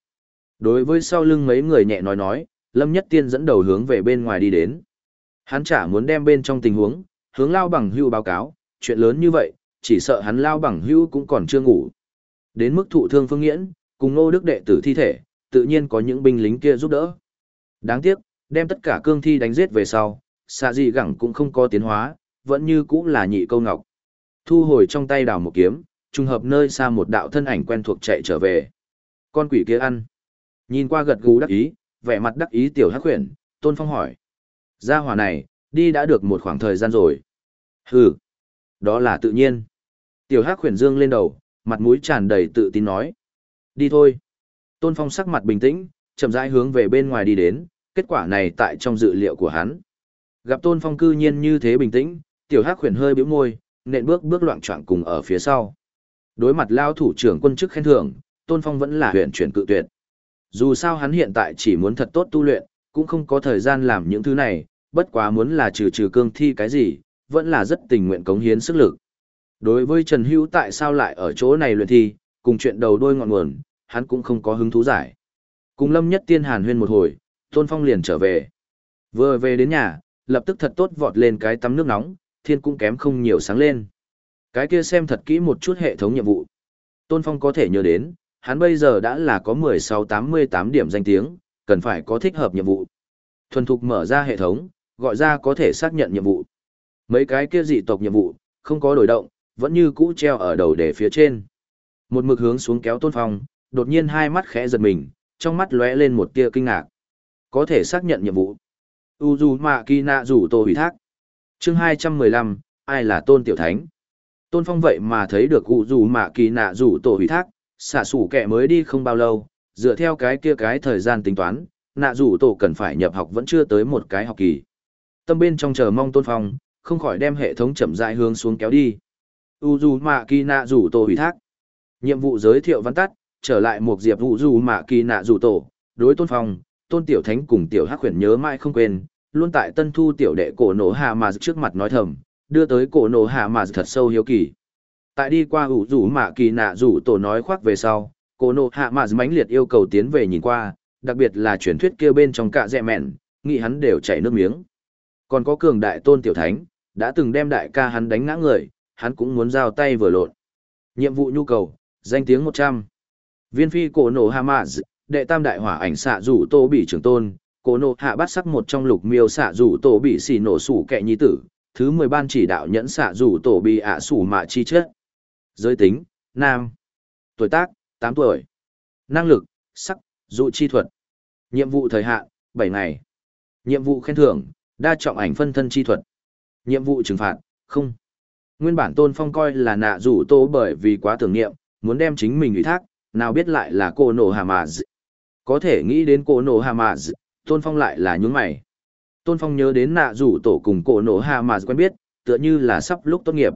Đối với sau lưng mấy người nhẹ nói nói, Lâm Nhất Tiên dẫn đầu hướng về bên ngoài đi đến. Hắn chả muốn đem bên trong tình huống, hướng Lao Bằng Hưu báo cáo, chuyện lớn như vậy, chỉ sợ hắn Lao Bằng Hưu cũng còn chưa ngủ. Đến mức thụ thương phương nghiễn, cùng Ngô Đức đệ tử thi thể, tự nhiên có những binh lính kia giúp đỡ. Đáng tiếc, đem tất cả cương thi đánh giết về sau, xạ gì gẳng cũng không có tiến hóa, vẫn như cũ là nhị câu ngọc. Thu hồi trong tay đào một kiếm, trùng hợp nơi xa một đạo thân ảnh quen thuộc chạy trở về. Con quỷ kia ăn. Nhìn qua gật gù đắc ý, vẻ mặt đắc ý tiểu hắc khuyển, Tôn Phong hỏi. Gia hỏa này, đi đã được một khoảng thời gian rồi. Hừ, đó là tự nhiên. Tiểu hắc khuyển dương lên đầu, mặt mũi tràn đầy tự tin nói. Đi thôi. Tôn Phong sắc mặt bình tĩnh, chậm rãi hướng về bên ngoài đi đến, kết quả này tại trong dự liệu của hắn. Gặp Tôn Phong cư nhiên như thế bình tĩnh, tiểu hắc khuyển hơi bĩu môi, nện bước bước loạn choạng cùng ở phía sau. Đối mặt lao thủ trưởng quân chức khen thưởng, Tôn Phong vẫn là huyện chuyển cự tuyệt. Dù sao hắn hiện tại chỉ muốn thật tốt tu luyện, cũng không có thời gian làm những thứ này, bất quá muốn là trừ trừ cương thi cái gì, vẫn là rất tình nguyện cống hiến sức lực. Đối với Trần Hữu tại sao lại ở chỗ này luyện thi, cùng chuyện đầu đôi ngọn nguồn, hắn cũng không có hứng thú giải. Cùng Lâm Nhất Tiên hàn huyên một hồi, Tôn Phong liền trở về. Vừa về đến nhà, lập tức thật tốt vọt lên cái tắm nước nóng, thiên cũng kém không nhiều sáng lên. Cái kia xem thật kỹ một chút hệ thống nhiệm vụ. Tôn Phong có thể nhớ đến, hắn bây giờ đã là có 1688 điểm danh tiếng, cần phải có thích hợp nhiệm vụ. Thuần thục mở ra hệ thống, gọi ra có thể xác nhận nhiệm vụ. Mấy cái kia dị tộc nhiệm vụ, không có đổi động, vẫn như cũ treo ở đầu để phía trên. Một mực hướng xuống kéo Tôn Phong, đột nhiên hai mắt khẽ giật mình, trong mắt lóe lên một tia kinh ngạc. Có thể xác nhận nhiệm vụ. Uzumaki rủ tổ hủy thác. Chương 215, ai là Tôn Tiểu Thánh? Tôn Phong vậy mà thấy được Uzumaki rủ tổ hủy thác, xả sủ kẻ mới đi không bao lâu, dựa theo cái kia cái thời gian tính toán, nạ rủ tổ cần phải nhập học vẫn chưa tới một cái học kỳ. Tâm bên trong chờ mong Tôn Phong, không khỏi đem hệ thống chậm rãi hướng xuống kéo đi. Uzumaki nạ rủ tổ hủy thác. Nhiệm vụ giới thiệu văn tắt, trở lại một diệp vụ dù mạ kỳ nạ rủ tổ, đối tôn phong, tôn tiểu thánh cùng tiểu hắc khuyển nhớ mãi không quên, luôn tại tân thu tiểu đệ cổ nổ hạ mà trước mặt nói thầm, đưa tới cổ nổ hạ mà thật sâu hiếu kỳ. Tại đi qua ủ rủ mạ kỳ nạ rủ tổ nói khoác về sau, cổ nổ hạ mà mãnh liệt yêu cầu tiến về nhìn qua, đặc biệt là truyền thuyết kia bên trong cạ dẹ mẹn, nghĩ hắn đều chảy nước miếng. Còn có cường đại tôn tiểu thánh, đã từng đem đại ca hắn đánh ngã người, hắn cũng muốn giao tay vừa lộn. Nhiệm vụ nhu cầu, danh tiếng 100. Viên phi cổ nổ Hamaz, đệ tam đại hỏa ảnh xạ rủ tô bị trưởng tôn, cổ nổ hạ bắt sắc một trong lục miêu xạ rủ tổ bị xì nổ sủ kẹ nhi tử, thứ 10 ban chỉ đạo nhẫn xạ rủ tổ bị ạ sủ mạ chi chết. Giới tính, nam. Tuổi tác, 8 tuổi. Năng lực, sắc, dụ chi thuật. Nhiệm vụ thời hạn, 7 ngày. Nhiệm vụ khen thưởng, đa trọng ảnh phân thân chi thuật. Nhiệm vụ trừng phạt, không. Nguyên bản Tôn Phong coi là nạ rủ tô bởi vì quá tưởng niệm, muốn đem chính mình ủy thác, nào biết lại là cô nổ hà mà d... Có thể nghĩ đến cô nổ hà mà d... Tôn Phong lại là nhún mày. Tôn Phong nhớ đến nạ rủ tổ cùng cô nổ hà mà quen biết, tựa như là sắp lúc tốt nghiệp.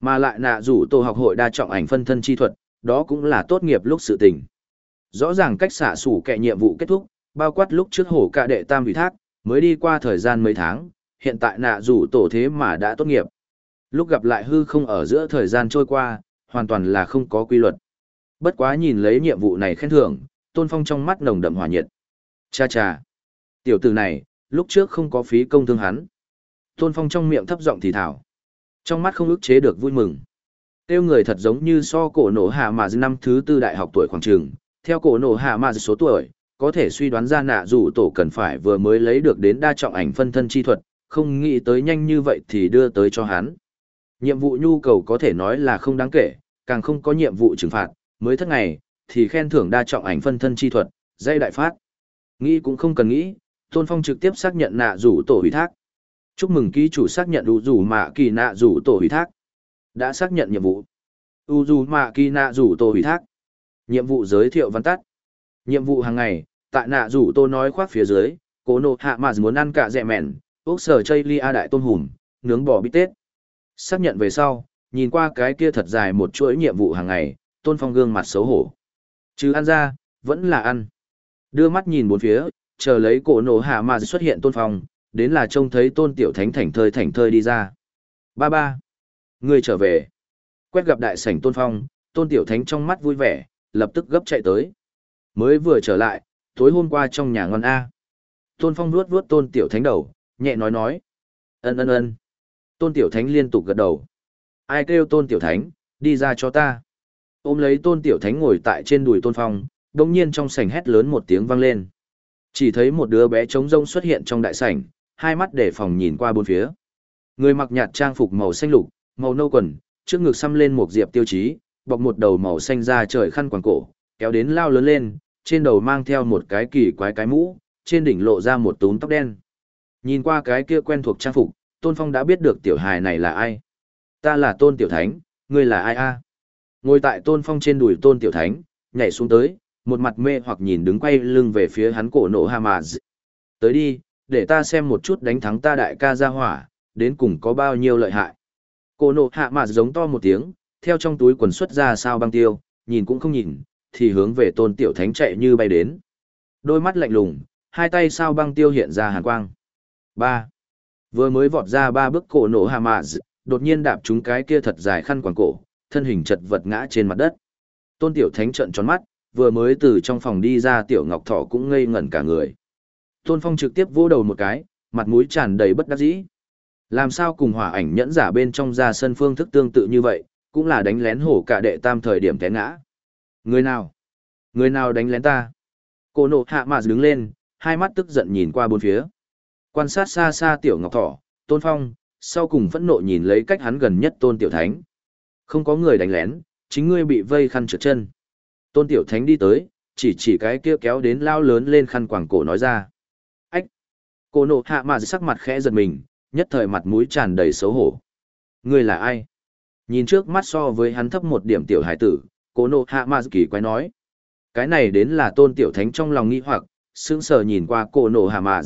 Mà lại nạ rủ tổ học hội đa trọng ảnh phân thân chi thuật, đó cũng là tốt nghiệp lúc sự tình. Rõ ràng cách xả sủ kệ nhiệm vụ kết thúc, bao quát lúc trước hổ cả đệ tam ủy thác, mới đi qua thời gian mấy tháng, hiện tại nạ rủ tổ thế mà đã tốt nghiệp. Lúc gặp lại hư không ở giữa thời gian trôi qua, hoàn toàn là không có quy luật. Bất quá nhìn lấy nhiệm vụ này khen thưởng, Tôn Phong trong mắt nồng đậm hòa nhiệt. Cha cha, tiểu tử này, lúc trước không có phí công thương hắn. Tôn Phong trong miệng thấp giọng thì thảo. Trong mắt không ức chế được vui mừng. Tiêu người thật giống như so cổ nổ hạ mà năm thứ tư đại học tuổi khoảng trường. Theo cổ nổ hạ mà số tuổi, có thể suy đoán ra nạ dù tổ cần phải vừa mới lấy được đến đa trọng ảnh phân thân chi thuật, không nghĩ tới nhanh như vậy thì đưa tới cho hắn. Nhiệm vụ nhu cầu có thể nói là không đáng kể, càng không có nhiệm vụ trừng phạt, mới thất ngày, thì khen thưởng đa trọng ảnh phân thân chi thuật, dây đại phát. Nghĩ cũng không cần nghĩ, Tôn Phong trực tiếp xác nhận nạ rủ tổ hủy thác. Chúc mừng ký chủ xác nhận đủ rủ mạ kỳ nạ rủ tổ hủy thác. Đã xác nhận nhiệm vụ. U dù mạ kỳ nạ rủ tổ hủy thác. Nhiệm vụ giới thiệu văn tắt. Nhiệm vụ hàng ngày, tại nạ rủ tô nói khoác phía dưới, cố nộ hạ mà muốn ăn cả dẹ mẹn, ốc sở chây lia đại tôn hùm, nướng bò bít tết. Xác nhận về sau, nhìn qua cái kia thật dài một chuỗi nhiệm vụ hàng ngày, tôn phong gương mặt xấu hổ. Chứ ăn ra, vẫn là ăn. Đưa mắt nhìn bốn phía, chờ lấy cổ nổ hạ mà xuất hiện tôn phong, đến là trông thấy tôn tiểu thánh thảnh thơi thảnh thơi đi ra. Ba ba. Người trở về. Quét gặp đại sảnh tôn phong, tôn tiểu thánh trong mắt vui vẻ, lập tức gấp chạy tới. Mới vừa trở lại, tối hôm qua trong nhà ngon A. Tôn phong vuốt vuốt tôn tiểu thánh đầu, nhẹ nói nói. Ân ân ân. Tôn tiểu thánh liên tục gật đầu. Ai kêu tôn tiểu thánh, đi ra cho ta. Ôm lấy tôn tiểu thánh ngồi tại trên đùi tôn phong, đông nhiên trong sảnh hét lớn một tiếng vang lên. Chỉ thấy một đứa bé trống rông xuất hiện trong đại sảnh, hai mắt để phòng nhìn qua bốn phía. Người mặc nhạt trang phục màu xanh lục, màu nâu quần, trước ngực xăm lên một diệp tiêu chí, bọc một đầu màu xanh da trời khăn quàng cổ, kéo đến lao lớn lên, trên đầu mang theo một cái kỳ quái cái mũ, trên đỉnh lộ ra một túm tóc đen. Nhìn qua cái kia quen thuộc trang phục, Tôn Phong đã biết được tiểu hài này là ai. Ta là Tôn Tiểu Thánh, ngươi là ai a? Ngồi tại tôn phong trên đùi tôn tiểu thánh, nhảy xuống tới, một mặt mê hoặc nhìn đứng quay lưng về phía hắn cổ nổ Hamaz. mà Tới đi, để ta xem một chút đánh thắng ta đại ca ra hỏa, đến cùng có bao nhiêu lợi hại. Cổ nổ hạ giống to một tiếng, theo trong túi quần xuất ra sao băng tiêu, nhìn cũng không nhìn, thì hướng về tôn tiểu thánh chạy như bay đến. Đôi mắt lạnh lùng, hai tay sao băng tiêu hiện ra hàn quang. ba Vừa mới vọt ra ba bước cổ nổ Hamaz, đột nhiên đạp trúng cái kia thật dài khăn quàng cổ, thân hình chật vật ngã trên mặt đất. Tôn Tiểu Thánh trợn tròn mắt, vừa mới từ trong phòng đi ra Tiểu Ngọc Thỏ cũng ngây ngẩn cả người. Tôn Phong trực tiếp vỗ đầu một cái, mặt mũi tràn đầy bất đắc dĩ. Làm sao cùng hỏa ảnh nhẫn giả bên trong ra sân phương thức tương tự như vậy, cũng là đánh lén hổ cả đệ tam thời điểm té ngã. Người nào? Người nào đánh lén ta? Cô nộ hạ mà đứng lên, hai mắt tức giận nhìn qua bốn phía. Quan sát xa xa tiểu ngọc thỏ, tôn phong, sau cùng phẫn nộ nhìn lấy cách hắn gần nhất tôn tiểu thánh. Không có người đánh lén, chính ngươi bị vây khăn trượt chân. Tôn tiểu thánh đi tới, chỉ chỉ cái kia kéo đến lao lớn lên khăn quàng cổ nói ra. Ách! Cô nộ hạ mà sắc mặt khẽ giật mình, nhất thời mặt mũi tràn đầy xấu hổ. Ngươi là ai? Nhìn trước mắt so với hắn thấp một điểm tiểu hải tử, cô nộ hạ mà kỳ quái nói. Cái này đến là tôn tiểu thánh trong lòng nghi hoặc, sững sờ nhìn qua cô nộ hạ mà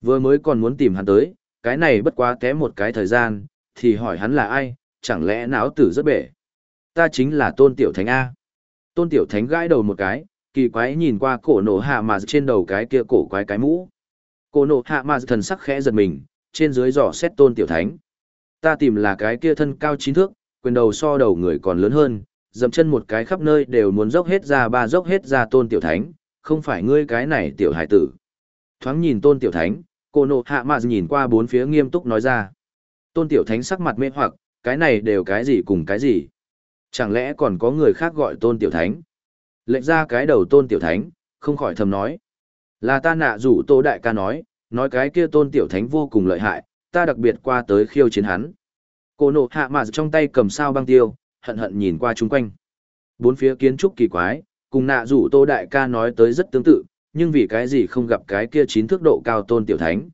Vừa mới còn muốn tìm hắn tới, cái này bất quá té một cái thời gian, thì hỏi hắn là ai, chẳng lẽ não tử rất bể. Ta chính là tôn tiểu thánh A. Tôn tiểu thánh gãi đầu một cái, kỳ quái nhìn qua cổ nổ hạ mà trên đầu cái kia cổ quái cái mũ. Cổ nổ hạ mà thần sắc khẽ giật mình, trên dưới dò xét tôn tiểu thánh. Ta tìm là cái kia thân cao chín thước, quyền đầu so đầu người còn lớn hơn, dầm chân một cái khắp nơi đều muốn dốc hết ra ba dốc hết ra tôn tiểu thánh, không phải ngươi cái này tiểu hải tử. Thoáng nhìn tôn tiểu thánh, cô nộ hạ mạ nhìn qua bốn phía nghiêm túc nói ra. Tôn tiểu thánh sắc mặt mê hoặc, cái này đều cái gì cùng cái gì. Chẳng lẽ còn có người khác gọi tôn tiểu thánh? Lệnh ra cái đầu tôn tiểu thánh, không khỏi thầm nói. Là ta nạ rủ tô đại ca nói, nói cái kia tôn tiểu thánh vô cùng lợi hại, ta đặc biệt qua tới khiêu chiến hắn. Cô nộ hạ mà trong tay cầm sao băng tiêu, hận hận nhìn qua chung quanh. Bốn phía kiến trúc kỳ quái, cùng nạ rủ tô đại ca nói tới rất tương tự, nhưng vì cái gì không gặp cái kia chín thước độ cao tôn tiểu thánh.